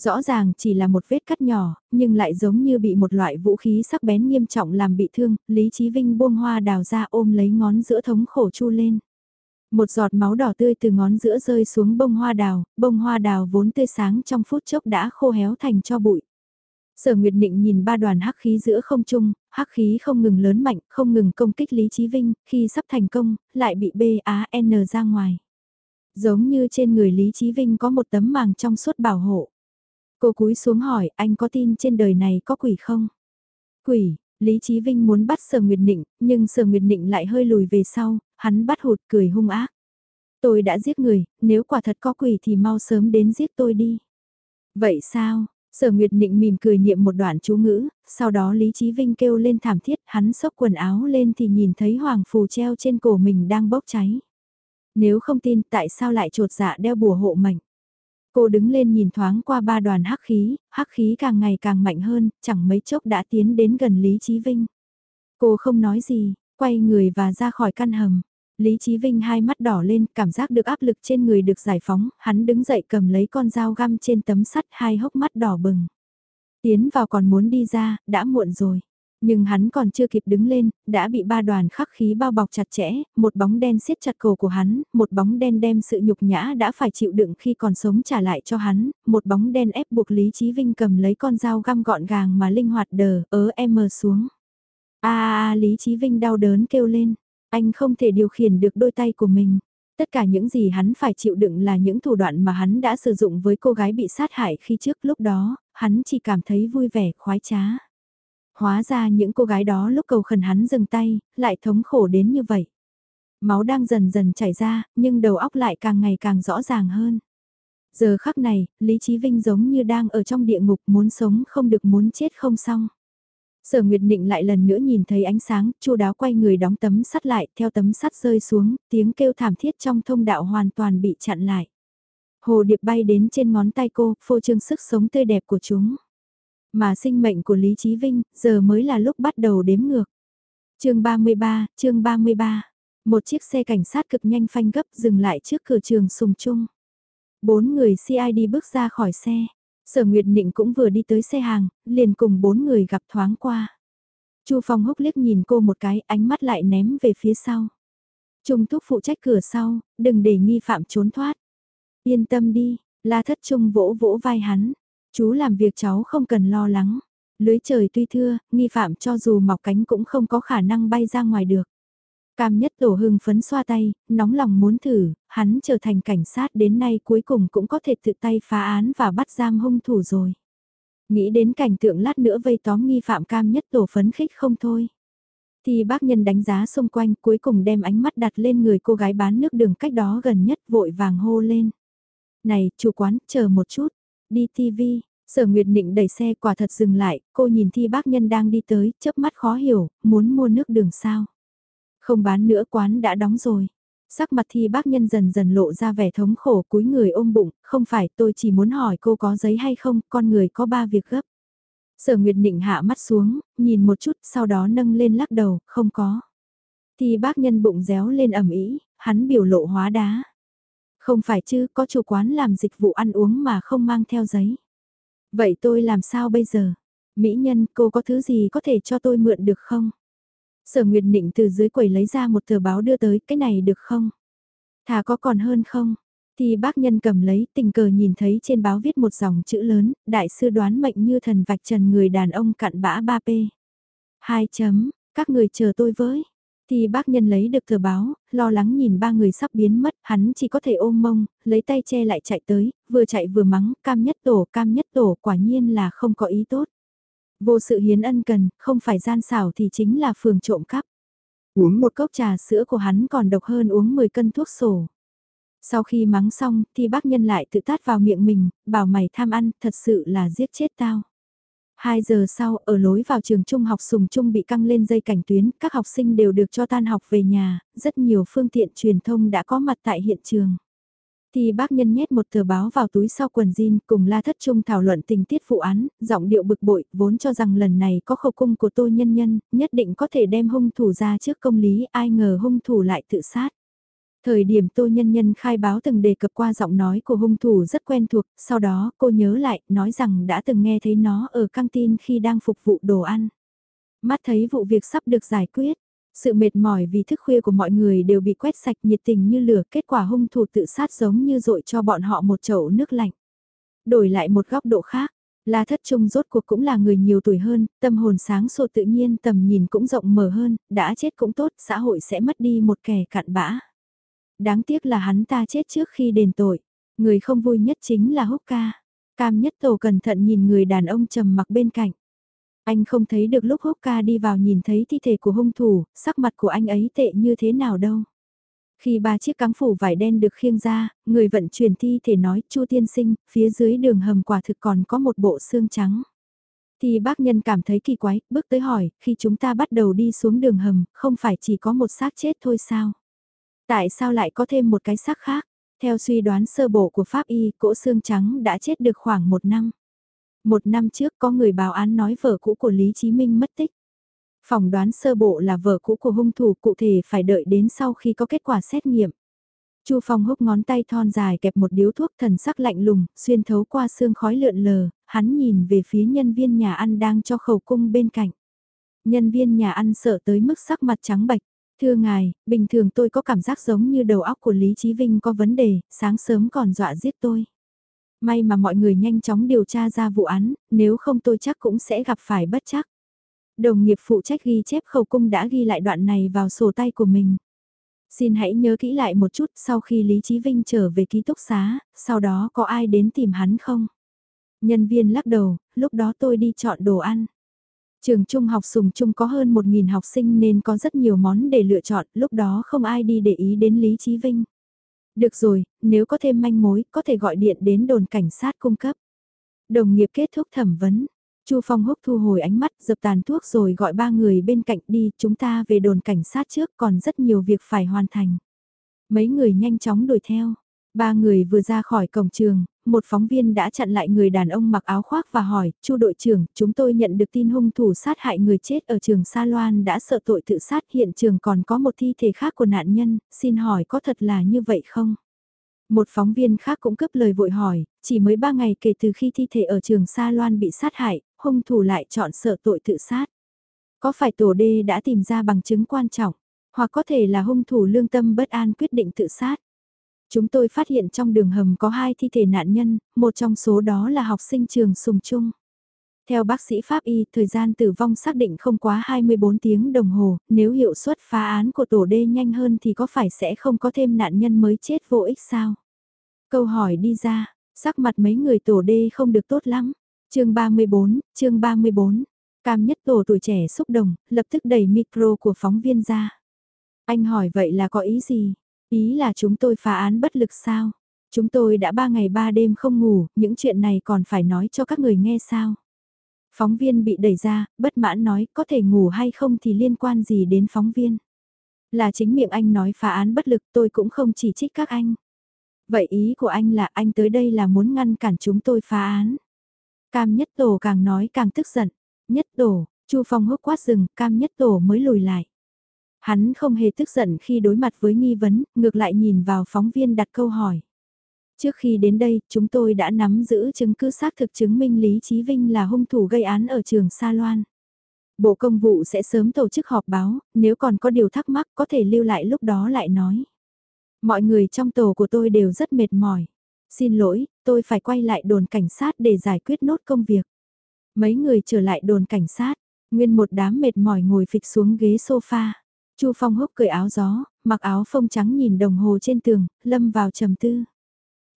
Speaker 1: Rõ ràng chỉ là một vết cắt nhỏ, nhưng lại giống như bị một loại vũ khí sắc bén nghiêm trọng làm bị thương, Lý Chí Vinh buông hoa đào ra ôm lấy ngón giữa thống khổ chu lên. Một giọt máu đỏ tươi từ ngón giữa rơi xuống bông hoa đào, bông hoa đào vốn tươi sáng trong phút chốc đã khô héo thành cho bụi. Sở Nguyệt Định nhìn ba đoàn hắc khí giữa không trung, hắc khí không ngừng lớn mạnh, không ngừng công kích Lý Chí Vinh, khi sắp thành công, lại bị B-A-N ra ngoài. Giống như trên người Lý Chí Vinh có một tấm màng trong suốt bảo hộ. Cô cúi xuống hỏi anh có tin trên đời này có quỷ không? Quỷ, Lý Chí Vinh muốn bắt Sở Nguyệt Nịnh, nhưng Sở Nguyệt Nịnh lại hơi lùi về sau, hắn bắt hụt cười hung ác. Tôi đã giết người, nếu quả thật có quỷ thì mau sớm đến giết tôi đi. Vậy sao? Sở Nguyệt Nịnh mỉm cười niệm một đoạn chú ngữ, sau đó Lý Chí Vinh kêu lên thảm thiết, hắn xốc quần áo lên thì nhìn thấy hoàng phù treo trên cổ mình đang bốc cháy. Nếu không tin tại sao lại trột dạ đeo bùa hộ mệnh? Cô đứng lên nhìn thoáng qua ba đoàn hắc khí, hắc khí càng ngày càng mạnh hơn, chẳng mấy chốc đã tiến đến gần Lý Chí Vinh. Cô không nói gì, quay người và ra khỏi căn hầm. Lý Chí Vinh hai mắt đỏ lên, cảm giác được áp lực trên người được giải phóng, hắn đứng dậy cầm lấy con dao găm trên tấm sắt hai hốc mắt đỏ bừng. Tiến vào còn muốn đi ra, đã muộn rồi. Nhưng hắn còn chưa kịp đứng lên, đã bị ba đoàn khắc khí bao bọc chặt chẽ, một bóng đen siết chặt cổ của hắn, một bóng đen đem sự nhục nhã đã phải chịu đựng khi còn sống trả lại cho hắn, một bóng đen ép buộc Lý Chí Vinh cầm lấy con dao găm gọn gàng mà linh hoạt đờ, ớ em xuống. a Lý Chí Vinh đau đớn kêu lên, anh không thể điều khiển được đôi tay của mình. Tất cả những gì hắn phải chịu đựng là những thủ đoạn mà hắn đã sử dụng với cô gái bị sát hại khi trước lúc đó, hắn chỉ cảm thấy vui vẻ, khoái trá. Hóa ra những cô gái đó lúc cầu khẩn hắn dừng tay, lại thống khổ đến như vậy. Máu đang dần dần chảy ra, nhưng đầu óc lại càng ngày càng rõ ràng hơn. Giờ khắc này, Lý Chí Vinh giống như đang ở trong địa ngục muốn sống không được muốn chết không xong. Sở Nguyệt Nịnh lại lần nữa nhìn thấy ánh sáng, chu đáo quay người đóng tấm sắt lại, theo tấm sắt rơi xuống, tiếng kêu thảm thiết trong thông đạo hoàn toàn bị chặn lại. Hồ điệp bay đến trên ngón tay cô, phô trương sức sống tươi đẹp của chúng. Mà sinh mệnh của Lý Chí Vinh, giờ mới là lúc bắt đầu đếm ngược. chương 33, chương 33. Một chiếc xe cảnh sát cực nhanh phanh gấp dừng lại trước cửa trường Sùng Trung. Bốn người CID bước ra khỏi xe. Sở Nguyệt Nịnh cũng vừa đi tới xe hàng, liền cùng bốn người gặp thoáng qua. Chu Phong húc liếc nhìn cô một cái, ánh mắt lại ném về phía sau. Trung Thúc phụ trách cửa sau, đừng để nghi phạm trốn thoát. Yên tâm đi, La Thất Trung vỗ vỗ vai hắn. Chú làm việc cháu không cần lo lắng. Lưới trời tuy thưa, nghi phạm cho dù mọc cánh cũng không có khả năng bay ra ngoài được. Cam nhất tổ hưng phấn xoa tay, nóng lòng muốn thử, hắn trở thành cảnh sát đến nay cuối cùng cũng có thể tự tay phá án và bắt giam hung thủ rồi. Nghĩ đến cảnh tượng lát nữa vây tóm nghi phạm cam nhất tổ phấn khích không thôi. Thì bác nhân đánh giá xung quanh cuối cùng đem ánh mắt đặt lên người cô gái bán nước đường cách đó gần nhất vội vàng hô lên. Này, chủ quán, chờ một chút, đi TV, Sở Nguyệt Nịnh đẩy xe quả thật dừng lại, cô nhìn thi bác nhân đang đi tới, chớp mắt khó hiểu, muốn mua nước đường sao. Không bán nữa quán đã đóng rồi. Sắc mặt thi bác nhân dần dần lộ ra vẻ thống khổ cúi người ôm bụng, không phải tôi chỉ muốn hỏi cô có giấy hay không, con người có ba việc gấp. Sở Nguyệt Nịnh hạ mắt xuống, nhìn một chút sau đó nâng lên lắc đầu, không có. Thì bác nhân bụng réo lên ẩm ý, hắn biểu lộ hóa đá. Không phải chứ, có chủ quán làm dịch vụ ăn uống mà không mang theo giấy. Vậy tôi làm sao bây giờ? Mỹ nhân, cô có thứ gì có thể cho tôi mượn được không? Sở Nguyệt Nịnh từ dưới quầy lấy ra một tờ báo đưa tới, cái này được không? Thà có còn hơn không? Thì bác nhân cầm lấy tình cờ nhìn thấy trên báo viết một dòng chữ lớn, đại sư đoán mệnh như thần vạch trần người đàn ông cặn bã 3P. Hai chấm, các người chờ tôi với. Thì bác nhân lấy được tờ báo, lo lắng nhìn ba người sắp biến mất, hắn chỉ có thể ôm mông, lấy tay che lại chạy tới, vừa chạy vừa mắng, cam nhất tổ, cam nhất tổ, quả nhiên là không có ý tốt. Vô sự hiến ân cần, không phải gian xảo thì chính là phường trộm cắp. Uống một cốc trà sữa của hắn còn độc hơn uống 10 cân thuốc sổ. Sau khi mắng xong thì bác nhân lại tự tát vào miệng mình, bảo mày tham ăn, thật sự là giết chết tao. Hai giờ sau, ở lối vào trường trung học sùng trung bị căng lên dây cảnh tuyến, các học sinh đều được cho tan học về nhà, rất nhiều phương tiện truyền thông đã có mặt tại hiện trường. Thì bác nhân nhét một tờ báo vào túi sau quần jean cùng la thất trung thảo luận tình tiết vụ án, giọng điệu bực bội, vốn cho rằng lần này có khẩu cung của tôi nhân nhân, nhất định có thể đem hung thủ ra trước công lý, ai ngờ hung thủ lại tự sát. Thời điểm Tô Nhân Nhân khai báo từng đề cập qua giọng nói của hung thủ rất quen thuộc, sau đó cô nhớ lại, nói rằng đã từng nghe thấy nó ở căng tin khi đang phục vụ đồ ăn. Mắt thấy vụ việc sắp được giải quyết, sự mệt mỏi vì thức khuya của mọi người đều bị quét sạch nhiệt tình như lửa, kết quả hung thủ tự sát giống như dội cho bọn họ một chậu nước lạnh. Đổi lại một góc độ khác, La Thất Trung rốt cuộc cũng là người nhiều tuổi hơn, tâm hồn sáng sủa tự nhiên tầm nhìn cũng rộng mở hơn, đã chết cũng tốt, xã hội sẽ mất đi một kẻ cặn bã. Đáng tiếc là hắn ta chết trước khi đền tội, người không vui nhất chính là Húc ca. Cam nhất tổ cẩn thận nhìn người đàn ông trầm mặc bên cạnh. Anh không thấy được lúc húc ca đi vào nhìn thấy thi thể của hung thủ, sắc mặt của anh ấy tệ như thế nào đâu. Khi ba chiếc cáng phủ vải đen được khiêng ra, người vận chuyển thi thể nói Chu tiên sinh, phía dưới đường hầm quả thực còn có một bộ xương trắng. Thì bác nhân cảm thấy kỳ quái, bước tới hỏi, khi chúng ta bắt đầu đi xuống đường hầm, không phải chỉ có một xác chết thôi sao? Tại sao lại có thêm một cái xác khác? Theo suy đoán sơ bộ của Pháp Y, cỗ xương trắng đã chết được khoảng một năm. Một năm trước có người báo án nói vợ cũ của Lý Chí Minh mất tích. Phòng đoán sơ bộ là vợ cũ của hung thủ cụ thể phải đợi đến sau khi có kết quả xét nghiệm. Chu Phong húc ngón tay thon dài kẹp một điếu thuốc thần sắc lạnh lùng, xuyên thấu qua xương khói lượn lờ, hắn nhìn về phía nhân viên nhà ăn đang cho khẩu cung bên cạnh. Nhân viên nhà ăn sợ tới mức sắc mặt trắng bệch. Thưa ngài, bình thường tôi có cảm giác giống như đầu óc của Lý Chí Vinh có vấn đề, sáng sớm còn dọa giết tôi. May mà mọi người nhanh chóng điều tra ra vụ án, nếu không tôi chắc cũng sẽ gặp phải bất chắc. Đồng nghiệp phụ trách ghi chép khẩu cung đã ghi lại đoạn này vào sổ tay của mình. Xin hãy nhớ kỹ lại một chút sau khi Lý Chí Vinh trở về ký túc xá, sau đó có ai đến tìm hắn không? Nhân viên lắc đầu, lúc đó tôi đi chọn đồ ăn. Trường trung học sùng trung có hơn 1.000 học sinh nên có rất nhiều món để lựa chọn, lúc đó không ai đi để ý đến Lý Chí Vinh. Được rồi, nếu có thêm manh mối, có thể gọi điện đến đồn cảnh sát cung cấp. Đồng nghiệp kết thúc thẩm vấn. Chu Phong húc thu hồi ánh mắt, dập tàn thuốc rồi gọi ba người bên cạnh đi, chúng ta về đồn cảnh sát trước còn rất nhiều việc phải hoàn thành. Mấy người nhanh chóng đuổi theo. Ba người vừa ra khỏi cổng trường, một phóng viên đã chặn lại người đàn ông mặc áo khoác và hỏi, Chu đội trưởng, chúng tôi nhận được tin hung thủ sát hại người chết ở trường Sa Loan đã sợ tội tự sát hiện trường còn có một thi thể khác của nạn nhân, xin hỏi có thật là như vậy không? Một phóng viên khác cũng cướp lời vội hỏi, chỉ mới ba ngày kể từ khi thi thể ở trường Sa Loan bị sát hại, hung thủ lại chọn sợ tội tự sát. Có phải tổ đê đã tìm ra bằng chứng quan trọng, hoặc có thể là hung thủ lương tâm bất an quyết định tự sát? Chúng tôi phát hiện trong đường hầm có hai thi thể nạn nhân, một trong số đó là học sinh trường Sùng Trung. Theo bác sĩ Pháp Y, thời gian tử vong xác định không quá 24 tiếng đồng hồ, nếu hiệu suất phá án của tổ đê nhanh hơn thì có phải sẽ không có thêm nạn nhân mới chết vô ích sao? Câu hỏi đi ra, sắc mặt mấy người tổ đê không được tốt lắm. chương 34, chương 34, cam nhất tổ tuổi trẻ xúc động, lập tức đẩy micro của phóng viên ra. Anh hỏi vậy là có ý gì? Ý là chúng tôi phá án bất lực sao? Chúng tôi đã ba ngày ba đêm không ngủ, những chuyện này còn phải nói cho các người nghe sao? Phóng viên bị đẩy ra, bất mãn nói có thể ngủ hay không thì liên quan gì đến phóng viên. Là chính miệng anh nói phá án bất lực tôi cũng không chỉ trích các anh. Vậy ý của anh là anh tới đây là muốn ngăn cản chúng tôi phá án. Cam nhất tổ càng nói càng tức giận. Nhất tổ, Chu Phong hốc quát rừng, cam nhất tổ mới lùi lại. Hắn không hề tức giận khi đối mặt với nghi vấn, ngược lại nhìn vào phóng viên đặt câu hỏi. Trước khi đến đây, chúng tôi đã nắm giữ chứng cứ xác thực chứng minh Lý Chí Vinh là hung thủ gây án ở trường Sa Loan. Bộ công vụ sẽ sớm tổ chức họp báo, nếu còn có điều thắc mắc có thể lưu lại lúc đó lại nói. Mọi người trong tổ của tôi đều rất mệt mỏi. Xin lỗi, tôi phải quay lại đồn cảnh sát để giải quyết nốt công việc. Mấy người trở lại đồn cảnh sát, nguyên một đám mệt mỏi ngồi phịch xuống ghế sofa. Chu Phong húc cởi áo gió, mặc áo phông trắng nhìn đồng hồ trên tường, lâm vào trầm tư.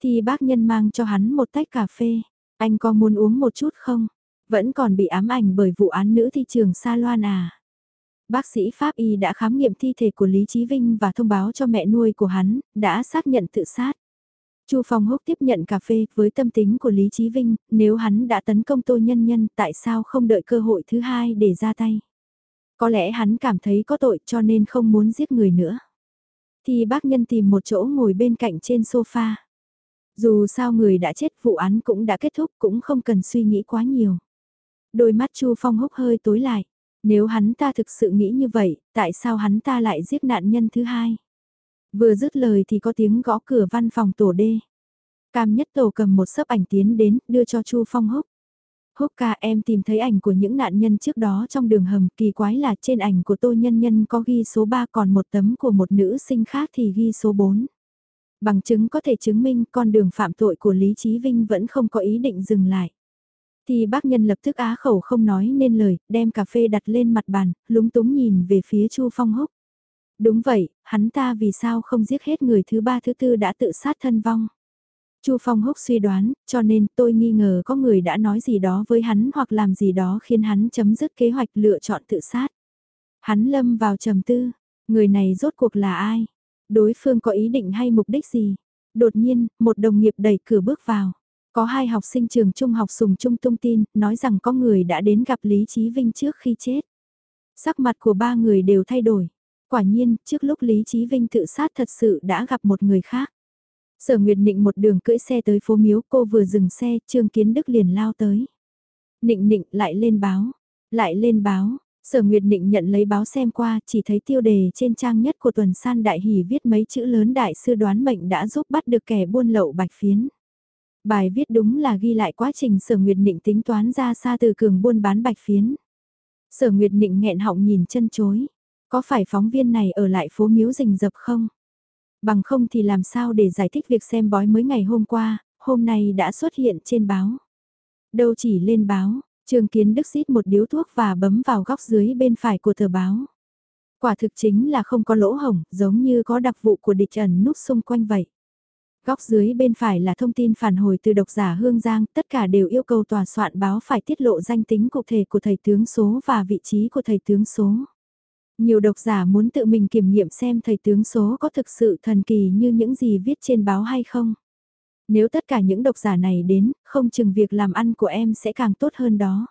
Speaker 1: Thì bác nhân mang cho hắn một tách cà phê, anh có muốn uống một chút không? Vẫn còn bị ám ảnh bởi vụ án nữ thi trường Sa Loan à? Bác sĩ Pháp Y đã khám nghiệm thi thể của Lý Chí Vinh và thông báo cho mẹ nuôi của hắn, đã xác nhận tự sát. Chu Phong Húc tiếp nhận cà phê với tâm tính của Lý Chí Vinh, nếu hắn đã tấn công Tô Nhân Nhân tại sao không đợi cơ hội thứ hai để ra tay. Có lẽ hắn cảm thấy có tội cho nên không muốn giết người nữa. Thì bác nhân tìm một chỗ ngồi bên cạnh trên sofa. Dù sao người đã chết vụ án cũng đã kết thúc cũng không cần suy nghĩ quá nhiều. Đôi mắt Chu Phong húc hơi tối lại. Nếu hắn ta thực sự nghĩ như vậy, tại sao hắn ta lại giết nạn nhân thứ hai? Vừa dứt lời thì có tiếng gõ cửa văn phòng tổ đê. Cam nhất tổ cầm một sấp ảnh tiến đến, đưa cho Chu Phong húc. Húc ca em tìm thấy ảnh của những nạn nhân trước đó trong đường hầm, kỳ quái là trên ảnh của tô nhân nhân có ghi số 3 còn một tấm của một nữ sinh khác thì ghi số 4. Bằng chứng có thể chứng minh con đường phạm tội của Lý Chí Vinh vẫn không có ý định dừng lại. Thì bác nhân lập tức á khẩu không nói nên lời, đem cà phê đặt lên mặt bàn, lúng túng nhìn về phía Chu Phong Húc. Đúng vậy, hắn ta vì sao không giết hết người thứ ba thứ tư đã tự sát thân vong. Chu Phong Húc suy đoán, cho nên tôi nghi ngờ có người đã nói gì đó với hắn hoặc làm gì đó khiến hắn chấm dứt kế hoạch lựa chọn tự sát. Hắn lâm vào trầm tư, người này rốt cuộc là ai? Đối phương có ý định hay mục đích gì? Đột nhiên, một đồng nghiệp đẩy cửa bước vào. Có hai học sinh trường trung học sùng trung tung tin, nói rằng có người đã đến gặp Lý Chí Vinh trước khi chết. Sắc mặt của ba người đều thay đổi. Quả nhiên, trước lúc Lý Chí Vinh tự sát thật sự đã gặp một người khác. Sở Nguyệt Nịnh một đường cưỡi xe tới phố miếu cô vừa dừng xe, Trương Kiến Đức liền lao tới. Nịnh nịnh lại lên báo, lại lên báo, Sở Nguyệt Nịnh nhận lấy báo xem qua, chỉ thấy tiêu đề trên trang nhất của tuần san đại hỷ viết mấy chữ lớn đại sư đoán mệnh đã giúp bắt được kẻ buôn lậu bạch phiến. Bài viết đúng là ghi lại quá trình Sở Nguyệt Nịnh tính toán ra xa từ cường buôn bán bạch phiến. Sở Nguyệt Nịnh nghẹn họng nhìn chân chối, có phải phóng viên này ở lại phố miếu rình rập không? Bằng không thì làm sao để giải thích việc xem bói mới ngày hôm qua, hôm nay đã xuất hiện trên báo. Đâu chỉ lên báo, Trương Kiến Đức xít một điếu thuốc và bấm vào góc dưới bên phải của tờ báo. Quả thực chính là không có lỗ hổng, giống như có đặc vụ của địch ẩn núp xung quanh vậy. Góc dưới bên phải là thông tin phản hồi từ độc giả Hương Giang, tất cả đều yêu cầu tòa soạn báo phải tiết lộ danh tính cụ thể của thầy tướng số và vị trí của thầy tướng số. Nhiều độc giả muốn tự mình kiểm nghiệm xem thầy tướng số có thực sự thần kỳ như những gì viết trên báo hay không. Nếu tất cả những độc giả này đến, không chừng việc làm ăn của em sẽ càng tốt hơn đó.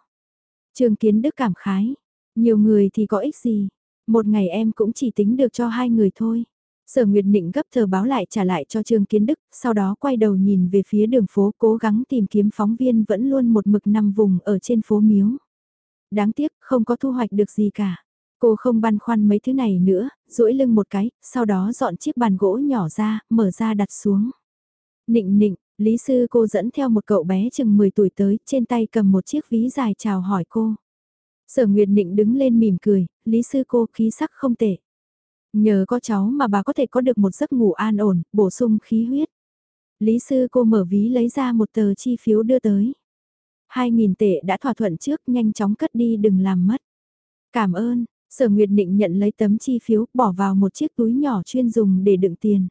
Speaker 1: Trường Kiến Đức cảm khái, nhiều người thì có ích gì, một ngày em cũng chỉ tính được cho hai người thôi. Sở Nguyệt Nịnh gấp tờ báo lại trả lại cho Trương Kiến Đức, sau đó quay đầu nhìn về phía đường phố cố gắng tìm kiếm phóng viên vẫn luôn một mực nằm vùng ở trên phố Miếu. Đáng tiếc không có thu hoạch được gì cả. Cô không băn khoăn mấy thứ này nữa, duỗi lưng một cái, sau đó dọn chiếc bàn gỗ nhỏ ra, mở ra đặt xuống. Nịnh nịnh, Lý sư cô dẫn theo một cậu bé chừng 10 tuổi tới, trên tay cầm một chiếc ví dài chào hỏi cô. Sở Nguyệt Nịnh đứng lên mỉm cười, Lý sư cô khí sắc không tệ. Nhờ có cháu mà bà có thể có được một giấc ngủ an ổn, bổ sung khí huyết. Lý sư cô mở ví lấy ra một tờ chi phiếu đưa tới. 2.000 tệ đã thỏa thuận trước nhanh chóng cất đi đừng làm mất. Cảm ơn, sở Nguyệt Nịnh nhận lấy tấm chi phiếu bỏ vào một chiếc túi nhỏ chuyên dùng để đựng tiền.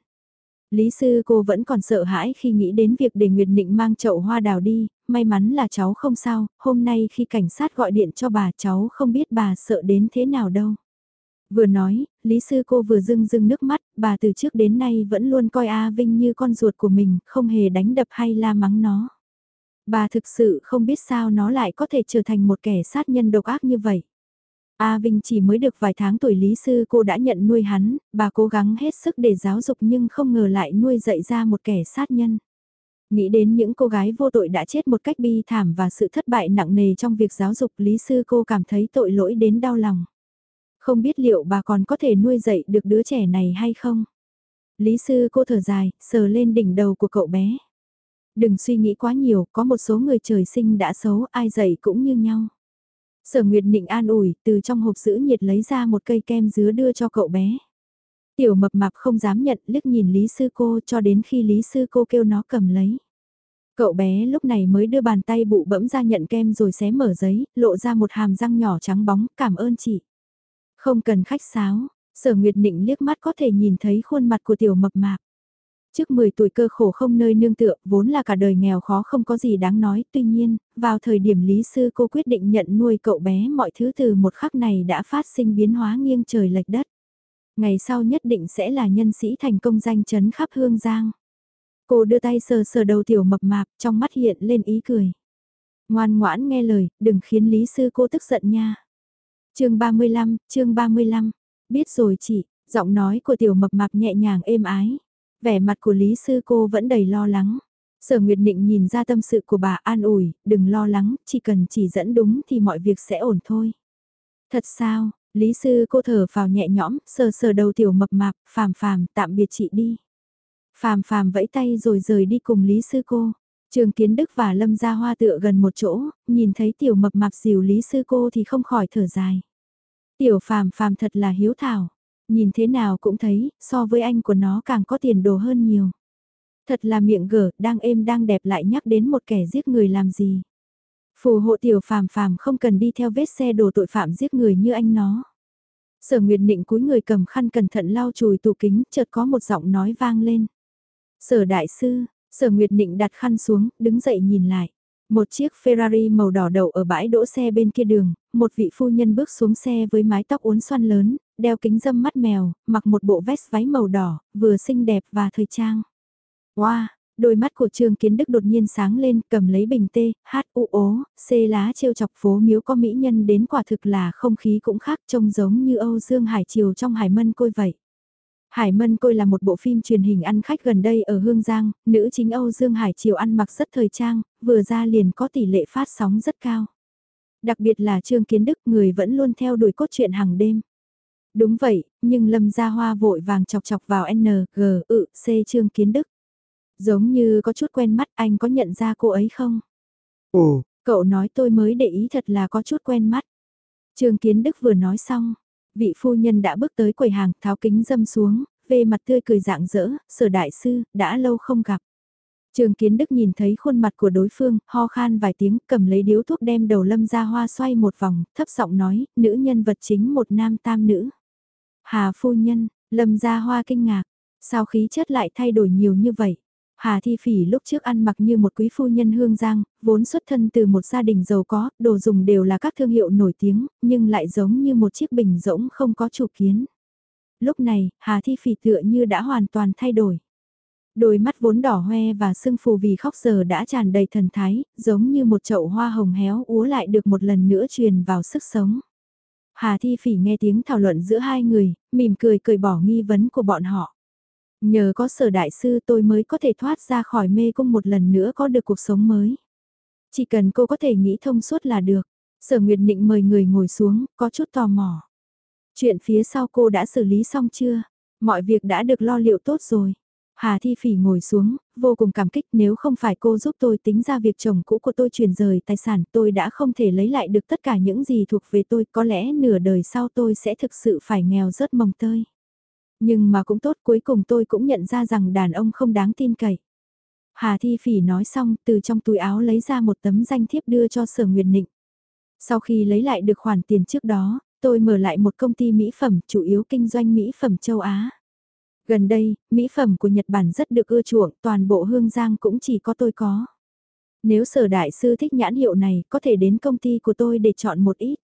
Speaker 1: Lý sư cô vẫn còn sợ hãi khi nghĩ đến việc để Nguyệt Nịnh mang chậu hoa đào đi, may mắn là cháu không sao, hôm nay khi cảnh sát gọi điện cho bà cháu không biết bà sợ đến thế nào đâu. Vừa nói, Lý sư cô vừa rưng rưng nước mắt, bà từ trước đến nay vẫn luôn coi A Vinh như con ruột của mình, không hề đánh đập hay la mắng nó. Bà thực sự không biết sao nó lại có thể trở thành một kẻ sát nhân độc ác như vậy. A Vinh chỉ mới được vài tháng tuổi lý sư cô đã nhận nuôi hắn, bà cố gắng hết sức để giáo dục nhưng không ngờ lại nuôi dạy ra một kẻ sát nhân. Nghĩ đến những cô gái vô tội đã chết một cách bi thảm và sự thất bại nặng nề trong việc giáo dục lý sư cô cảm thấy tội lỗi đến đau lòng. Không biết liệu bà còn có thể nuôi dạy được đứa trẻ này hay không? Lý sư cô thở dài, sờ lên đỉnh đầu của cậu bé. Đừng suy nghĩ quá nhiều, có một số người trời sinh đã xấu, ai dạy cũng như nhau. Sở Nguyệt Nịnh an ủi, từ trong hộp giữ nhiệt lấy ra một cây kem dứa đưa cho cậu bé. Tiểu mập mạp không dám nhận, liếc nhìn Lý Sư Cô cho đến khi Lý Sư Cô kêu nó cầm lấy. Cậu bé lúc này mới đưa bàn tay bụ bẫm ra nhận kem rồi xé mở giấy, lộ ra một hàm răng nhỏ trắng bóng, cảm ơn chị. Không cần khách sáo, sở Nguyệt Nịnh liếc mắt có thể nhìn thấy khuôn mặt của tiểu mập mạp. Trước 10 tuổi cơ khổ không nơi nương tựa, vốn là cả đời nghèo khó không có gì đáng nói, tuy nhiên, vào thời điểm lý sư cô quyết định nhận nuôi cậu bé mọi thứ từ một khắc này đã phát sinh biến hóa nghiêng trời lệch đất. Ngày sau nhất định sẽ là nhân sĩ thành công danh chấn khắp hương giang. Cô đưa tay sờ sờ đầu tiểu mập mạp, trong mắt hiện lên ý cười. Ngoan ngoãn nghe lời, đừng khiến lý sư cô tức giận nha. chương 35, chương 35, biết rồi chị, giọng nói của tiểu mập mạp nhẹ nhàng êm ái. Vẻ mặt của Lý Sư cô vẫn đầy lo lắng. Sở Nguyệt Nịnh nhìn ra tâm sự của bà an ủi, đừng lo lắng, chỉ cần chỉ dẫn đúng thì mọi việc sẽ ổn thôi. Thật sao, Lý Sư cô thở vào nhẹ nhõm, sờ sờ đầu tiểu mập mạp, phàm phàm, tạm biệt chị đi. Phàm phàm vẫy tay rồi rời đi cùng Lý Sư cô. Trường Kiến Đức và Lâm Gia Hoa tựa gần một chỗ, nhìn thấy tiểu mập mạp dìu Lý Sư cô thì không khỏi thở dài. Tiểu phàm phàm thật là hiếu thảo nhìn thế nào cũng thấy, so với anh của nó càng có tiền đồ hơn nhiều. Thật là miệng gở, đang êm đang đẹp lại nhắc đến một kẻ giết người làm gì. Phù hộ tiểu phàm phàm không cần đi theo vết xe đồ tội phạm giết người như anh nó. Sở Nguyệt Nịnh cúi người cầm khăn cẩn thận lau chùi tủ kính, chợt có một giọng nói vang lên. Sở đại sư, Sở Nguyệt Nịnh đặt khăn xuống, đứng dậy nhìn lại. Một chiếc Ferrari màu đỏ đậu ở bãi đỗ xe bên kia đường, một vị phu nhân bước xuống xe với mái tóc uốn xoăn lớn, đeo kính dâm mắt mèo, mặc một bộ vest váy màu đỏ, vừa xinh đẹp và thời trang. Wow, đôi mắt của Trương Kiến Đức đột nhiên sáng lên, cầm lấy bình tê, hát u ố, xê lá trêu chọc phố miếu có mỹ nhân đến quả thực là không khí cũng khác trông giống như Âu Dương Hải Triều trong Hải Mân Côi vậy. Hải Mân Côi là một bộ phim truyền hình ăn khách gần đây ở Hương Giang, nữ chính Âu Dương Hải Triều ăn mặc rất thời trang, vừa ra liền có tỷ lệ phát sóng rất cao. Đặc biệt là Trương Kiến Đức người vẫn luôn theo đuổi cốt truyện hàng đêm. Đúng vậy, nhưng Lâm Gia Hoa vội vàng chọc chọc vào N, G, ự, C Trương Kiến Đức. Giống như có chút quen mắt anh có nhận ra cô ấy không? Ồ, cậu nói tôi mới để ý thật là có chút quen mắt. Trương Kiến Đức vừa nói xong, vị phu nhân đã bước tới quầy hàng tháo kính dâm xuống, về mặt tươi cười dạng dỡ, sở đại sư, đã lâu không gặp. Trường Kiến Đức nhìn thấy khuôn mặt của đối phương, ho khan vài tiếng, cầm lấy điếu thuốc đem đầu lâm ra hoa xoay một vòng, thấp giọng nói, nữ nhân vật chính một nam tam nữ. Hà phu nhân, lâm ra hoa kinh ngạc, sao khí chất lại thay đổi nhiều như vậy? Hà Thi Phỉ lúc trước ăn mặc như một quý phu nhân hương giang, vốn xuất thân từ một gia đình giàu có, đồ dùng đều là các thương hiệu nổi tiếng, nhưng lại giống như một chiếc bình rỗng không có chủ kiến. Lúc này, Hà Thi Phỉ tựa như đã hoàn toàn thay đổi. Đôi mắt vốn đỏ hoe và sưng phù vì khóc giờ đã tràn đầy thần thái, giống như một chậu hoa hồng héo úa lại được một lần nữa truyền vào sức sống. Hà Thi Phỉ nghe tiếng thảo luận giữa hai người, mỉm cười cười bỏ nghi vấn của bọn họ. Nhờ có sở đại sư tôi mới có thể thoát ra khỏi mê cung một lần nữa có được cuộc sống mới. Chỉ cần cô có thể nghĩ thông suốt là được. Sở Nguyệt Nịnh mời người ngồi xuống, có chút tò mò. Chuyện phía sau cô đã xử lý xong chưa? Mọi việc đã được lo liệu tốt rồi. Hà Thi Phỉ ngồi xuống, vô cùng cảm kích nếu không phải cô giúp tôi tính ra việc chồng cũ của tôi chuyển rời tài sản tôi đã không thể lấy lại được tất cả những gì thuộc về tôi có lẽ nửa đời sau tôi sẽ thực sự phải nghèo rớt mồng tơi. Nhưng mà cũng tốt cuối cùng tôi cũng nhận ra rằng đàn ông không đáng tin cậy. Hà Thi Phỉ nói xong từ trong túi áo lấy ra một tấm danh thiếp đưa cho Sở Nguyệt Nịnh. Sau khi lấy lại được khoản tiền trước đó, tôi mở lại một công ty mỹ phẩm chủ yếu kinh doanh mỹ phẩm châu Á. Gần đây, mỹ phẩm của Nhật Bản rất được ưa chuộng, toàn bộ hương giang cũng chỉ có tôi có. Nếu sở đại sư thích nhãn hiệu này, có thể đến công ty của tôi để chọn một ít.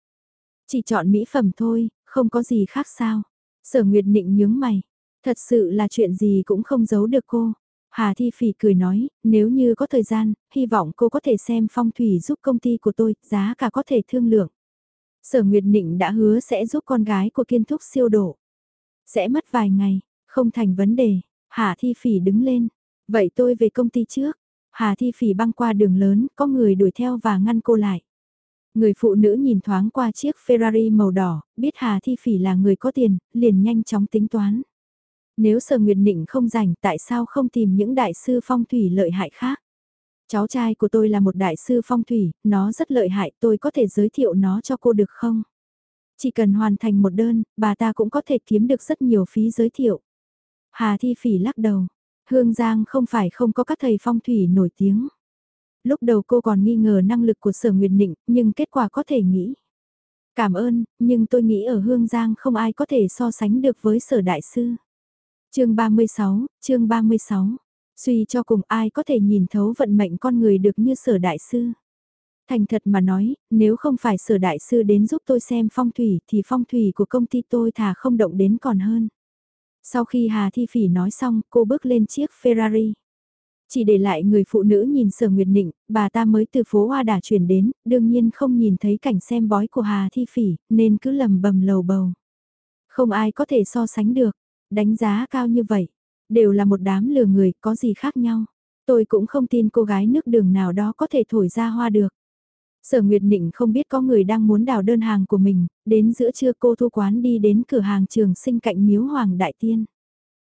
Speaker 1: Chỉ chọn mỹ phẩm thôi, không có gì khác sao. Sở Nguyệt Nịnh nhướng mày. Thật sự là chuyện gì cũng không giấu được cô. Hà Thi Phỉ cười nói, nếu như có thời gian, hy vọng cô có thể xem phong thủy giúp công ty của tôi, giá cả có thể thương lượng. Sở Nguyệt Nịnh đã hứa sẽ giúp con gái của kiên thúc siêu đổ. Sẽ mất vài ngày, không thành vấn đề. Hà Thi Phỉ đứng lên. Vậy tôi về công ty trước. Hà Thi Phỉ băng qua đường lớn, có người đuổi theo và ngăn cô lại. Người phụ nữ nhìn thoáng qua chiếc Ferrari màu đỏ, biết Hà Thi Phỉ là người có tiền, liền nhanh chóng tính toán. Nếu Sở Nguyệt Nịnh không rảnh tại sao không tìm những đại sư phong thủy lợi hại khác? Cháu trai của tôi là một đại sư phong thủy, nó rất lợi hại, tôi có thể giới thiệu nó cho cô được không? Chỉ cần hoàn thành một đơn, bà ta cũng có thể kiếm được rất nhiều phí giới thiệu. Hà Thi Phỉ lắc đầu, Hương Giang không phải không có các thầy phong thủy nổi tiếng. Lúc đầu cô còn nghi ngờ năng lực của Sở Nguyệt Nịnh, nhưng kết quả có thể nghĩ. Cảm ơn, nhưng tôi nghĩ ở Hương Giang không ai có thể so sánh được với Sở Đại Sư. chương 36, chương 36. Suy cho cùng ai có thể nhìn thấu vận mệnh con người được như Sở Đại Sư. Thành thật mà nói, nếu không phải Sở Đại Sư đến giúp tôi xem phong thủy thì phong thủy của công ty tôi thà không động đến còn hơn. Sau khi Hà Thi Phỉ nói xong, cô bước lên chiếc Ferrari. Chỉ để lại người phụ nữ nhìn sở nguyệt nịnh, bà ta mới từ phố Hoa Đà chuyển đến, đương nhiên không nhìn thấy cảnh xem bói của Hà Thi Phỉ, nên cứ lầm bầm lầu bầu. Không ai có thể so sánh được, đánh giá cao như vậy, đều là một đám lừa người, có gì khác nhau. Tôi cũng không tin cô gái nước đường nào đó có thể thổi ra hoa được. Sở Nguyệt Nịnh không biết có người đang muốn đào đơn hàng của mình, đến giữa trưa cô thu quán đi đến cửa hàng trường sinh cạnh miếu Hoàng Đại Tiên.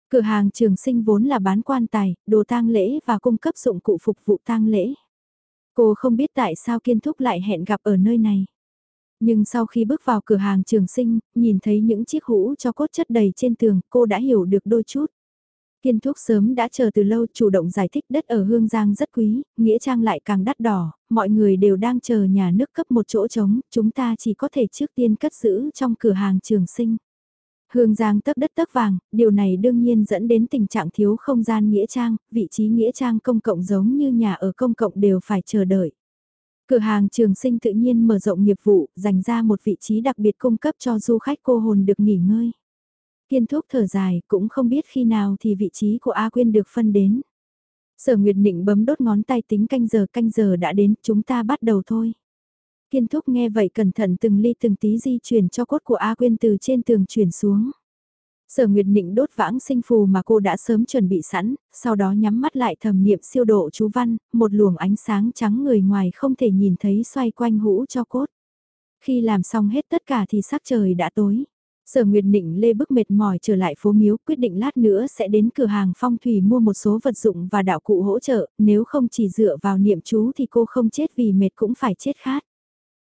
Speaker 1: Cửa hàng trường sinh vốn là bán quan tài, đồ tang lễ và cung cấp dụng cụ phục vụ tang lễ. Cô không biết tại sao kiên thúc lại hẹn gặp ở nơi này. Nhưng sau khi bước vào cửa hàng trường sinh, nhìn thấy những chiếc hũ cho cốt chất đầy trên tường, cô đã hiểu được đôi chút. Kiên thúc sớm đã chờ từ lâu chủ động giải thích đất ở Hương Giang rất quý, nghĩa trang lại càng đắt đỏ, mọi người đều đang chờ nhà nước cấp một chỗ trống, chúng ta chỉ có thể trước tiên cất giữ trong cửa hàng trường sinh. Hương Giang tấp đất tấp vàng, điều này đương nhiên dẫn đến tình trạng thiếu không gian nghĩa trang, vị trí nghĩa trang công cộng giống như nhà ở công cộng đều phải chờ đợi. Cửa hàng trường sinh tự nhiên mở rộng nghiệp vụ, dành ra một vị trí đặc biệt cung cấp cho du khách cô hồn được nghỉ ngơi. Kiên thuốc thở dài, cũng không biết khi nào thì vị trí của A Quyên được phân đến. Sở Nguyệt Nịnh bấm đốt ngón tay tính canh giờ, canh giờ đã đến, chúng ta bắt đầu thôi. Kiên thúc nghe vậy cẩn thận từng ly từng tí di chuyển cho cốt của A Quyên từ trên tường chuyển xuống. Sở Nguyệt Nịnh đốt vãng sinh phù mà cô đã sớm chuẩn bị sẵn, sau đó nhắm mắt lại thầm niệm siêu độ chú văn, một luồng ánh sáng trắng người ngoài không thể nhìn thấy xoay quanh hũ cho cốt. Khi làm xong hết tất cả thì sắc trời đã tối. Sở Nguyệt Nịnh lê bức mệt mỏi trở lại phố miếu quyết định lát nữa sẽ đến cửa hàng phong thủy mua một số vật dụng và đạo cụ hỗ trợ, nếu không chỉ dựa vào niệm chú thì cô không chết vì mệt cũng phải chết khát.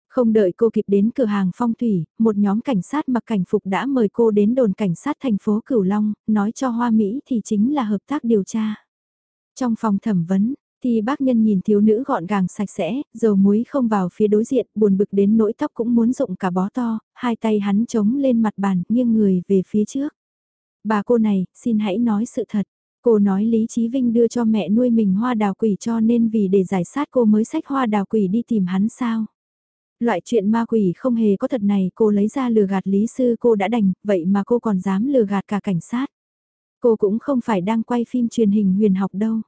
Speaker 1: Không đợi cô kịp đến cửa hàng phong thủy, một nhóm cảnh sát mặc cảnh phục đã mời cô đến đồn cảnh sát thành phố Cửu Long, nói cho Hoa Mỹ thì chính là hợp tác điều tra. Trong phòng thẩm vấn, thì bác nhân nhìn thiếu nữ gọn gàng sạch sẽ, dầu muối không vào phía đối diện, buồn bực đến nỗi tóc cũng muốn rụng cả bó to, hai tay hắn chống lên mặt bàn, nghiêng người về phía trước. Bà cô này, xin hãy nói sự thật. Cô nói Lý Chí Vinh đưa cho mẹ nuôi mình hoa đào quỷ cho nên vì để giải sát cô mới xách hoa đào quỷ đi tìm hắn sao. Loại chuyện ma quỷ không hề có thật này cô lấy ra lừa gạt lý sư cô đã đành, vậy mà cô còn dám lừa gạt cả cảnh sát. Cô cũng không phải đang quay phim truyền hình huyền học đâu.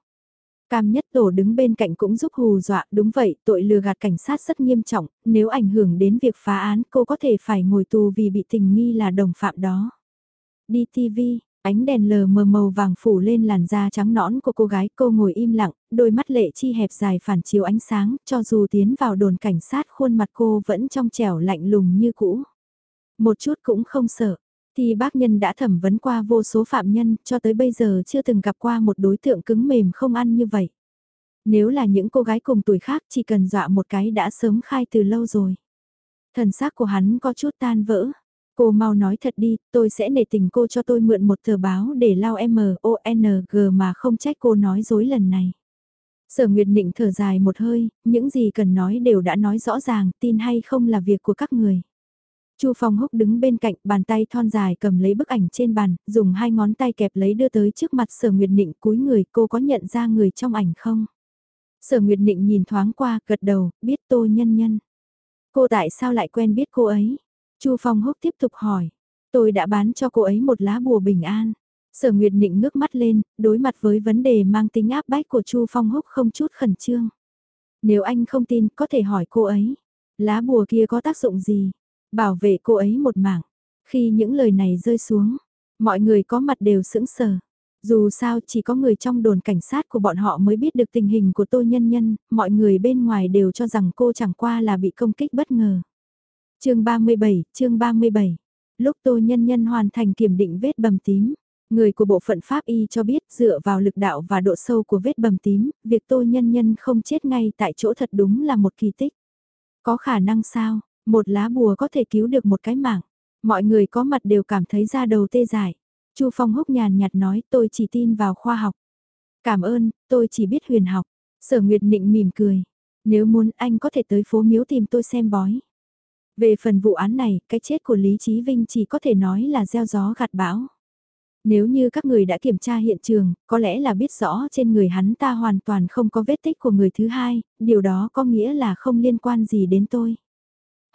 Speaker 1: Cam nhất tổ đứng bên cạnh cũng giúp hù dọa, đúng vậy, tội lừa gạt cảnh sát rất nghiêm trọng, nếu ảnh hưởng đến việc phá án cô có thể phải ngồi tù vì bị tình nghi là đồng phạm đó. Đi TV, Ánh đèn lờ mờ màu vàng phủ lên làn da trắng nõn của cô gái cô ngồi im lặng, đôi mắt lệ chi hẹp dài phản chiếu ánh sáng, cho dù tiến vào đồn cảnh sát khuôn mặt cô vẫn trong trẻo lạnh lùng như cũ. Một chút cũng không sợ, thì bác nhân đã thẩm vấn qua vô số phạm nhân, cho tới bây giờ chưa từng gặp qua một đối tượng cứng mềm không ăn như vậy. Nếu là những cô gái cùng tuổi khác chỉ cần dọa một cái đã sớm khai từ lâu rồi. Thần xác của hắn có chút tan vỡ. Cô mau nói thật đi, tôi sẽ nể tình cô cho tôi mượn một tờ báo để lao M-O-N-G mà không trách cô nói dối lần này. Sở Nguyệt Nịnh thở dài một hơi, những gì cần nói đều đã nói rõ ràng, tin hay không là việc của các người. Chu Phong Húc đứng bên cạnh, bàn tay thon dài cầm lấy bức ảnh trên bàn, dùng hai ngón tay kẹp lấy đưa tới trước mặt Sở Nguyệt Nịnh cúi người, cô có nhận ra người trong ảnh không? Sở Nguyệt Nịnh nhìn thoáng qua, gật đầu, biết Tô Nhân Nhân. Cô tại sao lại quen biết cô ấy? Chu Phong Húc tiếp tục hỏi. Tôi đã bán cho cô ấy một lá bùa bình an. Sở Nguyệt Nịnh ngước mắt lên, đối mặt với vấn đề mang tính áp bách của Chu Phong Húc không chút khẩn trương. Nếu anh không tin, có thể hỏi cô ấy. Lá bùa kia có tác dụng gì? Bảo vệ cô ấy một mạng. Khi những lời này rơi xuống, mọi người có mặt đều sững sờ. Dù sao chỉ có người trong đồn cảnh sát của bọn họ mới biết được tình hình của Tô Nhân Nhân, mọi người bên ngoài đều cho rằng cô chẳng qua là bị công kích bất ngờ chương 37, chương 37. Lúc Tô Nhân Nhân hoàn thành kiểm định vết bầm tím, người của bộ phận pháp y cho biết dựa vào lực đạo và độ sâu của vết bầm tím, việc Tô Nhân Nhân không chết ngay tại chỗ thật đúng là một kỳ tích. Có khả năng sao, một lá bùa có thể cứu được một cái mạng. Mọi người có mặt đều cảm thấy ra đầu tê dại. Chu Phong húc nhàn nhạt nói tôi chỉ tin vào khoa học. Cảm ơn, tôi chỉ biết huyền học. Sở Nguyệt Nịnh mỉm cười. Nếu muốn anh có thể tới phố miếu tìm tôi xem bói. Về phần vụ án này, cái chết của Lý Chí Vinh chỉ có thể nói là gieo gió gặt bão. Nếu như các người đã kiểm tra hiện trường, có lẽ là biết rõ trên người hắn ta hoàn toàn không có vết tích của người thứ hai, điều đó có nghĩa là không liên quan gì đến tôi.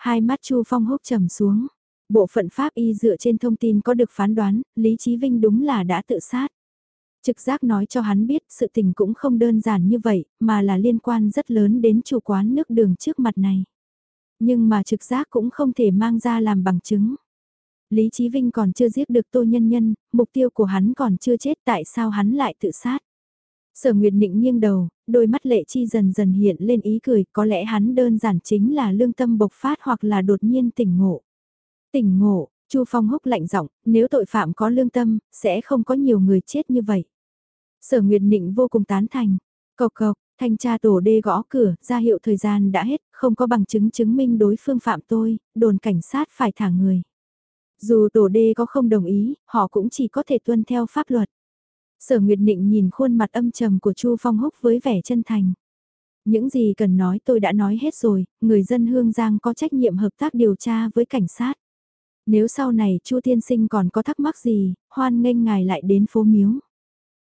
Speaker 1: Hai mắt Chu Phong hốc trầm xuống. Bộ phận pháp y dựa trên thông tin có được phán đoán, Lý Chí Vinh đúng là đã tự sát. Trực giác nói cho hắn biết sự tình cũng không đơn giản như vậy, mà là liên quan rất lớn đến chủ quán nước đường trước mặt này. Nhưng mà trực giác cũng không thể mang ra làm bằng chứng. Lý Chí Vinh còn chưa giết được Tô Nhân Nhân, mục tiêu của hắn còn chưa chết tại sao hắn lại tự sát. Sở Nguyệt Nịnh nghiêng đầu, đôi mắt lệ chi dần dần hiện lên ý cười, có lẽ hắn đơn giản chính là lương tâm bộc phát hoặc là đột nhiên tỉnh ngộ. Tỉnh ngộ, Chu Phong húc lạnh giọng, nếu tội phạm có lương tâm, sẽ không có nhiều người chết như vậy. Sở Nguyệt Nịnh vô cùng tán thành. Cộc cộc, Thanh tra tổ đê gõ cửa, ra hiệu thời gian đã hết, không có bằng chứng chứng minh đối phương phạm tôi, đồn cảnh sát phải thả người. Dù tổ đê có không đồng ý, họ cũng chỉ có thể tuân theo pháp luật. Sở Nguyệt Nịnh nhìn khuôn mặt âm trầm của Chu Phong Húc với vẻ chân thành. Những gì cần nói tôi đã nói hết rồi, người dân Hương Giang có trách nhiệm hợp tác điều tra với cảnh sát. Nếu sau này Chu thiên sinh còn có thắc mắc gì, hoan nghênh ngài lại đến phố miếu.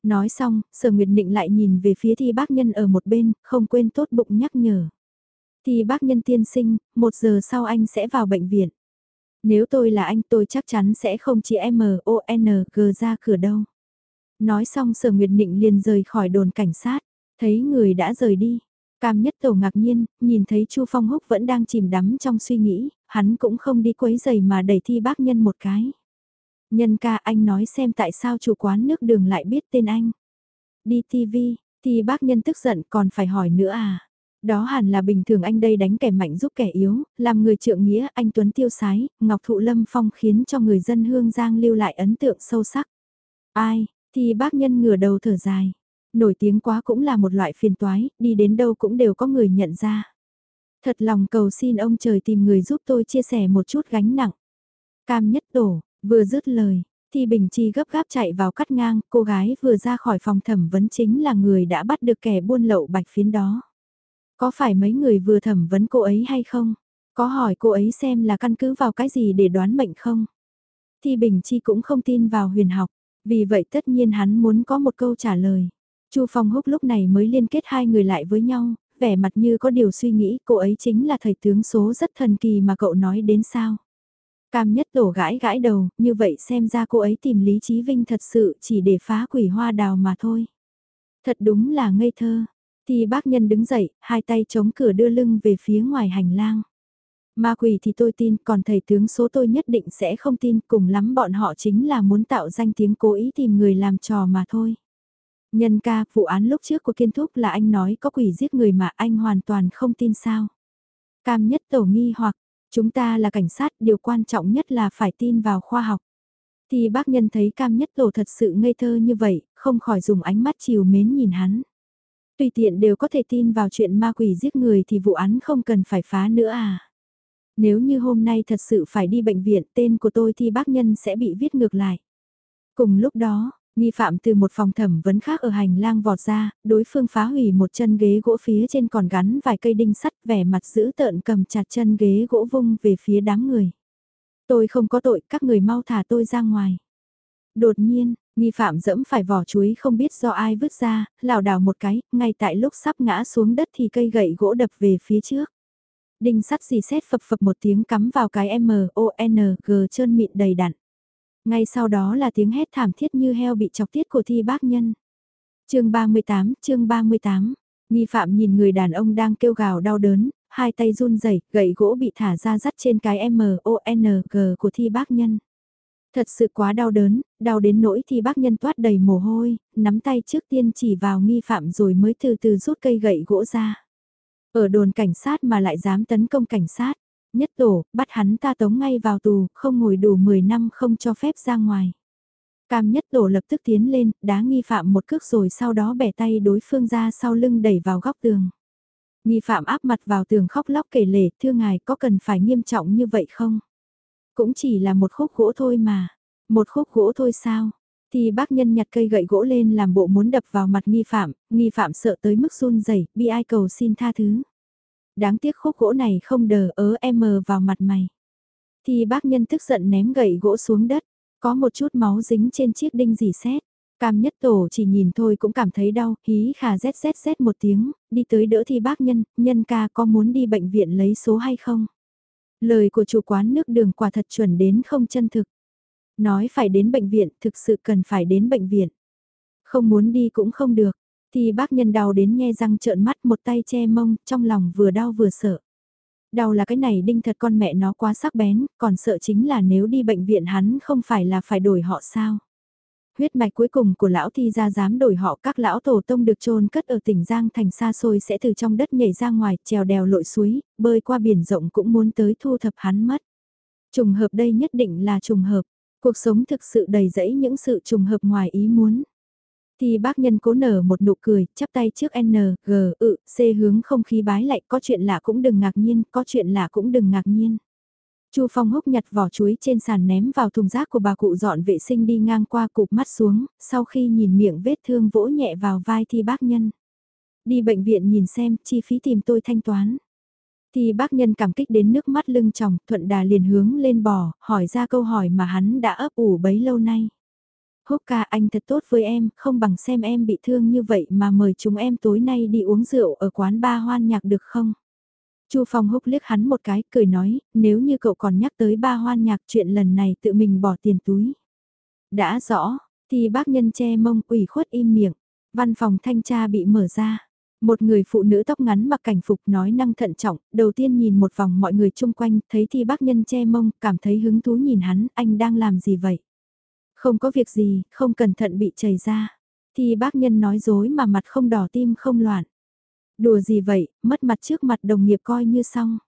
Speaker 1: Nói xong, sở nguyệt định lại nhìn về phía thi bác nhân ở một bên, không quên tốt bụng nhắc nhở. Thi bác nhân tiên sinh, một giờ sau anh sẽ vào bệnh viện. Nếu tôi là anh tôi chắc chắn sẽ không chỉ M-O-N-G ra cửa đâu. Nói xong sở nguyệt định liền rời khỏi đồn cảnh sát, thấy người đã rời đi. Cam nhất tổ ngạc nhiên, nhìn thấy Chu Phong Húc vẫn đang chìm đắm trong suy nghĩ, hắn cũng không đi quấy giày mà đẩy thi bác nhân một cái. Nhân ca anh nói xem tại sao chủ quán nước đường lại biết tên anh. Đi TV, thì bác nhân tức giận còn phải hỏi nữa à. Đó hẳn là bình thường anh đây đánh kẻ mạnh giúp kẻ yếu, làm người trượng nghĩa anh Tuấn tiêu sái, Ngọc Thụ Lâm Phong khiến cho người dân Hương Giang lưu lại ấn tượng sâu sắc. Ai, thì bác nhân ngửa đầu thở dài. Nổi tiếng quá cũng là một loại phiền toái, đi đến đâu cũng đều có người nhận ra. Thật lòng cầu xin ông trời tìm người giúp tôi chia sẻ một chút gánh nặng. Cam nhất đổ, vừa dứt lời, thì Bình Chi gấp gáp chạy vào cắt ngang, cô gái vừa ra khỏi phòng thẩm vấn chính là người đã bắt được kẻ buôn lậu bạch phiến đó. Có phải mấy người vừa thẩm vấn cô ấy hay không? Có hỏi cô ấy xem là căn cứ vào cái gì để đoán mệnh không? Thì Bình Chi cũng không tin vào huyền học, vì vậy tất nhiên hắn muốn có một câu trả lời. Chu Phong Húc lúc này mới liên kết hai người lại với nhau, vẻ mặt như có điều suy nghĩ cô ấy chính là thầy tướng số rất thần kỳ mà cậu nói đến sao. Cam nhất tổ gãi gãi đầu, như vậy xem ra cô ấy tìm Lý Chí Vinh thật sự chỉ để phá quỷ hoa đào mà thôi. Thật đúng là ngây thơ. Thì bác nhân đứng dậy, hai tay chống cửa đưa lưng về phía ngoài hành lang. Ma quỷ thì tôi tin, còn thầy tướng số tôi nhất định sẽ không tin, cùng lắm bọn họ chính là muốn tạo danh tiếng cố ý tìm người làm trò mà thôi. Nhân ca, vụ án lúc trước của kiên thúc là anh nói có quỷ giết người mà anh hoàn toàn không tin sao. Cam nhất tổ nghi hoặc, chúng ta là cảnh sát, điều quan trọng nhất là phải tin vào khoa học. Thì bác nhân thấy cam nhất tổ thật sự ngây thơ như vậy, không khỏi dùng ánh mắt chiều mến nhìn hắn. Tùy tiện đều có thể tin vào chuyện ma quỷ giết người thì vụ án không cần phải phá nữa à. Nếu như hôm nay thật sự phải đi bệnh viện tên của tôi thì bác nhân sẽ bị viết ngược lại. Cùng lúc đó, Nghi phạm từ một phòng thẩm vấn khác ở hành lang vọt ra, đối phương phá hủy một chân ghế gỗ phía trên còn gắn vài cây đinh sắt vẻ mặt giữ tợn cầm chặt chân ghế gỗ vung về phía đám người. Tôi không có tội, các người mau thả tôi ra ngoài. Đột nhiên, nghi phạm dẫm phải vỏ chuối không biết do ai vứt ra, lảo đảo một cái, ngay tại lúc sắp ngã xuống đất thì cây gậy gỗ đập về phía trước. Đinh sắt xì xét phập phập một tiếng cắm vào cái M-O-N-G trơn mịn đầy đặn. Ngay sau đó là tiếng hét thảm thiết như heo bị chọc tiết của thi bác nhân. chương 38, chương 38, nghi phạm nhìn người đàn ông đang kêu gào đau đớn, hai tay run rẩy gậy gỗ bị thả ra dắt trên cái M-O-N-G của thi bác nhân. Thật sự quá đau đớn, đau đến nỗi thi bác nhân toát đầy mồ hôi, nắm tay trước tiên chỉ vào nghi phạm rồi mới từ từ rút cây gậy gỗ ra. Ở đồn cảnh sát mà lại dám tấn công cảnh sát, nhất tổ, bắt hắn ta tống ngay vào tù, không ngồi đủ 10 năm không cho phép ra ngoài. Cam nhất tổ lập tức tiến lên, đá nghi phạm một cước rồi sau đó bẻ tay đối phương ra sau lưng đẩy vào góc tường. Nghi phạm áp mặt vào tường khóc lóc kể lể, thưa ngài có cần phải nghiêm trọng như vậy không? Cũng chỉ là một khúc gỗ thôi mà. Một khúc gỗ thôi sao? Thì bác nhân nhặt cây gậy gỗ lên làm bộ muốn đập vào mặt nghi phạm, nghi phạm sợ tới mức run rẩy bi ai cầu xin tha thứ. Đáng tiếc khúc gỗ này không đờ ớ em mờ vào mặt mày. Thì bác nhân tức giận ném gậy gỗ xuống đất, có một chút máu dính trên chiếc đinh dì xét. Cam nhất tổ chỉ nhìn thôi cũng cảm thấy đau, hí khà rét rét rét một tiếng, đi tới đỡ thi bác nhân, nhân ca có muốn đi bệnh viện lấy số hay không? Lời của chủ quán nước đường quả thật chuẩn đến không chân thực. Nói phải đến bệnh viện, thực sự cần phải đến bệnh viện. Không muốn đi cũng không được, thì bác nhân đau đến nghe răng trợn mắt một tay che mông, trong lòng vừa đau vừa sợ. Đau là cái này đinh thật con mẹ nó quá sắc bén, còn sợ chính là nếu đi bệnh viện hắn không phải là phải đổi họ sao. Huyết mạch cuối cùng của lão thi ra dám đổi họ các lão tổ tông được chôn cất ở tỉnh Giang thành xa xôi sẽ từ trong đất nhảy ra ngoài, trèo đèo lội suối, bơi qua biển rộng cũng muốn tới thu thập hắn mất. Trùng hợp đây nhất định là trùng hợp, cuộc sống thực sự đầy rẫy những sự trùng hợp ngoài ý muốn. Thì bác nhân cố nở một nụ cười, chắp tay trước N, G, ự, C hướng không khí bái lại, có chuyện lạ cũng đừng ngạc nhiên, có chuyện lạ cũng đừng ngạc nhiên. Chu Phong húc nhặt vỏ chuối trên sàn ném vào thùng rác của bà cụ dọn vệ sinh đi ngang qua cụp mắt xuống, sau khi nhìn miệng vết thương vỗ nhẹ vào vai thi bác nhân. Đi bệnh viện nhìn xem, chi phí tìm tôi thanh toán. Thì bác nhân cảm kích đến nước mắt lưng tròng, thuận đà liền hướng lên bò, hỏi ra câu hỏi mà hắn đã ấp ủ bấy lâu nay. Húc ca anh thật tốt với em, không bằng xem em bị thương như vậy mà mời chúng em tối nay đi uống rượu ở quán ba hoan nhạc được không? Chu Phong húc liếc hắn một cái, cười nói, nếu như cậu còn nhắc tới ba hoan nhạc chuyện lần này tự mình bỏ tiền túi. Đã rõ, thì bác nhân che mông ủy khuất im miệng, văn phòng thanh tra bị mở ra. Một người phụ nữ tóc ngắn mặc cảnh phục nói năng thận trọng, đầu tiên nhìn một vòng mọi người chung quanh, thấy thi bác nhân che mông, cảm thấy hứng thú nhìn hắn, anh đang làm gì vậy? Không có việc gì, không cẩn thận bị chảy ra. Thì bác nhân nói dối mà mặt không đỏ tim không loạn. Đùa gì vậy, mất mặt trước mặt đồng nghiệp coi như xong.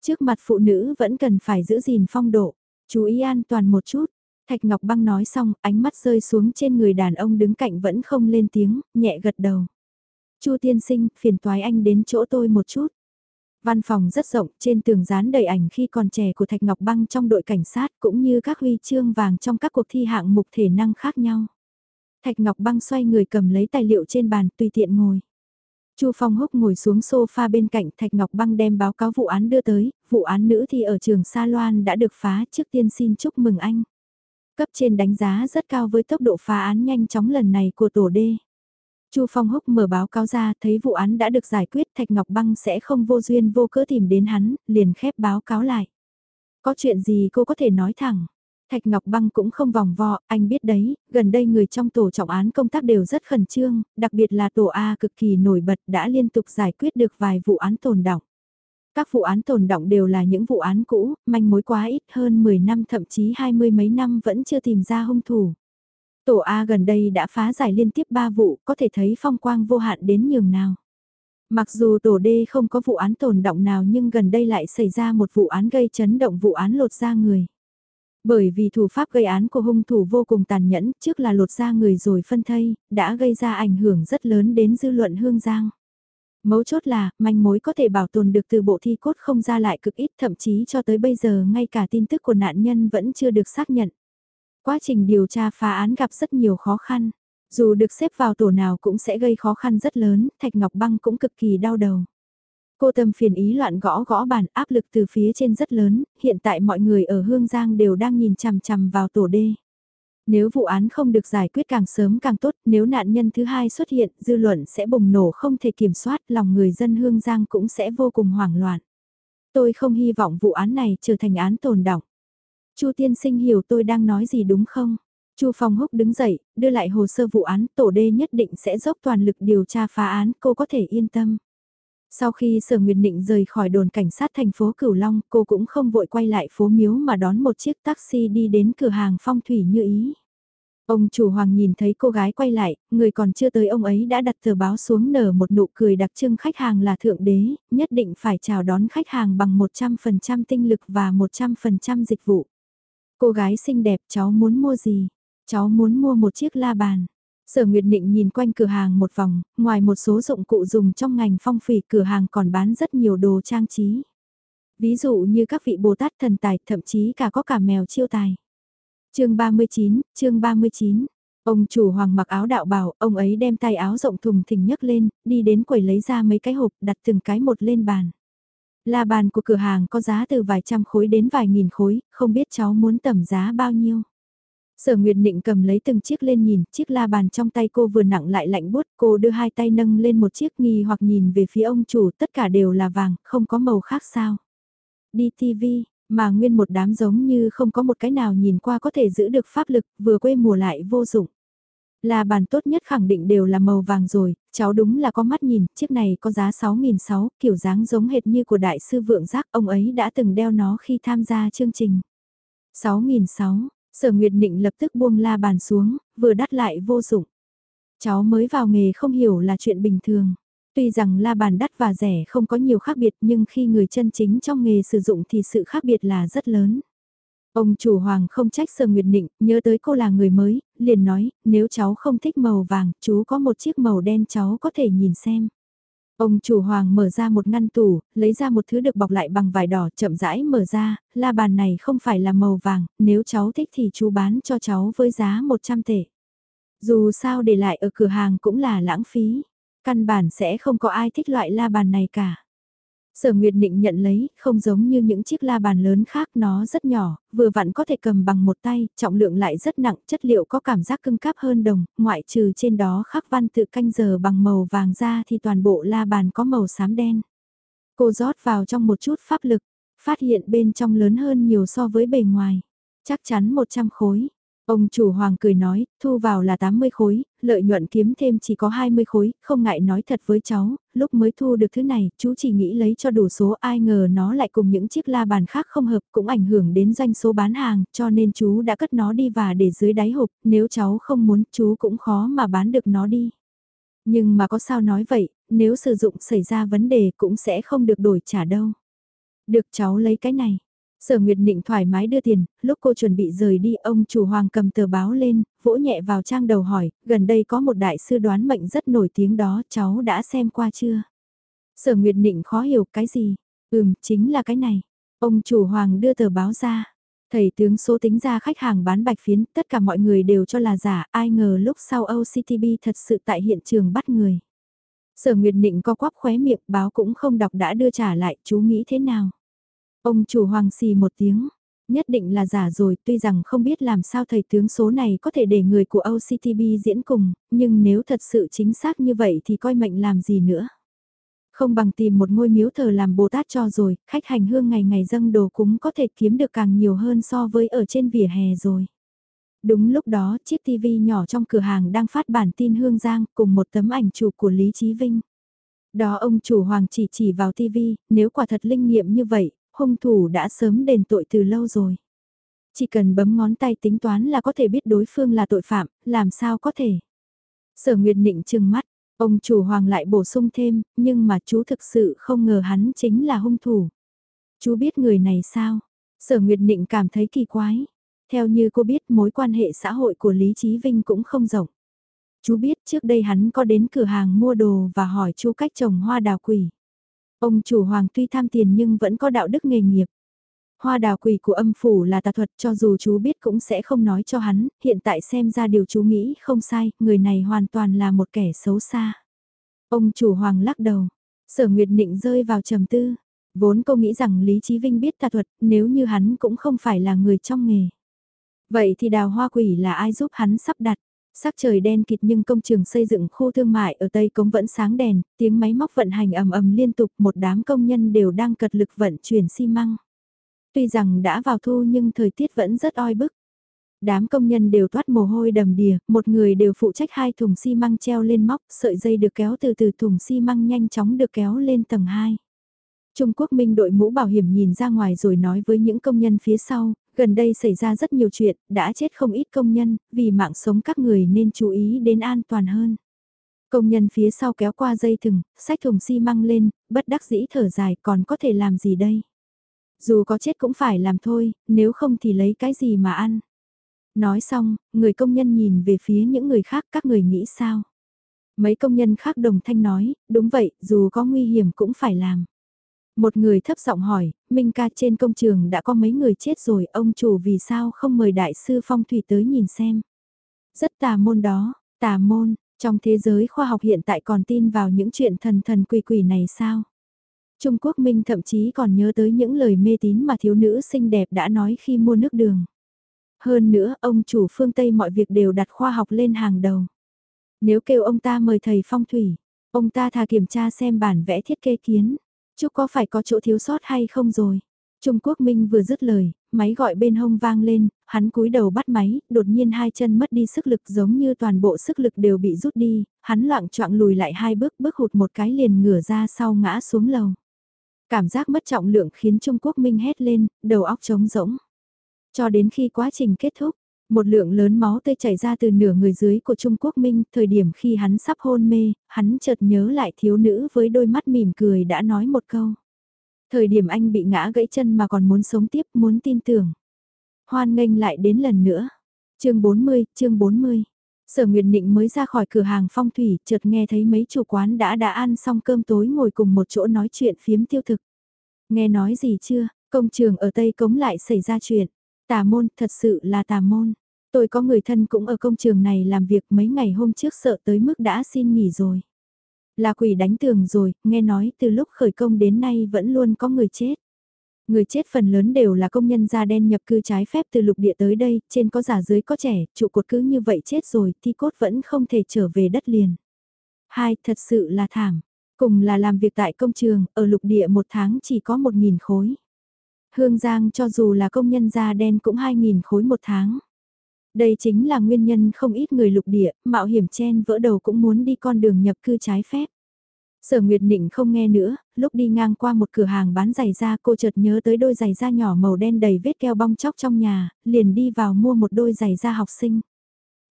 Speaker 1: Trước mặt phụ nữ vẫn cần phải giữ gìn phong độ, chú ý an toàn một chút. Thạch Ngọc Băng nói xong, ánh mắt rơi xuống trên người đàn ông đứng cạnh vẫn không lên tiếng, nhẹ gật đầu. Chu tiên sinh, phiền toái anh đến chỗ tôi một chút. Văn phòng rất rộng, trên tường dán đầy ảnh khi còn trẻ của Thạch Ngọc Băng trong đội cảnh sát cũng như các huy chương vàng trong các cuộc thi hạng mục thể năng khác nhau. Thạch Ngọc Băng xoay người cầm lấy tài liệu trên bàn tùy tiện ngồi. Chu Phong Húc ngồi xuống sofa bên cạnh Thạch Ngọc Băng đem báo cáo vụ án đưa tới, vụ án nữ thì ở trường Sa Loan đã được phá trước tiên xin chúc mừng anh. Cấp trên đánh giá rất cao với tốc độ phá án nhanh chóng lần này của tổ D. Chu Phong Húc mở báo cáo ra thấy vụ án đã được giải quyết Thạch Ngọc Băng sẽ không vô duyên vô cớ tìm đến hắn, liền khép báo cáo lại. Có chuyện gì cô có thể nói thẳng. Thạch Ngọc Băng cũng không vòng vo, anh biết đấy, gần đây người trong tổ trọng án công tác đều rất khẩn trương, đặc biệt là tổ A cực kỳ nổi bật đã liên tục giải quyết được vài vụ án tồn động. Các vụ án tồn động đều là những vụ án cũ, manh mối quá ít hơn 10 năm thậm chí hai mươi mấy năm vẫn chưa tìm ra hung thủ. Tổ A gần đây đã phá giải liên tiếp 3 vụ, có thể thấy phong quang vô hạn đến nhường nào. Mặc dù tổ D không có vụ án tồn động nào nhưng gần đây lại xảy ra một vụ án gây chấn động vụ án lột da người. Bởi vì thủ pháp gây án của hung thủ vô cùng tàn nhẫn, trước là lột da người rồi phân thây, đã gây ra ảnh hưởng rất lớn đến dư luận hương giang. Mấu chốt là, manh mối có thể bảo tồn được từ bộ thi cốt không ra lại cực ít thậm chí cho tới bây giờ ngay cả tin tức của nạn nhân vẫn chưa được xác nhận. Quá trình điều tra phá án gặp rất nhiều khó khăn. Dù được xếp vào tổ nào cũng sẽ gây khó khăn rất lớn, Thạch Ngọc Băng cũng cực kỳ đau đầu. Cô tâm phiền ý loạn gõ gõ bàn áp lực từ phía trên rất lớn, hiện tại mọi người ở Hương Giang đều đang nhìn chằm chằm vào tổ đê. Nếu vụ án không được giải quyết càng sớm càng tốt, nếu nạn nhân thứ hai xuất hiện, dư luận sẽ bùng nổ không thể kiểm soát, lòng người dân Hương Giang cũng sẽ vô cùng hoảng loạn. Tôi không hy vọng vụ án này trở thành án tồn động. Chu tiên sinh hiểu tôi đang nói gì đúng không? Chu Phong Húc đứng dậy, đưa lại hồ sơ vụ án, tổ đê nhất định sẽ dốc toàn lực điều tra phá án, cô có thể yên tâm. Sau khi Sở Nguyệt Định rời khỏi đồn cảnh sát thành phố Cửu Long, cô cũng không vội quay lại phố Miếu mà đón một chiếc taxi đi đến cửa hàng phong thủy như ý. Ông chủ hoàng nhìn thấy cô gái quay lại, người còn chưa tới ông ấy đã đặt tờ báo xuống nở một nụ cười đặc trưng khách hàng là thượng đế, nhất định phải chào đón khách hàng bằng 100% tinh lực và 100% dịch vụ. Cô gái xinh đẹp cháu muốn mua gì? Cháu muốn mua một chiếc la bàn. Sở Nguyệt Định nhìn quanh cửa hàng một vòng, ngoài một số dụng cụ dùng trong ngành phong phỉ cửa hàng còn bán rất nhiều đồ trang trí. Ví dụ như các vị Bồ Tát thần tài, thậm chí cả có cả mèo chiêu tài. chương 39, chương 39. Ông chủ hoàng mặc áo đạo bào, ông ấy đem tay áo rộng thùng thình nhấc lên, đi đến quầy lấy ra mấy cái hộp, đặt từng cái một lên bàn. La bàn của cửa hàng có giá từ vài trăm khối đến vài nghìn khối, không biết cháu muốn tầm giá bao nhiêu. Sở Nguyệt Nịnh cầm lấy từng chiếc lên nhìn, chiếc la bàn trong tay cô vừa nặng lại lạnh buốt. cô đưa hai tay nâng lên một chiếc nghi hoặc nhìn về phía ông chủ, tất cả đều là vàng, không có màu khác sao. Đi TV, mà nguyên một đám giống như không có một cái nào nhìn qua có thể giữ được pháp lực, vừa quê mùa lại vô dụng. Là bàn tốt nhất khẳng định đều là màu vàng rồi, cháu đúng là có mắt nhìn, chiếc này có giá 6.600, kiểu dáng giống hệt như của đại sư vượng giác, ông ấy đã từng đeo nó khi tham gia chương trình. 6.600, sở nguyệt định lập tức buông la bàn xuống, vừa đắt lại vô dụng. Cháu mới vào nghề không hiểu là chuyện bình thường. Tuy rằng la bàn đắt và rẻ không có nhiều khác biệt nhưng khi người chân chính trong nghề sử dụng thì sự khác biệt là rất lớn. Ông chủ hoàng không trách Sở Nguyệt Nịnh, nhớ tới cô là người mới, liền nói, nếu cháu không thích màu vàng, chú có một chiếc màu đen cháu có thể nhìn xem. Ông chủ hoàng mở ra một ngăn tủ, lấy ra một thứ được bọc lại bằng vải đỏ chậm rãi mở ra, la bàn này không phải là màu vàng, nếu cháu thích thì chú bán cho cháu với giá 100 tệ. Dù sao để lại ở cửa hàng cũng là lãng phí, căn bản sẽ không có ai thích loại la bàn này cả. Sở Nguyệt Định nhận lấy, không giống như những chiếc la bàn lớn khác nó rất nhỏ, vừa vặn có thể cầm bằng một tay, trọng lượng lại rất nặng, chất liệu có cảm giác cưng cáp hơn đồng, ngoại trừ trên đó khắc văn tự canh giờ bằng màu vàng ra thì toàn bộ la bàn có màu xám đen. Cô rót vào trong một chút pháp lực, phát hiện bên trong lớn hơn nhiều so với bề ngoài. Chắc chắn 100 khối. Ông chủ hoàng cười nói, thu vào là 80 khối, lợi nhuận kiếm thêm chỉ có 20 khối, không ngại nói thật với cháu, lúc mới thu được thứ này, chú chỉ nghĩ lấy cho đủ số ai ngờ nó lại cùng những chiếc la bàn khác không hợp cũng ảnh hưởng đến doanh số bán hàng, cho nên chú đã cất nó đi và để dưới đáy hộp, nếu cháu không muốn chú cũng khó mà bán được nó đi. Nhưng mà có sao nói vậy, nếu sử dụng xảy ra vấn đề cũng sẽ không được đổi trả đâu. Được cháu lấy cái này. Sở Nguyệt Nịnh thoải mái đưa tiền, lúc cô chuẩn bị rời đi ông chủ hoàng cầm tờ báo lên, vỗ nhẹ vào trang đầu hỏi, gần đây có một đại sư đoán mệnh rất nổi tiếng đó, cháu đã xem qua chưa? Sở Nguyệt Nịnh khó hiểu cái gì? Ừm, chính là cái này. Ông chủ hoàng đưa tờ báo ra. Thầy tướng số tính ra khách hàng bán bạch phiến, tất cả mọi người đều cho là giả, ai ngờ lúc sau OCTB thật sự tại hiện trường bắt người. Sở Nguyệt Nịnh co quắp khóe miệng, báo cũng không đọc đã đưa trả lại, chú nghĩ thế nào? Ông chủ hoàng xì một tiếng, nhất định là giả rồi tuy rằng không biết làm sao thầy tướng số này có thể để người của OCTB diễn cùng, nhưng nếu thật sự chính xác như vậy thì coi mệnh làm gì nữa. Không bằng tìm một ngôi miếu thờ làm Bồ Tát cho rồi, khách hành hương ngày ngày dâng đồ cúng có thể kiếm được càng nhiều hơn so với ở trên vỉa hè rồi. Đúng lúc đó, chiếc TV nhỏ trong cửa hàng đang phát bản tin Hương Giang cùng một tấm ảnh chụp của Lý Chí Vinh. Đó ông chủ hoàng chỉ chỉ vào TV, nếu quả thật linh nghiệm như vậy, hung thủ đã sớm đền tội từ lâu rồi. Chỉ cần bấm ngón tay tính toán là có thể biết đối phương là tội phạm, làm sao có thể. Sở Nguyệt Nịnh trừng mắt, ông chủ hoàng lại bổ sung thêm, nhưng mà chú thực sự không ngờ hắn chính là hung thủ. Chú biết người này sao? Sở Nguyệt Nịnh cảm thấy kỳ quái. Theo như cô biết mối quan hệ xã hội của Lý Chí Vinh cũng không rộng. Chú biết trước đây hắn có đến cửa hàng mua đồ và hỏi chú cách trồng hoa đào quỷ. Ông chủ hoàng tuy tham tiền nhưng vẫn có đạo đức nghề nghiệp. Hoa đào quỷ của âm phủ là tà thuật cho dù chú biết cũng sẽ không nói cho hắn, hiện tại xem ra điều chú nghĩ không sai, người này hoàn toàn là một kẻ xấu xa. Ông chủ hoàng lắc đầu, sở nguyệt nịnh rơi vào trầm tư, vốn cô nghĩ rằng Lý Chí Vinh biết tà thuật, nếu như hắn cũng không phải là người trong nghề. Vậy thì đào hoa quỷ là ai giúp hắn sắp đặt? Sắc trời đen kịt nhưng công trường xây dựng khu thương mại ở Tây Cống vẫn sáng đèn, tiếng máy móc vận hành ầm ầm liên tục một đám công nhân đều đang cật lực vận chuyển xi măng. Tuy rằng đã vào thu nhưng thời tiết vẫn rất oi bức. Đám công nhân đều toát mồ hôi đầm đìa, một người đều phụ trách hai thùng xi măng treo lên móc, sợi dây được kéo từ từ thùng xi măng nhanh chóng được kéo lên tầng 2. Trung Quốc Minh đội mũ bảo hiểm nhìn ra ngoài rồi nói với những công nhân phía sau, Gần đây xảy ra rất nhiều chuyện, đã chết không ít công nhân, vì mạng sống các người nên chú ý đến an toàn hơn. Công nhân phía sau kéo qua dây thừng, sách thùng xi măng lên, bất đắc dĩ thở dài còn có thể làm gì đây? Dù có chết cũng phải làm thôi, nếu không thì lấy cái gì mà ăn? Nói xong, người công nhân nhìn về phía những người khác các người nghĩ sao? Mấy công nhân khác đồng thanh nói, đúng vậy, dù có nguy hiểm cũng phải làm. Một người thấp giọng hỏi, Minh ca trên công trường đã có mấy người chết rồi, ông chủ vì sao không mời đại sư phong thủy tới nhìn xem. Rất tà môn đó, tà môn, trong thế giới khoa học hiện tại còn tin vào những chuyện thần thần quỷ quỷ này sao? Trung Quốc Minh thậm chí còn nhớ tới những lời mê tín mà thiếu nữ xinh đẹp đã nói khi mua nước đường. Hơn nữa, ông chủ phương Tây mọi việc đều đặt khoa học lên hàng đầu. Nếu kêu ông ta mời thầy phong thủy, ông ta thà kiểm tra xem bản vẽ thiết kế kiến. Chúc có phải có chỗ thiếu sót hay không rồi? Trung Quốc Minh vừa dứt lời, máy gọi bên hông vang lên, hắn cúi đầu bắt máy, đột nhiên hai chân mất đi sức lực giống như toàn bộ sức lực đều bị rút đi, hắn loạn choạng lùi lại hai bước bước hụt một cái liền ngửa ra sau ngã xuống lầu. Cảm giác mất trọng lượng khiến Trung Quốc Minh hét lên, đầu óc trống rỗng. Cho đến khi quá trình kết thúc, một lượng lớn máu tươi chảy ra từ nửa người dưới của Trung Quốc Minh, thời điểm khi hắn sắp hôn mê, hắn chợt nhớ lại thiếu nữ với đôi mắt mỉm cười đã nói một câu. Thời điểm anh bị ngã gãy chân mà còn muốn sống tiếp, muốn tin tưởng. Hoan nghênh lại đến lần nữa. chương 40, chương 40. Sở Nguyệt Nịnh mới ra khỏi cửa hàng phong thủy, chợt nghe thấy mấy chủ quán đã đã ăn xong cơm tối ngồi cùng một chỗ nói chuyện phiếm tiêu thực. Nghe nói gì chưa, công trường ở Tây Cống lại xảy ra chuyện. Tà môn, thật sự là tà môn. Tôi có người thân cũng ở công trường này làm việc mấy ngày hôm trước sợ tới mức đã xin nghỉ rồi. Là quỷ đánh tường rồi, nghe nói từ lúc khởi công đến nay vẫn luôn có người chết. Người chết phần lớn đều là công nhân da đen nhập cư trái phép từ lục địa tới đây, trên có già dưới có trẻ, trụ cột cứ như vậy chết rồi, thi cốt vẫn không thể trở về đất liền. Hai, thật sự là thảm. Cùng là làm việc tại công trường, ở lục địa một tháng chỉ có một nghìn khối. Hương Giang cho dù là công nhân da đen cũng hai nghìn khối một tháng. Đây chính là nguyên nhân không ít người lục địa, mạo hiểm chen vỡ đầu cũng muốn đi con đường nhập cư trái phép. Sở Nguyệt Nịnh không nghe nữa, lúc đi ngang qua một cửa hàng bán giày da cô chợt nhớ tới đôi giày da nhỏ màu đen đầy vết keo bong chóc trong nhà, liền đi vào mua một đôi giày da học sinh.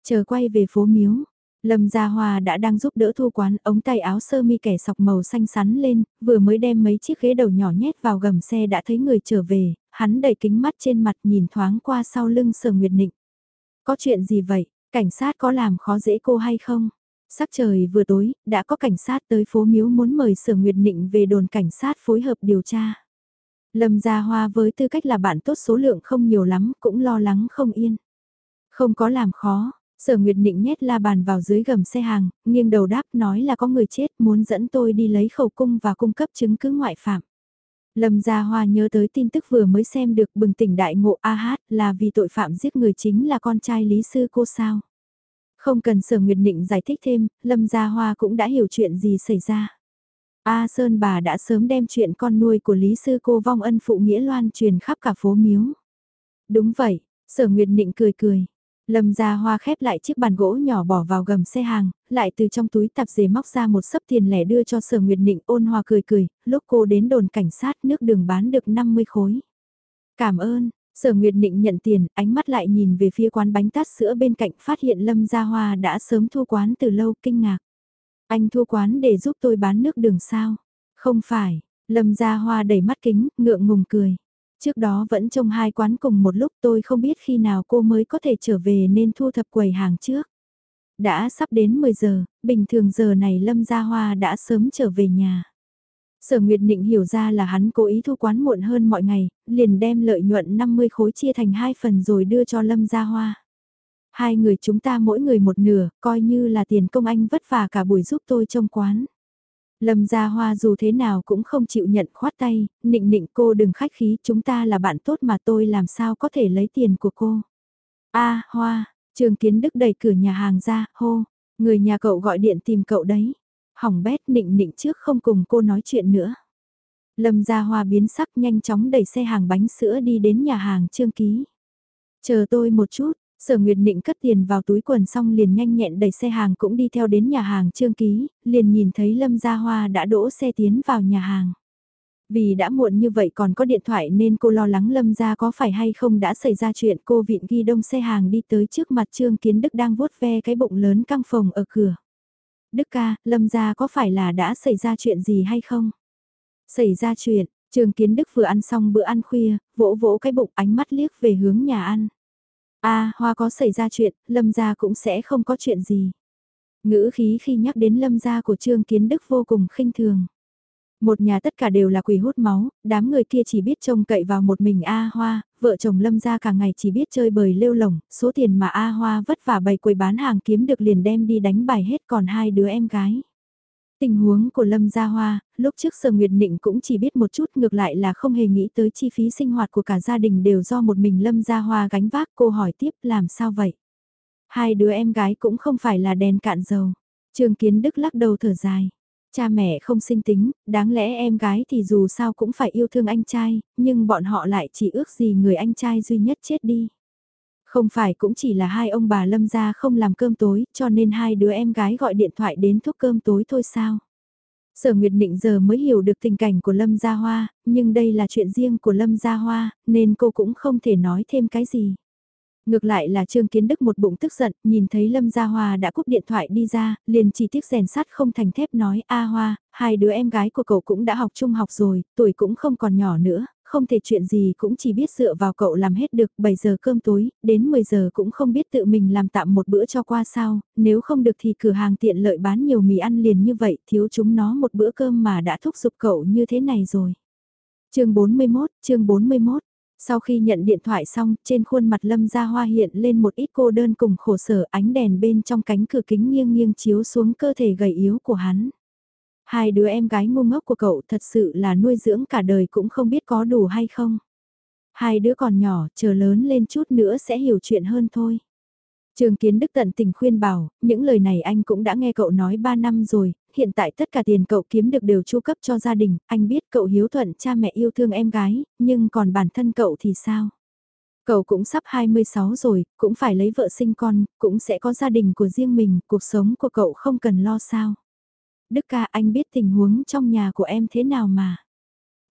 Speaker 1: Chờ quay về phố miếu, Lâm Gia hòa đã đang giúp đỡ thu quán ống tay áo sơ mi kẻ sọc màu xanh sắn lên, vừa mới đem mấy chiếc ghế đầu nhỏ nhét vào gầm xe đã thấy người trở về, hắn đẩy kính mắt trên mặt nhìn thoáng qua sau lưng Sở Nguyệt Nịnh. Có chuyện gì vậy, cảnh sát có làm khó dễ cô hay không? Sắc trời vừa tối, đã có cảnh sát tới phố miếu muốn mời Sở Nguyệt Nịnh về đồn cảnh sát phối hợp điều tra. Lâm Gia Hoa với tư cách là bạn tốt số lượng không nhiều lắm, cũng lo lắng không yên. Không có làm khó, Sở Nguyệt Nịnh nhét la bàn vào dưới gầm xe hàng, nghiêng đầu đáp nói là có người chết muốn dẫn tôi đi lấy khẩu cung và cung cấp chứng cứ ngoại phạm. Lâm Gia Hoa nhớ tới tin tức vừa mới xem được bừng tỉnh đại ngộ A hát là vì tội phạm giết người chính là con trai Lý Sư cô sao. Không cần sở Nguyệt Định giải thích thêm, Lâm Gia Hoa cũng đã hiểu chuyện gì xảy ra. A Sơn bà đã sớm đem chuyện con nuôi của Lý Sư cô vong ân phụ nghĩa loan truyền khắp cả phố miếu. Đúng vậy, sở Nguyệt Định cười cười. Lâm Gia Hoa khép lại chiếc bàn gỗ nhỏ bỏ vào gầm xe hàng, lại từ trong túi tạp dề móc ra một sấp tiền lẻ đưa cho Sở Nguyệt Định ôn hòa cười cười, lúc cô đến đồn cảnh sát nước đường bán được 50 khối. Cảm ơn, Sở Nguyệt Định nhận tiền, ánh mắt lại nhìn về phía quán bánh tát sữa bên cạnh phát hiện Lâm Gia Hoa đã sớm thu quán từ lâu kinh ngạc. Anh thu quán để giúp tôi bán nước đường sao? Không phải, Lâm Gia Hoa đẩy mắt kính, ngượng ngùng cười. Trước đó vẫn trông hai quán cùng một lúc tôi không biết khi nào cô mới có thể trở về nên thu thập quầy hàng trước. Đã sắp đến 10 giờ, bình thường giờ này Lâm Gia Hoa đã sớm trở về nhà. Sở Nguyệt Nịnh hiểu ra là hắn cố ý thu quán muộn hơn mọi ngày, liền đem lợi nhuận 50 khối chia thành hai phần rồi đưa cho Lâm Gia Hoa. Hai người chúng ta mỗi người một nửa, coi như là tiền công anh vất vả cả buổi giúp tôi trông quán. Lâm Gia Hoa dù thế nào cũng không chịu nhận khoát tay, nịnh nịnh cô đừng khách khí, chúng ta là bạn tốt mà tôi làm sao có thể lấy tiền của cô. a Hoa, Trường Kiến Đức đẩy cửa nhà hàng ra, hô, người nhà cậu gọi điện tìm cậu đấy hỏng bét nịnh nịnh trước không cùng cô nói chuyện nữa. Lâm Gia Hoa biến sắc nhanh chóng đẩy xe hàng bánh sữa đi đến nhà hàng Trương Ký. Chờ tôi một chút, Sở Nguyệt Nịnh cất tiền vào túi quần xong liền nhanh nhẹn đẩy xe hàng cũng đi theo đến nhà hàng Trương Ký, liền nhìn thấy Lâm Gia Hoa đã đỗ xe tiến vào nhà hàng. Vì đã muộn như vậy còn có điện thoại nên cô lo lắng Lâm Gia có phải hay không đã xảy ra chuyện cô vịn ghi đông xe hàng đi tới trước mặt Trương Kiến Đức đang vuốt ve cái bụng lớn căng phòng ở cửa. Đức ca, Lâm gia có phải là đã xảy ra chuyện gì hay không? Xảy ra chuyện, Trương Kiến Đức vừa ăn xong bữa ăn khuya, vỗ vỗ cái bụng ánh mắt liếc về hướng nhà ăn a Hoa có xảy ra chuyện, Lâm gia cũng sẽ không có chuyện gì. Ngữ khí khi nhắc đến Lâm gia của Trương Kiến Đức vô cùng khinh thường. Một nhà tất cả đều là quỷ hút máu, đám người kia chỉ biết trông cậy vào một mình A Hoa, vợ chồng Lâm gia cả ngày chỉ biết chơi bời lêu lồng, số tiền mà A Hoa vất vả bày quầy bán hàng kiếm được liền đem đi đánh bài hết còn hai đứa em gái. Tình huống của Lâm Gia Hoa, lúc trước Sở Nguyệt Nịnh cũng chỉ biết một chút ngược lại là không hề nghĩ tới chi phí sinh hoạt của cả gia đình đều do một mình Lâm Gia Hoa gánh vác cô hỏi tiếp làm sao vậy. Hai đứa em gái cũng không phải là đèn cạn dầu. Trường Kiến Đức lắc đầu thở dài. Cha mẹ không sinh tính, đáng lẽ em gái thì dù sao cũng phải yêu thương anh trai, nhưng bọn họ lại chỉ ước gì người anh trai duy nhất chết đi. Không phải cũng chỉ là hai ông bà lâm gia không làm cơm tối, cho nên hai đứa em gái gọi điện thoại đến thuốc cơm tối thôi sao. Sở Nguyệt Định giờ mới hiểu được tình cảnh của Lâm Gia Hoa, nhưng đây là chuyện riêng của Lâm Gia Hoa, nên cô cũng không thể nói thêm cái gì. Ngược lại là Trương Kiến Đức một bụng tức giận, nhìn thấy Lâm Gia Hoa đã cúp điện thoại đi ra, liền chỉ tiếc rèn sắt không thành thép nói A Hoa, hai đứa em gái của cậu cũng đã học trung học rồi, tuổi cũng không còn nhỏ nữa, không thể chuyện gì cũng chỉ biết dựa vào cậu làm hết được 7 giờ cơm tối, đến 10 giờ cũng không biết tự mình làm tạm một bữa cho qua sao, nếu không được thì cửa hàng tiện lợi bán nhiều mì ăn liền như vậy, thiếu chúng nó một bữa cơm mà đã thúc giục cậu như thế này rồi. chương 41, chương 41 sau khi nhận điện thoại xong, trên khuôn mặt Lâm Gia Hoa hiện lên một ít cô đơn cùng khổ sở ánh đèn bên trong cánh cửa kính nghiêng nghiêng chiếu xuống cơ thể gầy yếu của hắn. Hai đứa em gái ngu ngốc của cậu thật sự là nuôi dưỡng cả đời cũng không biết có đủ hay không. Hai đứa còn nhỏ, chờ lớn lên chút nữa sẽ hiểu chuyện hơn thôi. Trường Kiến Đức tận tình khuyên bảo, những lời này anh cũng đã nghe cậu nói 3 năm rồi, hiện tại tất cả tiền cậu kiếm được đều chu cấp cho gia đình, anh biết cậu hiếu thuận cha mẹ yêu thương em gái, nhưng còn bản thân cậu thì sao? Cậu cũng sắp 26 rồi, cũng phải lấy vợ sinh con, cũng sẽ có gia đình của riêng mình, cuộc sống của cậu không cần lo sao. Đức ca anh biết tình huống trong nhà của em thế nào mà.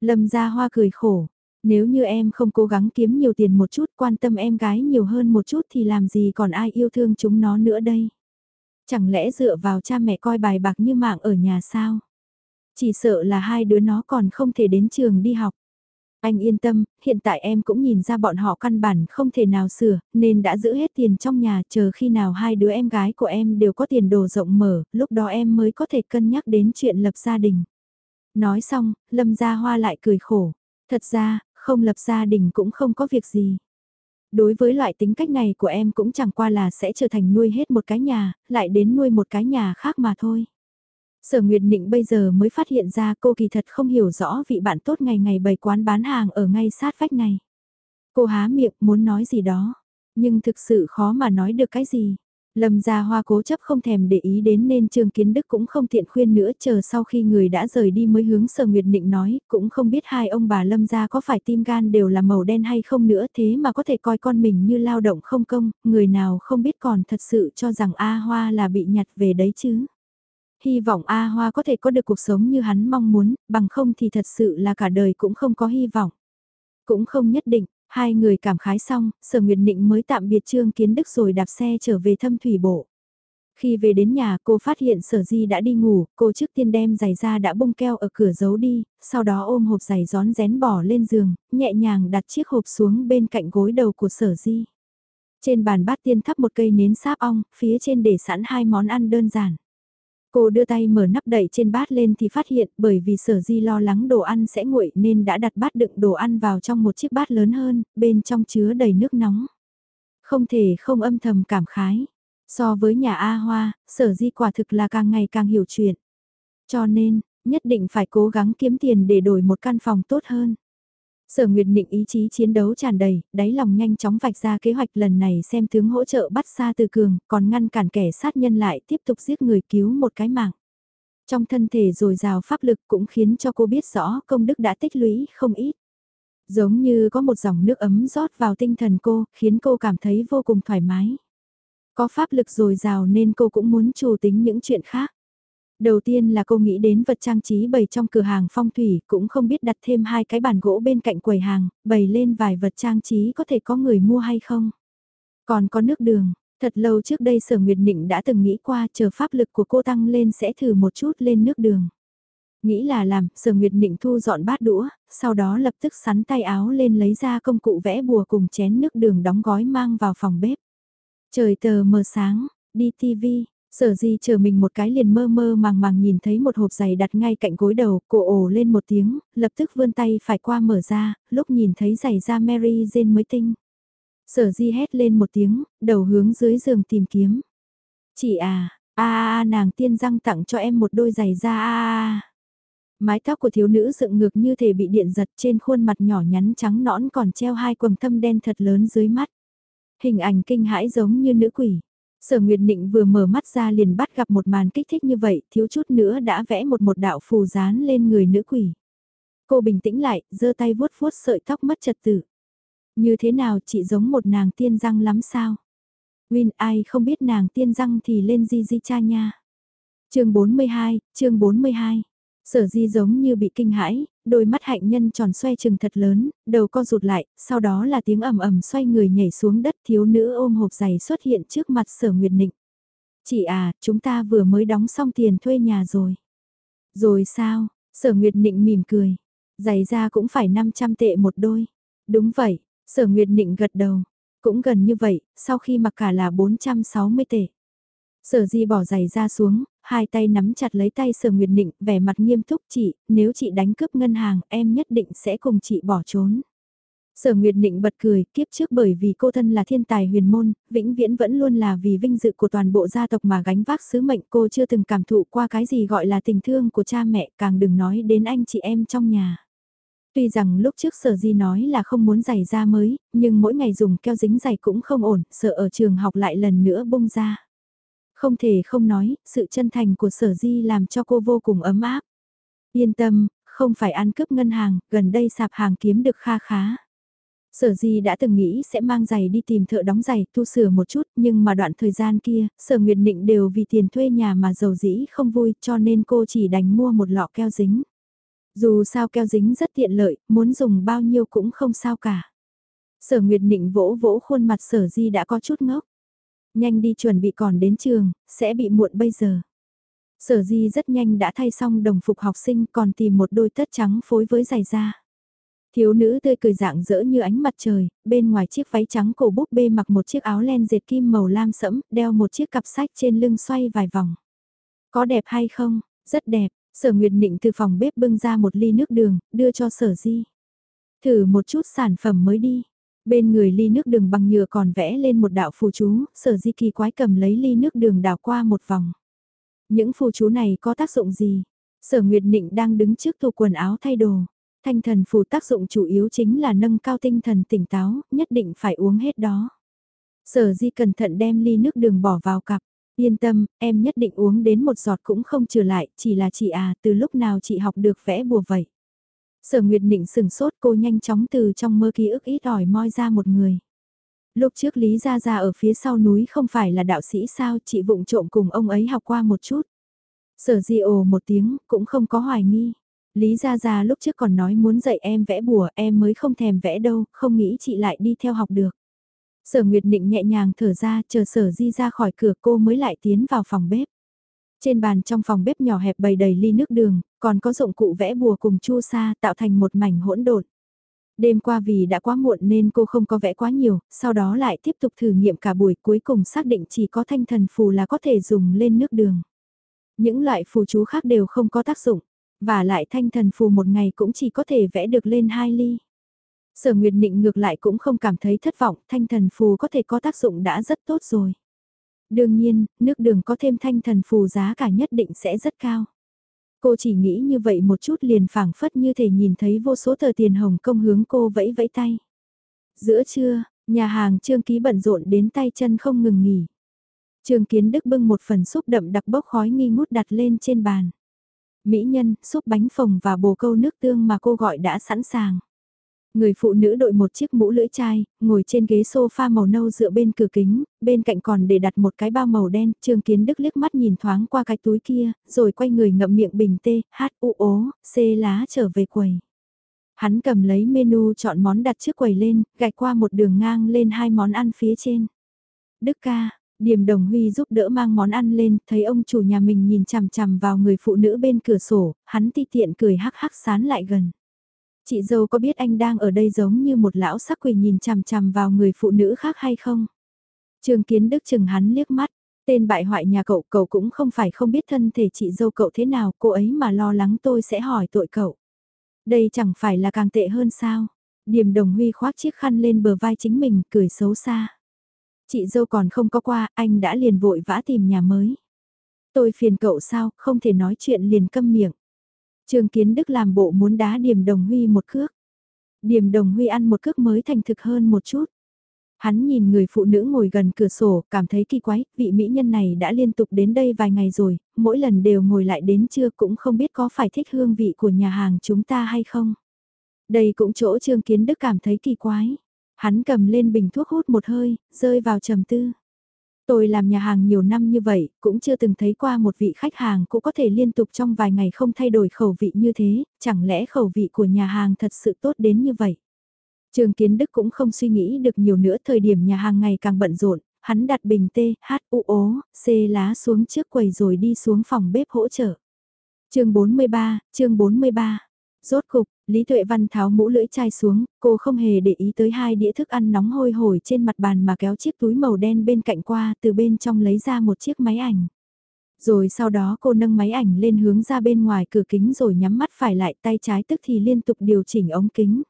Speaker 1: Lâm gia hoa cười khổ, nếu như em không cố gắng kiếm nhiều tiền một chút quan tâm em gái nhiều hơn một chút thì làm gì còn ai yêu thương chúng nó nữa đây. Chẳng lẽ dựa vào cha mẹ coi bài bạc như mạng ở nhà sao? Chỉ sợ là hai đứa nó còn không thể đến trường đi học. Anh yên tâm, hiện tại em cũng nhìn ra bọn họ căn bản không thể nào sửa, nên đã giữ hết tiền trong nhà chờ khi nào hai đứa em gái của em đều có tiền đồ rộng mở, lúc đó em mới có thể cân nhắc đến chuyện lập gia đình. Nói xong, Lâm Gia Hoa lại cười khổ. Thật ra, không lập gia đình cũng không có việc gì. Đối với loại tính cách này của em cũng chẳng qua là sẽ trở thành nuôi hết một cái nhà, lại đến nuôi một cái nhà khác mà thôi. Sở Nguyệt Nịnh bây giờ mới phát hiện ra cô kỳ thật không hiểu rõ vị bạn tốt ngày ngày bày quán bán hàng ở ngay sát vách này. Cô há miệng muốn nói gì đó, nhưng thực sự khó mà nói được cái gì. Lâm gia hoa cố chấp không thèm để ý đến nên Trương Kiến Đức cũng không tiện khuyên nữa chờ sau khi người đã rời đi mới hướng Sở Nguyệt Định nói, cũng không biết hai ông bà Lâm gia có phải tim gan đều là màu đen hay không nữa thế mà có thể coi con mình như lao động không công, người nào không biết còn thật sự cho rằng A Hoa là bị nhặt về đấy chứ. Hy vọng A Hoa có thể có được cuộc sống như hắn mong muốn, bằng không thì thật sự là cả đời cũng không có hy vọng. Cũng không nhất định, Hai người cảm khái xong, Sở Nguyệt Nịnh mới tạm biệt Trương Kiến Đức rồi đạp xe trở về thâm thủy bộ. Khi về đến nhà cô phát hiện sở di đã đi ngủ, cô trước tiên đem giày ra đã bung keo ở cửa giấu đi, sau đó ôm hộp giày gión rén bỏ lên giường, nhẹ nhàng đặt chiếc hộp xuống bên cạnh gối đầu của sở di. Trên bàn bát tiên thắp một cây nến sáp ong, phía trên để sẵn hai món ăn đơn giản. Cô đưa tay mở nắp đậy trên bát lên thì phát hiện bởi vì sở di lo lắng đồ ăn sẽ nguội nên đã đặt bát đựng đồ ăn vào trong một chiếc bát lớn hơn, bên trong chứa đầy nước nóng. Không thể không âm thầm cảm khái. So với nhà A Hoa, sở di quả thực là càng ngày càng hiểu chuyện. Cho nên, nhất định phải cố gắng kiếm tiền để đổi một căn phòng tốt hơn. Sở Nguyệt Định ý chí chiến đấu tràn đầy, đáy lòng nhanh chóng vạch ra kế hoạch lần này xem tướng hỗ trợ bắt xa từ cường, còn ngăn cản kẻ sát nhân lại tiếp tục giết người cứu một cái mạng. Trong thân thể dồi dào pháp lực cũng khiến cho cô biết rõ công đức đã tích lũy không ít. Giống như có một dòng nước ấm rót vào tinh thần cô, khiến cô cảm thấy vô cùng thoải mái. Có pháp lực dồi dào nên cô cũng muốn chủ tính những chuyện khác. Đầu tiên là cô nghĩ đến vật trang trí bày trong cửa hàng phong thủy, cũng không biết đặt thêm hai cái bàn gỗ bên cạnh quầy hàng, bày lên vài vật trang trí có thể có người mua hay không. Còn có nước đường, thật lâu trước đây Sở Nguyệt Nịnh đã từng nghĩ qua chờ pháp lực của cô tăng lên sẽ thử một chút lên nước đường. Nghĩ là làm, Sở Nguyệt Nịnh thu dọn bát đũa, sau đó lập tức sắn tay áo lên lấy ra công cụ vẽ bùa cùng chén nước đường đóng gói mang vào phòng bếp. Trời tờ mờ sáng, đi tivi, Sở di chờ mình một cái liền mơ mơ màng màng nhìn thấy một hộp giày đặt ngay cạnh gối đầu, cô ồ lên một tiếng, lập tức vươn tay phải qua mở ra, lúc nhìn thấy giày da Mary Jane mới tinh. Sở di hét lên một tiếng, đầu hướng dưới giường tìm kiếm. Chị à, a a nàng tiên răng tặng cho em một đôi giày da a a. Mái tóc của thiếu nữ dựng ngược như thể bị điện giật trên khuôn mặt nhỏ nhắn trắng nõn còn treo hai quầng thâm đen thật lớn dưới mắt. Hình ảnh kinh hãi giống như nữ quỷ. Sở Nguyệt Nịnh vừa mở mắt ra liền bắt gặp một màn kích thích như vậy, thiếu chút nữa đã vẽ một một đạo phù dán lên người nữ quỷ. Cô bình tĩnh lại, giơ tay vuốt vuốt sợi tóc mất trật tự. Như thế nào chị giống một nàng tiên răng lắm sao? Win ai không biết nàng tiên răng thì lên di di cha nha. chương 42, chương 42. Sở di giống như bị kinh hãi, đôi mắt hạnh nhân tròn xoay chừng thật lớn, đầu co rụt lại, sau đó là tiếng ầm ầm xoay người nhảy xuống đất thiếu nữ ôm hộp giày xuất hiện trước mặt sở Nguyệt Nịnh. Chị à, chúng ta vừa mới đóng xong tiền thuê nhà rồi. Rồi sao, sở Nguyệt Nịnh mỉm cười, giày ra cũng phải 500 tệ một đôi. Đúng vậy, sở Nguyệt Nịnh gật đầu, cũng gần như vậy, sau khi mặc cả là 460 tệ. Sở di bỏ giày ra xuống, hai tay nắm chặt lấy tay sở nguyệt định, vẻ mặt nghiêm túc chị, nếu chị đánh cướp ngân hàng, em nhất định sẽ cùng chị bỏ trốn. Sở Nguyệt Định bật cười, kiếp trước bởi vì cô thân là thiên tài huyền môn, vĩnh viễn vẫn luôn là vì vinh dự của toàn bộ gia tộc mà gánh vác sứ mệnh cô chưa từng cảm thụ qua cái gì gọi là tình thương của cha mẹ, càng đừng nói đến anh chị em trong nhà. Tuy rằng lúc trước sở di nói là không muốn giày da mới, nhưng mỗi ngày dùng keo dính giày cũng không ổn, sợ ở trường học lại lần nữa bung ra. Không thể không nói, sự chân thành của sở di làm cho cô vô cùng ấm áp. Yên tâm, không phải ăn cướp ngân hàng, gần đây sạp hàng kiếm được kha khá. Sở Di đã từng nghĩ sẽ mang giày đi tìm thợ đóng giày, tu sửa một chút, nhưng mà đoạn thời gian kia, Sở Nguyệt Nịnh đều vì tiền thuê nhà mà giàu dĩ không vui, cho nên cô chỉ đành mua một lọ keo dính. Dù sao keo dính rất tiện lợi, muốn dùng bao nhiêu cũng không sao cả. Sở Nguyệt Nịnh vỗ vỗ khuôn mặt Sở Di đã có chút ngốc. Nhanh đi chuẩn bị còn đến trường, sẽ bị muộn bây giờ. Sở Di rất nhanh đã thay xong đồng phục học sinh còn tìm một đôi tất trắng phối với giày da. Thiếu nữ tươi cười dạng dỡ như ánh mặt trời, bên ngoài chiếc váy trắng cổ búp bê mặc một chiếc áo len dệt kim màu lam sẫm, đeo một chiếc cặp sách trên lưng xoay vài vòng. Có đẹp hay không? Rất đẹp, sở nguyệt nịnh từ phòng bếp bưng ra một ly nước đường, đưa cho sở di. Thử một chút sản phẩm mới đi. Bên người ly nước đường bằng nhựa còn vẽ lên một đạo phù chú, sở di kỳ quái cầm lấy ly nước đường đảo qua một vòng. Những phù chú này có tác dụng gì? Sở Nguyệt Nịnh đang đứng trước tủ quần áo thay đồ. Thanh thần phù tác dụng chủ yếu chính là nâng cao tinh thần tỉnh táo, nhất định phải uống hết đó. Sở di cẩn thận đem ly nước đường bỏ vào cặp. Yên tâm, em nhất định uống đến một giọt cũng không trừ lại, chỉ là chị à, từ lúc nào chị học được vẽ bùa vậy. Sở Nguyệt Nịnh sừng sốt cô nhanh chóng từ trong mơ ký ức ít ỏi moi ra một người. Lúc trước Lý Gia Gia ở phía sau núi không phải là đạo sĩ sao chị vụng trộm cùng ông ấy học qua một chút. Sở di ồ một tiếng cũng không có hoài nghi. Lý Gia Gia lúc trước còn nói muốn dạy em vẽ bùa em mới không thèm vẽ đâu, không nghĩ chị lại đi theo học được. Sở Nguyệt Định nhẹ nhàng thở ra chờ sở di ra khỏi cửa cô mới lại tiến vào phòng bếp. Trên bàn trong phòng bếp nhỏ hẹp bày đầy ly nước đường, còn có dụng cụ vẽ bùa cùng chu sa tạo thành một mảnh hỗn độn. Đêm qua vì đã quá muộn nên cô không có vẽ quá nhiều, sau đó lại tiếp tục thử nghiệm cả buổi cuối cùng xác định chỉ có thanh thần phù là có thể dùng lên nước đường. Những loại phù chú khác đều không có tác dụng. Và lại thanh thần phù một ngày cũng chỉ có thể vẽ được lên hai ly. Sở Nguyệt Nịnh ngược lại cũng không cảm thấy thất vọng, thanh thần phù có thể có tác dụng đã rất tốt rồi. Đương nhiên, nước đường có thêm thanh thần phù giá cả nhất định sẽ rất cao. Cô chỉ nghĩ như vậy một chút liền phảng phất như thể nhìn thấy vô số tờ tiền hồng công hướng cô vẫy vẫy tay. Giữa trưa, nhà hàng trương ký bận rộn đến tay chân không ngừng nghỉ. Trương Kiến Đức bưng một phần súp đậm đặc bốc khói nghi ngút đặt lên trên bàn. Mỹ nhân, súp bánh phồng và bồ câu nước tương mà cô gọi đã sẵn sàng. Người phụ nữ đội một chiếc mũ lưỡi chai, ngồi trên ghế sofa màu nâu dựa bên cửa kính, bên cạnh còn để đặt một cái bao màu đen, Trương Kiến Đức liếc mắt nhìn thoáng qua cái túi kia, rồi quay người ngậm miệng bình tê, hát u ố, xê lá trở về quầy. Hắn cầm lấy menu chọn món đặt trước quầy lên, gạch qua một đường ngang lên hai món ăn phía trên. Đức ca, Điềm Đồng Huy giúp đỡ mang món ăn lên, thấy ông chủ nhà mình nhìn chằm chằm vào người phụ nữ bên cửa sổ, hắn ti tiện cười hắc hắc sán lại gần. Chị dâu có biết anh đang ở đây giống như một lão sắc quỷ nhìn chằm chằm vào người phụ nữ khác hay không? Trường Kiến Đức chừng hắn liếc mắt, tên bại hoại nhà cậu, cậu cũng không phải không biết thân thể chị dâu cậu thế nào, cô ấy mà lo lắng tôi sẽ hỏi tội cậu. Đây chẳng phải là càng tệ hơn sao? Điềm Đồng Huy khoác chiếc khăn lên bờ vai chính mình, cười xấu xa. Chị dâu còn không có qua, anh đã liền vội vã tìm nhà mới. Tôi phiền cậu sao, không thể nói chuyện liền câm miệng. Trương Kiến Đức làm bộ muốn đá Điềm Đồng Huy một cước. Điềm Đồng Huy ăn một cước mới thành thực hơn một chút. Hắn nhìn người phụ nữ ngồi gần cửa sổ, cảm thấy kỳ quái, vị mỹ nhân này đã liên tục đến đây vài ngày rồi, mỗi lần đều ngồi lại đến trưa cũng không biết có phải thích hương vị của nhà hàng chúng ta hay không. Đây cũng chỗ Trương Kiến Đức cảm thấy kỳ quái. Hắn cầm lên bình thuốc hút một hơi, rơi vào trầm tư. Tôi làm nhà hàng nhiều năm như vậy, cũng chưa từng thấy qua một vị khách hàng cũng có thể liên tục trong vài ngày không thay đổi khẩu vị như thế, chẳng lẽ khẩu vị của nhà hàng thật sự tốt đến như vậy. Trường Kiến Đức cũng không suy nghĩ được nhiều nữa thời điểm nhà hàng ngày càng bận rộn, hắn đặt bình T, H, U, ố, C lá xuống trước quầy rồi đi xuống phòng bếp hỗ trợ. chương 43, chương 43. Rốt cục, Lý Tuệ Văn tháo mũ lưỡi chai xuống, cô không hề để ý tới hai đĩa thức ăn nóng hôi hổi trên mặt bàn mà kéo chiếc túi màu đen bên cạnh qua từ bên trong lấy ra một chiếc máy ảnh. Rồi sau đó cô nâng máy ảnh lên hướng ra bên ngoài cửa kính rồi nhắm mắt phải lại tay trái tức thì liên tục điều chỉnh ống kính.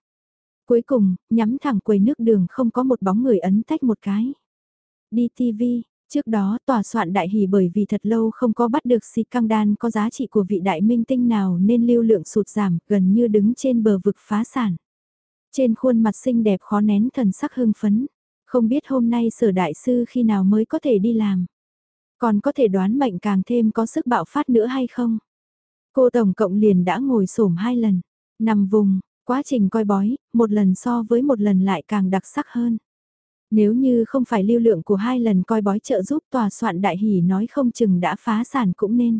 Speaker 1: Cuối cùng, nhắm thẳng quầy nước đường không có một bóng người ấn tách một cái. Đi TV, trước đó tòa soạn đại hỉ bởi vì thật lâu không có bắt được xịt căng đan có giá trị của vị đại minh tinh nào nên lưu lượng sụt giảm gần như đứng trên bờ vực phá sản. Trên khuôn mặt xinh đẹp khó nén thần sắc hưng phấn, không biết hôm nay sở đại sư khi nào mới có thể đi làm. Còn có thể đoán mệnh càng thêm có sức bạo phát nữa hay không? Cô tổng cộng liền đã ngồi xổm hai lần, nằm vùng, quá trình coi bói, một lần so với một lần lại càng đặc sắc hơn. Nếu như không phải lưu lượng của hai lần coi bói trợ giúp tòa soạn đại hỷ nói không chừng đã phá sản cũng nên.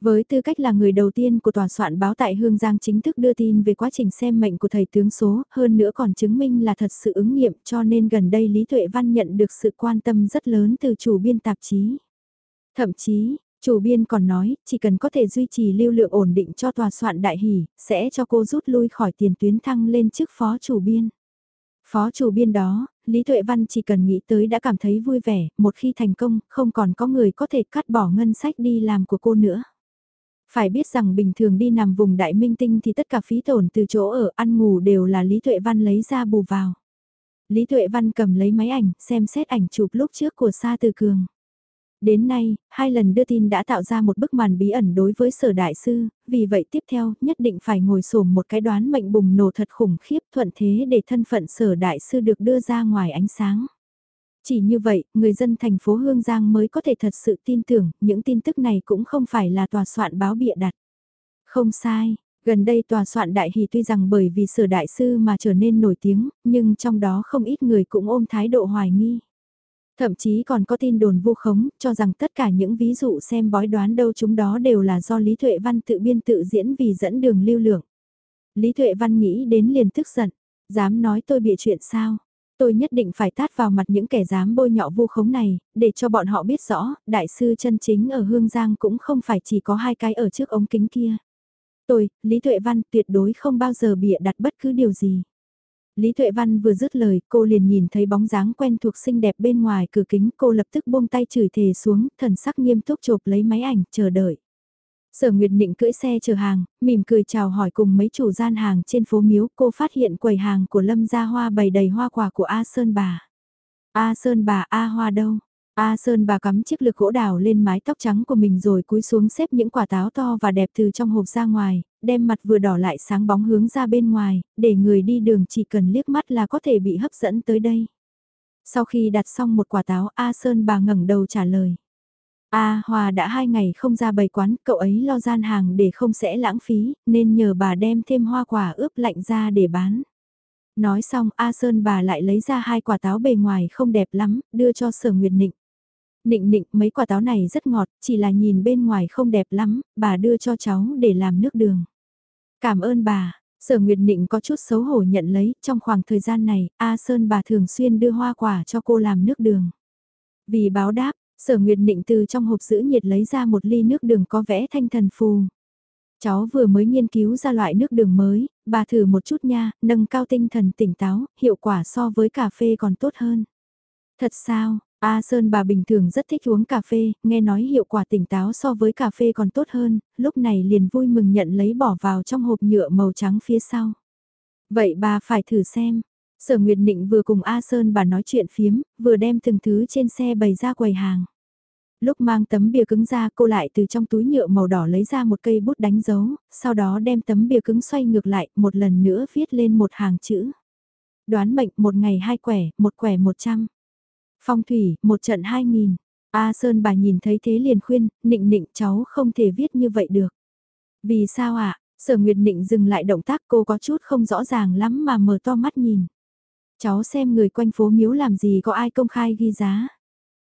Speaker 1: Với tư cách là người đầu tiên của tòa soạn báo tại Hương Giang chính thức đưa tin về quá trình xem mệnh của thầy tướng số, hơn nữa còn chứng minh là thật sự ứng nghiệm cho nên gần đây Lý Tuệ Văn nhận được sự quan tâm rất lớn từ chủ biên tạp chí. Thậm chí, chủ biên còn nói, chỉ cần có thể duy trì lưu lượng ổn định cho tòa soạn đại hỷ, sẽ cho cô rút lui khỏi tiền tuyến thăng lên chức phó chủ biên. Phó chủ biên đó, Lý Tuệ Văn chỉ cần nghĩ tới đã cảm thấy vui vẻ, một khi thành công, không còn có người có thể cắt bỏ ngân sách đi làm của cô nữa. Phải biết rằng bình thường đi nằm vùng đại minh tinh thì tất cả phí tổn từ chỗ ở ăn ngủ đều là Lý Tuệ Văn lấy ra bù vào. Lý Tuệ Văn cầm lấy máy ảnh, xem xét ảnh chụp lúc trước của Sa Từ Cường. Đến nay, hai lần đưa tin đã tạo ra một bức màn bí ẩn đối với sở đại sư, vì vậy tiếp theo nhất định phải ngồi sổm một cái đoán mệnh bùng nổ thật khủng khiếp thuận thế để thân phận sở đại sư được đưa ra ngoài ánh sáng. Chỉ như vậy, người dân thành phố Hương Giang mới có thể thật sự tin tưởng, những tin tức này cũng không phải là tòa soạn báo bịa đặt. Không sai, gần đây tòa soạn đại hỷ tuy rằng bởi vì sở đại sư mà trở nên nổi tiếng, nhưng trong đó không ít người cũng ôm thái độ hoài nghi. Thậm chí còn có tin đồn vu khống, cho rằng tất cả những ví dụ xem bói đoán đâu chúng đó đều là do Lý Thuệ Văn tự biên tự diễn vì dẫn đường lưu lượng. Lý Thuệ Văn nghĩ đến liền tức giận, dám nói tôi bịa chuyện sao? Tôi nhất định phải tát vào mặt những kẻ dám bôi nhọ vu khống này, để cho bọn họ biết rõ, đại sư chân chính ở Hương Giang cũng không phải chỉ có hai cái ở trước ống kính kia. Tôi, Lý Tuệ Văn tuyệt đối không bao giờ bịa đặt bất cứ điều gì. Lý Tuệ Văn vừa dứt lời, cô liền nhìn thấy bóng dáng quen thuộc xinh đẹp bên ngoài cửa kính, cô lập tức buông tay chửi thề xuống, thần sắc nghiêm túc chụp lấy máy ảnh, chờ đợi. Sở Nguyệt Nịnh cưỡi xe chờ hàng, mỉm cười chào hỏi cùng mấy chủ gian hàng trên phố Miếu, cô phát hiện quầy hàng của Lâm Gia Hoa bày đầy hoa quả của A Sơn bà. A Sơn bà A Hoa đâu? A Sơn bà cắm chiếc lực gỗ đào lên mái tóc trắng của mình rồi cúi xuống xếp những quả táo to và đẹp từ trong hộp ra ngoài, đem mặt vừa đỏ lại sáng bóng hướng ra bên ngoài, để người đi đường chỉ cần liếc mắt là có thể bị hấp dẫn tới đây. Sau khi đặt xong một quả táo A Sơn bà ngẩng đầu trả lời. A Hòa đã hai ngày không ra bày quán, cậu ấy lo gian hàng để không sẽ lãng phí, nên nhờ bà đem thêm hoa quả ướp lạnh ra để bán. Nói xong A Sơn bà lại lấy ra hai quả táo bề ngoài không đẹp lắm, đưa cho sở Nguyệt Nịnh. Nịnh nịnh mấy quả táo này rất ngọt, chỉ là nhìn bên ngoài không đẹp lắm, bà đưa cho cháu để làm nước đường. Cảm ơn bà, sở Nguyệt Nịnh có chút xấu hổ nhận lấy, trong khoảng thời gian này, A Sơn bà thường xuyên đưa hoa quả cho cô làm nước đường. Vì báo đáp, sở Nguyệt Nịnh từ trong hộp giữ nhiệt lấy ra một ly nước đường có vẽ thanh thần phù. Cháu vừa mới nghiên cứu ra loại nước đường mới, bà thử một chút nha, nâng cao tinh thần tỉnh táo, hiệu quả so với cà phê còn tốt hơn. Thật sao, A Sơn bà bình thường rất thích uống cà phê, nghe nói hiệu quả tỉnh táo so với cà phê còn tốt hơn, lúc này liền vui mừng nhận lấy bỏ vào trong hộp nhựa màu trắng phía sau. Vậy bà phải thử xem. Sở Nguyệt Nịnh vừa cùng A Sơn bà nói chuyện phiếm, vừa đem từng thứ trên xe bày ra quầy hàng. Lúc mang tấm bìa cứng ra cô lại từ trong túi nhựa màu đỏ lấy ra một cây bút đánh dấu, sau đó đem tấm bìa cứng xoay ngược lại, một lần nữa viết lên một hàng chữ. Đoán mệnh một ngày hai quẻ, một quẻ một trăm. Phong thủy, một trận hai nghìn. A Sơn bà nhìn thấy thế liền khuyên, nịnh nịnh cháu không thể viết như vậy được. Vì sao ạ? À? Sở Nguyệt Nịnh dừng lại động tác cô có chút không rõ ràng lắm mà mở to mắt nhìn. Cháu xem người quanh phố miếu làm gì có ai công khai ghi giá.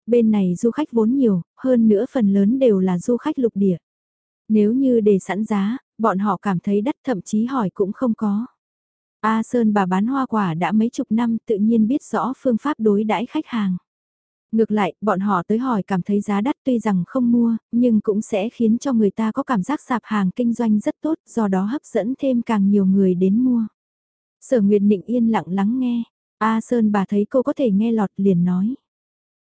Speaker 1: Bên này du khách vốn nhiều, hơn nữa phần lớn đều là du khách lục địa. Nếu như để sẵn giá, bọn họ cảm thấy đắt thậm chí hỏi cũng không có. A Sơn bà bán hoa quả đã mấy chục năm tự nhiên biết rõ phương pháp đối đãi khách hàng. Ngược lại, bọn họ tới hỏi cảm thấy giá đắt tuy rằng không mua, nhưng cũng sẽ khiến cho người ta có cảm giác sạp hàng kinh doanh rất tốt, do đó hấp dẫn thêm càng nhiều người đến mua. Sở Nguyệt Nịnh yên lặng lắng nghe, A Sơn bà thấy cô có thể nghe lọt liền nói.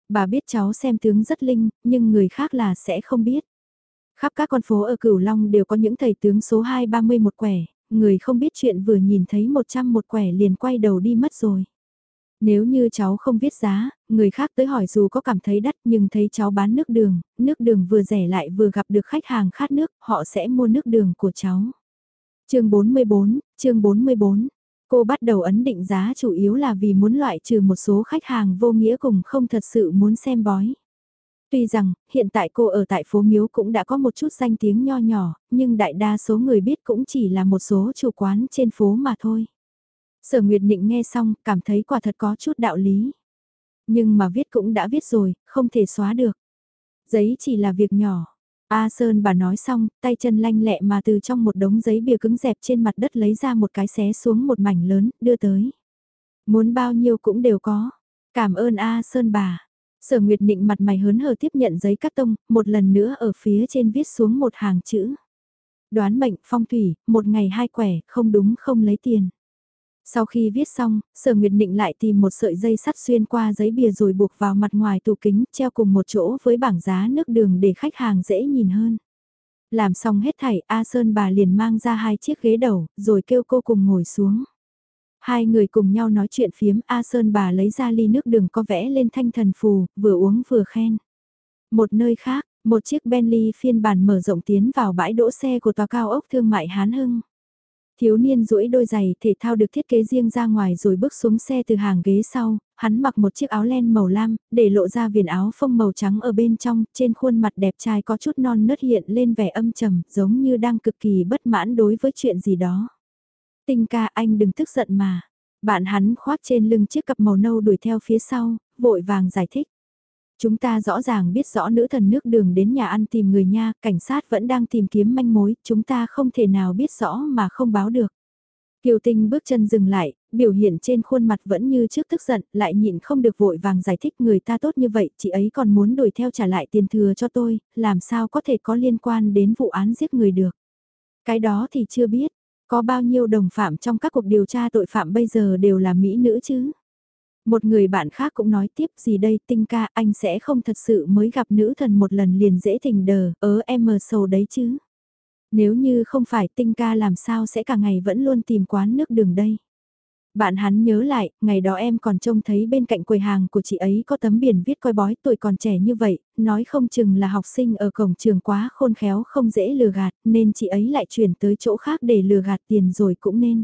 Speaker 1: Bà biết cháu xem tướng rất linh, nhưng người khác là sẽ không biết. Khắp các con phố ở Cửu Long đều có những thầy tướng số 2-30 một quẻ, người không biết chuyện vừa nhìn thấy một trăm một quẻ liền quay đầu đi mất rồi. Nếu như cháu không viết giá, người khác tới hỏi dù có cảm thấy đắt nhưng thấy cháu bán nước đường, nước đường vừa rẻ lại vừa gặp được khách hàng khát nước, họ sẽ mua nước đường của cháu. chương 44, chương 44, cô bắt đầu ấn định giá chủ yếu là vì muốn loại trừ một số khách hàng vô nghĩa cùng không thật sự muốn xem bói. Tuy rằng, hiện tại cô ở tại phố Miếu cũng đã có một chút danh tiếng nho nhỏ, nhưng đại đa số người biết cũng chỉ là một số chủ quán trên phố mà thôi. Sở Nguyệt Định nghe xong, cảm thấy quả thật có chút đạo lý. Nhưng mà viết cũng đã viết rồi, không thể xóa được. Giấy chỉ là việc nhỏ. A Sơn bà nói xong, tay chân lanh lẹ mà từ trong một đống giấy bìa cứng dẹp trên mặt đất lấy ra một cái xé xuống một mảnh lớn, đưa tới. Muốn bao nhiêu cũng đều có. Cảm ơn A Sơn bà. Sở Nguyệt Định mặt mày hớn hở tiếp nhận giấy cắt tông, một lần nữa ở phía trên viết xuống một hàng chữ. Đoán mệnh phong thủy, một ngày hai quẻ, không đúng không lấy tiền. Sau khi viết xong, Sở Nguyệt Định lại tìm một sợi dây sắt xuyên qua giấy bìa rồi buộc vào mặt ngoài tủ kính treo cùng một chỗ với bảng giá nước đường để khách hàng dễ nhìn hơn. Làm xong hết thảy, A Sơn bà liền mang ra hai chiếc ghế đầu, rồi kêu cô cùng ngồi xuống. Hai người cùng nhau nói chuyện phiếm A Sơn bà lấy ra ly nước đường có vẽ lên thanh thần phù, vừa uống vừa khen. Một nơi khác, một chiếc Bentley phiên bản mở rộng tiến vào bãi đỗ xe của tòa cao ốc thương mại Hán Hưng. Thiếu niên duỗi đôi giày thể thao được thiết kế riêng ra ngoài rồi bước xuống xe từ hàng ghế sau, hắn mặc một chiếc áo len màu lam, để lộ ra viền áo phông màu trắng ở bên trong, trên khuôn mặt đẹp trai có chút non nớt hiện lên vẻ âm trầm, giống như đang cực kỳ bất mãn đối với chuyện gì đó. Tinh ca anh đừng tức giận mà. Bạn hắn khoác trên lưng chiếc cặp màu nâu đuổi theo phía sau, vội vàng giải thích. Chúng ta rõ ràng biết rõ nữ thần nước đường đến nhà ăn tìm người nha, cảnh sát vẫn đang tìm kiếm manh mối, chúng ta không thể nào biết rõ mà không báo được. Kiều Tinh bước chân dừng lại, biểu hiện trên khuôn mặt vẫn như trước tức giận, lại nhịn không được vội vàng giải thích người ta tốt như vậy, chị ấy còn muốn đuổi theo trả lại tiền thừa cho tôi, làm sao có thể có liên quan đến vụ án giết người được. Cái đó thì chưa biết, có bao nhiêu đồng phạm trong các cuộc điều tra tội phạm bây giờ đều là mỹ nữ chứ. Một người bạn khác cũng nói tiếp gì đây tinh ca anh sẽ không thật sự mới gặp nữ thần một lần liền dễ thình đờ, ớ em mờ sầu đấy chứ. Nếu như không phải tinh ca làm sao sẽ cả ngày vẫn luôn tìm quán nước đường đây. Bạn hắn nhớ lại, ngày đó em còn trông thấy bên cạnh quầy hàng của chị ấy có tấm biển viết coi bói tuổi còn trẻ như vậy, nói không chừng là học sinh ở cổng trường quá khôn khéo không dễ lừa gạt, nên chị ấy lại chuyển tới chỗ khác để lừa gạt tiền rồi cũng nên.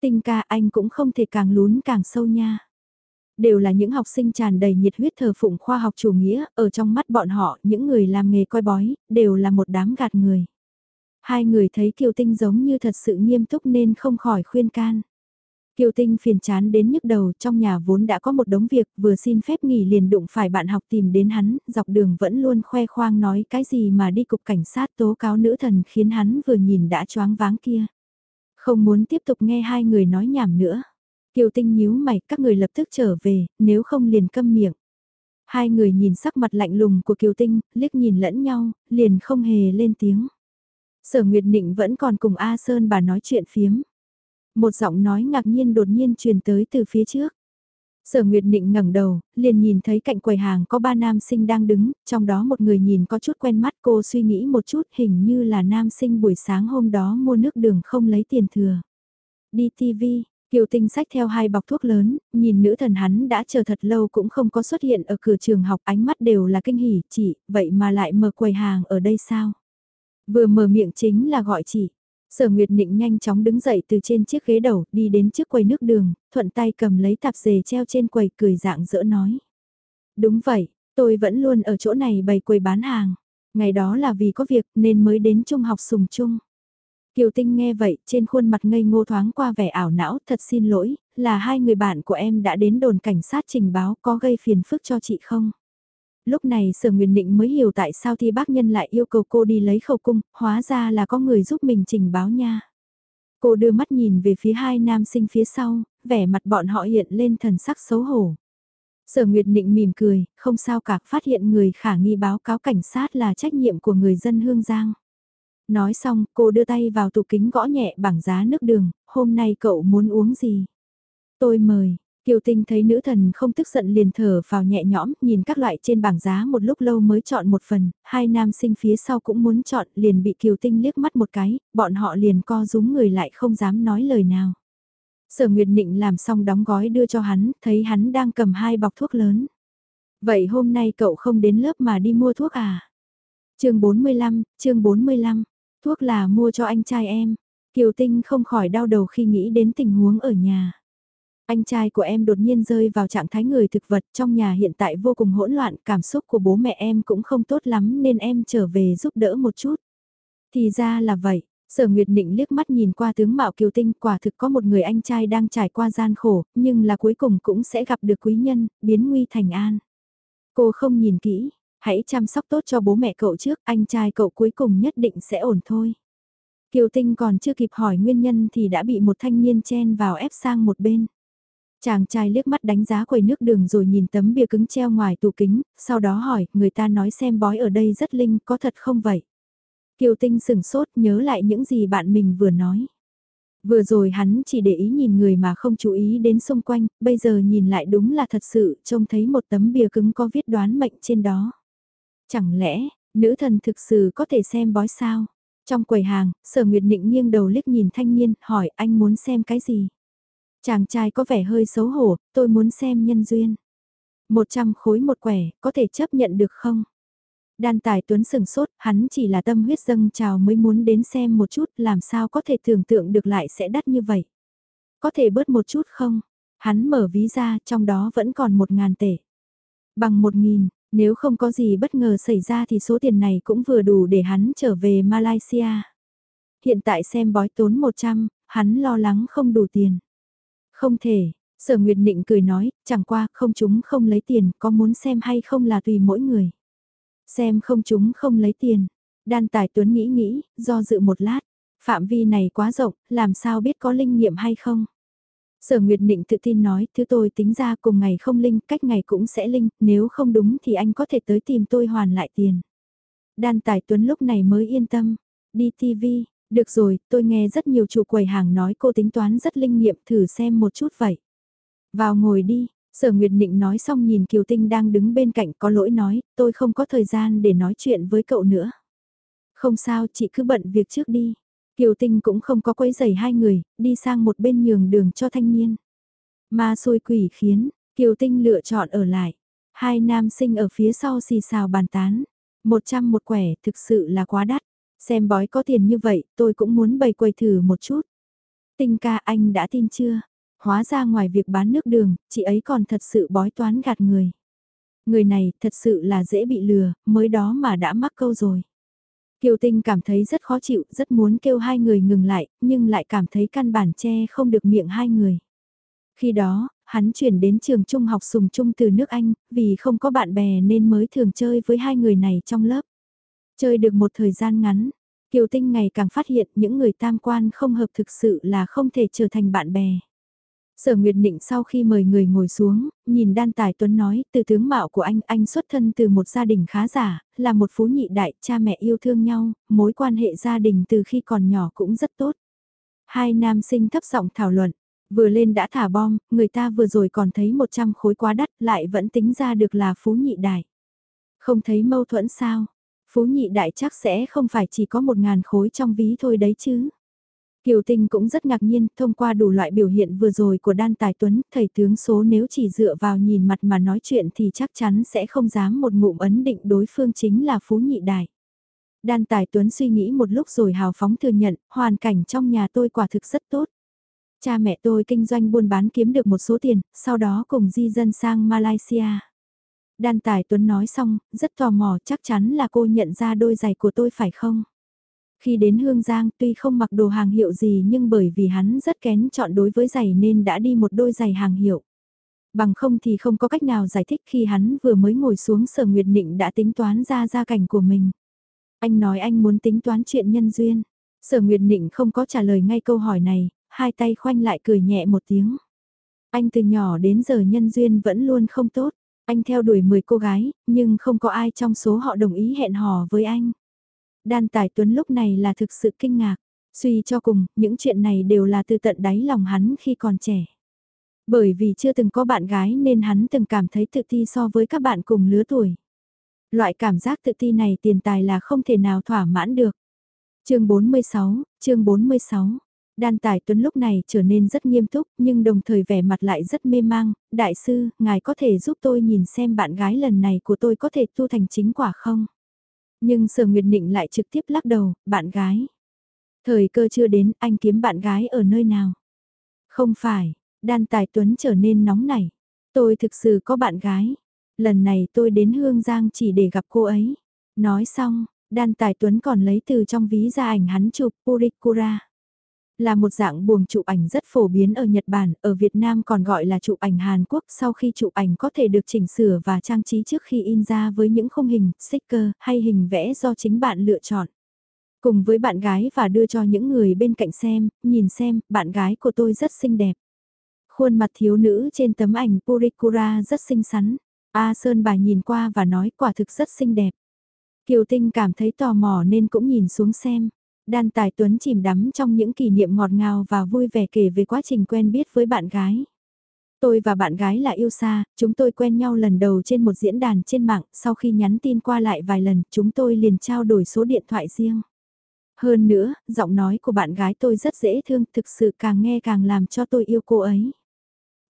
Speaker 1: Tinh ca anh cũng không thể càng lún càng sâu nha đều là những học sinh tràn đầy nhiệt huyết thờ phụng khoa học chủ nghĩa, ở trong mắt bọn họ, những người làm nghề coi bói, đều là một đám gạt người. Hai người thấy Kiều Tinh giống như thật sự nghiêm túc nên không khỏi khuyên can. Kiều Tinh phiền chán đến nhức đầu trong nhà vốn đã có một đống việc vừa xin phép nghỉ liền đụng phải bạn học tìm đến hắn, dọc đường vẫn luôn khoe khoang nói cái gì mà đi cục cảnh sát tố cáo nữ thần khiến hắn vừa nhìn đã choáng váng kia. Không muốn tiếp tục nghe hai người nói nhảm nữa. Kiều Tinh nhíu mày, các người lập tức trở về, nếu không liền câm miệng. Hai người nhìn sắc mặt lạnh lùng của Kiều Tinh, liếc nhìn lẫn nhau, liền không hề lên tiếng. Sở Nguyệt Nịnh vẫn còn cùng A Sơn bà nói chuyện phiếm. Một giọng nói ngạc nhiên đột nhiên truyền tới từ phía trước. Sở Nguyệt Nịnh ngẩng đầu, liền nhìn thấy cạnh quầy hàng có ba nam sinh đang đứng, trong đó một người nhìn có chút quen mắt cô suy nghĩ một chút hình như là nam sinh buổi sáng hôm đó mua nước đường không lấy tiền thừa. Đi TV, Kiều Tinh sách theo hai bọc thuốc lớn, nhìn nữ thần hắn đã chờ thật lâu cũng không có xuất hiện ở cửa trường học ánh mắt đều là kinh hỉ, chị, vậy mà lại mở quầy hàng ở đây sao? Vừa mở miệng chính là gọi chị. Sở Nguyệt Nịnh nhanh chóng đứng dậy từ trên chiếc ghế đầu, đi đến trước quầy nước đường, thuận tay cầm lấy tạp dề treo trên quầy cười dạng dỡ nói. Đúng vậy, tôi vẫn luôn ở chỗ này bày quầy bán hàng. Ngày đó là vì có việc nên mới đến trung học sùng chung." Kiều Tinh nghe vậy, trên khuôn mặt ngây ngô thoáng qua vẻ ảo não, thật xin lỗi, là hai người bạn của em đã đến đồn cảnh sát trình báo có gây phiền phức cho chị không? Lúc này Sở Nguyên Định mới hiểu tại sao thi bác nhân lại yêu cầu cô đi lấy khẩu cung, hóa ra là có người giúp mình trình báo nha. Cô đưa mắt nhìn về phía hai nam sinh phía sau, vẻ mặt bọn họ hiện lên thần sắc xấu hổ. Sở Nguyệt Nịnh mỉm cười, không sao cả, phát hiện người khả nghi báo cáo cảnh sát là trách nhiệm của người dân Hương Giang. Nói xong, cô đưa tay vào tủ kính gõ nhẹ bảng giá nước đường, hôm nay cậu muốn uống gì? Tôi mời, Kiều Tinh thấy nữ thần không tức giận liền thở vào nhẹ nhõm, nhìn các loại trên bảng giá một lúc lâu mới chọn một phần, hai nam sinh phía sau cũng muốn chọn, liền bị Kiều Tinh liếc mắt một cái, bọn họ liền co rúm người lại không dám nói lời nào. Sở Nguyệt Nịnh làm xong đóng gói đưa cho hắn, thấy hắn đang cầm hai bọc thuốc lớn. Vậy hôm nay cậu không đến lớp mà đi mua thuốc à? chương 45, chương 45, thuốc là mua cho anh trai em. Kiều Tinh không khỏi đau đầu khi nghĩ đến tình huống ở nhà. Anh trai của em đột nhiên rơi vào trạng thái người thực vật trong nhà hiện tại vô cùng hỗn loạn, cảm xúc của bố mẹ em cũng không tốt lắm nên em trở về giúp đỡ một chút. Thì ra là vậy, Sở Nguyệt Nịnh liếc mắt nhìn qua tướng mạo kiều tinh quả thực có một người anh trai đang trải qua gian khổ, nhưng là cuối cùng cũng sẽ gặp được quý nhân, biến nguy thành an. Cô không nhìn kỹ, hãy chăm sóc tốt cho bố mẹ cậu trước, anh trai cậu cuối cùng nhất định sẽ ổn thôi. Kiều Tinh còn chưa kịp hỏi nguyên nhân thì đã bị một thanh niên chen vào ép sang một bên. Chàng trai liếc mắt đánh giá quầy nước đường rồi nhìn tấm bia cứng treo ngoài tủ kính, sau đó hỏi, người ta nói xem bói ở đây rất linh, có thật không vậy? Kiều Tinh sửng sốt nhớ lại những gì bạn mình vừa nói. Vừa rồi hắn chỉ để ý nhìn người mà không chú ý đến xung quanh, bây giờ nhìn lại đúng là thật sự trông thấy một tấm bia cứng có viết đoán mệnh trên đó. Chẳng lẽ, nữ thần thực sự có thể xem bói sao? Trong quầy hàng, sở nguyệt định nghiêng đầu liếc nhìn thanh niên, hỏi anh muốn xem cái gì? Chàng trai có vẻ hơi xấu hổ, tôi muốn xem nhân duyên. Một trăm khối một quẻ, có thể chấp nhận được không? Đan tài tuấn sừng sốt, hắn chỉ là tâm huyết dâng trào mới muốn đến xem một chút, làm sao có thể tưởng tượng được lại sẽ đắt như vậy. Có thể bớt một chút không? Hắn mở ví ra, trong đó vẫn còn một ngàn tệ. Bằng một nghìn, nếu không có gì bất ngờ xảy ra thì số tiền này cũng vừa đủ để hắn trở về Malaysia. Hiện tại xem bói tốn 100, hắn lo lắng không đủ tiền. Không thể, sở nguyệt định cười nói, chẳng qua không chúng không lấy tiền, có muốn xem hay không là tùy mỗi người. Xem không chúng không lấy tiền. Đan Tài Tuấn nghĩ nghĩ, do dự một lát. Phạm vi này quá rộng, làm sao biết có linh nghiệm hay không? Sở Nguyệt Định tự tin nói, thứ tôi tính ra cùng ngày không linh, cách ngày cũng sẽ linh, nếu không đúng thì anh có thể tới tìm tôi hoàn lại tiền. Đan Tài Tuấn lúc này mới yên tâm. Đi TV, được rồi, tôi nghe rất nhiều chủ quầy hàng nói cô tính toán rất linh nghiệm, thử xem một chút vậy. Vào ngồi đi, Sở Nguyệt Nịnh nói xong nhìn Kiều Tinh đang đứng bên cạnh có lỗi nói, tôi không có thời gian để nói chuyện với cậu nữa. Không sao, chị cứ bận việc trước đi. Kiều Tinh cũng không có quấy giày hai người, đi sang một bên nhường đường cho thanh niên. Ma xôi quỷ khiến, Kiều Tinh lựa chọn ở lại. Hai nam sinh ở phía sau xì xào bàn tán. Một trăm một quẻ thực sự là quá đắt. Xem bói có tiền như vậy, tôi cũng muốn bày quầy thử một chút. Tinh ca anh đã tin chưa? Hóa ra ngoài việc bán nước đường, chị ấy còn thật sự bói toán gạt người. Người này thật sự là dễ bị lừa, mới đó mà đã mắc câu rồi. Kiều Tinh cảm thấy rất khó chịu, rất muốn kêu hai người ngừng lại, nhưng lại cảm thấy căn bản che không được miệng hai người. Khi đó, hắn chuyển đến trường trung học sùng trung từ nước Anh, vì không có bạn bè nên mới thường chơi với hai người này trong lớp. Chơi được một thời gian ngắn, Kiều Tinh ngày càng phát hiện những người tam quan không hợp thực sự là không thể trở thành bạn bè. Sở Nguyệt định sau khi mời người ngồi xuống, nhìn đan tài tuấn nói, từ tướng mạo của anh, anh xuất thân từ một gia đình khá giả, là một phú nhị đại, cha mẹ yêu thương nhau, mối quan hệ gia đình từ khi còn nhỏ cũng rất tốt. Hai nam sinh thấp giọng thảo luận, vừa lên đã thả bom, người ta vừa rồi còn thấy 100 khối quá đắt, lại vẫn tính ra được là phú nhị đại. Không thấy mâu thuẫn sao? Phú nhị đại chắc sẽ không phải chỉ có một ngàn khối trong ví thôi đấy chứ. Kiều Tinh cũng rất ngạc nhiên, thông qua đủ loại biểu hiện vừa rồi của Đan Tài Tuấn, thầy tướng số nếu chỉ dựa vào nhìn mặt mà nói chuyện thì chắc chắn sẽ không dám một ngụm ấn định đối phương chính là Phú Nhị Đại. Đan Tài Tuấn suy nghĩ một lúc rồi hào phóng thừa nhận, hoàn cảnh trong nhà tôi quả thực rất tốt. Cha mẹ tôi kinh doanh buôn bán kiếm được một số tiền, sau đó cùng di dân sang Malaysia. Đan Tài Tuấn nói xong, rất tò mò chắc chắn là cô nhận ra đôi giày của tôi phải không? Khi đến Hương Giang tuy không mặc đồ hàng hiệu gì nhưng bởi vì hắn rất kén chọn đối với giày nên đã đi một đôi giày hàng hiệu. Bằng không thì không có cách nào giải thích khi hắn vừa mới ngồi xuống sở Nguyệt Nịnh đã tính toán ra gia cảnh của mình. Anh nói anh muốn tính toán chuyện nhân duyên. Sở Nguyệt Nịnh không có trả lời ngay câu hỏi này, hai tay khoanh lại cười nhẹ một tiếng. Anh từ nhỏ đến giờ nhân duyên vẫn luôn không tốt. Anh theo đuổi 10 cô gái, nhưng không có ai trong số họ đồng ý hẹn hò với anh. Đan Tài Tuấn lúc này là thực sự kinh ngạc. Suy cho cùng, những chuyện này đều là từ tận đáy lòng hắn khi còn trẻ. Bởi vì chưa từng có bạn gái nên hắn từng cảm thấy tự ti so với các bạn cùng lứa tuổi. Loại cảm giác tự ti này tiền tài là không thể nào thỏa mãn được. chương 46, chương 46 Đan Tài Tuấn lúc này trở nên rất nghiêm túc nhưng đồng thời vẻ mặt lại rất mê mang, đại sư, ngài có thể giúp tôi nhìn xem bạn gái lần này của tôi có thể tu thành chính quả không? Nhưng Sở Nguyệt Định lại trực tiếp lắc đầu, bạn gái. Thời cơ chưa đến, anh kiếm bạn gái ở nơi nào? Không phải, Đan Tài Tuấn trở nên nóng nảy. Tôi thực sự có bạn gái. Lần này tôi đến Hương Giang chỉ để gặp cô ấy. Nói xong, Đan Tài Tuấn còn lấy từ trong ví ra ảnh hắn chụp Purikura là một dạng buồng chụp ảnh rất phổ biến ở Nhật Bản, ở Việt Nam còn gọi là chụp ảnh Hàn Quốc sau khi chụp ảnh có thể được chỉnh sửa và trang trí trước khi in ra với những khung hình, sticker hay hình vẽ do chính bạn lựa chọn. Cùng với bạn gái và đưa cho những người bên cạnh xem, nhìn xem, bạn gái của tôi rất xinh đẹp. Khuôn mặt thiếu nữ trên tấm ảnh Purikura rất xinh xắn. A Sơn bà nhìn qua và nói quả thực rất xinh đẹp. Kiều Tinh cảm thấy tò mò nên cũng nhìn xuống xem. Đan Tài Tuấn chìm đắm trong những kỷ niệm ngọt ngào và vui vẻ kể về quá trình quen biết với bạn gái. Tôi và bạn gái là yêu xa, chúng tôi quen nhau lần đầu trên một diễn đàn trên mạng, sau khi nhắn tin qua lại vài lần, chúng tôi liền trao đổi số điện thoại riêng. Hơn nữa, giọng nói của bạn gái tôi rất dễ thương, thực sự càng nghe càng làm cho tôi yêu cô ấy.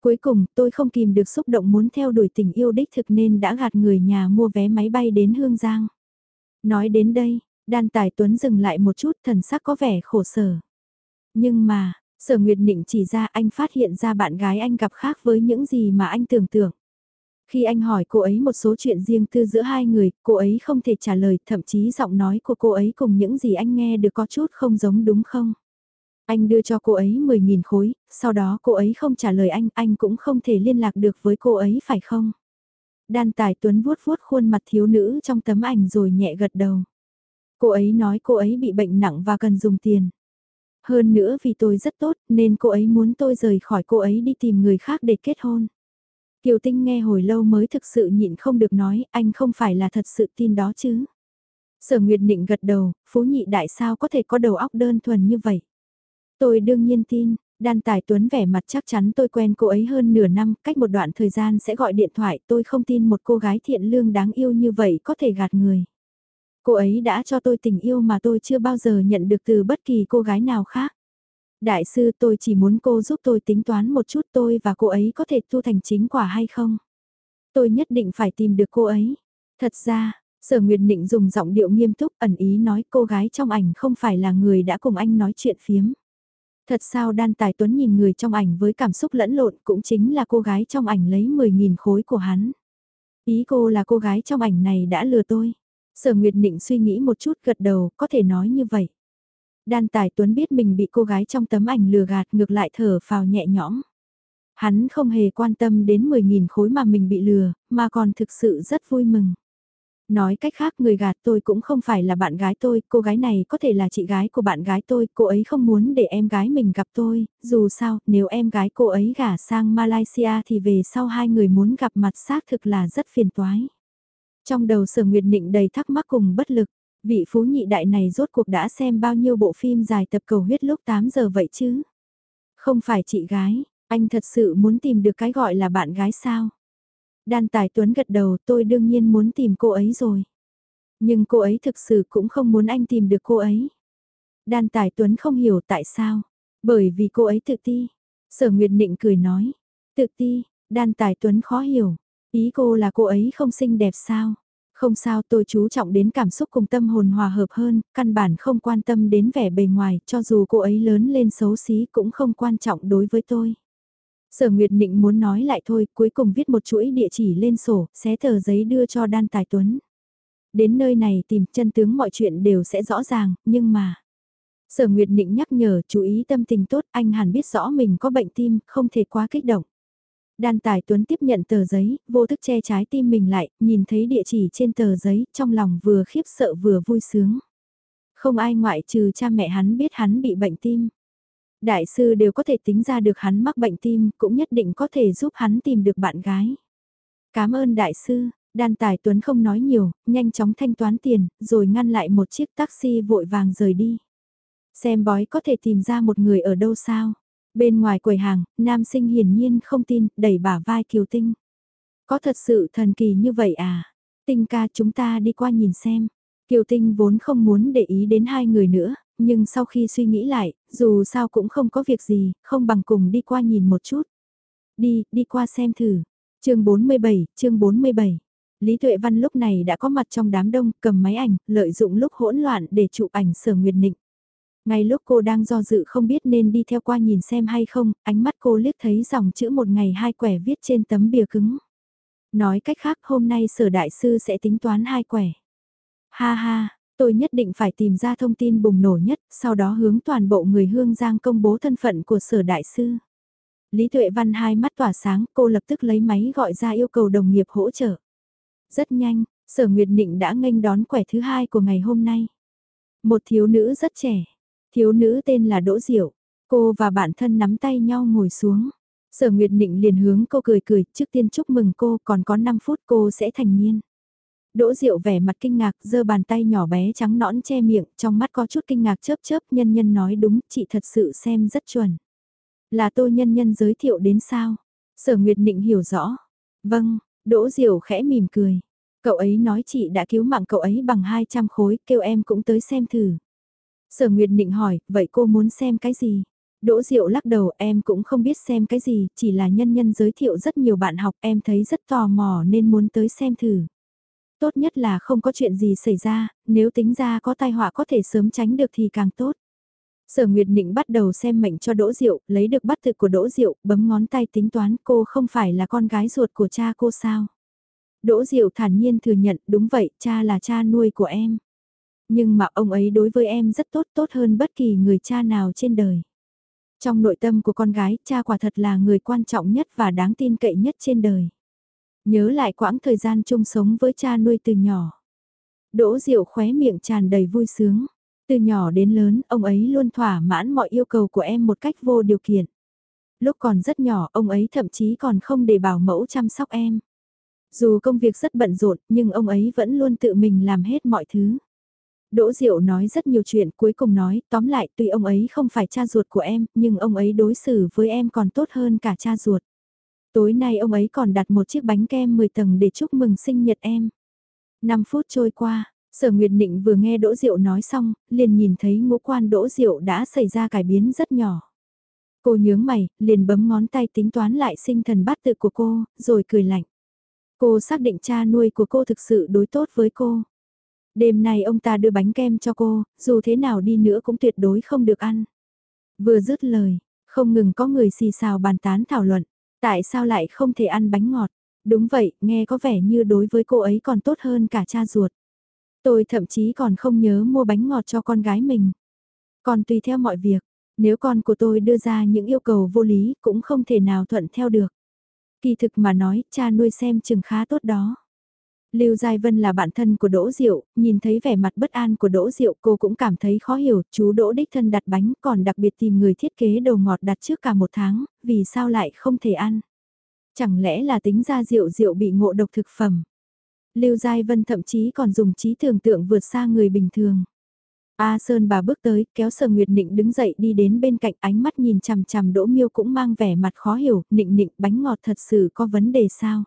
Speaker 1: Cuối cùng, tôi không kìm được xúc động muốn theo đuổi tình yêu đích thực nên đã gạt người nhà mua vé máy bay đến Hương Giang. Nói đến đây, Đan Tài Tuấn dừng lại một chút thần sắc có vẻ khổ sở. Nhưng mà, Sở Nguyệt Nịnh chỉ ra anh phát hiện ra bạn gái anh gặp khác với những gì mà anh tưởng tượng. Khi anh hỏi cô ấy một số chuyện riêng tư giữa hai người, cô ấy không thể trả lời, thậm chí giọng nói của cô ấy cùng những gì anh nghe được có chút không giống đúng không? Anh đưa cho cô ấy 10.000 khối, sau đó cô ấy không trả lời anh, anh cũng không thể liên lạc được với cô ấy phải không? Đan Tài Tuấn vuốt vuốt khuôn mặt thiếu nữ trong tấm ảnh rồi nhẹ gật đầu. Cô ấy nói cô ấy bị bệnh nặng và cần dùng tiền. Hơn nữa vì tôi rất tốt nên cô ấy muốn tôi rời khỏi cô ấy đi tìm người khác để kết hôn. Kiều Tinh nghe hồi lâu mới thực sự nhịn không được nói anh không phải là thật sự tin đó chứ. Sở Nguyệt Nịnh gật đầu, Phú Nhị Đại sao có thể có đầu óc đơn thuần như vậy. Tôi đương nhiên tin, Đan Tài Tuấn vẻ mặt chắc chắn tôi quen cô ấy hơn nửa năm, cách một đoạn thời gian sẽ gọi điện thoại, tôi không tin một cô gái thiện lương đáng yêu như vậy có thể gạt người. Cô ấy đã cho tôi tình yêu mà tôi chưa bao giờ nhận được từ bất kỳ cô gái nào khác. Đại sư tôi chỉ muốn cô giúp tôi tính toán một chút tôi và cô ấy có thể tu thành chính quả hay không. Tôi nhất định phải tìm được cô ấy. Thật ra, Sở Nguyệt Nịnh dùng giọng điệu nghiêm túc ẩn ý nói cô gái trong ảnh không phải là người đã cùng anh nói chuyện phiếm. Thật sao Đan Tài Tuấn nhìn người trong ảnh với cảm xúc lẫn lộn cũng chính là cô gái trong ảnh lấy 10.000 khối của hắn. Ý cô là cô gái trong ảnh này đã lừa tôi. Sở Nguyệt Nịnh suy nghĩ một chút gật đầu, có thể nói như vậy. Đan Tài Tuấn biết mình bị cô gái trong tấm ảnh lừa gạt ngược lại thở phào nhẹ nhõm. Hắn không hề quan tâm đến 10.000 khối mà mình bị lừa, mà còn thực sự rất vui mừng. Nói cách khác người gạt tôi cũng không phải là bạn gái tôi, cô gái này có thể là chị gái của bạn gái tôi, cô ấy không muốn để em gái mình gặp tôi, dù sao, nếu em gái cô ấy gả sang Malaysia thì về sau hai người muốn gặp mặt xác thực là rất phiền toái. Trong đầu sở nguyệt định đầy thắc mắc cùng bất lực, vị phú nhị đại này rốt cuộc đã xem bao nhiêu bộ phim dài tập cầu huyết lúc 8 giờ vậy chứ? Không phải chị gái, anh thật sự muốn tìm được cái gọi là bạn gái sao? Đan Tài Tuấn gật đầu tôi đương nhiên muốn tìm cô ấy rồi. Nhưng cô ấy thực sự cũng không muốn anh tìm được cô ấy. Đan Tài Tuấn không hiểu tại sao. Bởi vì cô ấy tự ti. Sở Nguyệt Nịnh cười nói. Tự ti, Đan Tài Tuấn khó hiểu. Ý cô là cô ấy không xinh đẹp sao? Không sao tôi chú trọng đến cảm xúc cùng tâm hồn hòa hợp hơn, căn bản không quan tâm đến vẻ bề ngoài, cho dù cô ấy lớn lên xấu xí cũng không quan trọng đối với tôi. Sở Nguyệt Nịnh muốn nói lại thôi, cuối cùng viết một chuỗi địa chỉ lên sổ, xé tờ giấy đưa cho Đan Tài Tuấn. Đến nơi này tìm chân tướng mọi chuyện đều sẽ rõ ràng, nhưng mà... Sở Nguyệt Nịnh nhắc nhở chú ý tâm tình tốt, anh hẳn biết rõ mình có bệnh tim, không thể quá kích động. Đan Tài Tuấn tiếp nhận tờ giấy, vô thức che trái tim mình lại, nhìn thấy địa chỉ trên tờ giấy, trong lòng vừa khiếp sợ vừa vui sướng. Không ai ngoại trừ cha mẹ hắn biết hắn bị bệnh tim. Đại sư đều có thể tính ra được hắn mắc bệnh tim, cũng nhất định có thể giúp hắn tìm được bạn gái. Cảm ơn đại sư, Đan Tài Tuấn không nói nhiều, nhanh chóng thanh toán tiền, rồi ngăn lại một chiếc taxi vội vàng rời đi. Xem bói có thể tìm ra một người ở đâu sao? Bên ngoài quầy hàng, nam sinh hiển nhiên không tin, đẩy bả vai Kiều Tinh. Có thật sự thần kỳ như vậy à? Tinh ca chúng ta đi qua nhìn xem. Kiều Tinh vốn không muốn để ý đến hai người nữa, nhưng sau khi suy nghĩ lại, dù sao cũng không có việc gì, không bằng cùng đi qua nhìn một chút. Đi, đi qua xem thử. chương 47, chương 47. Lý Tuệ Văn lúc này đã có mặt trong đám đông, cầm máy ảnh, lợi dụng lúc hỗn loạn để chụp ảnh sở nguyệt nịnh. Ngay lúc cô đang do dự không biết nên đi theo qua nhìn xem hay không, ánh mắt cô liếc thấy dòng chữ một ngày hai quẻ viết trên tấm bìa cứng. Nói cách khác hôm nay sở đại sư sẽ tính toán hai quẻ. Ha ha, tôi nhất định phải tìm ra thông tin bùng nổ nhất, sau đó hướng toàn bộ người hương giang công bố thân phận của sở đại sư. Lý Tuệ Văn hai mắt tỏa sáng, cô lập tức lấy máy gọi ra yêu cầu đồng nghiệp hỗ trợ. Rất nhanh, sở Nguyệt Nịnh đã nghênh đón quẻ thứ hai của ngày hôm nay. Một thiếu nữ rất trẻ, thiếu nữ tên là Đỗ Diệu, cô và bạn thân nắm tay nhau ngồi xuống. Sở Nguyệt Nịnh liền hướng cô cười cười, trước tiên chúc mừng cô, còn có 5 phút cô sẽ thành niên. Đỗ Diệu vẻ mặt kinh ngạc, giơ bàn tay nhỏ bé trắng nõn che miệng, trong mắt có chút kinh ngạc chớp chớp, nhân nhân nói đúng, chị thật sự xem rất chuẩn. Là tôi nhân nhân giới thiệu đến sao? Sở Nguyệt Nịnh hiểu rõ. Vâng, Đỗ Diệu khẽ mỉm cười. Cậu ấy nói chị đã cứu mạng cậu ấy bằng 200 khối, kêu em cũng tới xem thử. Sở Nguyệt Nịnh hỏi, vậy cô muốn xem cái gì? Đỗ Diệu lắc đầu em cũng không biết xem cái gì, chỉ là nhân nhân giới thiệu rất nhiều bạn học em thấy rất tò mò nên muốn tới xem thử. Tốt nhất là không có chuyện gì xảy ra, nếu tính ra có tai họa có thể sớm tránh được thì càng tốt. Sở Nguyệt Nịnh bắt đầu xem mệnh cho Đỗ Diệu, lấy được bắt thực của Đỗ Diệu, bấm ngón tay tính toán cô không phải là con gái ruột của cha cô sao. Đỗ Diệu thản nhiên thừa nhận đúng vậy, cha là cha nuôi của em. Nhưng mà ông ấy đối với em rất tốt tốt hơn bất kỳ người cha nào trên đời. Trong nội tâm của con gái, cha quả thật là người quan trọng nhất và đáng tin cậy nhất trên đời. Nhớ lại quãng thời gian chung sống với cha nuôi từ nhỏ. Đỗ Diệu khóe miệng tràn đầy vui sướng. Từ nhỏ đến lớn, ông ấy luôn thỏa mãn mọi yêu cầu của em một cách vô điều kiện. Lúc còn rất nhỏ, ông ấy thậm chí còn không để bảo mẫu chăm sóc em. Dù công việc rất bận rộn, nhưng ông ấy vẫn luôn tự mình làm hết mọi thứ. Đỗ Diệu nói rất nhiều chuyện, cuối cùng nói, tóm lại tuy ông ấy không phải cha ruột của em, nhưng ông ấy đối xử với em còn tốt hơn cả cha ruột. Tối nay ông ấy còn đặt một chiếc bánh kem 10 tầng để chúc mừng sinh nhật em. 5 phút trôi qua, Sở Nguyệt Nịnh vừa nghe Đỗ Diệu nói xong, liền nhìn thấy ngũ quan Đỗ Diệu đã xảy ra cải biến rất nhỏ. Cô nhướng mày, liền bấm ngón tay tính toán lại sinh thần bát tự của cô, rồi cười lạnh. Cô xác định cha nuôi của cô thực sự đối tốt với cô. Đêm nay ông ta đưa bánh kem cho cô, dù thế nào đi nữa cũng tuyệt đối không được ăn. Vừa dứt lời, không ngừng có người xì xào bàn tán thảo luận, tại sao lại không thể ăn bánh ngọt. Đúng vậy, nghe có vẻ như đối với cô ấy còn tốt hơn cả cha ruột. Tôi thậm chí còn không nhớ mua bánh ngọt cho con gái mình. Còn tùy theo mọi việc, nếu con của tôi đưa ra những yêu cầu vô lý cũng không thể nào thuận theo được. Kỳ thực mà nói, cha nuôi xem chừng khá tốt đó. Lưu Giai Vân là bạn thân của Đỗ Diệu, nhìn thấy vẻ mặt bất an của Đỗ Diệu cô cũng cảm thấy khó hiểu, chú Đỗ đích thân đặt bánh còn đặc biệt tìm người thiết kế đầu ngọt đặt trước cả một tháng, vì sao lại không thể ăn. Chẳng lẽ là tính ra Diệu Diệu bị ngộ độc thực phẩm. Lưu Giai Vân thậm chí còn dùng trí tưởng tượng vượt xa người bình thường. A Sơn bà bước tới, kéo Sở Nguyệt Nịnh đứng dậy đi đến bên cạnh ánh mắt nhìn chằm chằm Đỗ Miêu cũng mang vẻ mặt khó hiểu, Nịnh Nịnh bánh ngọt thật sự có vấn đề sao?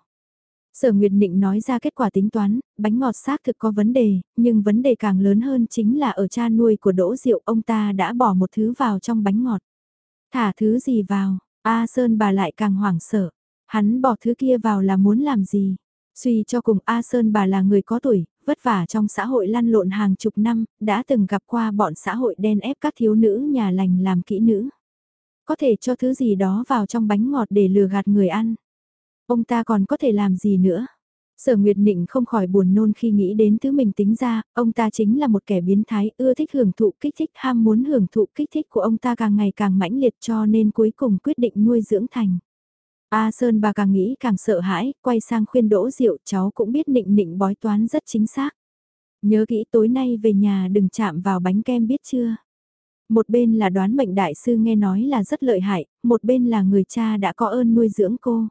Speaker 1: Sở Nguyệt Nịnh nói ra kết quả tính toán, bánh ngọt xác thực có vấn đề, nhưng vấn đề càng lớn hơn chính là ở cha nuôi của Đỗ Diệu ông ta đã bỏ một thứ vào trong bánh ngọt. Thả thứ gì vào, A Sơn bà lại càng hoảng sợ. Hắn bỏ thứ kia vào là muốn làm gì? Suy cho cùng A Sơn bà là người có tuổi, vất vả trong xã hội lăn lộn hàng chục năm, đã từng gặp qua bọn xã hội đen ép các thiếu nữ nhà lành làm kỹ nữ. Có thể cho thứ gì đó vào trong bánh ngọt để lừa gạt người ăn. Ông ta còn có thể làm gì nữa? Sở Nguyệt Nịnh không khỏi buồn nôn khi nghĩ đến thứ mình tính ra, ông ta chính là một kẻ biến thái, ưa thích hưởng thụ kích thích ham muốn hưởng thụ kích thích của ông ta càng ngày càng mãnh liệt cho nên cuối cùng quyết định nuôi dưỡng thành. A Sơn bà càng nghĩ càng sợ hãi, quay sang khuyên đỗ diệu cháu cũng biết nịnh nịnh bói toán rất chính xác. Nhớ kỹ tối nay về nhà đừng chạm vào bánh kem biết chưa. Một bên là đoán mệnh đại sư nghe nói là rất lợi hại, một bên là người cha đã có ơn nuôi dưỡng cô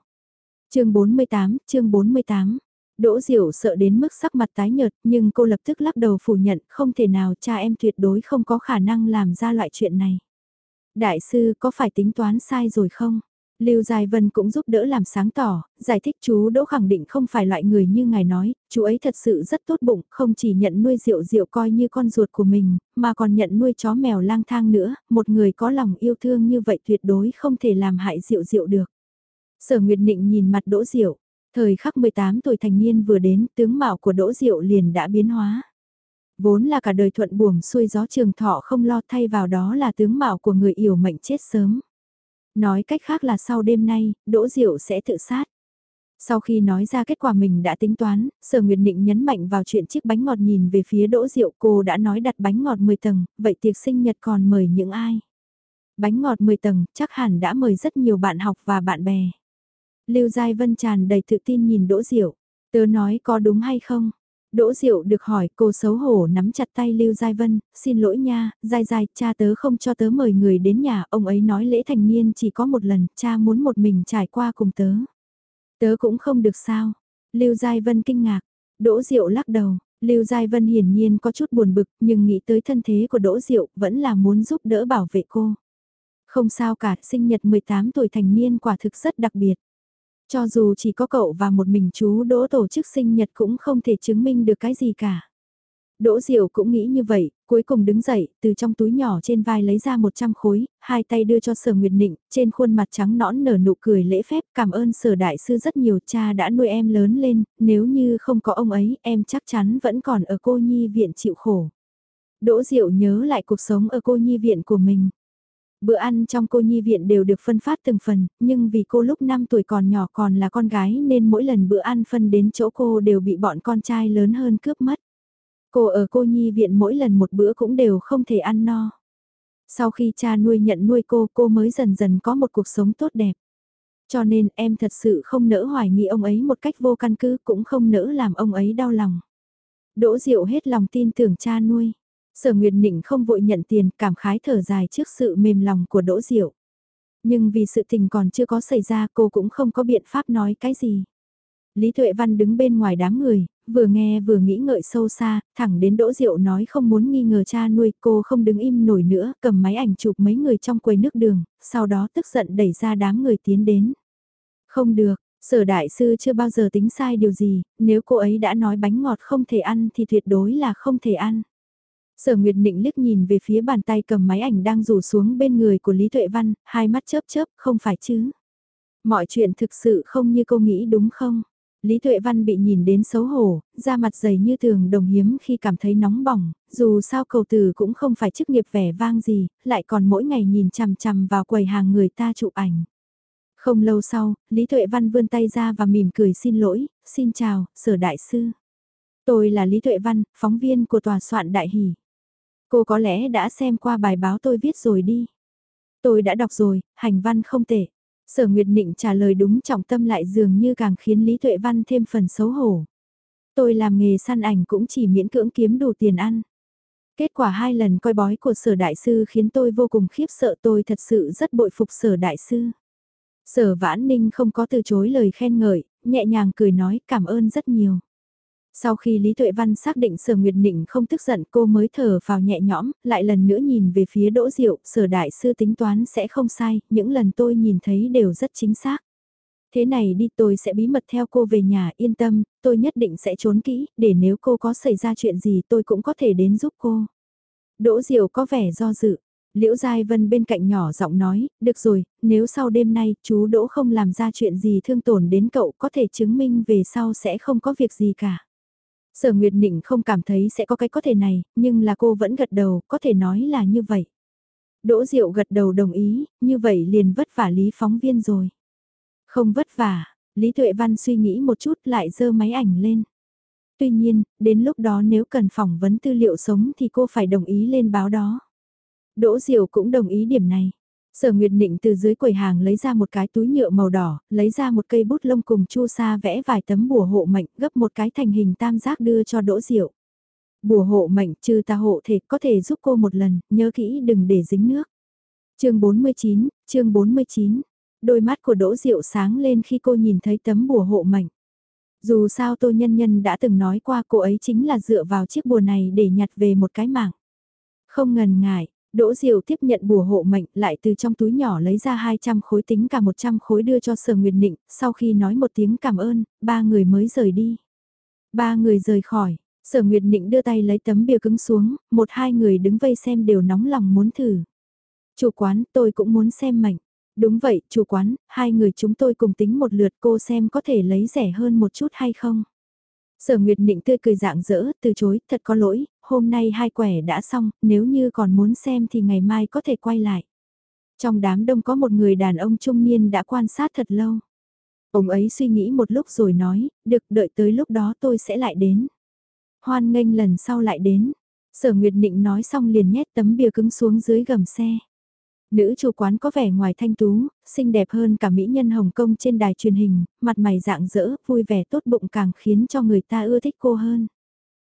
Speaker 1: chương 48, chương 48. Đỗ Diệu sợ đến mức sắc mặt tái nhợt, nhưng cô lập tức lắc đầu phủ nhận, không thể nào cha em tuyệt đối không có khả năng làm ra loại chuyện này. Đại sư có phải tính toán sai rồi không? Lưu Dài Vân cũng giúp đỡ làm sáng tỏ, giải thích chú Đỗ khẳng định không phải loại người như ngài nói, chú ấy thật sự rất tốt bụng, không chỉ nhận nuôi rượu rượu coi như con ruột của mình, mà còn nhận nuôi chó mèo lang thang nữa, một người có lòng yêu thương như vậy tuyệt đối không thể làm hại rượu rượu được. Sở Nguyệt Nịnh nhìn mặt Đỗ Diệu, thời khắc 18 tuổi thành niên vừa đến, tướng mạo của Đỗ Diệu liền đã biến hóa. Vốn là cả đời thuận buồm xuôi gió trường thọ không lo thay vào đó là tướng mạo của người yểu mệnh chết sớm. Nói cách khác là sau đêm nay, Đỗ Diệu sẽ tự sát. Sau khi nói ra kết quả mình đã tính toán, Sở Nguyệt Định nhấn mạnh vào chuyện chiếc bánh ngọt nhìn về phía Đỗ Diệu cô đã nói đặt bánh ngọt 10 tầng, vậy tiệc sinh nhật còn mời những ai? Bánh ngọt 10 tầng chắc hẳn đã mời rất nhiều bạn học và bạn bè. Lưu Giai Vân tràn đầy tự tin nhìn Đỗ Diệu, tớ nói có đúng hay không? Đỗ Diệu được hỏi, cô xấu hổ nắm chặt tay Lưu Giai Vân, xin lỗi nha, Giai Giai, cha tớ không cho tớ mời người đến nhà, ông ấy nói lễ thành niên chỉ có một lần, cha muốn một mình trải qua cùng tớ. Tớ cũng không được sao. Lưu Giai Vân kinh ngạc, Đỗ Diệu lắc đầu, Lưu Giai Vân hiển nhiên có chút buồn bực, nhưng nghĩ tới thân thế của Đỗ Diệu, vẫn là muốn giúp đỡ bảo vệ cô. Không sao cả, sinh nhật 18 tuổi thành niên quả thực rất đặc biệt. Cho dù chỉ có cậu và một mình chú Đỗ tổ chức sinh nhật cũng không thể chứng minh được cái gì cả. Đỗ Diệu cũng nghĩ như vậy, cuối cùng đứng dậy, từ trong túi nhỏ trên vai lấy ra 100 khối, hai tay đưa cho Sở Nguyệt Nịnh, trên khuôn mặt trắng nõn nở nụ cười lễ phép, cảm ơn Sở Đại Sư rất nhiều, cha đã nuôi em lớn lên, nếu như không có ông ấy, em chắc chắn vẫn còn ở cô nhi viện chịu khổ. Đỗ Diệu nhớ lại cuộc sống ở cô nhi viện của mình. Bữa ăn trong cô nhi viện đều được phân phát từng phần, nhưng vì cô lúc 5 tuổi còn nhỏ còn là con gái nên mỗi lần bữa ăn phân đến chỗ cô đều bị bọn con trai lớn hơn cướp mất. Cô ở cô nhi viện mỗi lần một bữa cũng đều không thể ăn no. Sau khi cha nuôi nhận nuôi cô, cô mới dần dần có một cuộc sống tốt đẹp. Cho nên em thật sự không nỡ hoài nghi ông ấy một cách vô căn cứ cũng không nỡ làm ông ấy đau lòng. Đỗ Diệu hết lòng tin tưởng cha nuôi. Sở Nguyệt Nịnh không vội nhận tiền, cảm khái thở dài trước sự mềm lòng của Đỗ Diệu. Nhưng vì sự tình còn chưa có xảy ra cô cũng không có biện pháp nói cái gì. Lý Tuệ Văn đứng bên ngoài đám người, vừa nghe vừa nghĩ ngợi sâu xa, thẳng đến Đỗ Diệu nói không muốn nghi ngờ cha nuôi cô không đứng im nổi nữa, cầm máy ảnh chụp mấy người trong quầy nước đường, sau đó tức giận đẩy ra đám người tiến đến. Không được, sở đại sư chưa bao giờ tính sai điều gì, nếu cô ấy đã nói bánh ngọt không thể ăn thì tuyệt đối là không thể ăn. Sở Nguyệt Nịnh liếc nhìn về phía bàn tay cầm máy ảnh đang rủ xuống bên người của Lý Tuệ Văn, hai mắt chớp chớp, không phải chứ. Mọi chuyện thực sự không như cô nghĩ đúng không? Lý Tuệ Văn bị nhìn đến xấu hổ, da mặt dày như thường đồng hiếm khi cảm thấy nóng bỏng, dù sao cầu từ cũng không phải chức nghiệp vẻ vang gì, lại còn mỗi ngày nhìn chằm chằm vào quầy hàng người ta chụp ảnh. Không lâu sau, Lý Tuệ Văn vươn tay ra và mỉm cười xin lỗi, xin chào, sở đại sư. Tôi là Lý Tuệ Văn, phóng viên của tòa soạn Đại Hỷ. Cô có lẽ đã xem qua bài báo tôi viết rồi đi. Tôi đã đọc rồi, hành văn không tệ. Sở Nguyệt Nịnh trả lời đúng trọng tâm lại dường như càng khiến Lý Tuệ Văn thêm phần xấu hổ. Tôi làm nghề săn ảnh cũng chỉ miễn cưỡng kiếm đủ tiền ăn. Kết quả hai lần coi bói của sở đại sư khiến tôi vô cùng khiếp sợ tôi thật sự rất bội phục sở đại sư. Sở vãn ninh không có từ chối lời khen ngợi, nhẹ nhàng cười nói cảm ơn rất nhiều. Sau khi Lý Tuệ Văn xác định Sở Nguyệt Nịnh không tức giận cô mới thở vào nhẹ nhõm, lại lần nữa nhìn về phía Đỗ Diệu, Sở Đại Sư tính toán sẽ không sai, những lần tôi nhìn thấy đều rất chính xác. Thế này đi tôi sẽ bí mật theo cô về nhà yên tâm, tôi nhất định sẽ trốn kỹ, để nếu cô có xảy ra chuyện gì tôi cũng có thể đến giúp cô. Đỗ Diệu có vẻ do dự. Liễu Giai Vân bên cạnh nhỏ giọng nói, được rồi, nếu sau đêm nay chú Đỗ không làm ra chuyện gì thương tổn đến cậu có thể chứng minh về sau sẽ không có việc gì cả. Sở Nguyệt Nịnh không cảm thấy sẽ có cái có thể này, nhưng là cô vẫn gật đầu, có thể nói là như vậy. Đỗ Diệu gật đầu đồng ý, như vậy liền vất vả Lý phóng viên rồi. Không vất vả, Lý Tuệ Văn suy nghĩ một chút lại dơ máy ảnh lên. Tuy nhiên, đến lúc đó nếu cần phỏng vấn tư liệu sống thì cô phải đồng ý lên báo đó. Đỗ Diệu cũng đồng ý điểm này. Sở Nguyệt Nịnh từ dưới quầy hàng lấy ra một cái túi nhựa màu đỏ, lấy ra một cây bút lông cùng chu sa vẽ vài tấm bùa hộ mệnh gấp một cái thành hình tam giác đưa cho Đỗ Diệu. Bùa hộ mệnh trừ ta hộ thể có thể giúp cô một lần, nhớ kỹ đừng để dính nước. chương 49, chương 49, đôi mắt của Đỗ Diệu sáng lên khi cô nhìn thấy tấm bùa hộ mệnh. Dù sao Tô Nhân Nhân đã từng nói qua cô ấy chính là dựa vào chiếc bùa này để nhặt về một cái mạng. Không ngần ngại, Đỗ Diệu tiếp nhận bùa hộ mệnh lại từ trong túi nhỏ lấy ra 200 khối tính cả 100 khối đưa cho Sở Nguyệt Nịnh, sau khi nói một tiếng cảm ơn, ba người mới rời đi. Ba người rời khỏi, Sở Nguyệt Nịnh đưa tay lấy tấm bìa cứng xuống, một hai người đứng vây xem đều nóng lòng muốn thử. Chủ quán, tôi cũng muốn xem mệnh. Đúng vậy, chủ quán, hai người chúng tôi cùng tính một lượt cô xem có thể lấy rẻ hơn một chút hay không. Sở Nguyệt Nịnh tươi cười dạng dỡ, từ chối, thật có lỗi, hôm nay hai quẻ đã xong, nếu như còn muốn xem thì ngày mai có thể quay lại. Trong đám đông có một người đàn ông trung niên đã quan sát thật lâu. Ông ấy suy nghĩ một lúc rồi nói, được đợi tới lúc đó tôi sẽ lại đến. Hoan nghênh lần sau lại đến. Sở Nguyệt Nịnh nói xong liền nhét tấm bìa cứng xuống dưới gầm xe. Nữ chủ quán có vẻ ngoài thanh tú, xinh đẹp hơn cả mỹ nhân Hồng Kông trên đài truyền hình, mặt mày dạng dỡ, vui vẻ tốt bụng càng khiến cho người ta ưa thích cô hơn.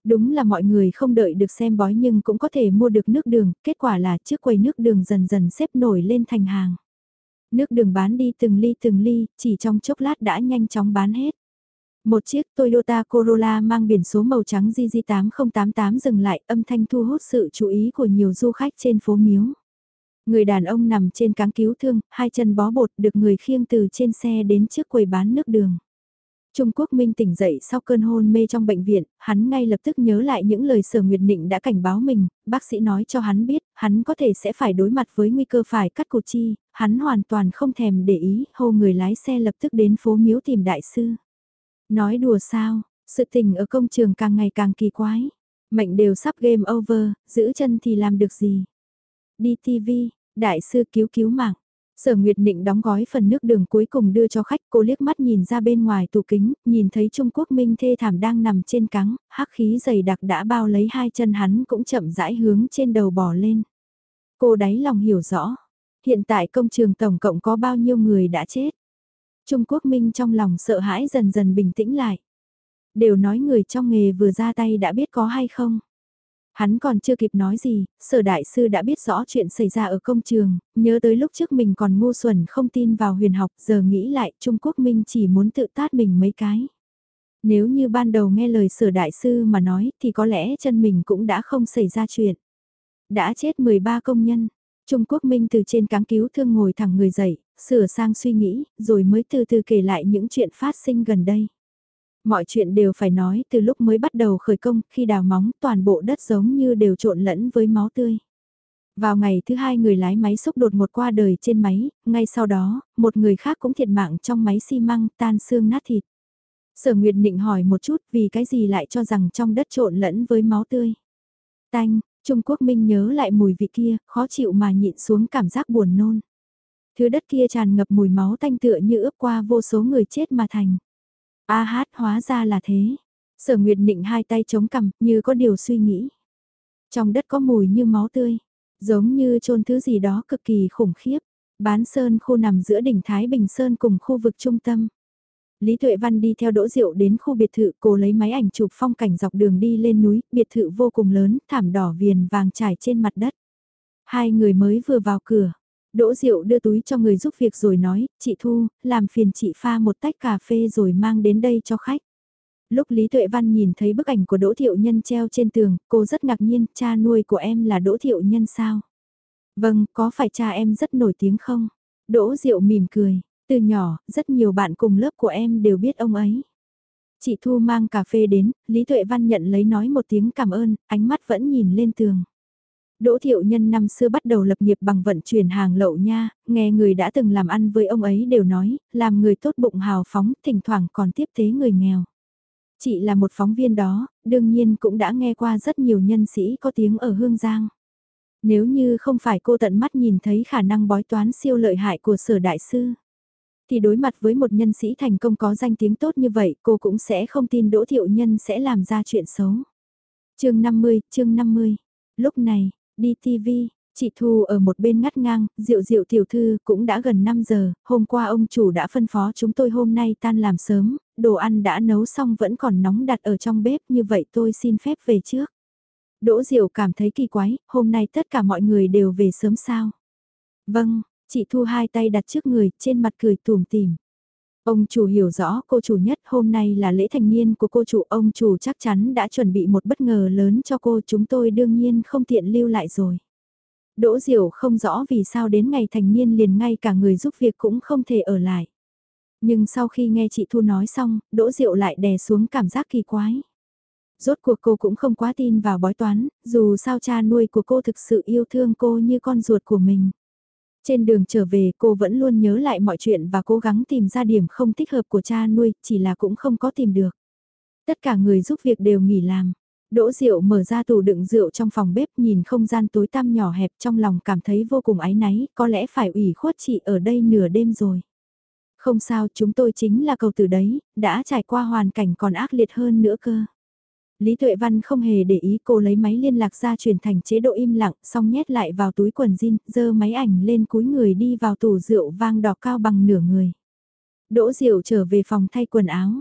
Speaker 1: Đúng là mọi người không đợi được xem bói nhưng cũng có thể mua được nước đường, kết quả là chiếc quầy nước đường dần dần xếp nổi lên thành hàng. Nước đường bán đi từng ly từng ly, chỉ trong chốc lát đã nhanh chóng bán hết. Một chiếc Toyota Corolla mang biển số màu trắng GG8088 dừng lại âm thanh thu hút sự chú ý của nhiều du khách trên phố Miếu. Người đàn ông nằm trên cáng cứu thương, hai chân bó bột được người khiêng từ trên xe đến trước quầy bán nước đường. Trung Quốc Minh tỉnh dậy sau cơn hôn mê trong bệnh viện, hắn ngay lập tức nhớ lại những lời Sở Nguyệt Nịnh đã cảnh báo mình, bác sĩ nói cho hắn biết, hắn có thể sẽ phải đối mặt với nguy cơ phải cắt cụt chi, hắn hoàn toàn không thèm để ý, hô người lái xe lập tức đến phố miếu tìm đại sư. Nói đùa sao, sự tình ở công trường càng ngày càng kỳ quái, mệnh đều sắp game over, giữ chân thì làm được gì. Đi TV, đại sư cứu cứu mạng. Sở Nguyệt Nịnh đóng gói phần nước đường cuối cùng đưa cho khách cô liếc mắt nhìn ra bên ngoài tủ kính, nhìn thấy Trung Quốc Minh thê thảm đang nằm trên cắng, hắc khí dày đặc đã bao lấy hai chân hắn cũng chậm rãi hướng trên đầu bò lên. Cô đáy lòng hiểu rõ, hiện tại công trường tổng cộng có bao nhiêu người đã chết. Trung Quốc Minh trong lòng sợ hãi dần dần bình tĩnh lại. Đều nói người trong nghề vừa ra tay đã biết có hay không. Hắn còn chưa kịp nói gì, sở đại sư đã biết rõ chuyện xảy ra ở công trường, nhớ tới lúc trước mình còn ngu xuẩn không tin vào huyền học, giờ nghĩ lại Trung Quốc Minh chỉ muốn tự tát mình mấy cái. Nếu như ban đầu nghe lời sở đại sư mà nói thì có lẽ chân mình cũng đã không xảy ra chuyện. Đã chết 13 công nhân, Trung Quốc Minh từ trên cáng cứu thương ngồi thẳng người dậy, sửa sang suy nghĩ, rồi mới từ từ kể lại những chuyện phát sinh gần đây. Mọi chuyện đều phải nói từ lúc mới bắt đầu khởi công, khi đào móng toàn bộ đất giống như đều trộn lẫn với máu tươi. Vào ngày thứ hai người lái máy xúc đột một qua đời trên máy, ngay sau đó, một người khác cũng thiệt mạng trong máy xi măng tan xương nát thịt. Sở Nguyệt định hỏi một chút vì cái gì lại cho rằng trong đất trộn lẫn với máu tươi. Tanh, Trung Quốc Minh nhớ lại mùi vị kia, khó chịu mà nhịn xuống cảm giác buồn nôn. Thứ đất kia tràn ngập mùi máu tanh tựa như ướp qua vô số người chết mà thành. A hát hóa ra là thế. Sở Nguyệt Nịnh hai tay chống cằm như có điều suy nghĩ. Trong đất có mùi như máu tươi, giống như trôn thứ gì đó cực kỳ khủng khiếp. Bán Sơn khu nằm giữa đỉnh Thái Bình Sơn cùng khu vực trung tâm. Lý Tuệ Văn đi theo Đỗ Diệu đến khu biệt thự, cô lấy máy ảnh chụp phong cảnh dọc đường đi lên núi, biệt thự vô cùng lớn, thảm đỏ viền vàng trải trên mặt đất. Hai người mới vừa vào cửa, Đỗ Diệu đưa túi cho người giúp việc rồi nói, chị Thu, làm phiền chị pha một tách cà phê rồi mang đến đây cho khách. Lúc Lý Tuệ Văn nhìn thấy bức ảnh của Đỗ Thiệu Nhân treo trên tường, cô rất ngạc nhiên, cha nuôi của em là Đỗ Thiệu Nhân sao? Vâng, có phải cha em rất nổi tiếng không? Đỗ Diệu mỉm cười, từ nhỏ, rất nhiều bạn cùng lớp của em đều biết ông ấy. Chị Thu mang cà phê đến, Lý Tuệ Văn nhận lấy nói một tiếng cảm ơn, ánh mắt vẫn nhìn lên tường. Đỗ Thiệu Nhân năm xưa bắt đầu lập nghiệp bằng vận chuyển hàng lậu nha, nghe người đã từng làm ăn với ông ấy đều nói, làm người tốt bụng hào phóng, thỉnh thoảng còn tiếp tế người nghèo. Chị là một phóng viên đó, đương nhiên cũng đã nghe qua rất nhiều nhân sĩ có tiếng ở Hương Giang. Nếu như không phải cô tận mắt nhìn thấy khả năng bói toán siêu lợi hại của sở đại sư, thì đối mặt với một nhân sĩ thành công có danh tiếng tốt như vậy cô cũng sẽ không tin Đỗ Thiệu Nhân sẽ làm ra chuyện xấu. chương 50, chương 50. Lúc này, Đi TV, chị Thu ở một bên ngắt ngang, rượu rượu tiểu thư cũng đã gần 5 giờ, hôm qua ông chủ đã phân phó chúng tôi hôm nay tan làm sớm, đồ ăn đã nấu xong vẫn còn nóng đặt ở trong bếp như vậy tôi xin phép về trước. Đỗ Diệu cảm thấy kỳ quái, hôm nay tất cả mọi người đều về sớm sao? Vâng, chị Thu hai tay đặt trước người, trên mặt cười tùm tìm. Ông chủ hiểu rõ cô chủ nhất hôm nay là lễ thành niên của cô chủ ông chủ chắc chắn đã chuẩn bị một bất ngờ lớn cho cô chúng tôi đương nhiên không tiện lưu lại rồi. Đỗ Diệu không rõ vì sao đến ngày thành niên liền ngay cả người giúp việc cũng không thể ở lại. Nhưng sau khi nghe chị Thu nói xong, Đỗ Diệu lại đè xuống cảm giác kỳ quái. Rốt cuộc cô cũng không quá tin vào bói toán, dù sao cha nuôi của cô thực sự yêu thương cô như con ruột của mình. Trên đường trở về cô vẫn luôn nhớ lại mọi chuyện và cố gắng tìm ra điểm không thích hợp của cha nuôi, chỉ là cũng không có tìm được. Tất cả người giúp việc đều nghỉ làm. Đỗ Diệu mở ra tủ đựng rượu trong phòng bếp nhìn không gian tối tăm nhỏ hẹp trong lòng cảm thấy vô cùng áy náy, có lẽ phải ủy khuất chị ở đây nửa đêm rồi. Không sao, chúng tôi chính là cầu tử đấy, đã trải qua hoàn cảnh còn ác liệt hơn nữa cơ. Lý Tuệ Văn không hề để ý cô lấy máy liên lạc ra chuyển thành chế độ im lặng, xong nhét lại vào túi quần jean, dơ máy ảnh lên cúi người đi vào tủ rượu vang đỏ cao bằng nửa người. Đỗ Diệu trở về phòng thay quần áo.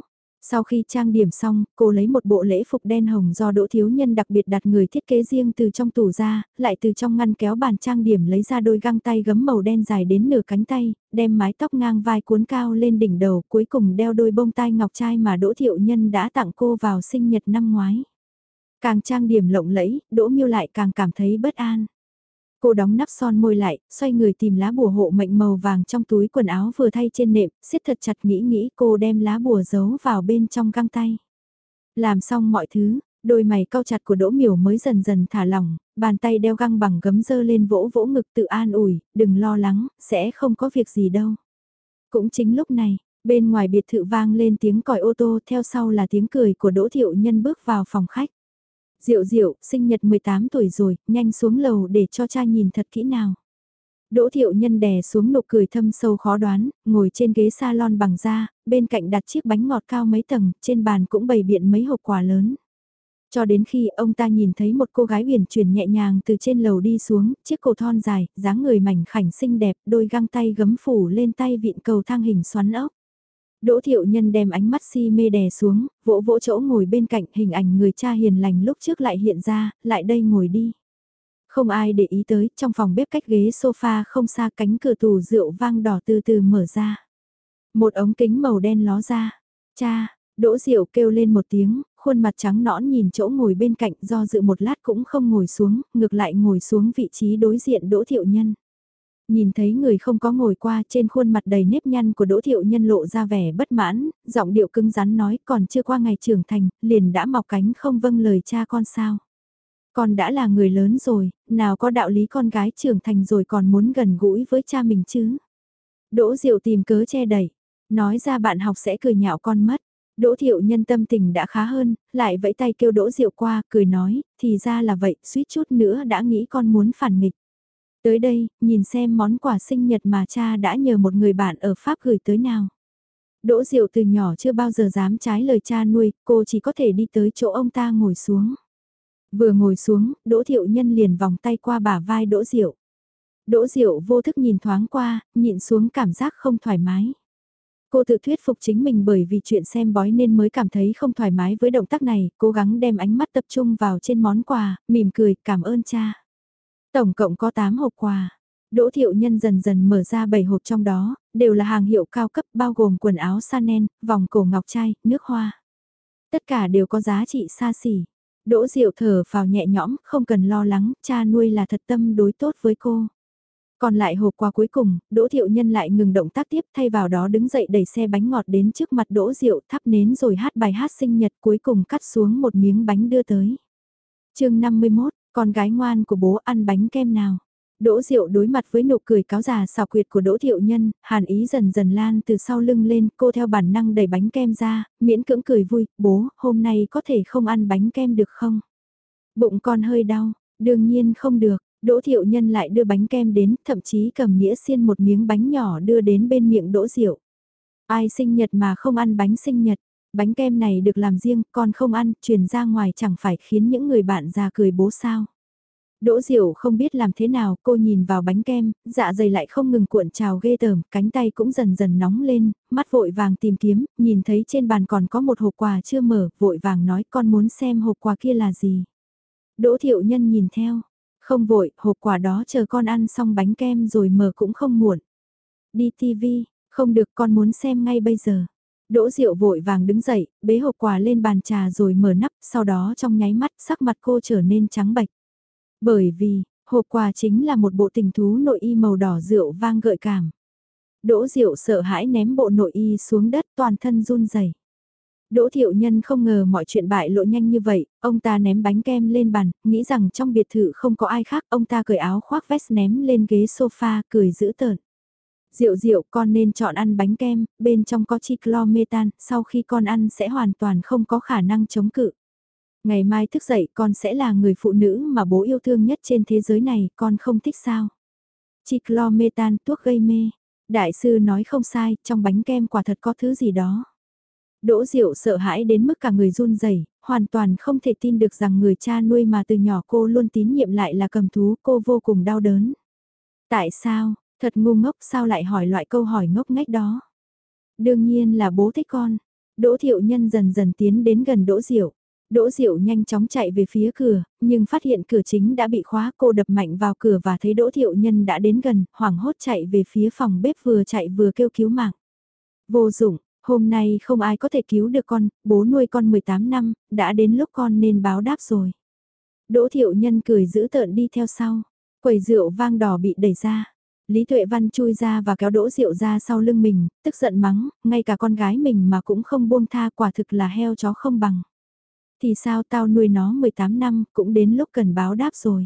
Speaker 1: Sau khi trang điểm xong, cô lấy một bộ lễ phục đen hồng do Đỗ Thiếu Nhân đặc biệt đặt người thiết kế riêng từ trong tủ ra, lại từ trong ngăn kéo bàn trang điểm lấy ra đôi găng tay gấm màu đen dài đến nửa cánh tay, đem mái tóc ngang vai cuốn cao lên đỉnh đầu, cuối cùng đeo đôi bông tai ngọc trai mà Đỗ Thiệu Nhân đã tặng cô vào sinh nhật năm ngoái. Càng trang điểm lộng lẫy, Đỗ Miêu lại càng cảm thấy bất an. Cô đóng nắp son môi lại, xoay người tìm lá bùa hộ mệnh màu vàng trong túi quần áo vừa thay trên nệm, siết thật chặt nghĩ nghĩ cô đem lá bùa giấu vào bên trong găng tay. Làm xong mọi thứ, đôi mày cau chặt của Đỗ Miểu mới dần dần thả lỏng, bàn tay đeo găng bằng gấm dơ lên vỗ vỗ ngực tự an ủi, đừng lo lắng, sẽ không có việc gì đâu. Cũng chính lúc này, bên ngoài biệt thự vang lên tiếng còi ô tô theo sau là tiếng cười của Đỗ Thiệu Nhân bước vào phòng khách. Diệu diệu, sinh nhật 18 tuổi rồi, nhanh xuống lầu để cho cha nhìn thật kỹ nào. Đỗ thiệu nhân đè xuống nụ cười thâm sâu khó đoán, ngồi trên ghế salon bằng da, bên cạnh đặt chiếc bánh ngọt cao mấy tầng, trên bàn cũng bày biện mấy hộp quà lớn. Cho đến khi ông ta nhìn thấy một cô gái huyền chuyển nhẹ nhàng từ trên lầu đi xuống, chiếc cổ thon dài, dáng người mảnh khảnh xinh đẹp, đôi găng tay gấm phủ lên tay vịn cầu thang hình xoắn ốc. Đỗ thiệu nhân đem ánh mắt si mê đè xuống, vỗ vỗ chỗ ngồi bên cạnh hình ảnh người cha hiền lành lúc trước lại hiện ra, lại đây ngồi đi. Không ai để ý tới, trong phòng bếp cách ghế sofa không xa cánh cửa tủ rượu vang đỏ từ từ mở ra. Một ống kính màu đen ló ra. Cha, đỗ rượu kêu lên một tiếng, khuôn mặt trắng nõn nhìn chỗ ngồi bên cạnh do dự một lát cũng không ngồi xuống, ngược lại ngồi xuống vị trí đối diện đỗ thiệu nhân. Nhìn thấy người không có ngồi qua trên khuôn mặt đầy nếp nhăn của Đỗ Thiệu Nhân lộ ra vẻ bất mãn, giọng điệu cứng rắn nói còn chưa qua ngày trưởng thành, liền đã mọc cánh không vâng lời cha con sao. Con đã là người lớn rồi, nào có đạo lý con gái trưởng thành rồi còn muốn gần gũi với cha mình chứ. Đỗ Diệu tìm cớ che đẩy, nói ra bạn học sẽ cười nhạo con mất. Đỗ Thiệu Nhân tâm tình đã khá hơn, lại vẫy tay kêu Đỗ Diệu qua, cười nói, thì ra là vậy, suýt chút nữa đã nghĩ con muốn phản nghịch. Tới đây, nhìn xem món quà sinh nhật mà cha đã nhờ một người bạn ở Pháp gửi tới nào. Đỗ Diệu từ nhỏ chưa bao giờ dám trái lời cha nuôi, cô chỉ có thể đi tới chỗ ông ta ngồi xuống. Vừa ngồi xuống, Đỗ Thiệu Nhân liền vòng tay qua bả vai Đỗ Diệu. Đỗ Diệu vô thức nhìn thoáng qua, nhịn xuống cảm giác không thoải mái. Cô tự thuyết phục chính mình bởi vì chuyện xem bói nên mới cảm thấy không thoải mái với động tác này, cố gắng đem ánh mắt tập trung vào trên món quà, mỉm cười, cảm ơn cha. Tổng cộng có 8 hộp quà. Đỗ Thiệu Nhân dần dần mở ra 7 hộp trong đó, đều là hàng hiệu cao cấp bao gồm quần áo Chanel, vòng cổ ngọc trai, nước hoa. Tất cả đều có giá trị xa xỉ. Đỗ Diệu thở vào nhẹ nhõm, không cần lo lắng, cha nuôi là thật tâm đối tốt với cô. Còn lại hộp quà cuối cùng, Đỗ Thiệu Nhân lại ngừng động tác tiếp thay vào đó đứng dậy đẩy xe bánh ngọt đến trước mặt Đỗ Diệu thắp nến rồi hát bài hát sinh nhật cuối cùng cắt xuống một miếng bánh đưa tới. chương 51, con gái ngoan của bố ăn bánh kem nào. Đỗ Diệu đối mặt với nụ cười cáo già xào quyệt của Đỗ Thiệu Nhân, hàn ý dần dần lan từ sau lưng lên, cô theo bản năng đẩy bánh kem ra, miễn cưỡng cười vui, bố, hôm nay có thể không ăn bánh kem được không? Bụng con hơi đau, đương nhiên không được, Đỗ Thiệu Nhân lại đưa bánh kem đến, thậm chí cầm nghĩa xiên một miếng bánh nhỏ đưa đến bên miệng Đỗ Diệu. Ai sinh nhật mà không ăn bánh sinh nhật, Bánh kem này được làm riêng, con không ăn, truyền ra ngoài chẳng phải khiến những người bạn già cười bố sao. Đỗ Diệu không biết làm thế nào, cô nhìn vào bánh kem, dạ dày lại không ngừng cuộn trào ghê tởm, cánh tay cũng dần dần nóng lên, mắt vội vàng tìm kiếm, nhìn thấy trên bàn còn có một hộp quà chưa mở, vội vàng nói con muốn xem hộp quà kia là gì. Đỗ Thiệu Nhân nhìn theo, không vội, hộp quà đó chờ con ăn xong bánh kem rồi mở cũng không muộn. Đi TV, không được con muốn xem ngay bây giờ. Đỗ Diệu vội vàng đứng dậy, bế hộp quà lên bàn trà rồi mở nắp, sau đó trong nháy mắt sắc mặt cô trở nên trắng bệch. Bởi vì, Hộp quà chính là một bộ tình thú nội y màu đỏ rượu vang gợi cảm. Đỗ Diệu sợ hãi ném bộ nội y xuống đất toàn thân run rẩy. Đỗ Thiệu Nhân không ngờ mọi chuyện bại lộ nhanh như vậy, ông ta ném bánh kem lên bàn, nghĩ rằng trong biệt thự không có ai khác, ông ta cởi áo khoác vest ném lên ghế sofa, cười dữ tợn. Diệu diệu con nên chọn ăn bánh kem, bên trong có chiclometan, sau khi con ăn sẽ hoàn toàn không có khả năng chống cự. Ngày mai thức dậy con sẽ là người phụ nữ mà bố yêu thương nhất trên thế giới này, con không thích sao? Chiclometan thuốc gây mê. Đại sư nói không sai, trong bánh kem quả thật có thứ gì đó. Đỗ Diệu sợ hãi đến mức cả người run rẩy, hoàn toàn không thể tin được rằng người cha nuôi mà từ nhỏ cô luôn tín nhiệm lại là cầm thú, cô vô cùng đau đớn. Tại sao, thật ngu ngốc sao lại hỏi loại câu hỏi ngốc nghếch đó? Đương nhiên là bố thích con. Đỗ Thiệu Nhân dần dần tiến đến gần Đỗ Diệu. Đỗ Diệu nhanh chóng chạy về phía cửa, nhưng phát hiện cửa chính đã bị khóa cô đập mạnh vào cửa và thấy Đỗ Thiệu Nhân đã đến gần, hoảng hốt chạy về phía phòng bếp vừa chạy vừa kêu cứu mạng. Vô dụng, hôm nay không ai có thể cứu được con, bố nuôi con 18 năm, đã đến lúc con nên báo đáp rồi. Đỗ Thiệu Nhân cười giữ tợn đi theo sau, quầy rượu vang đỏ bị đẩy ra. Lý Tuệ Văn chui ra và kéo đỗ rượu ra sau lưng mình, tức giận mắng, ngay cả con gái mình mà cũng không buông tha quả thực là heo chó không bằng. Thì sao tao nuôi nó 18 năm, cũng đến lúc cần báo đáp rồi.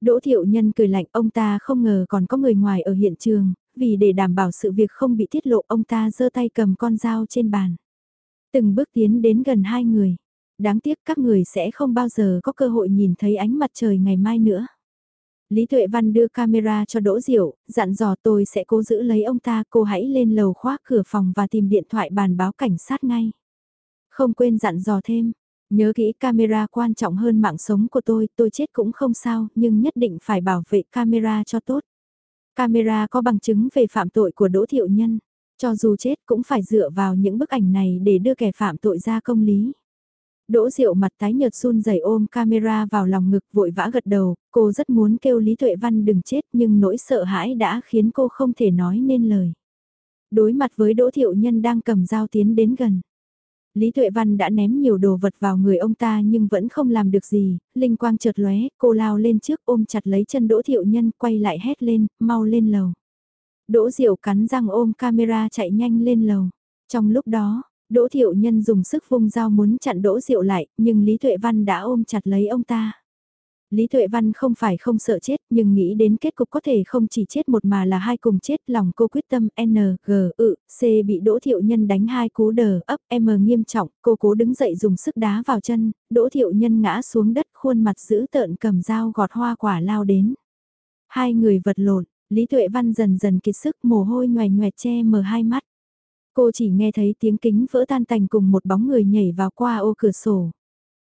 Speaker 1: Đỗ Thiệu Nhân cười lạnh ông ta không ngờ còn có người ngoài ở hiện trường, vì để đảm bảo sự việc không bị tiết lộ ông ta giơ tay cầm con dao trên bàn. Từng bước tiến đến gần hai người. Đáng tiếc các người sẽ không bao giờ có cơ hội nhìn thấy ánh mặt trời ngày mai nữa. Lý Tuệ Văn đưa camera cho Đỗ Diệu, dặn dò tôi sẽ cố giữ lấy ông ta, cô hãy lên lầu khóa cửa phòng và tìm điện thoại bàn báo cảnh sát ngay. Không quên dặn dò thêm, Nhớ kỹ camera quan trọng hơn mạng sống của tôi, tôi chết cũng không sao, nhưng nhất định phải bảo vệ camera cho tốt. Camera có bằng chứng về phạm tội của Đỗ Thiệu Nhân, cho dù chết cũng phải dựa vào những bức ảnh này để đưa kẻ phạm tội ra công lý. Đỗ Diệu mặt tái nhợt run rẩy ôm camera vào lòng ngực vội vã gật đầu, cô rất muốn kêu Lý Tuệ Văn đừng chết nhưng nỗi sợ hãi đã khiến cô không thể nói nên lời. Đối mặt với Đỗ Thiệu Nhân đang cầm dao tiến đến gần. Lý Tuệ Văn đã ném nhiều đồ vật vào người ông ta nhưng vẫn không làm được gì, linh quang chợt lóe, cô lao lên trước ôm chặt lấy chân Đỗ Thiệu Nhân quay lại hét lên, mau lên lầu. Đỗ Diệu cắn răng ôm camera chạy nhanh lên lầu. Trong lúc đó, Đỗ Thiệu Nhân dùng sức vung dao muốn chặn Đỗ Diệu lại, nhưng Lý Tuệ Văn đã ôm chặt lấy ông ta. Lý Tuệ Văn không phải không sợ chết nhưng nghĩ đến kết cục có thể không chỉ chết một mà là hai cùng chết lòng cô quyết tâm N, G, ự, C bị Đỗ Thiệu Nhân đánh hai cú đờ ấp M nghiêm trọng, cô cố đứng dậy dùng sức đá vào chân, Đỗ Thiệu Nhân ngã xuống đất khuôn mặt giữ tợn cầm dao gọt hoa quả lao đến. Hai người vật lộn, Lý Tuệ Văn dần dần kiệt sức mồ hôi nhòe nhòe che mờ hai mắt. Cô chỉ nghe thấy tiếng kính vỡ tan tành cùng một bóng người nhảy vào qua ô cửa sổ.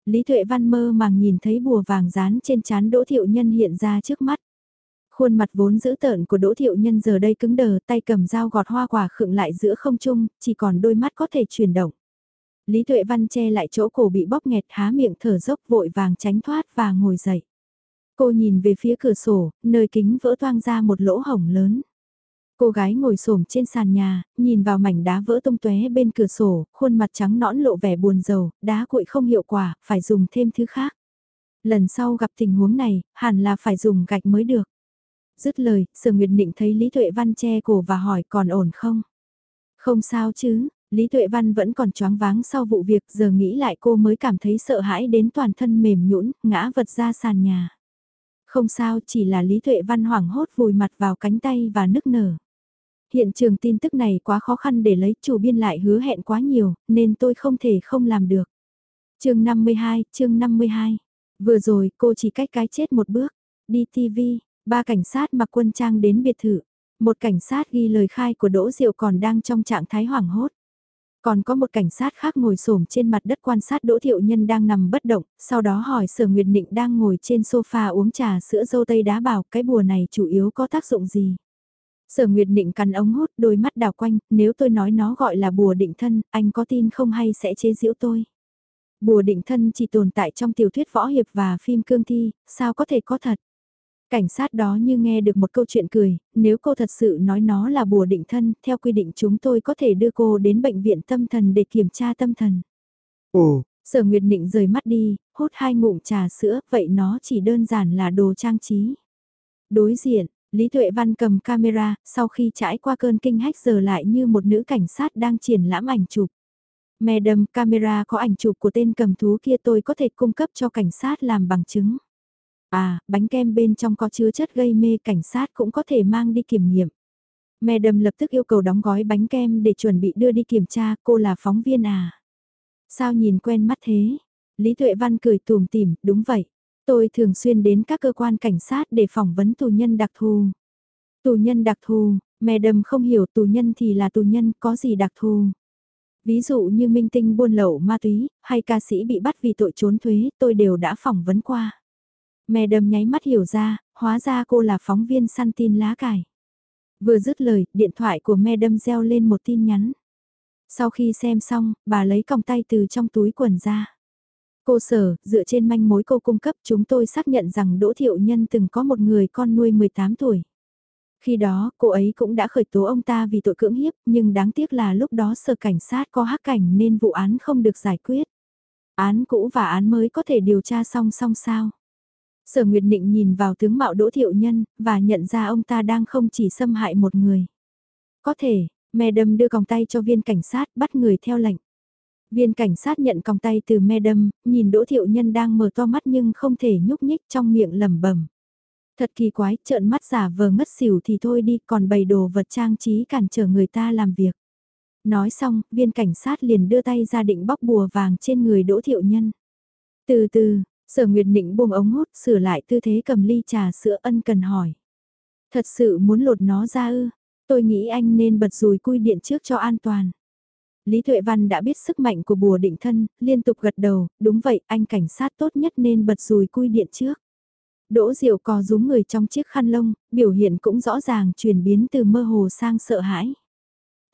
Speaker 1: Lý Tuệ Văn mơ màng nhìn thấy bùa vàng dán trên chán Đỗ Thiệu Nhân hiện ra trước mắt. Khuôn mặt vốn dữ tợn của Đỗ Thiệu Nhân giờ đây cứng đờ tay cầm dao gọt hoa quả khựng lại giữa không trung, chỉ còn đôi mắt có thể chuyển động. Lý Tuệ Văn che lại chỗ cổ bị bóp nghẹt há miệng thở dốc vội vàng tránh thoát và ngồi dậy. Cô nhìn về phía cửa sổ, nơi kính vỡ toang ra một lỗ hổng lớn. Cô gái ngồi xổm trên sàn nhà, nhìn vào mảnh đá vỡ tung tóe bên cửa sổ, khuôn mặt trắng nõn lộ vẻ buồn rầu, đá cuội không hiệu quả, phải dùng thêm thứ khác. Lần sau gặp tình huống này, hẳn là phải dùng gạch mới được. Dứt lời, Sở Nguyệt Định thấy Lý Tuệ Văn che cổ và hỏi còn ổn không? Không sao chứ, Lý Tuệ Văn vẫn còn choáng váng sau vụ việc giờ nghĩ lại cô mới cảm thấy sợ hãi đến toàn thân mềm nhũn ngã vật ra sàn nhà. Không sao chỉ là Lý Tuệ Văn hoảng hốt vùi mặt vào cánh tay và nức nở. Hiện trường tin tức này quá khó khăn để lấy chủ biên lại hứa hẹn quá nhiều, nên tôi không thể không làm được. chương 52, chương 52. Vừa rồi cô chỉ cách cái chết một bước. Đi TV, ba cảnh sát mặc quân trang đến biệt thự. Một cảnh sát ghi lời khai của Đỗ Diệu còn đang trong trạng thái hoảng hốt. Còn có một cảnh sát khác ngồi xổm trên mặt đất quan sát Đỗ Thiệu Nhân đang nằm bất động, sau đó hỏi Sở Nguyệt Định đang ngồi trên sofa uống trà sữa dâu tây đá bảo cái bùa này chủ yếu có tác dụng gì. Sở Nguyệt Định cắn ống hút đôi mắt đào quanh, nếu tôi nói nó gọi là bùa định thân, anh có tin không hay sẽ chế giễu tôi. Bùa định thân chỉ tồn tại trong tiểu thuyết võ hiệp và phim cương thi, sao có thể có thật. Cảnh sát đó như nghe được một câu chuyện cười, nếu cô thật sự nói nó là bùa định thân, theo quy định chúng tôi có thể đưa cô đến bệnh viện tâm thần để kiểm tra tâm thần. Ồ, sở Nguyệt Định rời mắt đi, hút hai ngụm trà sữa, vậy nó chỉ đơn giản là đồ trang trí. Đối diện, Lý Tuệ Văn cầm camera, sau khi trải qua cơn kinh hách giờ lại như một nữ cảnh sát đang triển lãm ảnh chụp. Madam, camera có ảnh chụp của tên cầm thú kia tôi có thể cung cấp cho cảnh sát làm bằng chứng. À, bánh kem bên trong có chứa chất gây mê cảnh sát cũng có thể mang đi kiểm nghiệm. Madam lập tức yêu cầu đóng gói bánh kem để chuẩn bị đưa đi kiểm tra, cô là phóng viên à? Sao nhìn quen mắt thế? Lý Tuệ Văn cười tùm tìm, đúng vậy. Tôi thường xuyên đến các cơ quan cảnh sát để phỏng vấn tù nhân đặc thù. Tù nhân đặc thù, Madam không hiểu tù nhân thì là tù nhân, có gì đặc thù. Ví dụ như minh tinh buôn lậu ma túy, hay ca sĩ bị bắt vì tội trốn thuế, tôi đều đã phỏng vấn qua. Madam nháy mắt hiểu ra, hóa ra cô là phóng viên săn tin lá cải. Vừa dứt lời, điện thoại của Madam reo lên một tin nhắn. Sau khi xem xong, bà lấy còng tay từ trong túi quần ra. Cô sở, dựa trên manh mối cô cung cấp chúng tôi xác nhận rằng Đỗ Thiệu Nhân từng có một người con nuôi 18 tuổi. Khi đó, cô ấy cũng đã khởi tố ông ta vì tội cưỡng hiếp, nhưng đáng tiếc là lúc đó sở cảnh sát có hắc cảnh nên vụ án không được giải quyết. Án cũ và án mới có thể điều tra song song sao. Sở Nguyệt Định nhìn vào tướng mạo Đỗ Thiệu Nhân, và nhận ra ông ta đang không chỉ xâm hại một người. Có thể, Madam đưa còng tay cho viên cảnh sát bắt người theo lệnh. Viên cảnh sát nhận còng tay từ Madam, nhìn Đỗ Thiệu Nhân đang mở to mắt nhưng không thể nhúc nhích trong miệng lẩm bẩm. Thật kỳ quái, trợn mắt giả vờ ngất xỉu thì thôi đi, còn bày đồ vật trang trí cản trở người ta làm việc. Nói xong, viên cảnh sát liền đưa tay ra định bóc bùa vàng trên người Đỗ Thiệu Nhân. Từ từ, sở Nguyệt Định buông ống hút sửa lại tư thế cầm ly trà sữa ân cần hỏi. Thật sự muốn lột nó ra ư, tôi nghĩ anh nên bật rùi cui điện trước cho an toàn. Lý Thuệ Văn đã biết sức mạnh của bùa định thân, liên tục gật đầu, đúng vậy, anh cảnh sát tốt nhất nên bật rùi cui điện trước. Đỗ Diệu co rúm người trong chiếc khăn lông, biểu hiện cũng rõ ràng chuyển biến từ mơ hồ sang sợ hãi.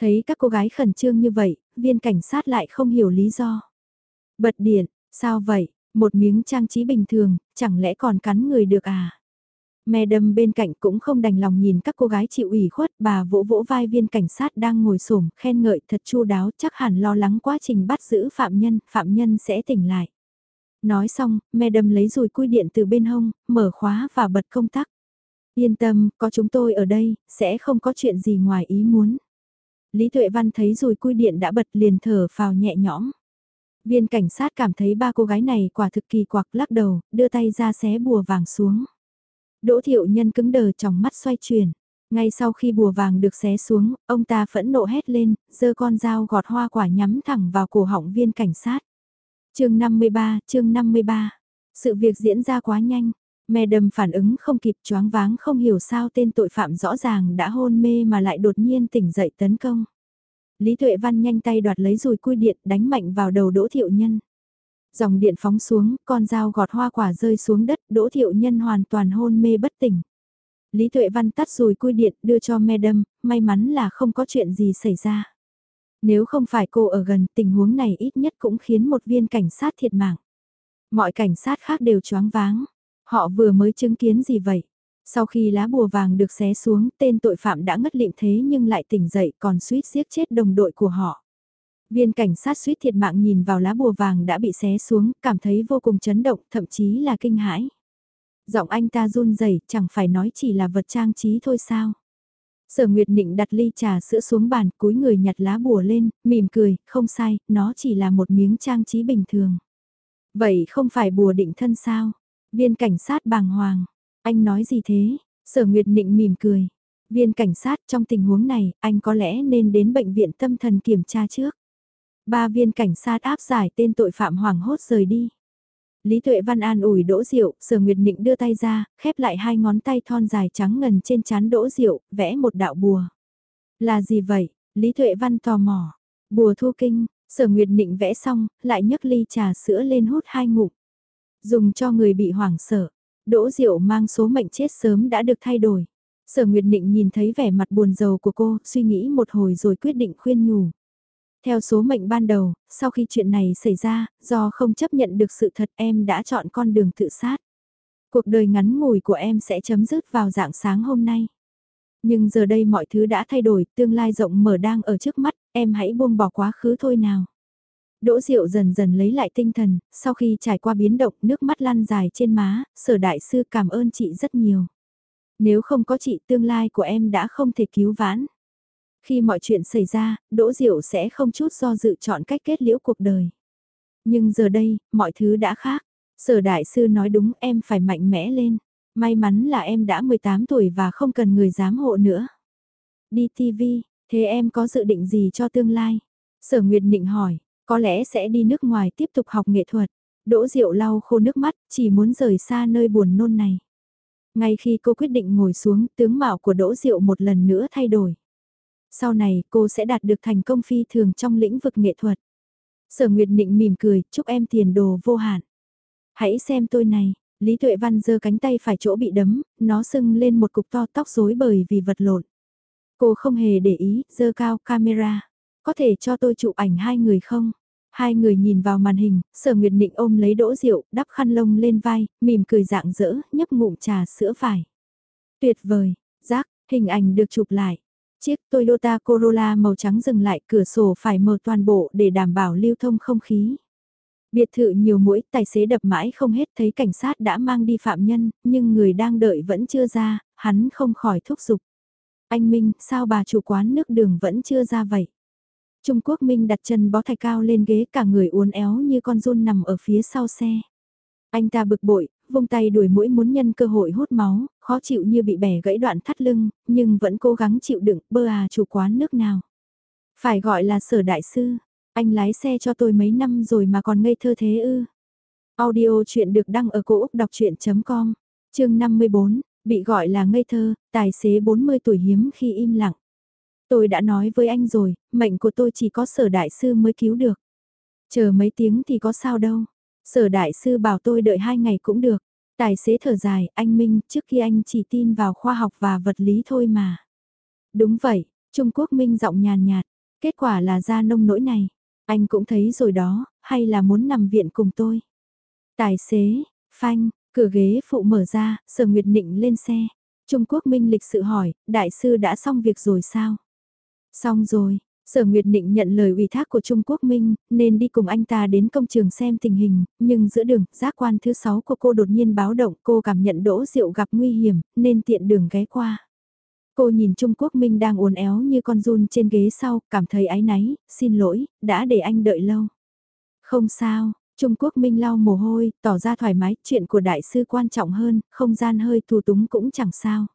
Speaker 1: Thấy các cô gái khẩn trương như vậy, viên cảnh sát lại không hiểu lý do. Bật điện, sao vậy, một miếng trang trí bình thường, chẳng lẽ còn cắn người được à? Madam bên cạnh cũng không đành lòng nhìn các cô gái chịu ủy khuất, bà vỗ vỗ vai viên cảnh sát đang ngồi sổm, khen ngợi thật chu đáo, chắc hẳn lo lắng quá trình bắt giữ phạm nhân, phạm nhân sẽ tỉnh lại. Nói xong, Madam lấy rùi cui điện từ bên hông, mở khóa và bật công tắc. Yên tâm, có chúng tôi ở đây, sẽ không có chuyện gì ngoài ý muốn. Lý Tuệ Văn thấy rùi cui điện đã bật liền thở phào nhẹ nhõm. Viên cảnh sát cảm thấy ba cô gái này quả thực kỳ quặc lắc đầu, đưa tay ra xé bùa vàng xuống. Đỗ thiệu nhân cứng đờ trong mắt xoay chuyển. Ngay sau khi bùa vàng được xé xuống, ông ta phẫn nộ hét lên, giơ con dao gọt hoa quả nhắm thẳng vào cổ họng viên cảnh sát. chương 53, chương 53. Sự việc diễn ra quá nhanh. Madam phản ứng không kịp choáng váng không hiểu sao tên tội phạm rõ ràng đã hôn mê mà lại đột nhiên tỉnh dậy tấn công. Lý Tuệ Văn nhanh tay đoạt lấy rùi cui điện đánh mạnh vào đầu Đỗ Thiệu Nhân. Dòng điện phóng xuống, con dao gọt hoa quả rơi xuống đất, Đỗ Thiệu Nhân hoàn toàn hôn mê bất tỉnh. Lý Tuệ Văn tắt rùi cui điện đưa cho Madam, may mắn là không có chuyện gì xảy ra. Nếu không phải cô ở gần, tình huống này ít nhất cũng khiến một viên cảnh sát thiệt mạng. Mọi cảnh sát khác đều choáng váng. Họ vừa mới chứng kiến gì vậy? Sau khi lá bùa vàng được xé xuống, tên tội phạm đã ngất lịm thế nhưng lại tỉnh dậy còn suýt giết chết đồng đội của họ. Viên cảnh sát suýt thiệt mạng nhìn vào lá bùa vàng đã bị xé xuống, cảm thấy vô cùng chấn động, thậm chí là kinh hãi. Giọng anh ta run rẩy, chẳng phải nói chỉ là vật trang trí thôi sao. Sở Nguyệt Nịnh đặt ly trà sữa xuống bàn, cúi người nhặt lá bùa lên, mỉm cười, không sai, nó chỉ là một miếng trang trí bình thường. Vậy không phải bùa định thân sao? Viên cảnh sát bàng hoàng. Anh nói gì thế? Sở Nguyệt Nịnh mỉm cười. Viên cảnh sát trong tình huống này, anh có lẽ nên đến bệnh viện tâm thần kiểm tra trước. Ba viên cảnh sát áp giải tên tội phạm hoảng hốt rời đi. Lý Tuệ Văn an ủi Đỗ Diệu, Sở Nguyệt Nịnh đưa tay ra, khép lại hai ngón tay thon dài trắng ngần trên chán Đỗ Diệu, vẽ một đạo bùa. Là gì vậy? Lý Tuệ Văn tò mò. Bùa thu kinh, Sở Nguyệt Nịnh vẽ xong, lại nhấc ly trà sữa lên hút hai ngụm. Dùng cho người bị hoảng sợ. Đỗ Diệu mang số mệnh chết sớm đã được thay đổi. Sở Nguyệt Nịnh nhìn thấy vẻ mặt buồn rầu của cô, suy nghĩ một hồi rồi quyết định khuyên nhủ. Theo số mệnh ban đầu, sau khi chuyện này xảy ra, do không chấp nhận được sự thật em đã chọn con đường tự sát. Cuộc đời ngắn ngủi của em sẽ chấm dứt vào dạng sáng hôm nay. Nhưng giờ đây mọi thứ đã thay đổi, tương lai rộng mở đang ở trước mắt, em hãy buông bỏ quá khứ thôi nào. Đỗ Diệu dần dần lấy lại tinh thần, sau khi trải qua biến động nước mắt lăn dài trên má, sở đại sư cảm ơn chị rất nhiều. Nếu không có chị tương lai của em đã không thể cứu vãn. Khi mọi chuyện xảy ra, Đỗ Diệu sẽ không chút do dự chọn cách kết liễu cuộc đời. Nhưng giờ đây, mọi thứ đã khác. Sở đại sư nói đúng em phải mạnh mẽ lên. May mắn là em đã 18 tuổi và không cần người giám hộ nữa. Đi TV, thế em có dự định gì cho tương lai? Sở Nguyệt Định hỏi, có lẽ sẽ đi nước ngoài tiếp tục học nghệ thuật. Đỗ Diệu lau khô nước mắt, chỉ muốn rời xa nơi buồn nôn này. Ngay khi cô quyết định ngồi xuống, tướng mạo của Đỗ Diệu một lần nữa thay đổi. Sau này, cô sẽ đạt được thành công phi thường trong lĩnh vực nghệ thuật. Sở Nguyệt Nịnh mỉm cười, chúc em tiền đồ vô hạn. Hãy xem tôi này, Lý Tuệ Văn giơ cánh tay phải chỗ bị đấm, nó sưng lên một cục to tóc rối bời vì vật lộn. Cô không hề để ý, giơ cao camera. Có thể cho tôi chụp ảnh hai người không? Hai người nhìn vào màn hình, sở nguyệt định ôm lấy đỗ rượu, đắp khăn lông lên vai, mỉm cười dạng dỡ, nhấp ngụm trà sữa vải. Tuyệt vời, giác, hình ảnh được chụp lại. Chiếc Toyota Corolla màu trắng dừng lại cửa sổ phải mở toàn bộ để đảm bảo lưu thông không khí. Biệt thự nhiều mũi, tài xế đập mãi không hết thấy cảnh sát đã mang đi phạm nhân, nhưng người đang đợi vẫn chưa ra, hắn không khỏi thúc giục. Anh Minh, sao bà chủ quán nước đường vẫn chưa ra vậy? Trung Quốc Minh đặt chân bó thạch cao lên ghế cả người uốn éo như con run nằm ở phía sau xe. Anh ta bực bội, vung tay đuổi mũi muốn nhân cơ hội hút máu, khó chịu như bị bẻ gãy đoạn thắt lưng, nhưng vẫn cố gắng chịu đựng, bơ à chủ quán nước nào. Phải gọi là sở đại sư, anh lái xe cho tôi mấy năm rồi mà còn ngây thơ thế ư. Audio chuyện được đăng ở cổ Úc đọc chuyện.com, chương 54, bị gọi là ngây thơ, tài xế 40 tuổi hiếm khi im lặng. Tôi đã nói với anh rồi, mệnh của tôi chỉ có sở đại sư mới cứu được. Chờ mấy tiếng thì có sao đâu. Sở đại sư bảo tôi đợi hai ngày cũng được. Tài xế thở dài, anh Minh, trước khi anh chỉ tin vào khoa học và vật lý thôi mà. Đúng vậy, Trung Quốc Minh giọng nhàn nhạt, kết quả là ra nông nỗi này. Anh cũng thấy rồi đó, hay là muốn nằm viện cùng tôi. Tài xế, phanh, cửa ghế phụ mở ra, sở nguyệt nịnh lên xe. Trung Quốc Minh lịch sự hỏi, đại sư đã xong việc rồi sao? Xong rồi, Sở Nguyệt Định nhận lời ủy thác của Trung Quốc Minh, nên đi cùng anh ta đến công trường xem tình hình, nhưng giữa đường, giác quan thứ 6 của cô đột nhiên báo động cô cảm nhận đỗ rượu gặp nguy hiểm, nên tiện đường ghé qua. Cô nhìn Trung Quốc Minh đang uốn éo như con run trên ghế sau, cảm thấy áy náy, xin lỗi, đã để anh đợi lâu. Không sao, Trung Quốc Minh lau mồ hôi, tỏ ra thoải mái, chuyện của đại sư quan trọng hơn, không gian hơi thù túng cũng chẳng sao.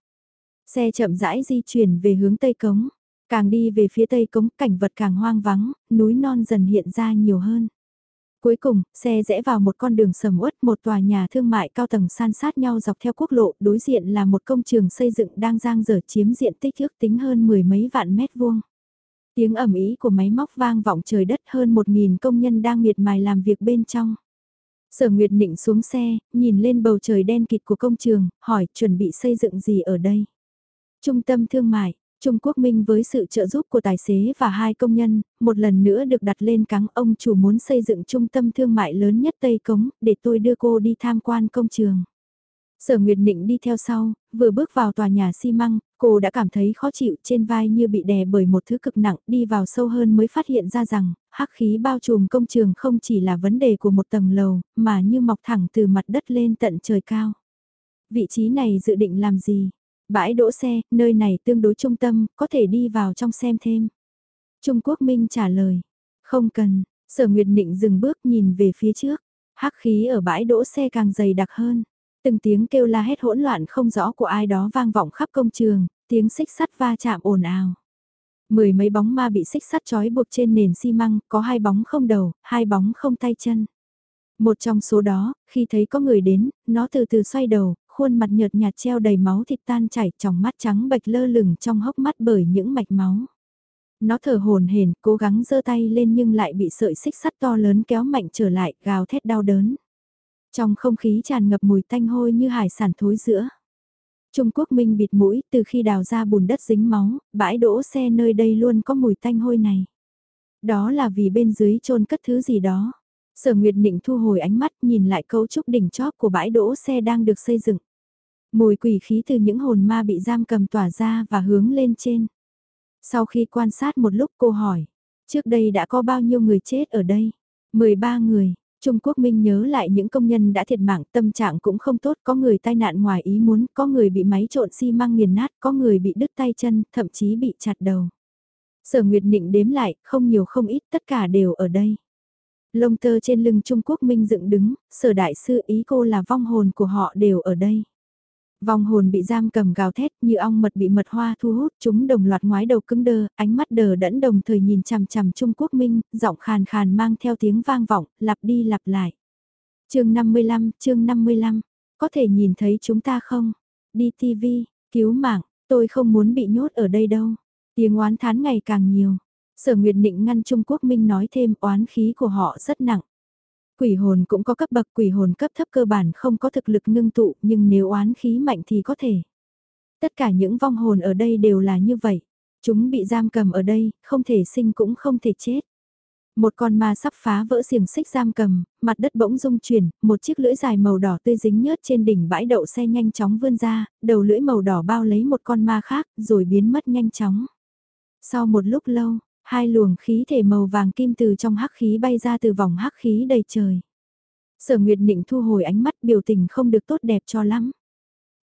Speaker 1: Xe chậm rãi di chuyển về hướng Tây Cống. Càng đi về phía tây cống cảnh vật càng hoang vắng, núi non dần hiện ra nhiều hơn. Cuối cùng, xe rẽ vào một con đường sầm uất, một tòa nhà thương mại cao tầng san sát nhau dọc theo quốc lộ, đối diện là một công trường xây dựng đang giang dở chiếm diện tích ước tính hơn mười mấy vạn mét vuông. Tiếng ẩm ý của máy móc vang vọng trời đất hơn một nghìn công nhân đang miệt mài làm việc bên trong. Sở Nguyệt Nịnh xuống xe, nhìn lên bầu trời đen kịt của công trường, hỏi chuẩn bị xây dựng gì ở đây. Trung tâm thương mại, Trung Quốc Minh với sự trợ giúp của tài xế và hai công nhân, một lần nữa được đặt lên cáng ông chủ muốn xây dựng trung tâm thương mại lớn nhất Tây Cống, để tôi đưa cô đi tham quan công trường. Sở Nguyệt Nịnh đi theo sau, vừa bước vào tòa nhà xi măng, cô đã cảm thấy khó chịu trên vai như bị đè bởi một thứ cực nặng, đi vào sâu hơn mới phát hiện ra rằng, hắc khí bao trùm công trường không chỉ là vấn đề của một tầng lầu, mà như mọc thẳng từ mặt đất lên tận trời cao. Vị trí này dự định làm gì? Bãi đỗ xe, nơi này tương đối trung tâm, có thể đi vào trong xem thêm. Trung Quốc Minh trả lời, không cần, sở nguyệt định dừng bước nhìn về phía trước, hắc khí ở bãi đỗ xe càng dày đặc hơn. Từng tiếng kêu la hét hỗn loạn không rõ của ai đó vang vọng khắp công trường, tiếng xích sắt va chạm ồn ào. Mười mấy bóng ma bị xích sắt trói buộc trên nền xi măng, có hai bóng không đầu, hai bóng không tay chân. Một trong số đó, khi thấy có người đến, nó từ từ xoay đầu, khuôn mặt nhợt nhạt treo đầy máu thịt tan chảy trong mắt trắng bệch lơ lửng trong hốc mắt bởi những mạch máu. Nó thở hồn hển, cố gắng giơ tay lên nhưng lại bị sợi xích sắt to lớn kéo mạnh trở lại, gào thét đau đớn. Trong không khí tràn ngập mùi tanh hôi như hải sản thối giữa. Trung Quốc Minh bịt mũi, từ khi đào ra bùn đất dính máu, bãi đỗ xe nơi đây luôn có mùi tanh hôi này. Đó là vì bên dưới chôn cất thứ gì đó. Sở Nguyệt Nịnh thu hồi ánh mắt nhìn lại cấu trúc đỉnh chóp của bãi đỗ xe đang được xây dựng. Mùi quỷ khí từ những hồn ma bị giam cầm tỏa ra và hướng lên trên. Sau khi quan sát một lúc cô hỏi, trước đây đã có bao nhiêu người chết ở đây? 13 người, Trung Quốc Minh nhớ lại những công nhân đã thiệt mạng tâm trạng cũng không tốt, có người tai nạn ngoài ý muốn, có người bị máy trộn xi măng nghiền nát, có người bị đứt tay chân, thậm chí bị chặt đầu. Sở Nguyệt Nịnh đếm lại, không nhiều không ít, tất cả đều ở đây. Lông tơ trên lưng Trung Quốc Minh dựng đứng, sở đại sư ý cô là vong hồn của họ đều ở đây vòng hồn bị giam cầm gào thét như ong mật bị mật hoa thu hút, chúng đồng loạt ngoái đầu cứng đơ, ánh mắt đờ đẫn đồng thời nhìn chằm chằm Trung Quốc Minh, giọng khàn khàn mang theo tiếng vang vọng, lặp đi lặp lại. chương 55, chương 55, có thể nhìn thấy chúng ta không? Đi TV, cứu mạng, tôi không muốn bị nhốt ở đây đâu. Tiếng oán thán ngày càng nhiều. Sở Nguyệt Nịnh ngăn Trung Quốc Minh nói thêm oán khí của họ rất nặng. Quỷ hồn cũng có cấp bậc quỷ hồn cấp thấp cơ bản không có thực lực ngưng tụ nhưng nếu oán khí mạnh thì có thể. Tất cả những vong hồn ở đây đều là như vậy. Chúng bị giam cầm ở đây, không thể sinh cũng không thể chết. Một con ma sắp phá vỡ xiềng xích giam cầm, mặt đất bỗng rung chuyển, một chiếc lưỡi dài màu đỏ tươi dính nhớt trên đỉnh bãi đậu xe nhanh chóng vươn ra, đầu lưỡi màu đỏ bao lấy một con ma khác, rồi biến mất nhanh chóng. Sau một lúc lâu, hai luồng khí thể màu vàng kim từ trong hắc khí bay ra từ vòng hắc khí đầy trời. Sở Nguyệt Nịnh thu hồi ánh mắt biểu tình không được tốt đẹp cho lắm.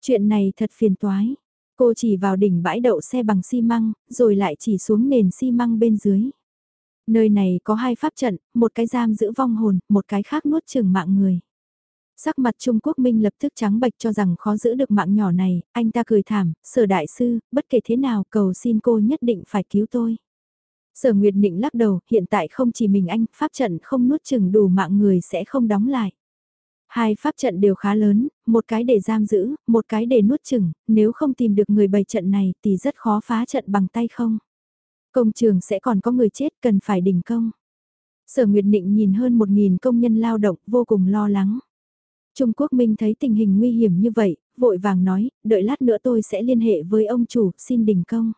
Speaker 1: Chuyện này thật phiền toái. Cô chỉ vào đỉnh bãi đậu xe bằng xi măng, rồi lại chỉ xuống nền xi măng bên dưới. Nơi này có hai pháp trận, một cái giam giữ vong hồn, một cái khác nuốt chừng mạng người. Sắc mặt Trung Quốc Minh lập tức trắng bệch cho rằng khó giữ được mạng nhỏ này, anh ta cười thảm, sở đại sư, bất kể thế nào cầu xin cô nhất định phải cứu tôi. Sở Nguyệt Định lắc đầu, hiện tại không chỉ mình anh, pháp trận không nuốt chừng đủ mạng người sẽ không đóng lại. Hai pháp trận đều khá lớn, một cái để giam giữ, một cái để nuốt chừng, nếu không tìm được người bày trận này thì rất khó phá trận bằng tay không. Công trường sẽ còn có người chết cần phải đình công. Sở Nguyệt Định nhìn hơn một nghìn công nhân lao động vô cùng lo lắng. Trung Quốc Minh thấy tình hình nguy hiểm như vậy, vội vàng nói, đợi lát nữa tôi sẽ liên hệ với ông chủ, xin đình công.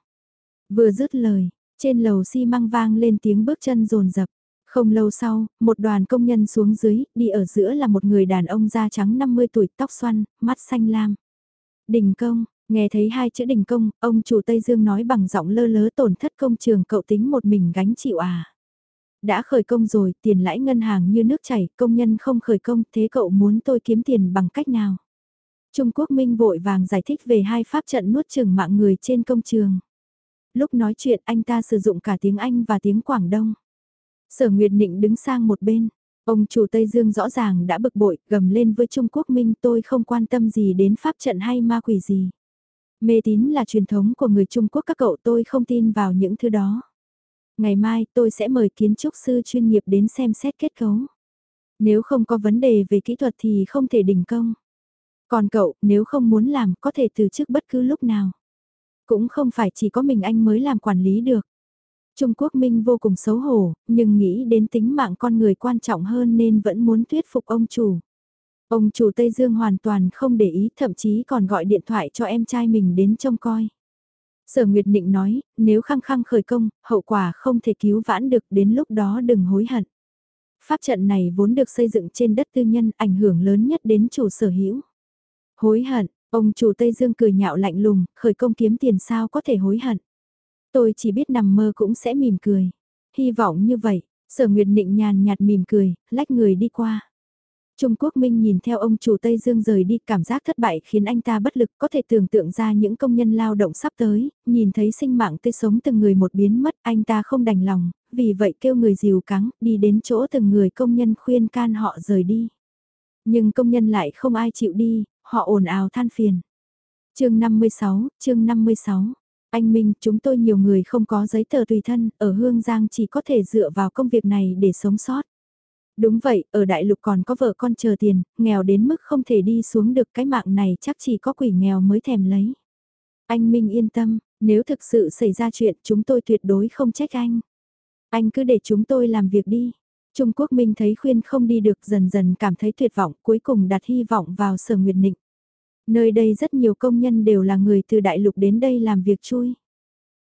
Speaker 1: Vừa dứt lời, trên lầu xi măng vang lên tiếng bước chân rồn rập. Không lâu sau, một đoàn công nhân xuống dưới, đi ở giữa là một người đàn ông da trắng 50 tuổi tóc xoăn, mắt xanh lam. Đình công, nghe thấy hai chữ đình công, ông chủ Tây Dương nói bằng giọng lơ lớ tổn thất công trường cậu tính một mình gánh chịu à. Đã khởi công rồi, tiền lãi ngân hàng như nước chảy, công nhân không khởi công, thế cậu muốn tôi kiếm tiền bằng cách nào? Trung Quốc Minh vội vàng giải thích về hai pháp trận nuốt chừng mạng người trên công trường. Lúc nói chuyện anh ta sử dụng cả tiếng Anh và tiếng Quảng Đông. Sở Nguyệt Nịnh đứng sang một bên. Ông chủ Tây Dương rõ ràng đã bực bội, gầm lên với Trung Quốc Minh tôi không quan tâm gì đến pháp trận hay ma quỷ gì. Mê tín là truyền thống của người Trung Quốc các cậu tôi không tin vào những thứ đó. Ngày mai tôi sẽ mời kiến trúc sư chuyên nghiệp đến xem xét kết cấu. Nếu không có vấn đề về kỹ thuật thì không thể đình công. Còn cậu, nếu không muốn làm có thể từ chức bất cứ lúc nào. Cũng không phải chỉ có mình anh mới làm quản lý được. Trung Quốc Minh vô cùng xấu hổ, nhưng nghĩ đến tính mạng con người quan trọng hơn nên vẫn muốn thuyết phục ông chủ. Ông chủ Tây Dương hoàn toàn không để ý thậm chí còn gọi điện thoại cho em trai mình đến trông coi. Sở Nguyệt Nịnh nói, nếu khăng khăng khởi công, hậu quả không thể cứu vãn được đến lúc đó đừng hối hận. Pháp trận này vốn được xây dựng trên đất tư nhân ảnh hưởng lớn nhất đến chủ sở hữu. Hối hận, Ông chủ Tây Dương cười nhạo lạnh lùng, khởi công kiếm tiền sao có thể hối hận. Tôi chỉ biết nằm mơ cũng sẽ mỉm cười. Hy vọng như vậy, sở nguyệt nịnh nhàn nhạt mỉm cười, lách người đi qua. Trung Quốc Minh nhìn theo ông chủ Tây Dương rời đi cảm giác thất bại khiến anh ta bất lực có thể tưởng tượng ra những công nhân lao động sắp tới, nhìn thấy sinh mạng tươi sống từng người một biến mất anh ta không đành lòng, vì vậy kêu người dìu cắng đi đến chỗ từng người công nhân khuyên can họ rời đi. Nhưng công nhân lại không ai chịu đi, họ ồn ào than phiền. chương 56, chương 56. Anh Minh, chúng tôi nhiều người không có giấy tờ tùy thân, ở Hương Giang chỉ có thể dựa vào công việc này để sống sót. Đúng vậy, ở Đại Lục còn có vợ con chờ tiền, nghèo đến mức không thể đi xuống được cái mạng này chắc chỉ có quỷ nghèo mới thèm lấy. Anh Minh yên tâm, nếu thực sự xảy ra chuyện chúng tôi tuyệt đối không trách anh. Anh cứ để chúng tôi làm việc đi. Trung Quốc Minh thấy khuyên không đi được dần dần cảm thấy tuyệt vọng cuối cùng đặt hy vọng vào sở Nguyệt Nịnh. Nơi đây rất nhiều công nhân đều là người từ đại lục đến đây làm việc chui.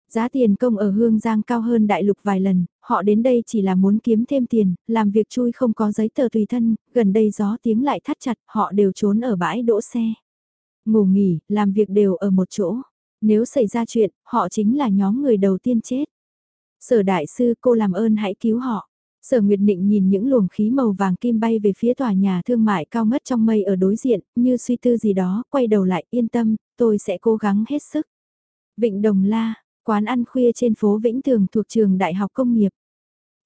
Speaker 1: Giá tiền công ở Hương Giang cao hơn đại lục vài lần, họ đến đây chỉ là muốn kiếm thêm tiền, làm việc chui không có giấy tờ tùy thân, gần đây gió tiếng lại thắt chặt, họ đều trốn ở bãi đỗ xe. Ngủ nghỉ, làm việc đều ở một chỗ. Nếu xảy ra chuyện, họ chính là nhóm người đầu tiên chết. Sở đại sư cô làm ơn hãy cứu họ. Sở Nguyệt Định nhìn những luồng khí màu vàng kim bay về phía tòa nhà thương mại cao ngất trong mây ở đối diện, như suy tư gì đó, quay đầu lại yên tâm, tôi sẽ cố gắng hết sức. Vịnh Đồng La, quán ăn khuya trên phố Vĩnh Tường thuộc trường Đại học Công nghiệp.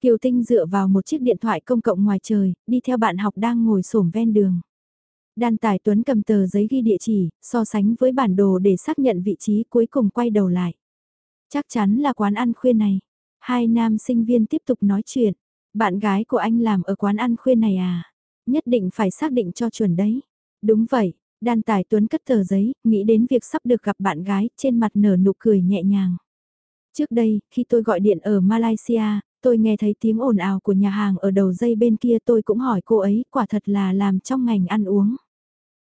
Speaker 1: Kiều Tinh dựa vào một chiếc điện thoại công cộng ngoài trời, đi theo bạn học đang ngồi xổm ven đường. Đan Tài Tuấn cầm tờ giấy ghi địa chỉ, so sánh với bản đồ để xác nhận vị trí cuối cùng quay đầu lại. Chắc chắn là quán ăn khuya này. Hai nam sinh viên tiếp tục nói chuyện. Bạn gái của anh làm ở quán ăn khuya này à? Nhất định phải xác định cho chuẩn đấy. Đúng vậy, Đan Tài Tuấn cất tờ giấy, nghĩ đến việc sắp được gặp bạn gái, trên mặt nở nụ cười nhẹ nhàng. Trước đây, khi tôi gọi điện ở Malaysia, tôi nghe thấy tiếng ồn ào của nhà hàng ở đầu dây bên kia tôi cũng hỏi cô ấy quả thật là làm trong ngành ăn uống.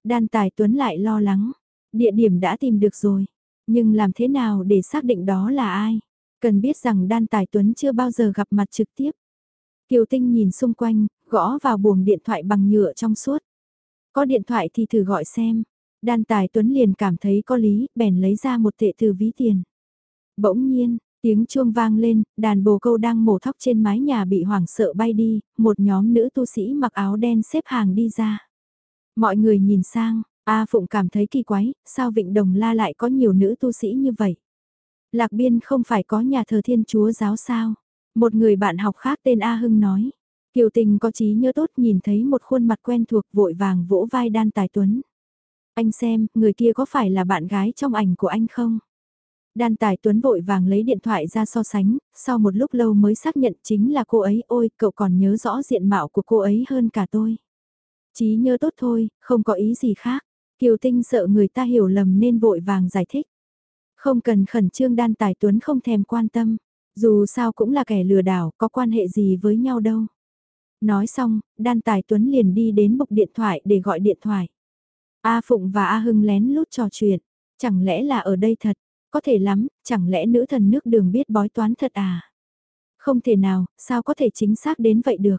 Speaker 1: Đan Tài Tuấn lại lo lắng, địa điểm đã tìm được rồi, nhưng làm thế nào để xác định đó là ai? Cần biết rằng Đan Tài Tuấn chưa bao giờ gặp mặt trực tiếp. Kiều Tinh nhìn xung quanh, gõ vào buồng điện thoại bằng nhựa trong suốt. Có điện thoại thì thử gọi xem. Đan Tài Tuấn liền cảm thấy có lý, bèn lấy ra một tệ từ ví tiền. Bỗng nhiên, tiếng chuông vang lên, đàn bồ câu đang mổ thóc trên mái nhà bị hoảng sợ bay đi, một nhóm nữ tu sĩ mặc áo đen xếp hàng đi ra. Mọi người nhìn sang, A Phụng cảm thấy kỳ quái, sao Vịnh Đồng La lại có nhiều nữ tu sĩ như vậy? Lạc Biên không phải có nhà thờ thiên chúa giáo sao? Một người bạn học khác tên A Hưng nói. Kiều tình có trí nhớ tốt nhìn thấy một khuôn mặt quen thuộc vội vàng vỗ vai đan tài tuấn. Anh xem, người kia có phải là bạn gái trong ảnh của anh không? Đan Tài Tuấn vội vàng lấy điện thoại ra so sánh, sau một lúc lâu mới xác nhận chính là cô ấy, ôi, cậu còn nhớ rõ diện mạo của cô ấy hơn cả tôi. Chí nhớ tốt thôi, không có ý gì khác. Kiều Tinh sợ người ta hiểu lầm nên vội vàng giải thích. Không cần khẩn trương Đan Tài Tuấn không thèm quan tâm, dù sao cũng là kẻ lừa đảo, có quan hệ gì với nhau đâu. Nói xong, Đan Tài Tuấn liền đi đến bục điện thoại để gọi điện thoại. A Phụng và A Hưng lén lút trò chuyện, chẳng lẽ là ở đây thật, có thể lắm, chẳng lẽ nữ thần nước đường biết bói toán thật à? Không thể nào, sao có thể chính xác đến vậy được?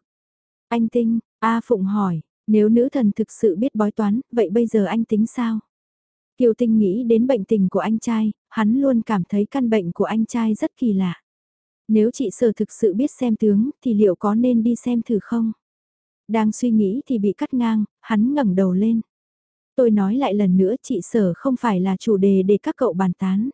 Speaker 1: Anh Tinh, A Phụng hỏi, nếu nữ thần thực sự biết bói toán, vậy bây giờ anh tính sao? Kiều Tinh nghĩ đến bệnh tình của anh trai, hắn luôn cảm thấy căn bệnh của anh trai rất kỳ lạ. Nếu chị sở thực sự biết xem tướng, thì liệu có nên đi xem thử không? Đang suy nghĩ thì bị cắt ngang, hắn ngẩng đầu lên. Tôi nói lại lần nữa chị sở không phải là chủ đề để các cậu bàn tán.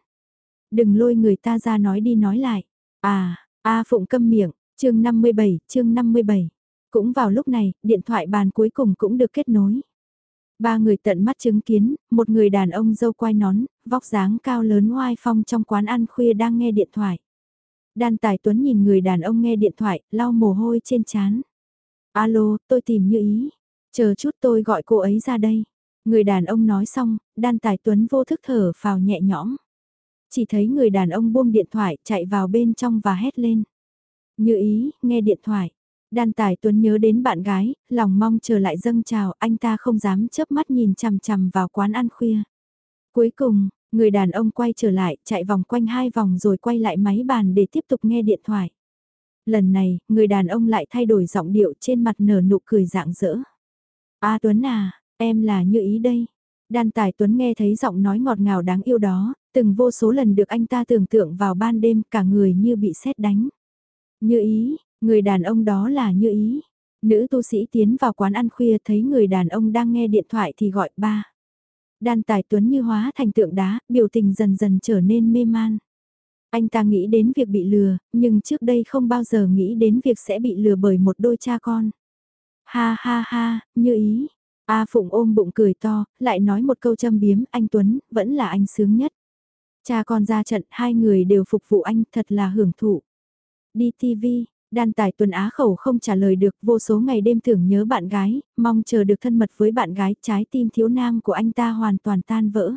Speaker 1: Đừng lôi người ta ra nói đi nói lại. À, A Phụng câm miệng, chương 57, chương 57. Cũng vào lúc này, điện thoại bàn cuối cùng cũng được kết nối. Ba người tận mắt chứng kiến, một người đàn ông dâu quai nón, vóc dáng cao lớn ngoài phong trong quán ăn khuya đang nghe điện thoại. Đan Tài Tuấn nhìn người đàn ông nghe điện thoại, lau mồ hôi trên chán. Alo, tôi tìm như ý. Chờ chút tôi gọi cô ấy ra đây. Người đàn ông nói xong, Đan Tài Tuấn vô thức thở phào nhẹ nhõm. Chỉ thấy người đàn ông buông điện thoại chạy vào bên trong và hét lên. Như ý, nghe điện thoại. Đan Tài Tuấn nhớ đến bạn gái, lòng mong chờ lại dâng trào anh ta không dám chớp mắt nhìn chằm chằm vào quán ăn khuya. Cuối cùng, người đàn ông quay trở lại, chạy vòng quanh hai vòng rồi quay lại máy bàn để tiếp tục nghe điện thoại. Lần này, người đàn ông lại thay đổi giọng điệu trên mặt nở nụ cười rạng rỡ. A à, Tuấn à, em là như ý đây. Đan Tài Tuấn nghe thấy giọng nói ngọt ngào đáng yêu đó, từng vô số lần được anh ta tưởng tượng vào ban đêm cả người như bị sét đánh. Như ý, người đàn ông đó là như ý. Nữ tu sĩ tiến vào quán ăn khuya thấy người đàn ông đang nghe điện thoại thì gọi ba. Đan Tài Tuấn như hóa thành tượng đá, biểu tình dần dần trở nên mê man. Anh ta nghĩ đến việc bị lừa, nhưng trước đây không bao giờ nghĩ đến việc sẽ bị lừa bởi một đôi cha con. Ha ha ha, như ý, A Phụng ôm bụng cười to, lại nói một câu châm biếm, anh Tuấn, vẫn là anh sướng nhất. Cha con ra trận, hai người đều phục vụ anh, thật là hưởng thụ. Đi TV, đan tài Tuấn Á khẩu không trả lời được, vô số ngày đêm tưởng nhớ bạn gái, mong chờ được thân mật với bạn gái, trái tim thiếu nam của anh ta hoàn toàn tan vỡ.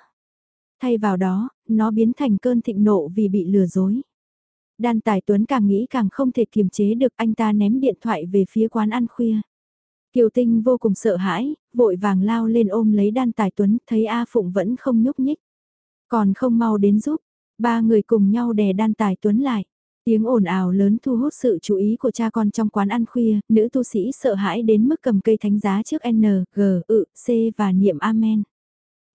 Speaker 1: Thay vào đó, nó biến thành cơn thịnh nộ vì bị lừa dối. Đan Tài Tuấn càng nghĩ càng không thể kiềm chế được anh ta ném điện thoại về phía quán ăn khuya. Kiều Tinh vô cùng sợ hãi, vội vàng lao lên ôm lấy đan tài tuấn, thấy A Phụng vẫn không nhúc nhích. Còn không mau đến giúp, ba người cùng nhau đè đan tài tuấn lại. Tiếng ồn ào lớn thu hút sự chú ý của cha con trong quán ăn khuya, nữ tu sĩ sợ hãi đến mức cầm cây thánh giá trước N, G, ự, C và niệm Amen.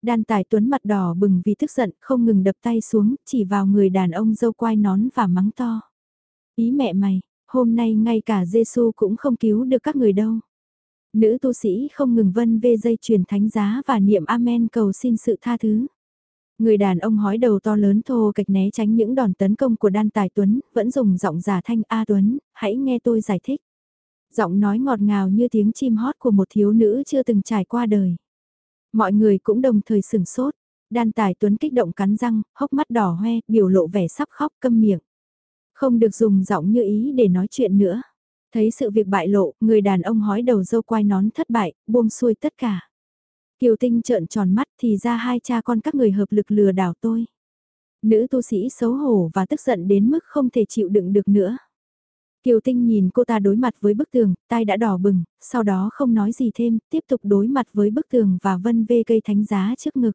Speaker 1: Đan tài tuấn mặt đỏ bừng vì tức giận, không ngừng đập tay xuống, chỉ vào người đàn ông dâu quai nón và mắng to. Ý mẹ mày, Hôm nay ngay cả Giêsu cũng không cứu được các người đâu. Nữ tu sĩ không ngừng vân vê dây truyền thánh giá và niệm Amen cầu xin sự tha thứ. Người đàn ông hói đầu to lớn thô kịch né tránh những đòn tấn công của đan tài Tuấn, vẫn dùng giọng giả thanh A Tuấn, hãy nghe tôi giải thích. Giọng nói ngọt ngào như tiếng chim hót của một thiếu nữ chưa từng trải qua đời. Mọi người cũng đồng thời sửng sốt, đan tài Tuấn kích động cắn răng, hốc mắt đỏ hoe, biểu lộ vẻ sắp khóc câm miệng. Không được dùng giọng như ý để nói chuyện nữa. Thấy sự việc bại lộ, người đàn ông hói đầu dâu quai nón thất bại, buông xuôi tất cả. Kiều Tinh trợn tròn mắt thì ra hai cha con các người hợp lực lừa đảo tôi. Nữ tu sĩ xấu hổ và tức giận đến mức không thể chịu đựng được nữa. Kiều Tinh nhìn cô ta đối mặt với bức tường, tai đã đỏ bừng, sau đó không nói gì thêm, tiếp tục đối mặt với bức tường và vân vê cây thánh giá trước ngực.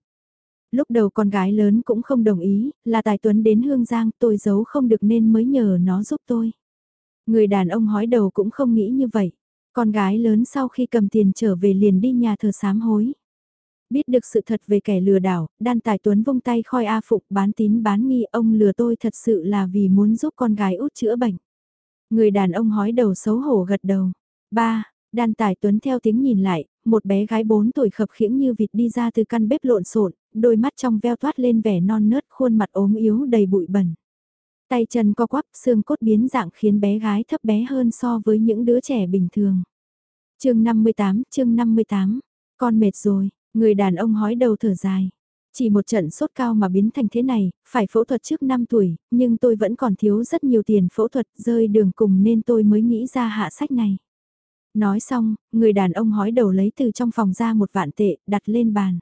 Speaker 1: Lúc đầu con gái lớn cũng không đồng ý, là Tài Tuấn đến Hương Giang tôi giấu không được nên mới nhờ nó giúp tôi. Người đàn ông hói đầu cũng không nghĩ như vậy. Con gái lớn sau khi cầm tiền trở về liền đi nhà thờ sám hối. Biết được sự thật về kẻ lừa đảo, đan tài tuấn vung tay khoi A Phụng bán tín bán nghi ông lừa tôi thật sự là vì muốn giúp con gái út chữa bệnh. Người đàn ông hói đầu xấu hổ gật đầu. Ba, đan tài tuấn theo tiếng nhìn lại, một bé gái 4 tuổi khập khiễng như vịt đi ra từ căn bếp lộn xộn, đôi mắt trong veo toát lên vẻ non nớt khuôn mặt ốm yếu đầy bụi bẩn. Tay chân co quắp xương cốt biến dạng khiến bé gái thấp bé hơn so với những đứa trẻ bình thường. chương 58, chương 58, con mệt rồi, người đàn ông hói đầu thở dài. Chỉ một trận sốt cao mà biến thành thế này, phải phẫu thuật trước 5 tuổi, nhưng tôi vẫn còn thiếu rất nhiều tiền phẫu thuật rơi đường cùng nên tôi mới nghĩ ra hạ sách này. Nói xong, người đàn ông hói đầu lấy từ trong phòng ra một vạn tệ, đặt lên bàn.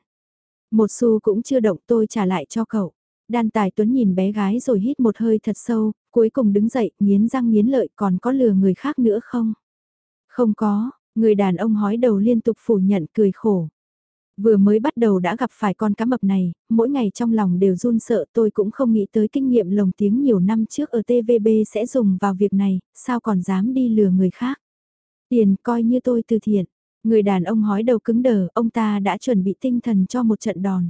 Speaker 1: Một xu cũng chưa động tôi trả lại cho cậu. Đan Tài Tuấn nhìn bé gái rồi hít một hơi thật sâu, cuối cùng đứng dậy, nghiến răng nghiến lợi còn có lừa người khác nữa không? Không có, người đàn ông hói đầu liên tục phủ nhận cười khổ. Vừa mới bắt đầu đã gặp phải con cá mập này, mỗi ngày trong lòng đều run sợ tôi cũng không nghĩ tới kinh nghiệm lồng tiếng nhiều năm trước ở TVB sẽ dùng vào việc này, sao còn dám đi lừa người khác. Tiền coi như tôi từ thiện, người đàn ông hói đầu cứng đờ, ông ta đã chuẩn bị tinh thần cho một trận đòn.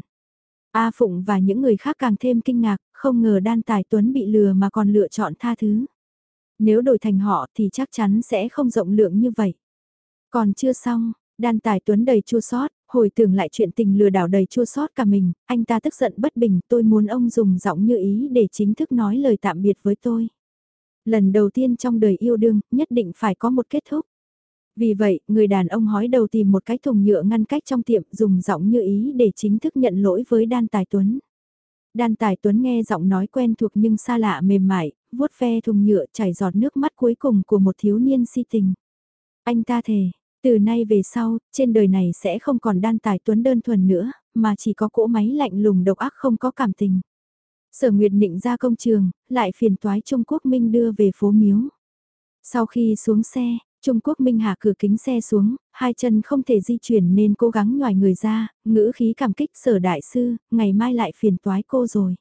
Speaker 1: A Phụng và những người khác càng thêm kinh ngạc, không ngờ đan tài Tuấn bị lừa mà còn lựa chọn tha thứ. Nếu đổi thành họ thì chắc chắn sẽ không rộng lượng như vậy. Còn chưa xong, đan tài Tuấn đầy chua sót, hồi tưởng lại chuyện tình lừa đảo đầy chua sót cả mình, anh ta tức giận bất bình tôi muốn ông dùng giọng như ý để chính thức nói lời tạm biệt với tôi. Lần đầu tiên trong đời yêu đương, nhất định phải có một kết thúc. Vì vậy, người đàn ông hói đầu tìm một cái thùng nhựa ngăn cách trong tiệm dùng giọng như ý để chính thức nhận lỗi với Đan Tài Tuấn. Đan Tài Tuấn nghe giọng nói quen thuộc nhưng xa lạ mềm mại, vuốt ve thùng nhựa chảy giọt nước mắt cuối cùng của một thiếu niên si tình. Anh ta thề, từ nay về sau, trên đời này sẽ không còn Đan Tài Tuấn đơn thuần nữa, mà chỉ có cỗ máy lạnh lùng độc ác không có cảm tình. Sở Nguyệt định ra công trường, lại phiền toái Trung Quốc Minh đưa về phố Miếu. Sau khi xuống xe, Trung Quốc Minh hạ cửa kính xe xuống, hai chân không thể di chuyển nên cố gắng nhòi người ra, ngữ khí cảm kích sở đại sư, ngày mai lại phiền toái cô rồi.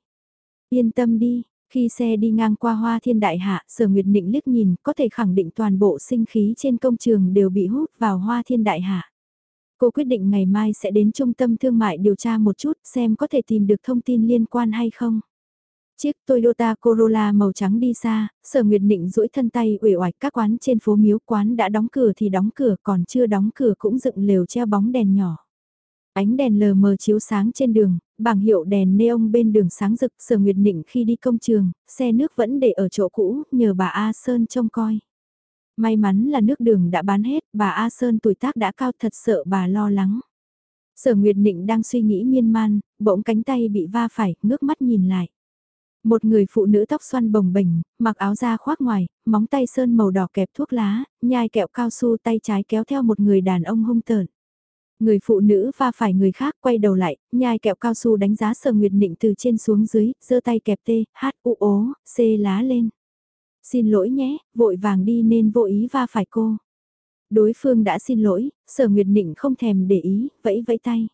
Speaker 1: Yên tâm đi, khi xe đi ngang qua hoa thiên đại hạ, sở nguyệt định liếc nhìn, có thể khẳng định toàn bộ sinh khí trên công trường đều bị hút vào hoa thiên đại hạ. Cô quyết định ngày mai sẽ đến trung tâm thương mại điều tra một chút xem có thể tìm được thông tin liên quan hay không. Chiếc Toyota Corolla màu trắng đi xa, sở nguyệt định duỗi thân tay uể oải các quán trên phố miếu quán đã đóng cửa thì đóng cửa còn chưa đóng cửa cũng dựng lều treo bóng đèn nhỏ. Ánh đèn lờ mờ chiếu sáng trên đường, bảng hiệu đèn neon bên đường sáng rực sở nguyệt định khi đi công trường, xe nước vẫn để ở chỗ cũ, nhờ bà A Sơn trông coi. May mắn là nước đường đã bán hết, bà A Sơn tuổi tác đã cao thật sợ bà lo lắng. Sở Nguyệt định đang suy nghĩ miên man, bỗng cánh tay bị va phải, ngước mắt nhìn lại. Một người phụ nữ tóc xoăn bồng bềnh, mặc áo da khoác ngoài, móng tay sơn màu đỏ kẹp thuốc lá, nhai kẹo cao su tay trái kéo theo một người đàn ông hung tợn. Người phụ nữ va phải người khác quay đầu lại, nhai kẹo cao su đánh giá sở nguyệt nịnh từ trên xuống dưới, giơ tay kẹp T, H, U, ố, C lá lên. Xin lỗi nhé, vội vàng đi nên vô ý va phải cô. Đối phương đã xin lỗi, sở nguyệt nịnh không thèm để ý, vẫy vẫy tay.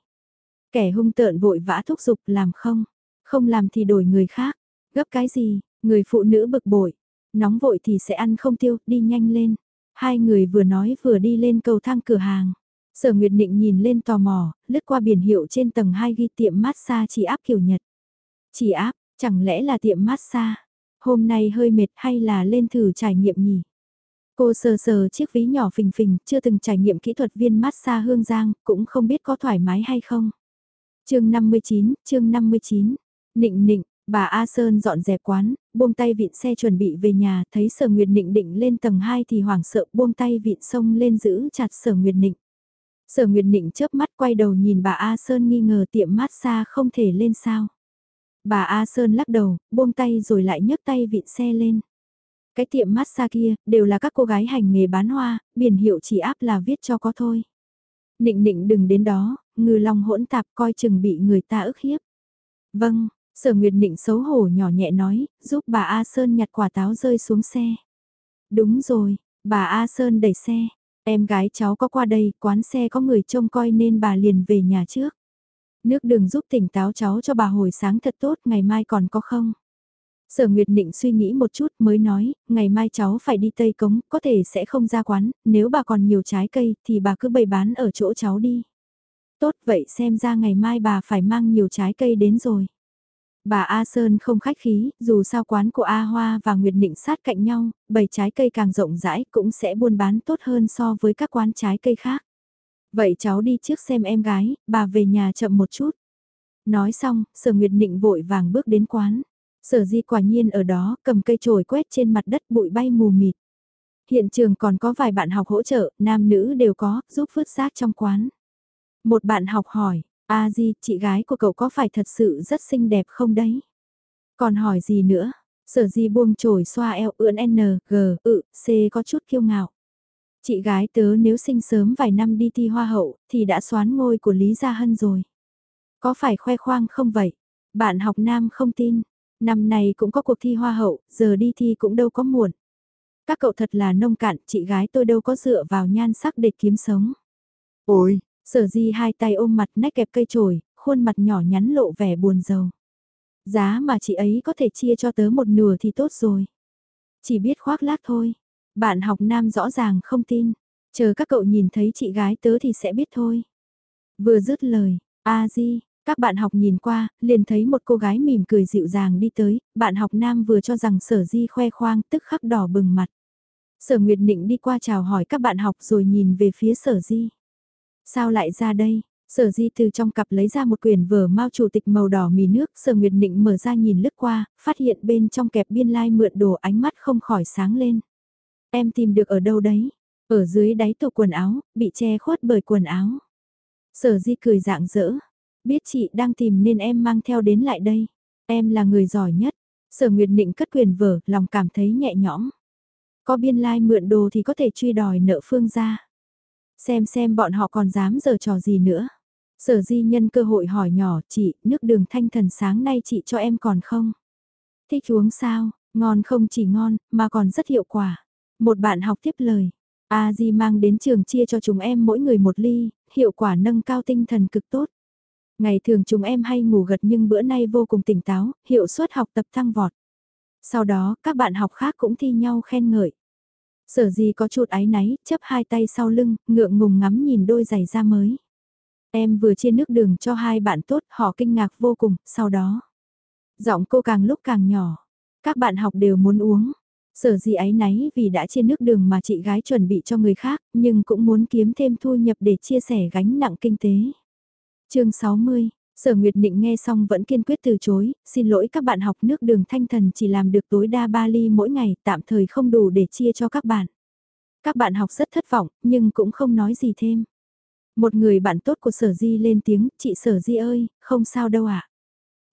Speaker 1: Kẻ hung tợn vội vã thúc giục làm không, không làm thì đổi người khác. Gấp cái gì, người phụ nữ bực bội, nóng vội thì sẽ ăn không tiêu, đi nhanh lên. Hai người vừa nói vừa đi lên cầu thang cửa hàng. Sở Nguyệt Định nhìn lên tò mò, lướt qua biển hiệu trên tầng 2 ghi tiệm massage chỉ áp kiểu Nhật. Chỉ áp, chẳng lẽ là tiệm massage? Hôm nay hơi mệt hay là lên thử trải nghiệm nhỉ? Cô sờ sờ chiếc ví nhỏ phình phình, chưa từng trải nghiệm kỹ thuật viên massage hương giang, cũng không biết có thoải mái hay không. chương 59, chương 59, nịnh nịnh, bà A Sơn dọn dẹp quán, buông tay vịn xe chuẩn bị về nhà, thấy sở nguyệt nịnh định lên tầng 2 thì hoảng sợ buông tay vịn sông lên giữ chặt sở nguyệt nịnh. Sở nguyệt nịnh chớp mắt quay đầu nhìn bà A Sơn nghi ngờ tiệm massage không thể lên sao. Bà A Sơn lắc đầu, buông tay rồi lại nhấc tay vịn xe lên. Cái tiệm massage kia, đều là các cô gái hành nghề bán hoa, biển hiệu chỉ áp là viết cho có thôi. Nịnh nịnh đừng đến đó, ngư long hỗn tạp coi chừng bị người ta ức hiếp. Vâng, sở nguyệt nịnh xấu hổ nhỏ nhẹ nói, giúp bà A Sơn nhặt quả táo rơi xuống xe. Đúng rồi, bà A Sơn đẩy xe, em gái cháu có qua đây, quán xe có người trông coi nên bà liền về nhà trước. Nước đường giúp tỉnh táo cháu cho bà hồi sáng thật tốt, ngày mai còn có không? Sở Nguyệt Nịnh suy nghĩ một chút mới nói, ngày mai cháu phải đi Tây Cống, có thể sẽ không ra quán, nếu bà còn nhiều trái cây thì bà cứ bày bán ở chỗ cháu đi. Tốt vậy xem ra ngày mai bà phải mang nhiều trái cây đến rồi. Bà A Sơn không khách khí, dù sao quán của A Hoa và Nguyệt Nịnh sát cạnh nhau, bày trái cây càng rộng rãi cũng sẽ buôn bán tốt hơn so với các quán trái cây khác. Vậy cháu đi trước xem em gái, bà về nhà chậm một chút. Nói xong, sở Nguyệt Nịnh vội vàng bước đến quán. Sở di quả nhiên ở đó, cầm cây chổi quét trên mặt đất bụi bay mù mịt. Hiện trường còn có vài bạn học hỗ trợ, nam nữ đều có, giúp vứt rác trong quán. Một bạn học hỏi, A Di, chị gái của cậu có phải thật sự rất xinh đẹp không đấy? Còn hỏi gì nữa? Sở di buông chổi xoa eo ưỡn N, G, ự, C có chút kiêu ngạo. Chị gái tớ nếu sinh sớm vài năm đi thi hoa hậu, thì đã xoán ngôi của Lý Gia Hân rồi. Có phải khoe khoang không vậy? Bạn học nam không tin. Năm này cũng có cuộc thi hoa hậu, giờ đi thi cũng đâu có muộn. Các cậu thật là nông cạn, chị gái tôi đâu có dựa vào nhan sắc để kiếm sống.
Speaker 2: Ôi,
Speaker 1: sở di hai tay ôm mặt nách kẹp cây trồi, khuôn mặt nhỏ nhắn lộ vẻ buồn rầu. Giá mà chị ấy có thể chia cho tớ một nửa thì tốt rồi. Chỉ biết khoác lác thôi. Bạn học nam rõ ràng không tin. Chờ các cậu nhìn thấy chị gái tớ thì sẽ biết thôi. Vừa dứt lời, a di, các bạn học nhìn qua, liền thấy một cô gái mỉm cười dịu dàng đi tới, bạn học nam vừa cho rằng sở di khoe khoang tức khắc đỏ bừng mặt. Sở Nguyệt Nịnh đi qua chào hỏi các bạn học rồi nhìn về phía sở di. Sao lại ra đây? Sở di từ trong cặp lấy ra một quyển vở mao chủ tịch màu đỏ mì nước, sở Nguyệt Nịnh mở ra nhìn lướt qua, phát hiện bên trong kẹp biên lai mượn đồ ánh mắt không khỏi sáng lên. Em tìm được ở đâu đấy? Ở dưới đáy tủ quần áo, bị che khuất bởi quần áo. Sở di cười dạng dỡ, Biết chị đang tìm nên em mang theo đến lại đây. Em là người giỏi nhất. Sở Nguyệt Nịnh cất quyền vở, lòng cảm thấy nhẹ nhõm. Có biên lai mượn đồ thì có thể truy đòi nợ phương ra. Xem xem bọn họ còn dám giở trò gì nữa. Sở di nhân cơ hội hỏi nhỏ chị, nước đường thanh thần sáng nay chị cho em còn không? Thích uống sao, ngon không chỉ ngon, mà còn rất hiệu quả. Một bạn học tiếp lời, A Di mang đến trường chia cho chúng em mỗi người một ly, hiệu quả nâng cao tinh thần cực tốt. Ngày thường chúng em hay ngủ gật nhưng bữa nay vô cùng tỉnh táo, hiệu suất học tập tăng vọt. Sau đó, các bạn học khác cũng thi nhau khen ngợi. Sở gì có chút áy náy, chấp hai tay sau lưng, ngượng ngùng ngắm nhìn đôi giày da mới. Em vừa chia nước đường cho hai bạn tốt, họ kinh ngạc vô cùng, sau đó. Giọng cô càng lúc càng nhỏ. Các bạn học đều muốn uống. Sở gì áy náy vì đã chia nước đường mà chị gái chuẩn bị cho người khác, nhưng cũng muốn kiếm thêm thu nhập để chia sẻ gánh nặng kinh tế chương 60, Sở Nguyệt Nịnh nghe xong vẫn kiên quyết từ chối, xin lỗi các bạn học nước đường thanh thần chỉ làm được tối đa 3 ly mỗi ngày, tạm thời không đủ để chia cho các bạn. Các bạn học rất thất vọng, nhưng cũng không nói gì thêm. Một người bạn tốt của Sở Di lên tiếng, chị Sở Di ơi, không sao đâu ạ. À?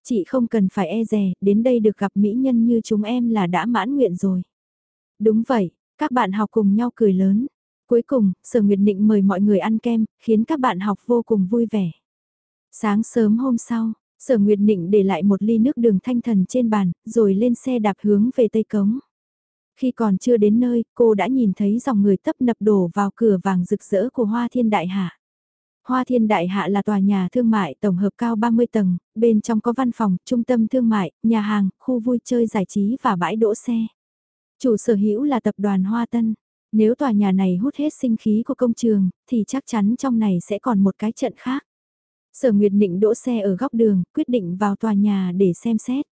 Speaker 1: Chị không cần phải e dè đến đây được gặp mỹ nhân như chúng em là đã mãn nguyện rồi. Đúng vậy, các bạn học cùng nhau cười lớn. Cuối cùng, Sở Nguyệt Nịnh mời mọi người ăn kem, khiến các bạn học vô cùng vui vẻ. Sáng sớm hôm sau, Sở Nguyệt Nịnh để lại một ly nước đường thanh thần trên bàn, rồi lên xe đạp hướng về Tây Cống. Khi còn chưa đến nơi, cô đã nhìn thấy dòng người tấp nập đổ vào cửa vàng rực rỡ của Hoa Thiên Đại Hạ. Hoa Thiên Đại Hạ là tòa nhà thương mại tổng hợp cao 30 tầng, bên trong có văn phòng, trung tâm thương mại, nhà hàng, khu vui chơi giải trí và bãi đỗ xe. Chủ sở hữu là tập đoàn Hoa Tân. Nếu tòa nhà này hút hết sinh khí của công trường, thì chắc chắn trong này sẽ còn một cái trận khác. Sở Nguyệt Định đỗ xe ở góc đường, quyết định vào tòa nhà để xem xét.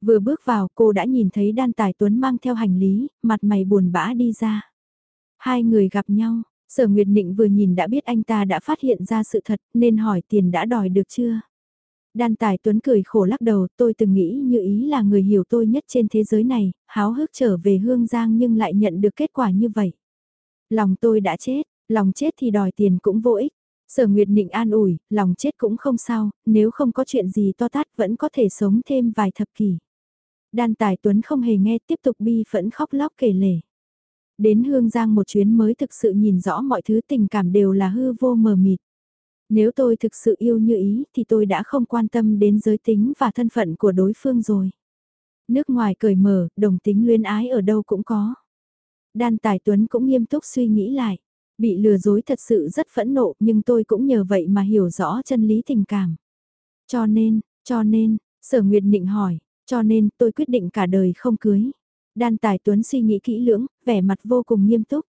Speaker 1: Vừa bước vào cô đã nhìn thấy đan tài tuấn mang theo hành lý, mặt mày buồn bã đi ra. Hai người gặp nhau, Sở Nguyệt Nịnh vừa nhìn đã biết anh ta đã phát hiện ra sự thật nên hỏi tiền đã đòi được chưa. Đan Tài Tuấn cười khổ lắc đầu, tôi từng nghĩ như ý là người hiểu tôi nhất trên thế giới này, háo hức trở về Hương Giang nhưng lại nhận được kết quả như vậy. Lòng tôi đã chết, lòng chết thì đòi tiền cũng vô ích. Sở Nguyệt Nịnh an ủi, lòng chết cũng không sao, nếu không có chuyện gì to tát vẫn có thể sống thêm vài thập kỷ. Đan Tài Tuấn không hề nghe tiếp tục bi phẫn khóc lóc kể lể. Đến Hương Giang một chuyến mới thực sự nhìn rõ mọi thứ tình cảm đều là hư vô mờ mịt. Nếu tôi thực sự yêu như ý thì tôi đã không quan tâm đến giới tính và thân phận của đối phương rồi. Nước ngoài cởi mở, đồng tính luyến ái ở đâu cũng có. Đan Tài Tuấn cũng nghiêm túc suy nghĩ lại. Bị lừa dối thật sự rất phẫn nộ nhưng tôi cũng nhờ vậy mà hiểu rõ chân lý tình cảm. Cho nên, cho nên, sở nguyệt định hỏi, cho nên tôi quyết định cả đời không cưới. Đan Tài Tuấn suy nghĩ kỹ lưỡng, vẻ mặt vô cùng nghiêm túc.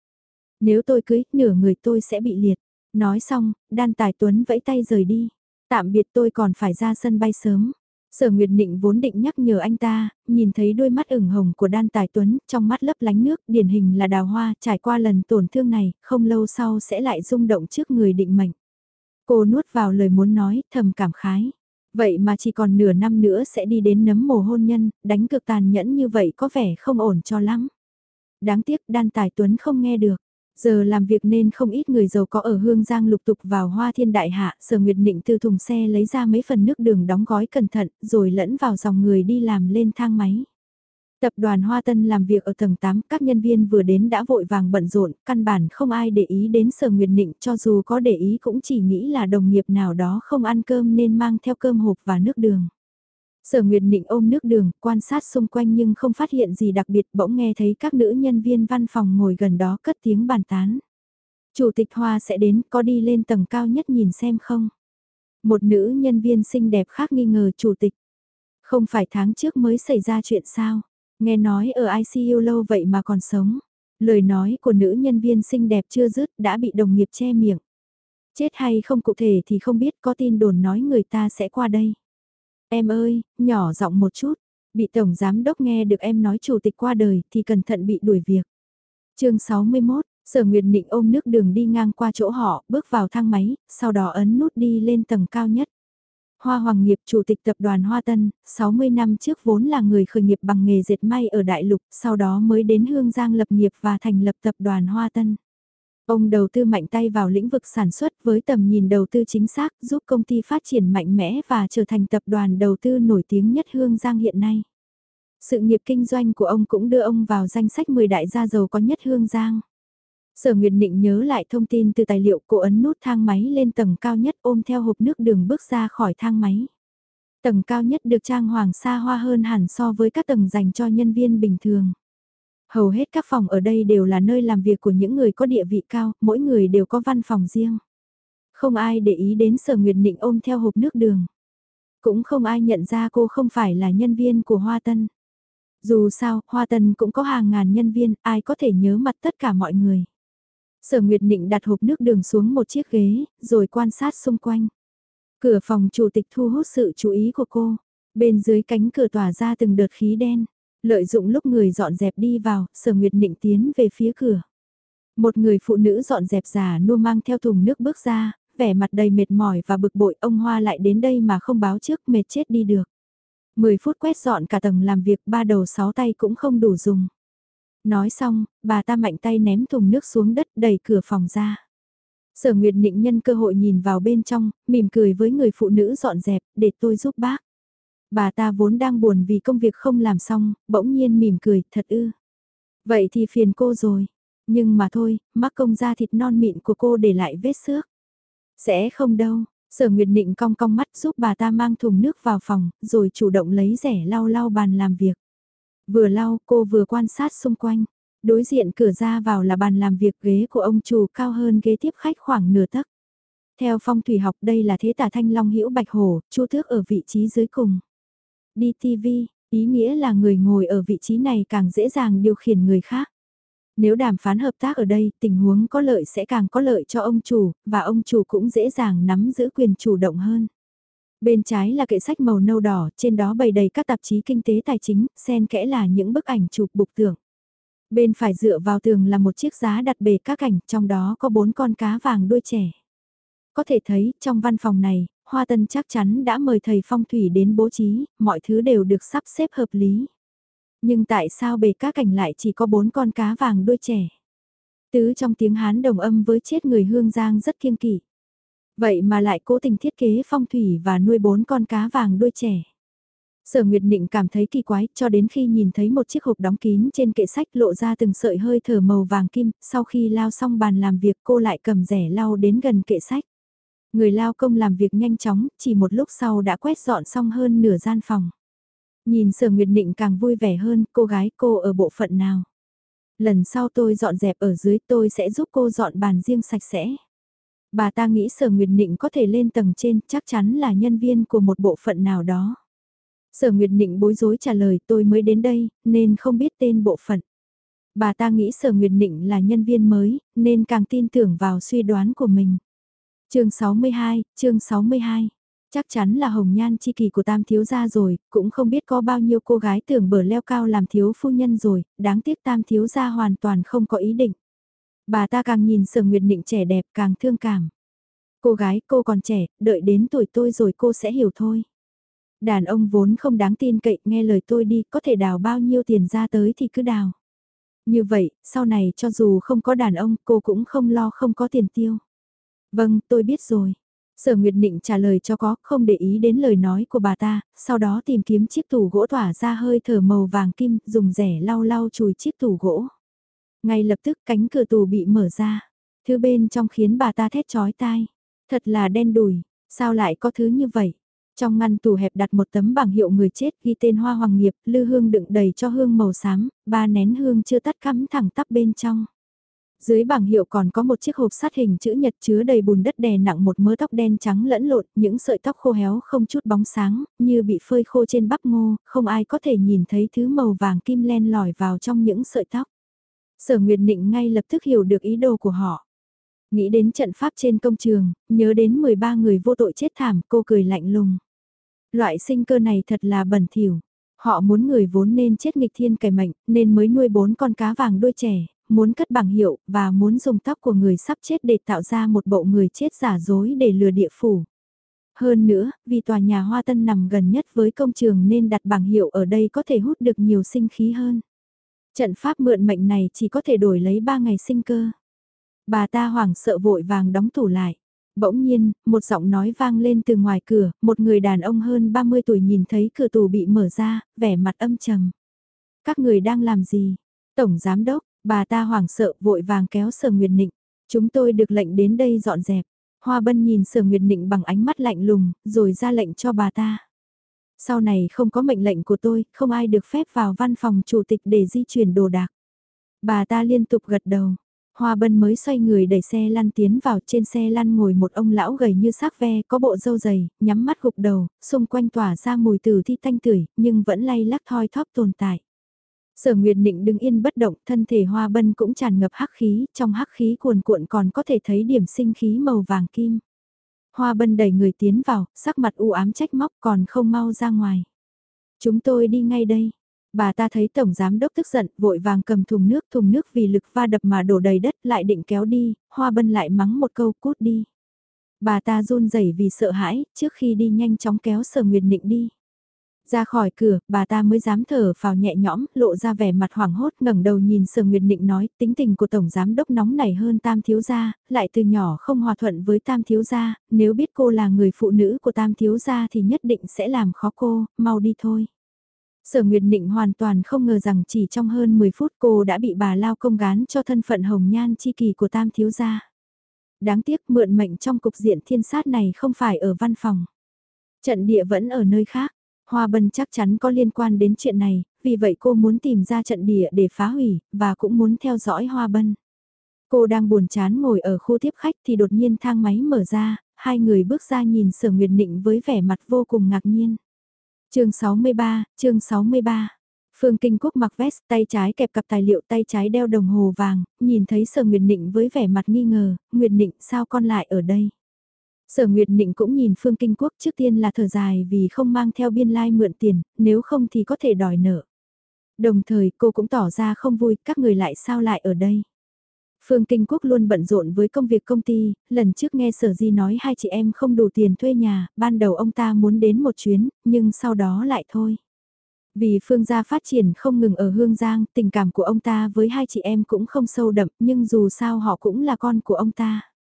Speaker 1: Nếu tôi cưới, nửa người tôi sẽ bị liệt. Nói xong, Đan Tài Tuấn vẫy tay rời đi. Tạm biệt tôi còn phải ra sân bay sớm. Sở Nguyệt Nịnh vốn định nhắc nhở anh ta, nhìn thấy đôi mắt ửng hồng của Đan Tài Tuấn, trong mắt lấp lánh nước, điển hình là đào hoa, trải qua lần tổn thương này, không lâu sau sẽ lại rung động trước người định mệnh. Cô nuốt vào lời muốn nói, thầm cảm khái. Vậy mà chỉ còn nửa năm nữa sẽ đi đến nấm mồ hôn nhân, đánh cực tàn nhẫn như vậy có vẻ không ổn cho lắm. Đáng tiếc Đan Tài Tuấn không nghe được. Giờ làm việc nên không ít người giàu có ở Hương Giang lục tục vào hoa thiên đại hạ, sở nguyệt định từ thùng xe lấy ra mấy phần nước đường đóng gói cẩn thận, rồi lẫn vào dòng người đi làm lên thang máy. Tập đoàn Hoa Tân làm việc ở tầng 8, các nhân viên vừa đến đã vội vàng bận rộn, căn bản không ai để ý đến sở nguyệt định cho dù có để ý cũng chỉ nghĩ là đồng nghiệp nào đó không ăn cơm nên mang theo cơm hộp và nước đường. Sở Nguyệt Nịnh ôm nước đường, quan sát xung quanh nhưng không phát hiện gì đặc biệt bỗng nghe thấy các nữ nhân viên văn phòng ngồi gần đó cất tiếng bàn tán. Chủ tịch Hoa sẽ đến, có đi lên tầng cao nhất nhìn xem không? Một nữ nhân viên xinh đẹp khác nghi ngờ chủ tịch. Không phải tháng trước mới xảy ra chuyện sao? Nghe nói ở ICU lâu vậy mà còn sống. Lời nói của nữ nhân viên xinh đẹp chưa dứt đã bị đồng nghiệp che miệng. Chết hay không cụ thể thì không biết có tin đồn nói người ta sẽ qua đây. Em ơi, nhỏ giọng một chút, bị Tổng Giám Đốc nghe được em nói chủ tịch qua đời thì cẩn thận bị đuổi việc. chương 61, Sở Nguyệt Nịnh ôm nước đường đi ngang qua chỗ họ, bước vào thang máy, sau đó ấn nút đi lên tầng cao nhất. Hoa Hoàng Nghiệp Chủ tịch Tập đoàn Hoa Tân, 60 năm trước vốn là người khởi nghiệp bằng nghề dệt may ở Đại Lục, sau đó mới đến Hương Giang lập nghiệp và thành lập Tập đoàn Hoa Tân. Ông đầu tư mạnh tay vào lĩnh vực sản xuất với tầm nhìn đầu tư chính xác, giúp công ty phát triển mạnh mẽ và trở thành tập đoàn đầu tư nổi tiếng nhất Hương Giang hiện nay. Sự nghiệp kinh doanh của ông cũng đưa ông vào danh sách 10 đại gia giàu có nhất Hương Giang. Sở Nguyệt Định nhớ lại thông tin từ tài liệu cô ấn nút thang máy lên tầng cao nhất ôm theo hộp nước đường bước ra khỏi thang máy. Tầng cao nhất được trang hoàng xa hoa hơn hẳn so với các tầng dành cho nhân viên bình thường. Hầu hết các phòng ở đây đều là nơi làm việc của những người có địa vị cao, mỗi người đều có văn phòng riêng. Không ai để ý đến sở nguyệt định ôm theo hộp nước đường. Cũng không ai nhận ra cô không phải là nhân viên của Hoa Tân. Dù sao, Hoa Tân cũng có hàng ngàn nhân viên, ai có thể nhớ mặt tất cả mọi người. Sở Nguyệt định đặt hộp nước đường xuống một chiếc ghế, rồi quan sát xung quanh. Cửa phòng chủ tịch thu hút sự chú ý của cô. Bên dưới cánh cửa tỏa ra từng đợt khí đen. Lợi dụng lúc người dọn dẹp đi vào, sở nguyệt nịnh tiến về phía cửa. Một người phụ nữ dọn dẹp già nua mang theo thùng nước bước ra, vẻ mặt đầy mệt mỏi và bực bội ông Hoa lại đến đây mà không báo trước mệt chết đi được. 10 phút quét dọn cả tầng làm việc ba đầu sáu tay cũng không đủ dùng. Nói xong, bà ta mạnh tay ném thùng nước xuống đất đẩy cửa phòng ra. Sở Nguyệt Nịnh nhân cơ hội nhìn vào bên trong, mỉm cười với người phụ nữ dọn dẹp, để tôi giúp bác. Bà ta vốn đang buồn vì công việc không làm xong, bỗng nhiên mỉm cười, thật ư. Vậy thì phiền cô rồi. Nhưng mà thôi, mắc công da thịt non mịn của cô để lại vết xước. Sẽ không đâu, sở nguyệt định cong cong mắt giúp bà ta mang thùng nước vào phòng, rồi chủ động lấy rẻ lau lau bàn làm việc. Vừa lau, cô vừa quan sát xung quanh. Đối diện cửa ra vào là bàn làm việc ghế của ông chủ cao hơn ghế tiếp khách khoảng nửa tấc. Theo phong thủy học đây là thế tả thanh long hữu bạch hổ, chu thước ở vị trí dưới cùng. Đi TV, ý nghĩa là người ngồi ở vị trí này càng dễ dàng điều khiển người khác. Nếu đàm phán hợp tác ở đây, tình huống có lợi sẽ càng có lợi cho ông chủ, và ông chủ cũng dễ dàng nắm giữ quyền chủ động hơn. Bên trái là kệ sách màu nâu đỏ, trên đó bày đầy các tạp chí kinh tế tài chính, xen kẽ là những bức ảnh chụp bục tưởng. Bên phải dựa vào tường là một chiếc giá đặt bề các cảnh, trong đó có bốn con cá vàng đuôi trẻ. Có thể thấy, trong văn phòng này, Hoa Tân chắc chắn đã mời thầy phong thủy đến bố trí, mọi thứ đều được sắp xếp hợp lý. Nhưng tại sao bề cá cảnh lại chỉ có bốn con cá vàng đuôi trẻ? Tứ trong tiếng Hán đồng âm với chết người hương giang rất kiêng kỵ. Vậy mà lại cố tình thiết kế phong thủy và nuôi bốn con cá vàng đuôi trẻ. Sở Nguyệt Nịnh cảm thấy kỳ quái cho đến khi nhìn thấy một chiếc hộp đóng kín trên kệ sách lộ ra từng sợi hơi thở màu vàng kim, sau khi lao xong bàn làm việc cô lại cầm rẻ lau đến gần kệ sách. Người lao công làm việc nhanh chóng, chỉ một lúc sau đã quét dọn xong hơn nửa gian phòng. Nhìn Sở Nguyệt Nịnh càng vui vẻ hơn, cô gái cô ở bộ phận nào. Lần sau tôi dọn dẹp ở dưới tôi sẽ giúp cô dọn bàn riêng sạch sẽ. Bà ta nghĩ Sở Nguyệt Nịnh có thể lên tầng trên chắc chắn là nhân viên của một bộ phận nào đó. Sở Nguyệt Nịnh bối rối trả lời tôi mới đến đây, nên không biết tên bộ phận. Bà ta nghĩ Sở Nguyệt Nịnh là nhân viên mới, nên càng tin tưởng vào suy đoán của mình chương 62, chương 62. Chắc chắn là hồng nhan chi kỳ của tam thiếu gia rồi, cũng không biết có bao nhiêu cô gái tưởng bờ leo cao làm thiếu phu nhân rồi, đáng tiếc tam thiếu gia hoàn toàn không có ý định. Bà ta càng nhìn sở nguyệt định trẻ đẹp càng thương cảm. Cô gái cô còn trẻ, đợi đến tuổi tôi rồi cô sẽ hiểu thôi. Đàn ông vốn không đáng tin cậy, nghe lời tôi đi, có thể đào bao nhiêu tiền ra tới thì cứ đào. Như vậy, sau này cho dù không có đàn ông, cô cũng không lo không có tiền tiêu. Vâng, tôi biết rồi. Sở Nguyệt Nịnh trả lời cho có, không để ý đến lời nói của bà ta, sau đó tìm kiếm chiếc tủ gỗ tỏa ra hơi thở màu vàng kim, dùng rẻ lau lau chùi chiếc tủ gỗ. Ngay lập tức cánh cửa tủ bị mở ra, thứ bên trong khiến bà ta thét chói tai. Thật là đen đùi, sao lại có thứ như vậy? Trong ngăn tủ hẹp đặt một tấm bảng hiệu người chết ghi tên Hoa Hoàng Nghiệp, lư hương đựng đầy cho hương màu xám, ba nén hương chưa tắt cắm thẳng tắp bên trong. Dưới bảng hiệu còn có một chiếc hộp sắt hình chữ nhật chứa đầy bùn đất đè nặng một mớ tóc đen trắng lẫn lộn, những sợi tóc khô héo không chút bóng sáng, như bị phơi khô trên bắp ngô, không ai có thể nhìn thấy thứ màu vàng kim len lỏi vào trong những sợi tóc. Sở Nguyệt Nịnh ngay lập tức hiểu được ý đồ của họ. Nghĩ đến trận pháp trên công trường, nhớ đến 13 người vô tội chết thảm, cô cười lạnh lùng. Loại sinh cơ này thật là bẩn thỉu. Họ muốn người vốn nên chết nghịch thiên cải mệnh, nên mới nuôi bốn con cá vàng đuôi trẻ, muốn cất bảng hiệu, và muốn dùng tóc của người sắp chết để tạo ra một bộ người chết giả dối để lừa địa phủ. Hơn nữa, vì tòa nhà Hoa Tân nằm gần nhất với công trường nên đặt bảng hiệu ở đây có thể hút được nhiều sinh khí hơn. Trận pháp mượn mệnh này chỉ có thể đổi lấy 3 ngày sinh cơ. Bà ta hoảng sợ vội vàng đóng tủ lại. Bỗng nhiên, một giọng nói vang lên từ ngoài cửa, một người đàn ông hơn 30 tuổi nhìn thấy cửa tù bị mở ra, vẻ mặt âm trầm. Các người đang làm gì? Tổng Giám Đốc, Bà ta hoảng sợ vội vàng kéo Sở Nguyệt Nịnh. Chúng tôi được lệnh đến đây dọn dẹp. Hoa Bân nhìn Sở Nguyệt Nịnh bằng ánh mắt lạnh lùng, rồi ra lệnh cho bà ta. Sau này không có mệnh lệnh của tôi, không ai được phép vào văn phòng chủ tịch để di chuyển đồ đạc. Bà ta liên tục gật đầu. Hoa Bân mới xoay người đẩy xe lăn tiến vào trên xe lăn ngồi một ông lão gầy như xác ve có bộ râu dày, nhắm mắt gục đầu, xung quanh tỏa ra mùi tử thi thanh tửi, nhưng vẫn lay lắc thoi thóp tồn tại. Sở Nguyệt Nịnh đứng yên bất động, thân thể hoa bân cũng tràn ngập hắc khí, trong hắc khí cuồn cuộn còn có thể thấy điểm sinh khí màu vàng kim. Hoa bân đẩy người tiến vào, sắc mặt u ám trách móc còn không mau ra ngoài. Chúng tôi đi ngay đây. Bà ta thấy Tổng Giám Đốc tức giận, vội vàng cầm thùng nước, thùng nước vì lực va đập mà đổ đầy đất, lại định kéo đi, hoa bân lại mắng một câu cút đi. Bà ta run rẩy vì sợ hãi, trước khi đi nhanh chóng kéo Sở Nguyệt Nịnh đi. Ra khỏi cửa, bà ta mới dám thở vào nhẹ nhõm, lộ ra vẻ mặt hoảng hốt ngẩng đầu nhìn Sở Nguyệt Định nói tính tình của Tổng Giám Đốc nóng nảy hơn Tam Thiếu Gia, lại từ nhỏ không hòa thuận với Tam Thiếu Gia, nếu biết cô là người phụ nữ của Tam Thiếu Gia thì nhất định sẽ làm khó cô, mau đi thôi. Sở Nguyệt Định hoàn toàn không ngờ rằng chỉ trong hơn 10 phút cô đã bị bà lao công gán cho thân phận hồng nhan chi kỳ của Tam Thiếu Gia. Đáng tiếc mượn mệnh trong cục diện thiên sát này không phải ở văn phòng. Trận địa vẫn ở nơi khác. Hoa Bân chắc chắn có liên quan đến chuyện này, vì vậy cô muốn tìm ra trận địa để phá hủy, và cũng muốn theo dõi Hoa Bân. Cô đang buồn chán ngồi ở khu tiếp khách thì đột nhiên thang máy mở ra, hai người bước ra nhìn Sở Nguyệt Nịnh với vẻ mặt vô cùng ngạc nhiên. chương 63, chương 63. Phương Kinh Quốc mặc vest, tay trái kẹp cặp tài liệu, tay trái đeo đồng hồ vàng, nhìn thấy Sở Nguyệt Nịnh với vẻ mặt nghi ngờ, Nguyệt Nịnh sao con lại ở đây? Sở Nguyệt Nịnh cũng nhìn Phương Kinh Quốc trước tiên là thở dài vì không mang theo biên lai mượn tiền, nếu không thì có thể đòi nợ. Đồng thời cô cũng tỏ ra không vui, các người lại sao lại ở đây. Phương Kinh Quốc luôn bận rộn với công việc công ty, lần trước nghe Sở Di nói hai chị em không đủ tiền thuê nhà, ban đầu ông ta muốn đến một chuyến, nhưng sau đó lại thôi. Vì Phương gia phát triển không ngừng ở Hương Giang, tình cảm của ông ta với hai chị em cũng không sâu đậm, nhưng dù sao họ cũng là con của ông ta.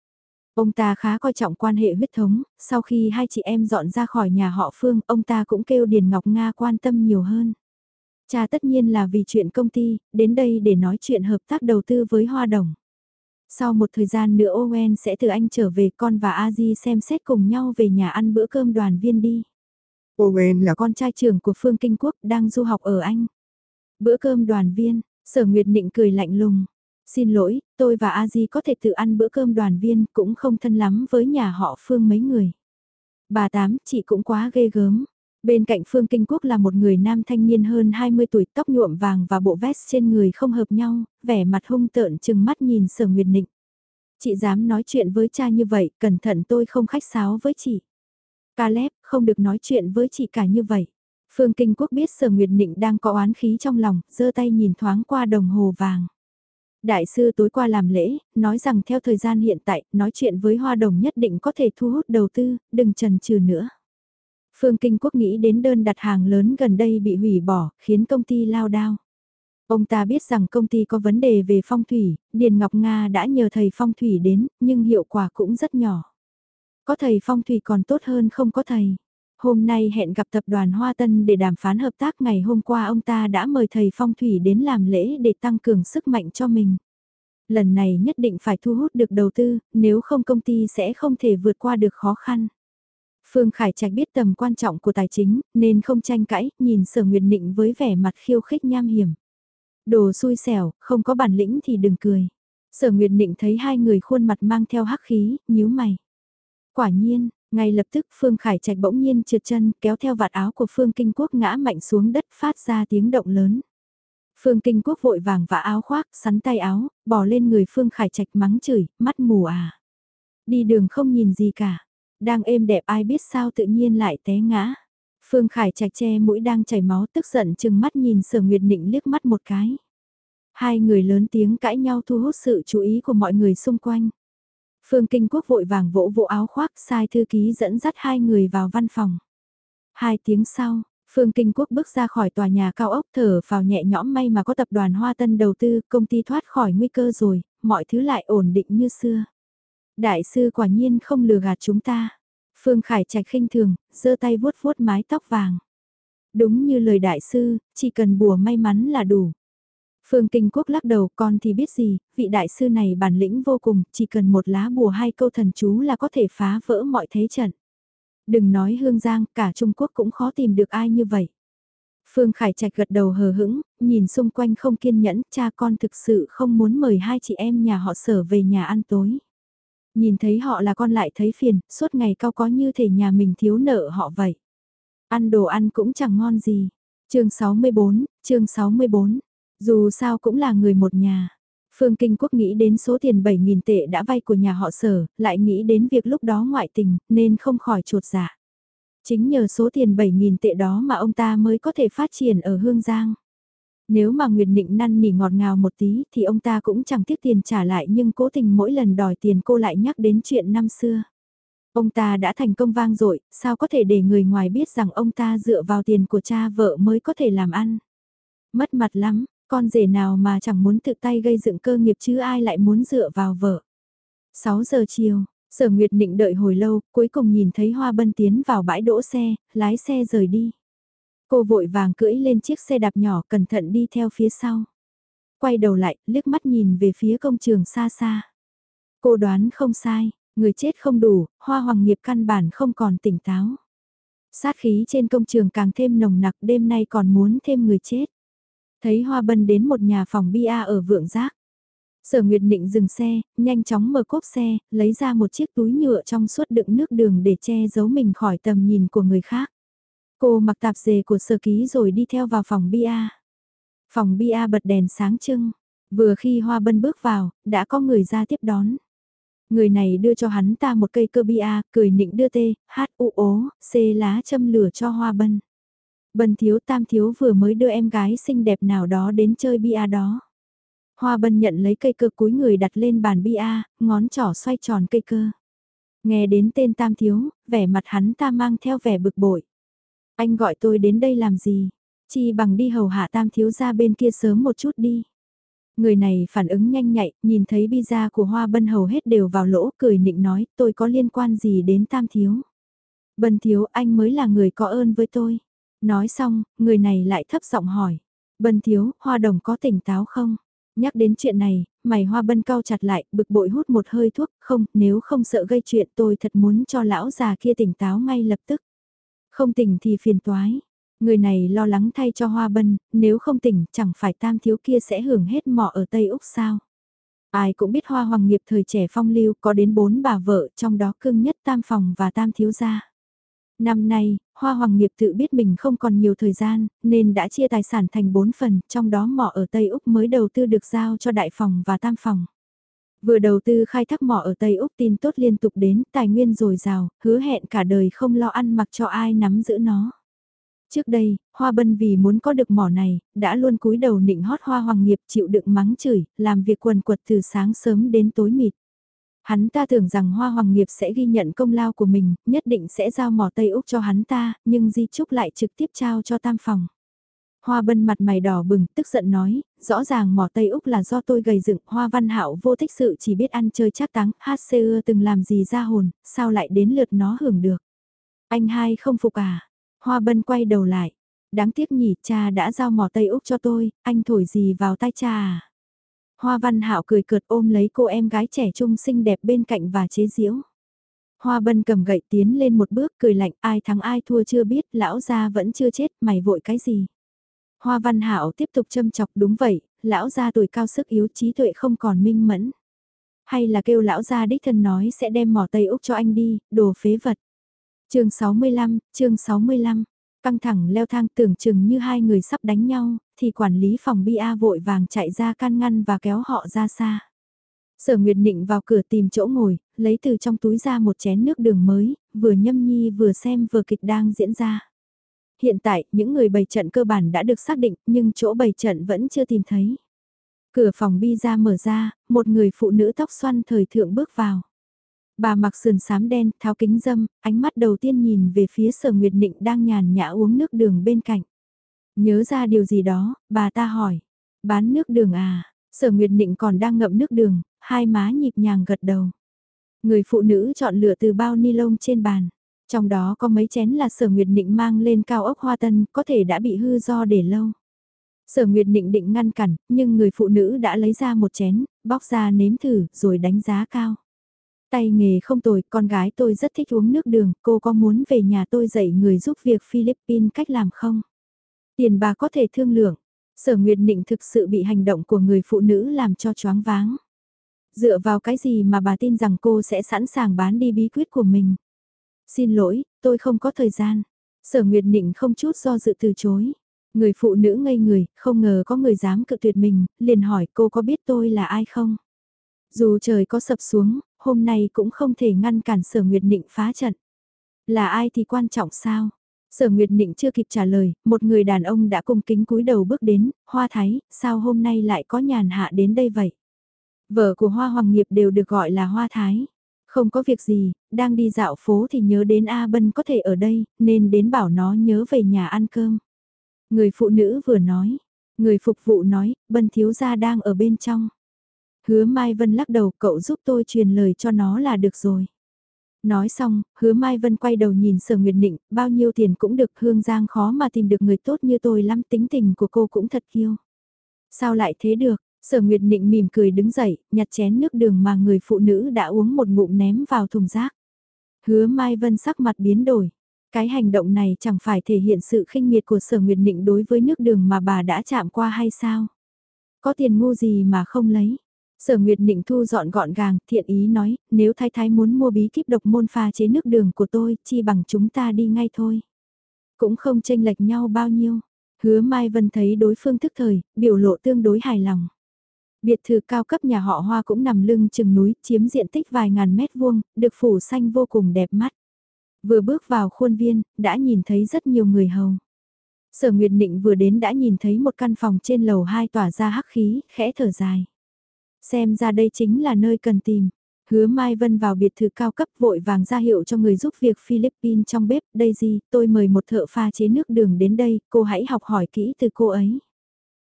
Speaker 1: Ông ta khá coi trọng quan hệ huyết thống, sau khi hai chị em dọn ra khỏi nhà họ Phương, ông ta cũng kêu Điền Ngọc Nga quan tâm nhiều hơn. Cha tất nhiên là vì chuyện công ty, đến đây để nói chuyện hợp tác đầu tư với Hoa Đồng. Sau một thời gian nữa Owen sẽ từ Anh trở về con và Aji xem xét cùng nhau về nhà ăn bữa cơm đoàn viên đi. Owen là con trai trưởng của Phương Kinh Quốc đang du học ở Anh. Bữa cơm đoàn viên, sở nguyệt nịnh cười lạnh lùng. Xin lỗi, tôi và Aji có thể tự ăn bữa cơm đoàn viên cũng không thân lắm với nhà họ Phương mấy người. Bà Tám, chị cũng quá ghê gớm. Bên cạnh Phương Kinh Quốc là một người nam thanh niên hơn 20 tuổi tóc nhuộm vàng và bộ vest trên người không hợp nhau, vẻ mặt hung tợn chừng mắt nhìn sở nguyệt nịnh. Chị dám nói chuyện với cha như vậy, cẩn thận tôi không khách sáo với chị. Caleb, không được nói chuyện với chị cả như vậy. Phương Kinh Quốc biết sở nguyệt nịnh đang có oán khí trong lòng, giơ tay nhìn thoáng qua đồng hồ vàng. Đại sư tối qua làm lễ, nói rằng theo thời gian hiện tại, nói chuyện với hoa đồng nhất định có thể thu hút đầu tư, đừng trần trừ nữa. Phương Kinh Quốc nghĩ đến đơn đặt hàng lớn gần đây bị hủy bỏ, khiến công ty lao đao. Ông ta biết rằng công ty có vấn đề về phong thủy, Điền Ngọc Nga đã nhờ thầy phong thủy đến, nhưng hiệu quả cũng rất nhỏ. Có thầy phong thủy còn tốt hơn không có thầy. Hôm nay hẹn gặp tập đoàn Hoa Tân để đàm phán hợp tác ngày hôm qua ông ta đã mời thầy phong thủy đến làm lễ để tăng cường sức mạnh cho mình. Lần này nhất định phải thu hút được đầu tư, nếu không công ty sẽ không thể vượt qua được khó khăn. Phương Khải Trạch biết tầm quan trọng của tài chính, nên không tranh cãi, nhìn Sở Nguyệt Nịnh với vẻ mặt khiêu khích nham hiểm. Đồ xui xẻo, không có bản lĩnh thì đừng cười. Sở Nguyệt Nịnh thấy hai người khuôn mặt mang theo hắc khí, nhíu mày. Quả nhiên, ngay lập tức Phương Khải Trạch bỗng nhiên trượt chân kéo theo vạt áo của Phương Kinh Quốc ngã mạnh xuống đất phát ra tiếng động lớn. Phương Kinh Quốc vội vàng vã áo khoác, sắn tay áo, bỏ lên người Phương Khải Trạch mắng chửi, mắt mù à. Đi đường không nhìn gì cả, đang êm đẹp ai biết sao tự nhiên lại té ngã. Phương Khải Trạch che mũi đang chảy máu tức giận chừng mắt nhìn Sở Nguyệt Nịnh liếc mắt một cái. Hai người lớn tiếng cãi nhau thu hút sự chú ý của mọi người xung quanh. Phương Kinh Quốc vội vàng vỗ vỗ áo khoác sai thư ký dẫn dắt hai người vào văn phòng. Hai tiếng sau, Phương Kinh Quốc bước ra khỏi tòa nhà cao ốc thở vào nhẹ nhõm may mà có tập đoàn Hoa Tân đầu tư, công ty thoát khỏi nguy cơ rồi, mọi thứ lại ổn định như xưa. Đại sư quả nhiên không lừa gạt chúng ta. Phương Khải Trạch khinh thường, giơ tay vuốt vuốt mái tóc vàng. Đúng như lời đại sư, chỉ cần bùa may mắn là đủ. Phương Kinh Quốc lắc đầu con thì biết gì, vị đại sư này bản lĩnh vô cùng, chỉ cần một lá bùa hay câu thần chú là có thể phá vỡ mọi thế trận. Đừng nói Hương Giang, cả Trung Quốc cũng khó tìm được ai như vậy. Phương Khải Trạch gật đầu hờ hững, nhìn xung quanh không kiên nhẫn, cha con thực sự không muốn mời hai chị em nhà họ sở về nhà ăn tối. Nhìn thấy họ là con lại thấy phiền, suốt ngày cao có như thể nhà mình thiếu nợ họ vậy. Ăn đồ ăn cũng chẳng ngon gì. chương 64, chương 64, dù sao cũng là người một nhà. Phương Kinh Quốc nghĩ đến số tiền 7.000 tệ đã vay của nhà họ sở, lại nghĩ đến việc lúc đó ngoại tình, nên không khỏi trột dạ. Chính nhờ số tiền 7.000 tệ đó mà ông ta mới có thể phát triển ở Hương Giang. Nếu mà Nguyệt Nịnh năn nỉ ngọt ngào một tí thì ông ta cũng chẳng tiếc tiền trả lại nhưng cố tình mỗi lần đòi tiền cô lại nhắc đến chuyện năm xưa. Ông ta đã thành công vang dội, sao có thể để người ngoài biết rằng ông ta dựa vào tiền của cha vợ mới có thể làm ăn. Mất mặt lắm, con rể nào mà chẳng muốn tự tay gây dựng cơ nghiệp chứ ai lại muốn dựa vào vợ. 6 giờ chiều, Sở Nguyệt Nịnh đợi hồi lâu, cuối cùng nhìn thấy Hoa Bân tiến vào bãi đỗ xe, lái xe rời đi. Cô vội vàng cưỡi lên chiếc xe đạp nhỏ cẩn thận đi theo phía sau. Quay đầu lại, liếc mắt nhìn về phía công trường xa xa. Cô đoán không sai, người chết không đủ, hoa hoàng nghiệp căn bản không còn tỉnh táo. Sát khí trên công trường càng thêm nồng nặc đêm nay còn muốn thêm người chết. Thấy Hoa Bân đến một nhà phòng bia ở vượng giác. Sở Nguyệt Định dừng xe, nhanh chóng mở cốp xe, lấy ra một chiếc túi nhựa trong suốt đựng nước đường để che giấu mình khỏi tầm nhìn của người khác. Cô mặc tạp dề của sở ký rồi đi theo vào phòng bia. Phòng bia bật đèn sáng trưng. Vừa khi Hoa Bân bước vào, đã có người ra tiếp đón. Người này đưa cho hắn ta một cây cơ bia, cười nịnh đưa tê, hát u ố, xê lá châm lửa cho Hoa Bân. Bân thiếu tam thiếu vừa mới đưa em gái xinh đẹp nào đó đến chơi bia đó. Hoa bân nhận lấy cây cơ cúi người đặt lên bàn bia, ngón trỏ xoay tròn cây cơ. Nghe đến tên tam thiếu, vẻ mặt hắn ta mang theo vẻ bực bội. Anh gọi tôi đến đây làm gì? Chi bằng đi hầu hạ tam thiếu ra bên kia sớm một chút đi. Người này phản ứng nhanh nhạy, nhìn thấy bia của Hoa Bân hầu hết đều vào lỗ, cười nịnh nói, tôi có liên quan gì đến tam thiếu. Bân thiếu, anh mới là người có ơn với tôi. Nói xong, người này lại thấp giọng hỏi. Bân thiếu, Hoa Đồng có tỉnh táo không? Nhắc đến chuyện này, mày Hoa Bân cau chặt lại, bực bội hút một hơi thuốc, không, nếu không sợ gây chuyện tôi thật muốn cho lão già kia tỉnh táo ngay lập tức. Không tỉnh thì phiền toái. Người này lo lắng thay cho Hoa Bân, nếu không tỉnh chẳng phải tam thiếu kia sẽ hưởng hết mọ ở Tây Úc sao. Ai cũng biết Hoa Hoàng nghiệp thời trẻ phong lưu có đến bốn bà vợ trong đó cương nhất tam phòng và tam thiếu gia. Năm nay, Hoa Hoàng nghiệp tự biết mình không còn nhiều thời gian, nên đã chia tài sản thành bốn phần, trong đó mỏ ở Tây Úc mới đầu tư được giao cho đại phòng và tam phòng. Vừa đầu tư khai thác mỏ ở Tây Úc tin tốt liên tục đến, tài nguyên dồi dào, hứa hẹn cả đời không lo ăn mặc cho ai nắm giữ nó. Trước đây, Hoa Bân vì muốn có được mỏ này, đã luôn cúi đầu nịnh hót Hoa Hoàng Nghiệp chịu đựng mắng chửi, làm việc quần quật từ sáng sớm đến tối mịt. Hắn ta tưởng rằng Hoa Hoàng Nghiệp sẽ ghi nhận công lao của mình, nhất định sẽ giao mỏ Tây Úc cho hắn ta, nhưng Di Trúc lại trực tiếp trao cho tam phòng. Hoa Bân mặt mày đỏ bừng, tức giận nói, rõ ràng mỏ Tây Úc là do tôi gầy dựng, Hoa Văn Hạo vô thích sự chỉ biết ăn chơi chắc táng, hát từng làm gì ra hồn, sao lại đến lượt nó hưởng được. Anh hai không phục à, Hoa Bân quay đầu lại. Đáng tiếc nhỉ, cha đã giao mỏ Tây Úc cho tôi, anh thổi gì vào tay cha à? Hoa Văn Hạo cười cợt ôm lấy cô em gái trẻ trung xinh đẹp bên cạnh và chế giễu. Hoa Bân cầm gậy tiến lên một bước cười lạnh ai thắng ai thua chưa biết, lão gia vẫn chưa chết, mày vội cái gì? Hoa Văn Hạo tiếp tục châm chọc đúng vậy, lão gia tuổi cao sức yếu trí tuệ không còn minh mẫn. Hay là kêu lão gia đích thân nói sẽ đem mỏ Tây Úc cho anh đi, đồ phế vật chương 65, chương 65, căng thẳng leo thang tưởng chừng như hai người sắp đánh nhau, thì quản lý phòng BA vội vàng chạy ra can ngăn và kéo họ ra xa. Sở Nguyệt Nịnh vào cửa tìm chỗ ngồi, lấy từ trong túi ra một chén nước đường mới, vừa nhâm nhi vừa xem vừa kịch đang diễn ra. Hiện tại, những người bày trận cơ bản đã được xác định, nhưng chỗ bày trận vẫn chưa tìm thấy. Cửa phòng bi ra mở ra, một người phụ nữ tóc xoăn thời thượng bước vào. Bà mặc sườn xám đen, tháo kính dâm, ánh mắt đầu tiên nhìn về phía sở Nguyệt Nịnh đang nhàn nhã uống nước đường bên cạnh. Nhớ ra điều gì đó, bà ta hỏi. Bán nước đường à, sở Nguyệt Nịnh còn đang ngậm nước đường, hai má nhịp nhàng gật đầu. Người phụ nữ chọn lựa từ bao ni lông trên bàn. Trong đó có mấy chén là sở Nguyệt Nịnh mang lên cao ốc hoa tân, có thể đã bị hư do để lâu. Sở Nguyệt Nịnh định ngăn cản, nhưng người phụ nữ đã lấy ra một chén, bóc ra nếm thử, rồi đánh giá cao. Tay nghề không tồi, con gái tôi rất thích uống nước đường, cô có muốn về nhà tôi dạy người giúp việc Philippines cách làm không? Tiền bà có thể thương lượng. Sở Nguyệt Nịnh thực sự bị hành động của người phụ nữ làm cho choáng váng. Dựa vào cái gì mà bà tin rằng cô sẽ sẵn sàng bán đi bí quyết của mình? Xin lỗi, tôi không có thời gian. Sở Nguyệt Nịnh không chút do dự từ chối. Người phụ nữ ngây người, không ngờ có người dám cự tuyệt mình, liền hỏi cô có biết tôi là ai không? Dù trời có sập xuống, hôm nay cũng không thể ngăn cản sở Nguyệt Nịnh phá trận. Là ai thì quan trọng sao? Sở Nguyệt Nịnh chưa kịp trả lời, một người đàn ông đã cung kính cúi đầu bước đến, Hoa Thái, sao hôm nay lại có nhàn hạ đến đây vậy? Vợ của Hoa Hoàng Nghiệp đều được gọi là Hoa Thái. Không có việc gì, đang đi dạo phố thì nhớ đến A Bân có thể ở đây, nên đến bảo nó nhớ về nhà ăn cơm. Người phụ nữ vừa nói, người phục vụ nói, Bân thiếu gia đang ở bên trong. Hứa Mai Vân lắc đầu cậu giúp tôi truyền lời cho nó là được rồi. Nói xong, hứa Mai Vân quay đầu nhìn sở Nguyệt Nịnh, bao nhiêu tiền cũng được hương giang khó mà tìm được người tốt như tôi lắm tính tình của cô cũng thật kiêu. Sao lại thế được, sở Nguyệt Nịnh mỉm cười đứng dậy, nhặt chén nước đường mà người phụ nữ đã uống một ngụm ném vào thùng rác. Hứa Mai Vân sắc mặt biến đổi. Cái hành động này chẳng phải thể hiện sự khinh miệt của sở Nguyệt Nịnh đối với nước đường mà bà đã chạm qua hay sao? Có tiền ngu gì mà không lấy? Sở Nguyệt Nịnh thu dọn gọn gàng, thiện ý nói, nếu thái thái muốn mua bí kíp độc môn pha chế nước đường của tôi, chi bằng chúng ta đi ngay thôi. Cũng không tranh lệch nhau bao nhiêu. Hứa Mai Vân thấy đối phương thức thời, biểu lộ tương đối hài lòng. Biệt thự cao cấp nhà họ Hoa cũng nằm lưng chừng núi, chiếm diện tích vài ngàn mét vuông, được phủ xanh vô cùng đẹp mắt. Vừa bước vào khuôn viên, đã nhìn thấy rất nhiều người hầu. Sở Nguyệt Nịnh vừa đến đã nhìn thấy một căn phòng trên lầu 2 tỏa ra hắc khí, khẽ thở dài. Xem ra đây chính là nơi cần tìm. Hứa Mai Vân vào biệt thự cao cấp vội vàng ra hiệu cho người giúp việc Philippines trong bếp. Đây gì, tôi mời một thợ pha chế nước đường đến đây, cô hãy học hỏi kỹ từ cô ấy.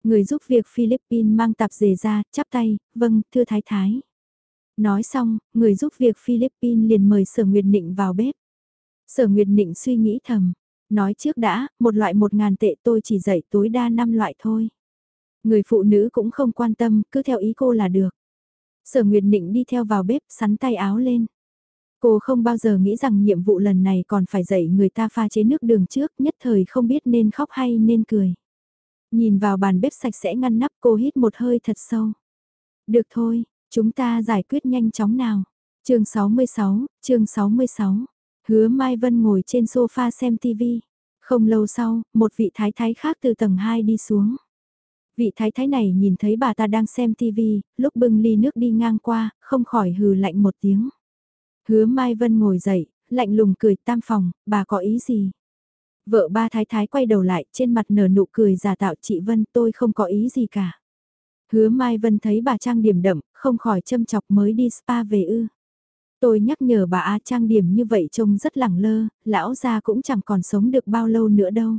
Speaker 1: Người giúp việc Philippines mang tạp dề ra, chắp tay, vâng, thưa thái thái. Nói xong, người giúp việc Philippines liền mời Sở Nguyệt Nịnh vào bếp. Sở Nguyệt Nịnh suy nghĩ thầm, nói trước đã, một loại một ngàn tệ tôi chỉ dạy tối đa năm loại thôi. Người phụ nữ cũng không quan tâm, cứ theo ý cô là được. Sở Nguyệt Nịnh đi theo vào bếp, sắn tay áo lên. Cô không bao giờ nghĩ rằng nhiệm vụ lần này còn phải dạy người ta pha chế nước đường trước, nhất thời không biết nên khóc hay nên cười. Nhìn vào bàn bếp sạch sẽ ngăn nắp cô hít một hơi thật sâu. Được thôi, chúng ta giải quyết nhanh chóng nào. chương 66, chương 66. Hứa Mai Vân ngồi trên sofa xem TV. Không lâu sau, một vị thái thái khác từ tầng 2 đi xuống. Vị thái thái này nhìn thấy bà ta đang xem TV, lúc bưng ly nước đi ngang qua, không khỏi hừ lạnh một tiếng. Hứa Mai Vân ngồi dậy, lạnh lùng cười tam phòng, bà có ý gì? Vợ ba thái thái quay đầu lại, trên mặt nở nụ cười giả tạo chị Vân tôi không có ý gì cả. Hứa Mai Vân thấy bà trang điểm đậm, không khỏi châm chọc mới đi spa về ư. Tôi nhắc nhở bà A trang điểm như vậy trông rất lẳng lơ, lão gia cũng chẳng còn sống được bao lâu nữa đâu.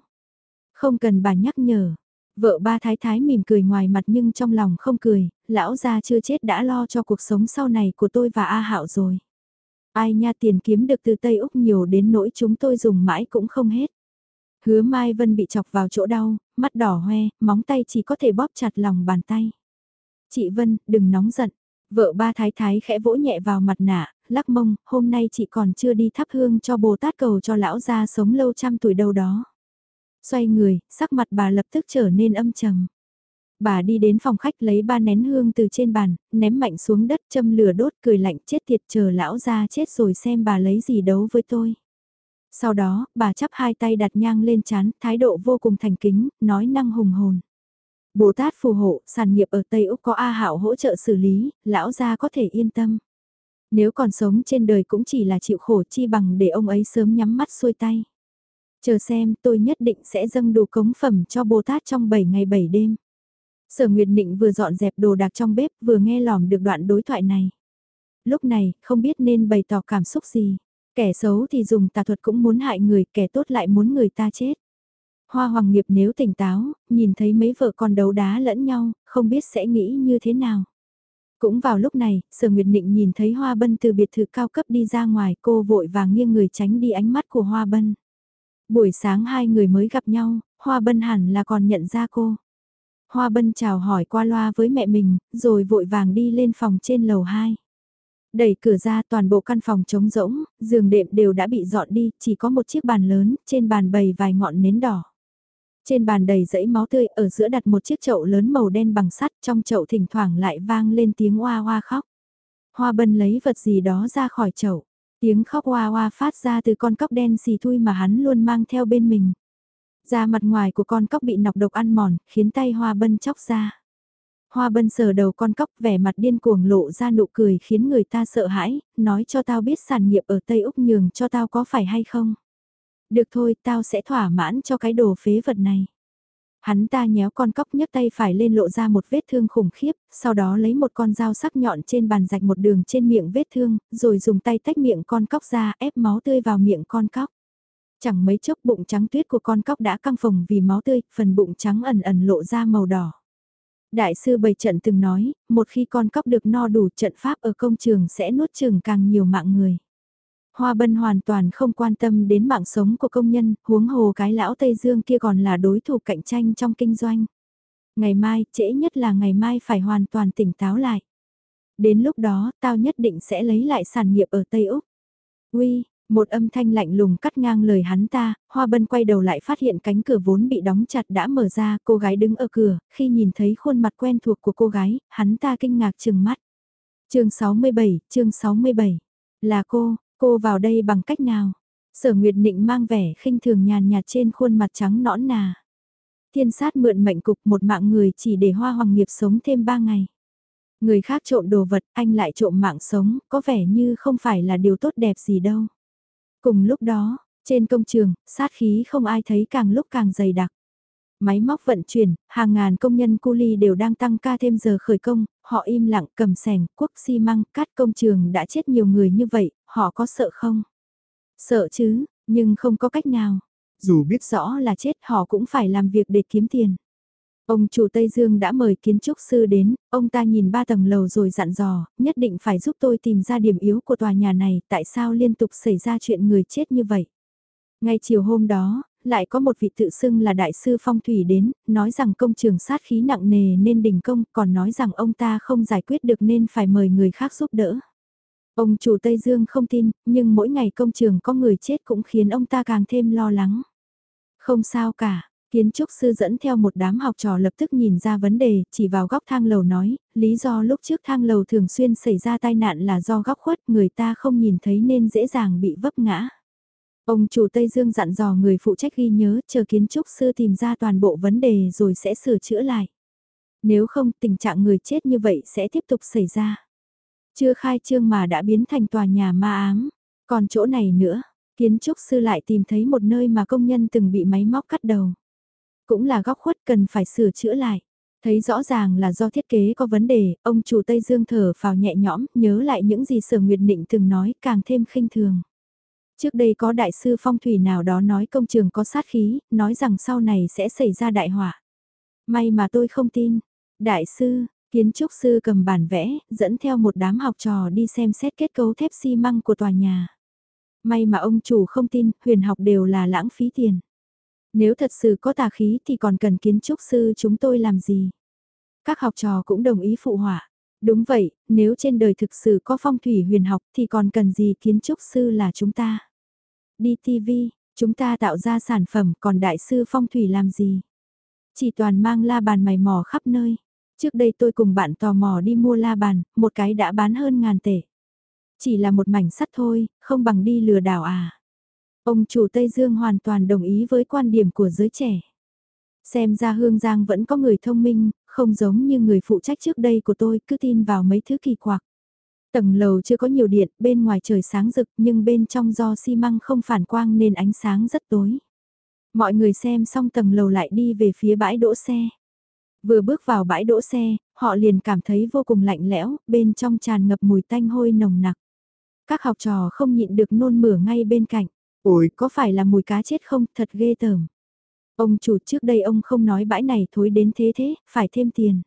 Speaker 1: Không cần bà nhắc nhở. Vợ ba thái thái mỉm cười ngoài mặt nhưng trong lòng không cười, lão gia chưa chết đã lo cho cuộc sống sau này của tôi và A Hạo rồi. Ai nha tiền kiếm được từ Tây Úc nhiều đến nỗi chúng tôi dùng mãi cũng không hết. Hứa Mai Vân bị chọc vào chỗ đau, mắt đỏ hoe, móng tay chỉ có thể bóp chặt lòng bàn tay. Chị Vân, đừng nóng giận. Vợ ba thái thái khẽ vỗ nhẹ vào mặt nạ, lắc mông, hôm nay chị còn chưa đi thắp hương cho Bồ Tát cầu cho lão gia sống lâu trăm tuổi đâu đó. Xoay người, sắc mặt bà lập tức trở nên âm trầm. Bà đi đến phòng khách lấy ba nén hương từ trên bàn, ném mạnh xuống đất châm lửa đốt cười lạnh chết tiệt chờ lão ra chết rồi xem bà lấy gì đấu với tôi. Sau đó, bà chắp hai tay đặt nhang lên chán, thái độ vô cùng thành kính, nói năng hùng hồn. Bồ Tát phù hộ, sản nghiệp ở Tây Úc có A Hạo hỗ trợ xử lý, lão gia có thể yên tâm. Nếu còn sống trên đời cũng chỉ là chịu khổ chi bằng để ông ấy sớm nhắm mắt xuôi tay. Chờ xem, tôi nhất định sẽ dâng đủ cống phẩm cho Bồ Tát trong 7 ngày 7 đêm. Sở Nguyệt Định vừa dọn dẹp đồ đạc trong bếp vừa nghe lỏm được đoạn đối thoại này. Lúc này, không biết nên bày tỏ cảm xúc gì. Kẻ xấu thì dùng tà thuật cũng muốn hại người, kẻ tốt lại muốn người ta chết. Hoa Hoàng Nghiệp nếu tỉnh táo, nhìn thấy mấy vợ con đấu đá lẫn nhau, không biết sẽ nghĩ như thế nào. Cũng vào lúc này, Sở Nguyệt Nịnh nhìn thấy Hoa Bân từ biệt thự cao cấp đi ra ngoài cô vội vàng nghiêng người tránh đi ánh mắt của Hoa Bân. Buổi sáng hai người mới gặp nhau, Hoa Bân hẳn là còn nhận ra cô. Hoa Bân chào hỏi qua loa với mẹ mình, rồi vội vàng đi lên phòng trên lầu 2. Đẩy cửa ra toàn bộ căn phòng trống rỗng, giường đệm đều đã bị dọn đi, chỉ có một chiếc bàn lớn, trên bàn bày vài ngọn nến đỏ. Trên bàn đầy dãy máu tươi, ở giữa đặt một chiếc chậu lớn màu đen bằng sắt, trong chậu thỉnh thoảng lại vang lên tiếng oa oa khóc. Hoa bân lấy vật gì đó ra khỏi chậu, tiếng khóc hoa hoa phát ra từ con cóc đen xì thui mà hắn luôn mang theo bên mình. Da mặt ngoài của con cóc bị nọc độc ăn mòn, khiến tay hoa bân chóc ra. Hoa bân sờ đầu con cóc vẻ mặt điên cuồng lộ ra nụ cười khiến người ta sợ hãi, nói cho tao biết sản nghiệp ở Tây Úc nhường cho tao có phải hay không. Được thôi, tao sẽ thỏa mãn cho cái đồ phế vật này. Hắn ta nhéo con cóc nhấc tay phải lên lộ ra một vết thương khủng khiếp, sau đó lấy một con dao sắc nhọn trên bàn rạch một đường trên miệng vết thương, rồi dùng tay tách miệng con cóc ra ép máu tươi vào miệng con cóc. Chẳng mấy chốc bụng trắng tuyết của con cóc đã căng phồng vì máu tươi, phần bụng trắng ẩn ẩn lộ ra màu đỏ. Đại sư bày trận từng nói, một khi con cóc được no đủ trận pháp ở công trường sẽ nuốt chừng càng nhiều mạng người. Hoa Bân hoàn toàn không quan tâm đến mạng sống của công nhân, huống hồ cái lão Tây Dương kia còn là đối thủ cạnh tranh trong kinh doanh. Ngày mai, trễ nhất là ngày mai phải hoàn toàn tỉnh táo lại. Đến lúc đó, tao nhất định sẽ lấy lại sản nghiệp ở Tây Úc. Uy, một âm thanh lạnh lùng cắt ngang lời hắn ta, Hoa Bân quay đầu lại phát hiện cánh cửa vốn bị đóng chặt đã mở ra, cô gái đứng ở cửa, khi nhìn thấy khuôn mặt quen thuộc của cô gái, hắn ta kinh ngạc chừng mắt. chương 67, chương 67, là cô, Cô vào đây bằng cách nào? Sở Nguyệt Nịnh mang vẻ khinh thường nhàn nhạt trên khuôn mặt trắng nõn nà. Thiên sát mượn mệnh cục một mạng người chỉ để hoa hoàng nghiệp sống thêm ba ngày. Người khác trộm đồ vật, anh lại trộm mạng sống, có vẻ như không phải là điều tốt đẹp gì đâu. Cùng lúc đó, trên công trường, sát khí không ai thấy càng lúc càng dày đặc. Máy móc vận chuyển, hàng ngàn công nhân cu ly đều đang tăng ca thêm giờ khởi công, họ im lặng cầm sẻng, quốc xi măng, cát công trường đã chết nhiều người như vậy, họ có sợ không? Sợ chứ, nhưng không có cách nào. Dù biết rõ là chết họ cũng phải làm việc để kiếm tiền. Ông chủ Tây Dương đã mời kiến trúc sư đến, ông ta nhìn ba tầng lầu rồi dặn dò, nhất định phải giúp tôi tìm ra điểm yếu của tòa nhà này, tại sao liên tục xảy ra chuyện người chết như vậy. Ngay chiều hôm đó, lại có một vị tự xưng là đại sư phong thủy đến, nói rằng công trường sát khí nặng nề nên đình công, còn nói rằng ông ta không giải quyết được nên phải mời người khác giúp đỡ. Ông chủ Tây Dương không tin, nhưng mỗi ngày công trường có người chết cũng khiến ông ta càng thêm lo lắng. Không sao cả, kiến trúc sư dẫn theo một đám học trò lập tức nhìn ra vấn đề, chỉ vào góc thang lầu nói, lý do lúc trước thang lầu thường xuyên xảy ra tai nạn là do góc khuất người ta không nhìn thấy nên dễ dàng bị vấp ngã. Ông chủ Tây Dương dặn dò người phụ trách ghi nhớ chờ kiến trúc sư tìm ra toàn bộ vấn đề rồi sẽ sửa chữa lại. Nếu không tình trạng người chết như vậy sẽ tiếp tục xảy ra. Chưa khai trương mà đã biến thành tòa nhà ma ám. Còn chỗ này nữa, kiến trúc sư lại tìm thấy một nơi mà công nhân từng bị máy móc cắt đầu. Cũng là góc khuất cần phải sửa chữa lại. Thấy rõ ràng là do thiết kế có vấn đề, ông chủ Tây Dương thở vào nhẹ nhõm, nhớ lại những gì Sở Nguyệt Định từng nói, càng thêm khinh thường. Trước đây có đại sư phong thủy nào đó nói công trường có sát khí, nói rằng sau này sẽ xảy ra đại họa. May mà tôi không tin. Đại sư, kiến trúc sư cầm bản vẽ, dẫn theo một đám học trò đi xem xét kết cấu thép xi măng của tòa nhà. May mà ông chủ không tin, huyền học đều là lãng phí tiền. Nếu thật sự có tà khí thì còn cần kiến trúc sư chúng tôi làm gì? Các học trò cũng đồng ý phụ họa. Đúng vậy, nếu trên đời thực sự có phong thủy huyền học thì còn cần gì kiến trúc sư là chúng ta? Đi TV, chúng ta tạo ra sản phẩm còn đại sư phong thủy làm gì? Chỉ toàn mang la bàn mày mò khắp nơi. Trước đây tôi cùng bạn tò mò đi mua la bàn, một cái đã bán hơn ngàn tệ. Chỉ là một mảnh sắt thôi, không bằng đi lừa đảo à. Ông chủ Tây Dương hoàn toàn đồng ý với quan điểm của giới trẻ. Xem ra Hương Giang vẫn có người thông minh, không giống như người phụ trách trước đây của tôi cứ tin vào mấy thứ kỳ quặc. Tầng lầu chưa có nhiều điện, bên ngoài trời sáng rực nhưng bên trong do xi măng không phản quang nên ánh sáng rất tối. Mọi người xem xong tầng lầu lại đi về phía bãi đỗ xe. Vừa bước vào bãi đỗ xe, họ liền cảm thấy vô cùng lạnh lẽo, bên trong tràn ngập mùi tanh hôi nồng nặc. Các học trò không nhịn được nôn mửa ngay bên cạnh. Ôi, có phải là mùi cá chết không, thật ghê tởm. Ông chủ trước đây ông không nói bãi này thối đến thế thế, phải thêm tiền.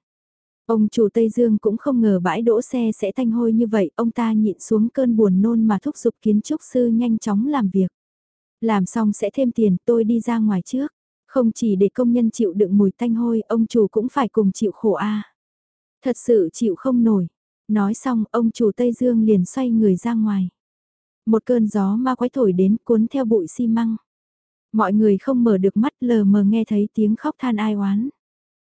Speaker 1: Ông chủ Tây Dương cũng không ngờ bãi đỗ xe sẽ thanh hôi như vậy, ông ta nhịn xuống cơn buồn nôn mà thúc giục kiến trúc sư nhanh chóng làm việc. Làm xong sẽ thêm tiền, tôi đi ra ngoài trước. Không chỉ để công nhân chịu đựng mùi thanh hôi, ông chủ cũng phải cùng chịu khổ a. Thật sự chịu không nổi. Nói xong, ông chủ Tây Dương liền xoay người ra ngoài. Một cơn gió ma quái thổi đến cuốn theo bụi xi măng. Mọi người không mở được mắt lờ mờ nghe thấy tiếng khóc than ai oán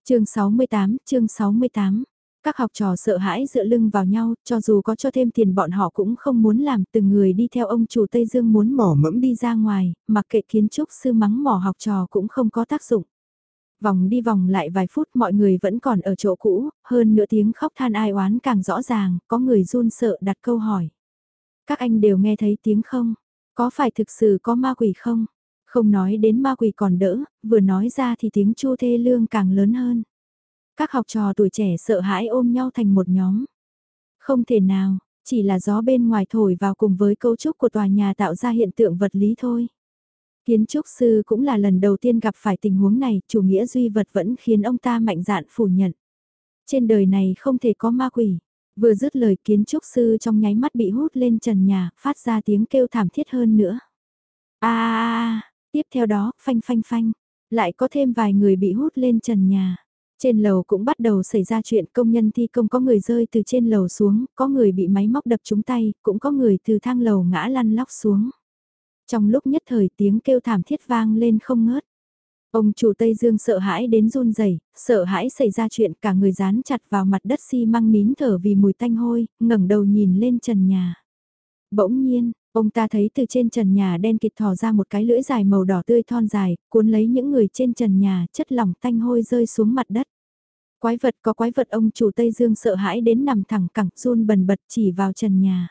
Speaker 1: chương 68, chương 68. Các học trò sợ hãi dựa lưng vào nhau, cho dù có cho thêm tiền bọn họ cũng không muốn làm, từng người đi theo ông chủ Tây Dương muốn mỏ mẫm đi ra ngoài, mặc kệ kiến trúc sư mắng mỏ học trò cũng không có tác dụng. Vòng đi vòng lại vài phút mọi người vẫn còn ở chỗ cũ, hơn nửa tiếng khóc than ai oán càng rõ ràng, có người run sợ đặt câu hỏi. Các anh đều nghe thấy tiếng không? Có phải thực sự có ma quỷ không? Không nói đến ma quỷ còn đỡ, vừa nói ra thì tiếng chu thê lương càng lớn hơn. Các học trò tuổi trẻ sợ hãi ôm nhau thành một nhóm. Không thể nào, chỉ là gió bên ngoài thổi vào cùng với cấu trúc của tòa nhà tạo ra hiện tượng vật lý thôi. Kiến trúc sư cũng là lần đầu tiên gặp phải tình huống này, chủ nghĩa duy vật vẫn khiến ông ta mạnh dạn phủ nhận. Trên đời này không thể có ma quỷ. Vừa dứt lời kiến trúc sư trong nháy mắt bị hút lên trần nhà, phát ra tiếng kêu thảm thiết hơn nữa. a Tiếp theo đó, phanh phanh phanh, lại có thêm vài người bị hút lên trần nhà. Trên lầu cũng bắt đầu xảy ra chuyện công nhân thi công có người rơi từ trên lầu xuống, có người bị máy móc đập trúng tay, cũng có người từ thang lầu ngã lăn lóc xuống. Trong lúc nhất thời tiếng kêu thảm thiết vang lên không ngớt. Ông chủ Tây Dương sợ hãi đến run rẩy, sợ hãi xảy ra chuyện cả người dán chặt vào mặt đất xi măng nín thở vì mùi tanh hôi, ngẩng đầu nhìn lên trần nhà. Bỗng nhiên, Ông ta thấy từ trên trần nhà đen kịt thò ra một cái lưỡi dài màu đỏ tươi thon dài, cuốn lấy những người trên trần nhà, chất lỏng tanh hôi rơi xuống mặt đất. Quái vật có quái vật ông chủ Tây Dương sợ hãi đến nằm thẳng cẳng run bần bật chỉ vào trần nhà.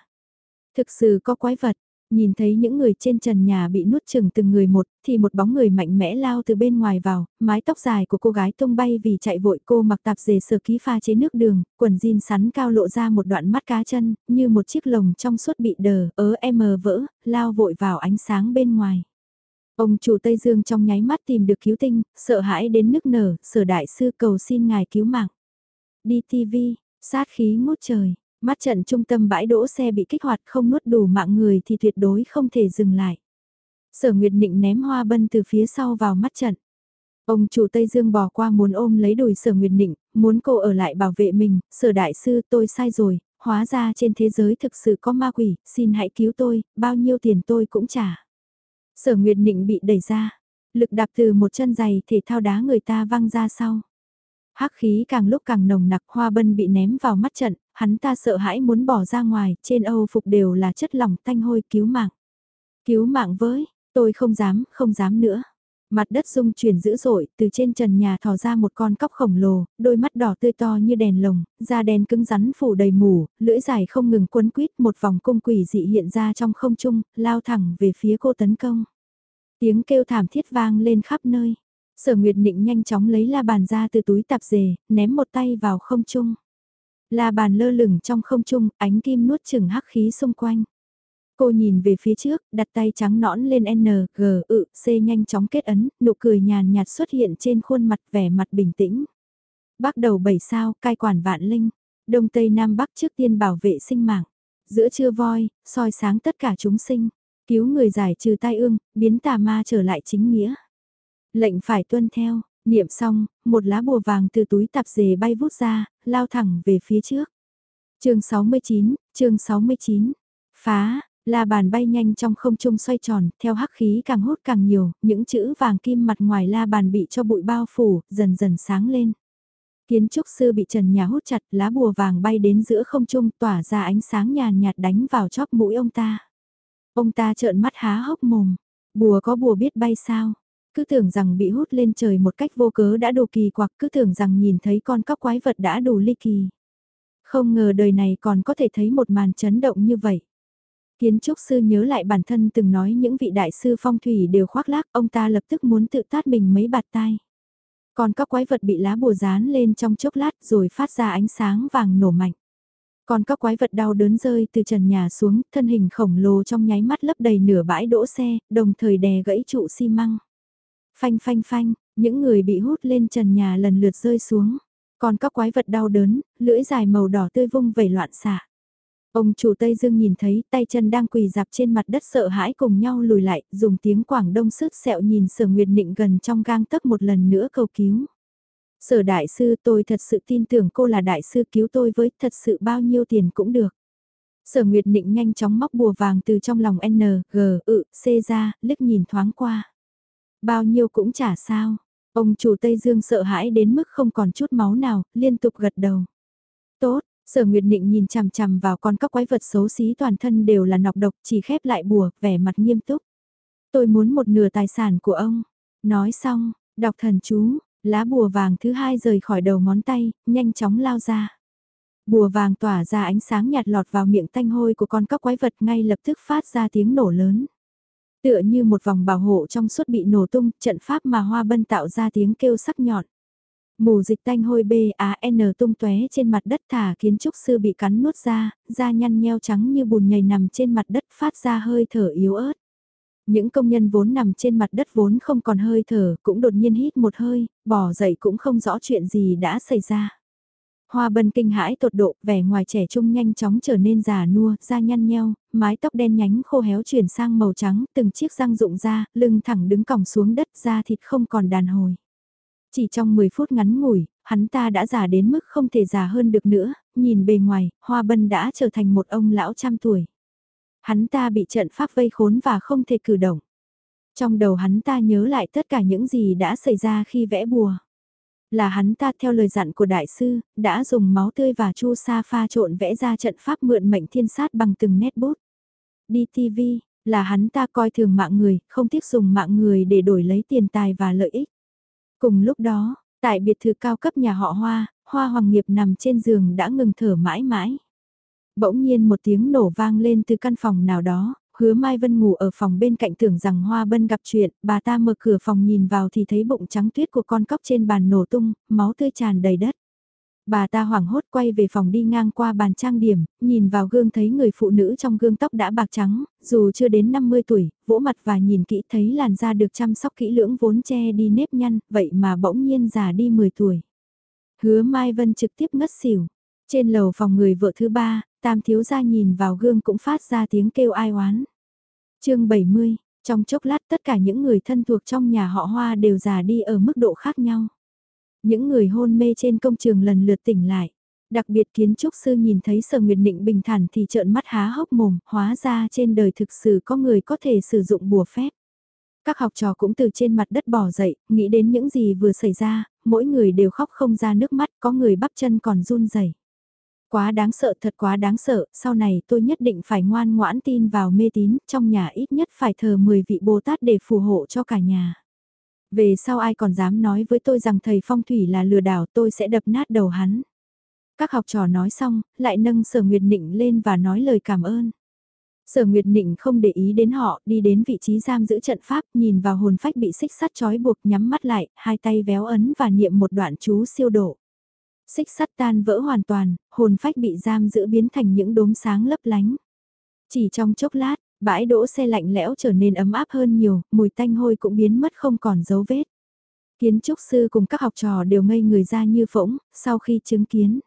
Speaker 1: Thực sự có quái vật, Nhìn thấy những người trên trần nhà bị nuốt chừng từng người một, thì một bóng người mạnh mẽ lao từ bên ngoài vào, mái tóc dài của cô gái tung bay vì chạy vội cô mặc tạp dề sờ ký pha chế nước đường, quần jean sắn cao lộ ra một đoạn mắt cá chân, như một chiếc lồng trong suốt bị đờ, ớ em mờ vỡ, lao vội vào ánh sáng bên ngoài. Ông chủ Tây Dương trong nháy mắt tìm được cứu tinh, sợ hãi đến nức nở, sở đại sư cầu xin ngài cứu mạng. Đi TV, sát khí ngút trời, mắt trận trung tâm bãi đỗ xe bị kích hoạt không nuốt đủ mạng người thì tuyệt đối không thể dừng lại. Sở Nguyệt Nịnh ném hoa bân từ phía sau vào mắt trận. Ông chủ Tây Dương bỏ qua muốn ôm lấy đùi sở Nguyệt Nịnh, muốn cô ở lại bảo vệ mình, sở đại sư tôi sai rồi, hóa ra trên thế giới thực sự có ma quỷ, xin hãy cứu tôi, bao nhiêu tiền tôi cũng trả. Sở Nguyệt Nịnh bị đẩy ra, lực đạp từ một chân giày thể thao đá người ta văng ra sau. Hắc khí càng lúc càng nồng nặc hoa bân bị ném vào mắt trận, hắn ta sợ hãi muốn bỏ ra ngoài, trên Âu phục đều là chất lỏng tanh hôi cứu mạng. Cứu mạng với, tôi không dám, không dám nữa. Mặt đất rung chuyển dữ dội, từ trên trần nhà thò ra một con cóc khổng lồ, đôi mắt đỏ tươi to như đèn lồng, da đen cứng rắn phủ đầy mù lưỡi dài không ngừng quấn quýt một vòng cung quỷ dị hiện ra trong không trung, lao thẳng về phía cô tấn công. Tiếng kêu thảm thiết vang lên khắp nơi. Sở Nguyệt Nịnh nhanh chóng lấy la bàn ra từ túi tạp dề, ném một tay vào không trung. La bàn lơ lửng trong không trung, ánh kim nuốt chừng hắc khí xung quanh. Cô nhìn về phía trước, đặt tay trắng nõn lên N, G, ự, C nhanh chóng kết ấn, nụ cười nhàn nhạt xuất hiện trên khuôn mặt vẻ mặt bình tĩnh. Bắt đầu bảy sao, cai quản vạn linh. Đông Tây Nam Bắc trước tiên bảo vệ sinh mạng. Giữa trưa voi, soi sáng tất cả chúng sinh. Cứu người giải trừ tai ương, biến tà ma trở lại chính nghĩa. Lệnh phải tuân theo, niệm xong, một lá bùa vàng từ túi tạp dề bay vút ra, lao thẳng về phía trước. chương 69, chương 69, phá, la bàn bay nhanh trong không trung xoay tròn, theo hắc khí càng hút càng nhiều, những chữ vàng kim mặt ngoài la bàn bị cho bụi bao phủ, dần dần sáng lên. Kiến trúc sư bị trần nhà hút chặt, lá bùa vàng bay đến giữa không trung tỏa ra ánh sáng nhàn nhạt đánh vào chóp mũi ông ta. Ông ta trợn mắt há hốc mồm, bùa có bùa biết bay sao? Cứ tưởng rằng bị hút lên trời một cách vô cớ đã đủ kỳ quặc, cứ tưởng rằng nhìn thấy con cóc quái vật đã đủ ly kỳ. Không ngờ đời này còn có thể thấy một màn chấn động như vậy. Kiến trúc sư nhớ lại bản thân từng nói những vị đại sư phong thủy đều khoác lác, ông ta lập tức muốn tự tát mình mấy bạt tai. Còn các quái vật bị lá bùa dán lên trong chốc lát rồi phát ra ánh sáng vàng nổ mạnh. Còn các quái vật đau đớn rơi từ trần nhà xuống, thân hình khổng lồ trong nháy mắt lấp đầy nửa bãi đỗ xe, đồng thời đè gãy trụ xi măng. Phanh phanh phanh, những người bị hút lên trần nhà lần lượt rơi xuống. Còn các quái vật đau đớn, lưỡi dài màu đỏ tươi vung vẩy loạn xạ. Ông chủ Tây Dương nhìn thấy tay chân đang quỳ dạp trên mặt đất sợ hãi cùng nhau lùi lại, dùng tiếng Quảng Đông sứt sẹo nhìn sở nguyệt nịnh gần trong gang tấc một lần nữa cầu cứu. Sở đại sư tôi thật sự tin tưởng cô là đại sư cứu tôi với thật sự bao nhiêu tiền cũng được. Sở Nguyệt Nịnh nhanh chóng móc bùa vàng từ trong lòng N, G, ự, C ra, liếc nhìn thoáng qua. Bao nhiêu cũng chả sao. Ông chủ Tây Dương sợ hãi đến mức không còn chút máu nào, liên tục gật đầu. Tốt, sở Nguyệt Nịnh nhìn chằm chằm vào con các quái vật xấu xí toàn thân đều là nọc độc chỉ khép lại bùa, vẻ mặt nghiêm túc. Tôi muốn một nửa tài sản của ông. Nói xong, đọc thần chú, lá bùa vàng thứ hai rời khỏi đầu ngón tay, nhanh chóng lao ra. Bùa vàng tỏa ra ánh sáng nhạt lọt vào miệng tanh hôi của con các quái vật ngay lập tức phát ra tiếng nổ lớn. Tựa như một vòng bảo hộ trong suốt bị nổ tung, trận pháp mà hoa bân tạo ra tiếng kêu sắc nhọn. Mù dịch tanh hôi B A N tung tóe trên mặt đất thả kiến trúc sư bị cắn nuốt ra, da nhăn nheo trắng như bùn nhầy nằm trên mặt đất phát ra hơi thở yếu ớt. Những công nhân vốn nằm trên mặt đất vốn không còn hơi thở, cũng đột nhiên hít một hơi, bỏ dậy cũng không rõ chuyện gì đã xảy ra. Hoa bân kinh hãi tột độ, vẻ ngoài trẻ trung nhanh chóng trở nên già nua, da nhăn nheo, mái tóc đen nhánh khô héo chuyển sang màu trắng, từng chiếc răng rụng ra, lưng thẳng đứng còng xuống đất da thịt không còn đàn hồi. Chỉ trong 10 phút ngắn ngủi, hắn ta đã già đến mức không thể già hơn được nữa, nhìn bề ngoài, Hoa Bân đã trở thành một ông lão trăm tuổi. Hắn ta bị trận pháp vây khốn và không thể cử động. Trong đầu hắn ta nhớ lại tất cả những gì đã xảy ra khi vẽ bùa là hắn ta theo lời dặn của đại sư, đã dùng máu tươi và chu sa pha trộn vẽ ra trận pháp mượn mệnh thiên sát bằng từng nét bút. Đi TV, là hắn ta coi thường mạng người, không tiếc dùng mạng người để đổi lấy tiền tài và lợi ích. Cùng lúc đó, tại biệt thự cao cấp nhà họ Hoa, Hoa Hoàng Nghiệp nằm trên giường đã ngừng thở mãi mãi. Bỗng nhiên một tiếng nổ vang lên từ căn phòng nào đó, Hứa Mai Vân ngủ ở phòng bên cạnh tưởng rằng Hoa Bân gặp chuyện, bà ta mở cửa phòng nhìn vào thì thấy bụng trắng tuyết của con cóc trên bàn nổ tung, máu tươi tràn đầy đất. Bà ta hoảng hốt quay về phòng đi ngang qua bàn trang điểm, nhìn vào gương thấy người phụ nữ trong gương tóc đã bạc trắng, dù chưa đến 50 tuổi, vỗ mặt và nhìn kỹ thấy làn da được chăm sóc kỹ lưỡng vốn che đi nếp nhăn, vậy mà bỗng nhiên già đi 10 tuổi. Hứa Mai Vân trực tiếp ngất xỉu. Trên lầu phòng người vợ thứ ba, tam thiếu gia nhìn vào gương cũng phát ra tiếng kêu ai oán. chương 70, trong chốc lát tất cả những người thân thuộc trong nhà họ Hoa đều già đi ở mức độ khác nhau. Những người hôn mê trên công trường lần lượt tỉnh lại. Đặc biệt kiến trúc sư nhìn thấy sở nguyệt định bình thản thì trợn mắt há hốc mồm, hóa ra trên đời thực sự có người có thể sử dụng bùa phép. Các học trò cũng từ trên mặt đất bỏ dậy, nghĩ đến những gì vừa xảy ra, mỗi người đều khóc không ra nước mắt, có người bắp chân còn run rẩy. Quá đáng sợ thật quá đáng sợ, sau này tôi nhất định phải ngoan ngoãn tin vào mê tín, trong nhà ít nhất phải thờ 10 vị Bồ Tát để phù hộ cho cả nhà. Về sau ai còn dám nói với tôi rằng thầy phong thủy là lừa đảo tôi sẽ đập nát đầu hắn. Các học trò nói xong, lại nâng sở Nguyệt Nịnh lên và nói lời cảm ơn. Sở Nguyệt Nịnh không để ý đến họ, đi đến vị trí giam giữ trận pháp, nhìn vào hồn phách bị xích sắt trói buộc nhắm mắt lại, hai tay véo ấn và niệm một đoạn chú siêu độ. Xích sắt tan vỡ hoàn toàn, hồn phách bị giam giữ biến thành những đốm sáng lấp lánh. Chỉ trong chốc lát, bãi đỗ xe lạnh lẽo trở nên ấm áp hơn nhiều, mùi tanh hôi cũng biến mất không còn dấu vết. Kiến trúc sư cùng các học trò đều ngây người ra như phỗng, sau khi chứng kiến.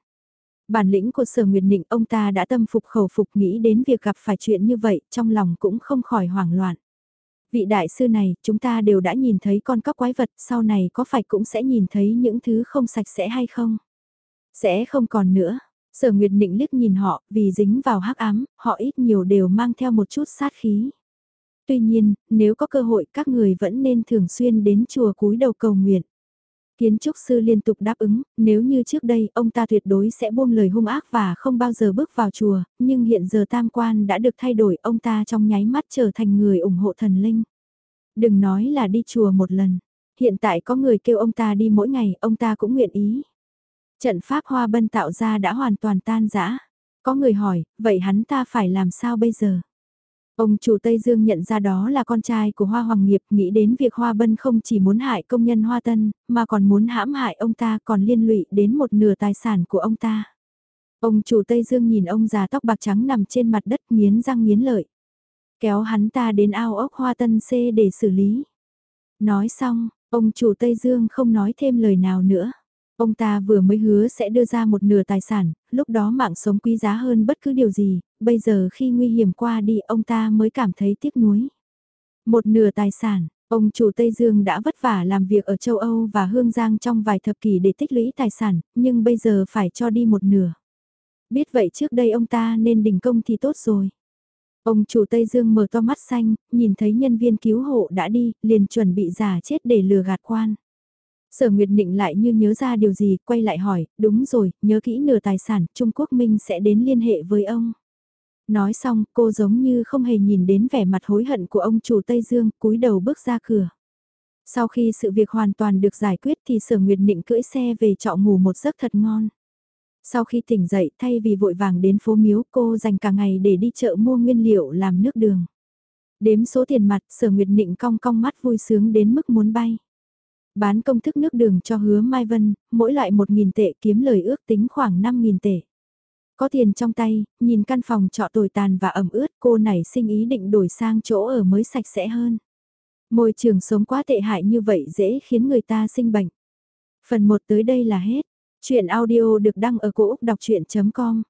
Speaker 1: Bản lĩnh của sở nguyệt định ông ta đã tâm phục khẩu phục nghĩ đến việc gặp phải chuyện như vậy, trong lòng cũng không khỏi hoảng loạn. Vị đại sư này, chúng ta đều đã nhìn thấy con các quái vật, sau này có phải cũng sẽ nhìn thấy những thứ không sạch sẽ hay không? Sẽ không còn nữa. Sở Nguyệt Nịnh liếc nhìn họ, vì dính vào hắc ám, họ ít nhiều đều mang theo một chút sát khí. Tuy nhiên, nếu có cơ hội các người vẫn nên thường xuyên đến chùa cúi đầu cầu nguyện. Kiến trúc sư liên tục đáp ứng, nếu như trước đây ông ta tuyệt đối sẽ buông lời hung ác và không bao giờ bước vào chùa, nhưng hiện giờ tam quan đã được thay đổi ông ta trong nháy mắt trở thành người ủng hộ thần linh. Đừng nói là đi chùa một lần, hiện tại có người kêu ông ta đi mỗi ngày, ông ta cũng nguyện ý. Trận pháp hoa bân tạo ra đã hoàn toàn tan rã. Có người hỏi, vậy hắn ta phải làm sao bây giờ? Ông chủ Tây Dương nhận ra đó là con trai của Hoa Hoàng Nghiệp, nghĩ đến việc Hoa Bân không chỉ muốn hại công nhân Hoa Tân, mà còn muốn hãm hại ông ta còn liên lụy đến một nửa tài sản của ông ta. Ông chủ Tây Dương nhìn ông già tóc bạc trắng nằm trên mặt đất nghiến răng nghiến lợi. Kéo hắn ta đến ao ốc Hoa Tân C để xử lý. Nói xong, ông chủ Tây Dương không nói thêm lời nào nữa. Ông ta vừa mới hứa sẽ đưa ra một nửa tài sản, lúc đó mạng sống quý giá hơn bất cứ điều gì, bây giờ khi nguy hiểm qua đi ông ta mới cảm thấy tiếc nuối. Một nửa tài sản, ông chủ Tây Dương đã vất vả làm việc ở châu Âu và Hương Giang trong vài thập kỷ để tích lũy tài sản, nhưng bây giờ phải cho đi một nửa. Biết vậy trước đây ông ta nên đình công thì tốt rồi. Ông chủ Tây Dương mở to mắt xanh, nhìn thấy nhân viên cứu hộ đã đi, liền chuẩn bị giả chết để lừa gạt quan. Sở Nguyệt Nịnh lại như nhớ ra điều gì, quay lại hỏi, đúng rồi, nhớ kỹ nửa tài sản, Trung Quốc Minh sẽ đến liên hệ với ông. Nói xong, cô giống như không hề nhìn đến vẻ mặt hối hận của ông chủ Tây Dương, cúi đầu bước ra cửa. Sau khi sự việc hoàn toàn được giải quyết thì Sở Nguyệt Nịnh cưỡi xe về trọ ngủ một giấc thật ngon. Sau khi tỉnh dậy thay vì vội vàng đến phố miếu cô dành cả ngày để đi chợ mua nguyên liệu làm nước đường. Đếm số tiền mặt Sở Nguyệt Nịnh cong cong mắt vui sướng đến mức muốn bay bán công thức nước đường cho hứa Mai Vân, mỗi loại 1.000 tệ kiếm lời ước tính khoảng 5.000 tệ. Có tiền trong tay, nhìn căn phòng trọ tồi tàn và ẩm ướt cô này sinh ý định đổi sang chỗ ở mới sạch sẽ hơn. Môi trường sống quá tệ hại như vậy dễ khiến người ta sinh bệnh. Phần 1 tới đây là hết. Chuyện audio được đăng ở cổ Úc đọc chuyện.com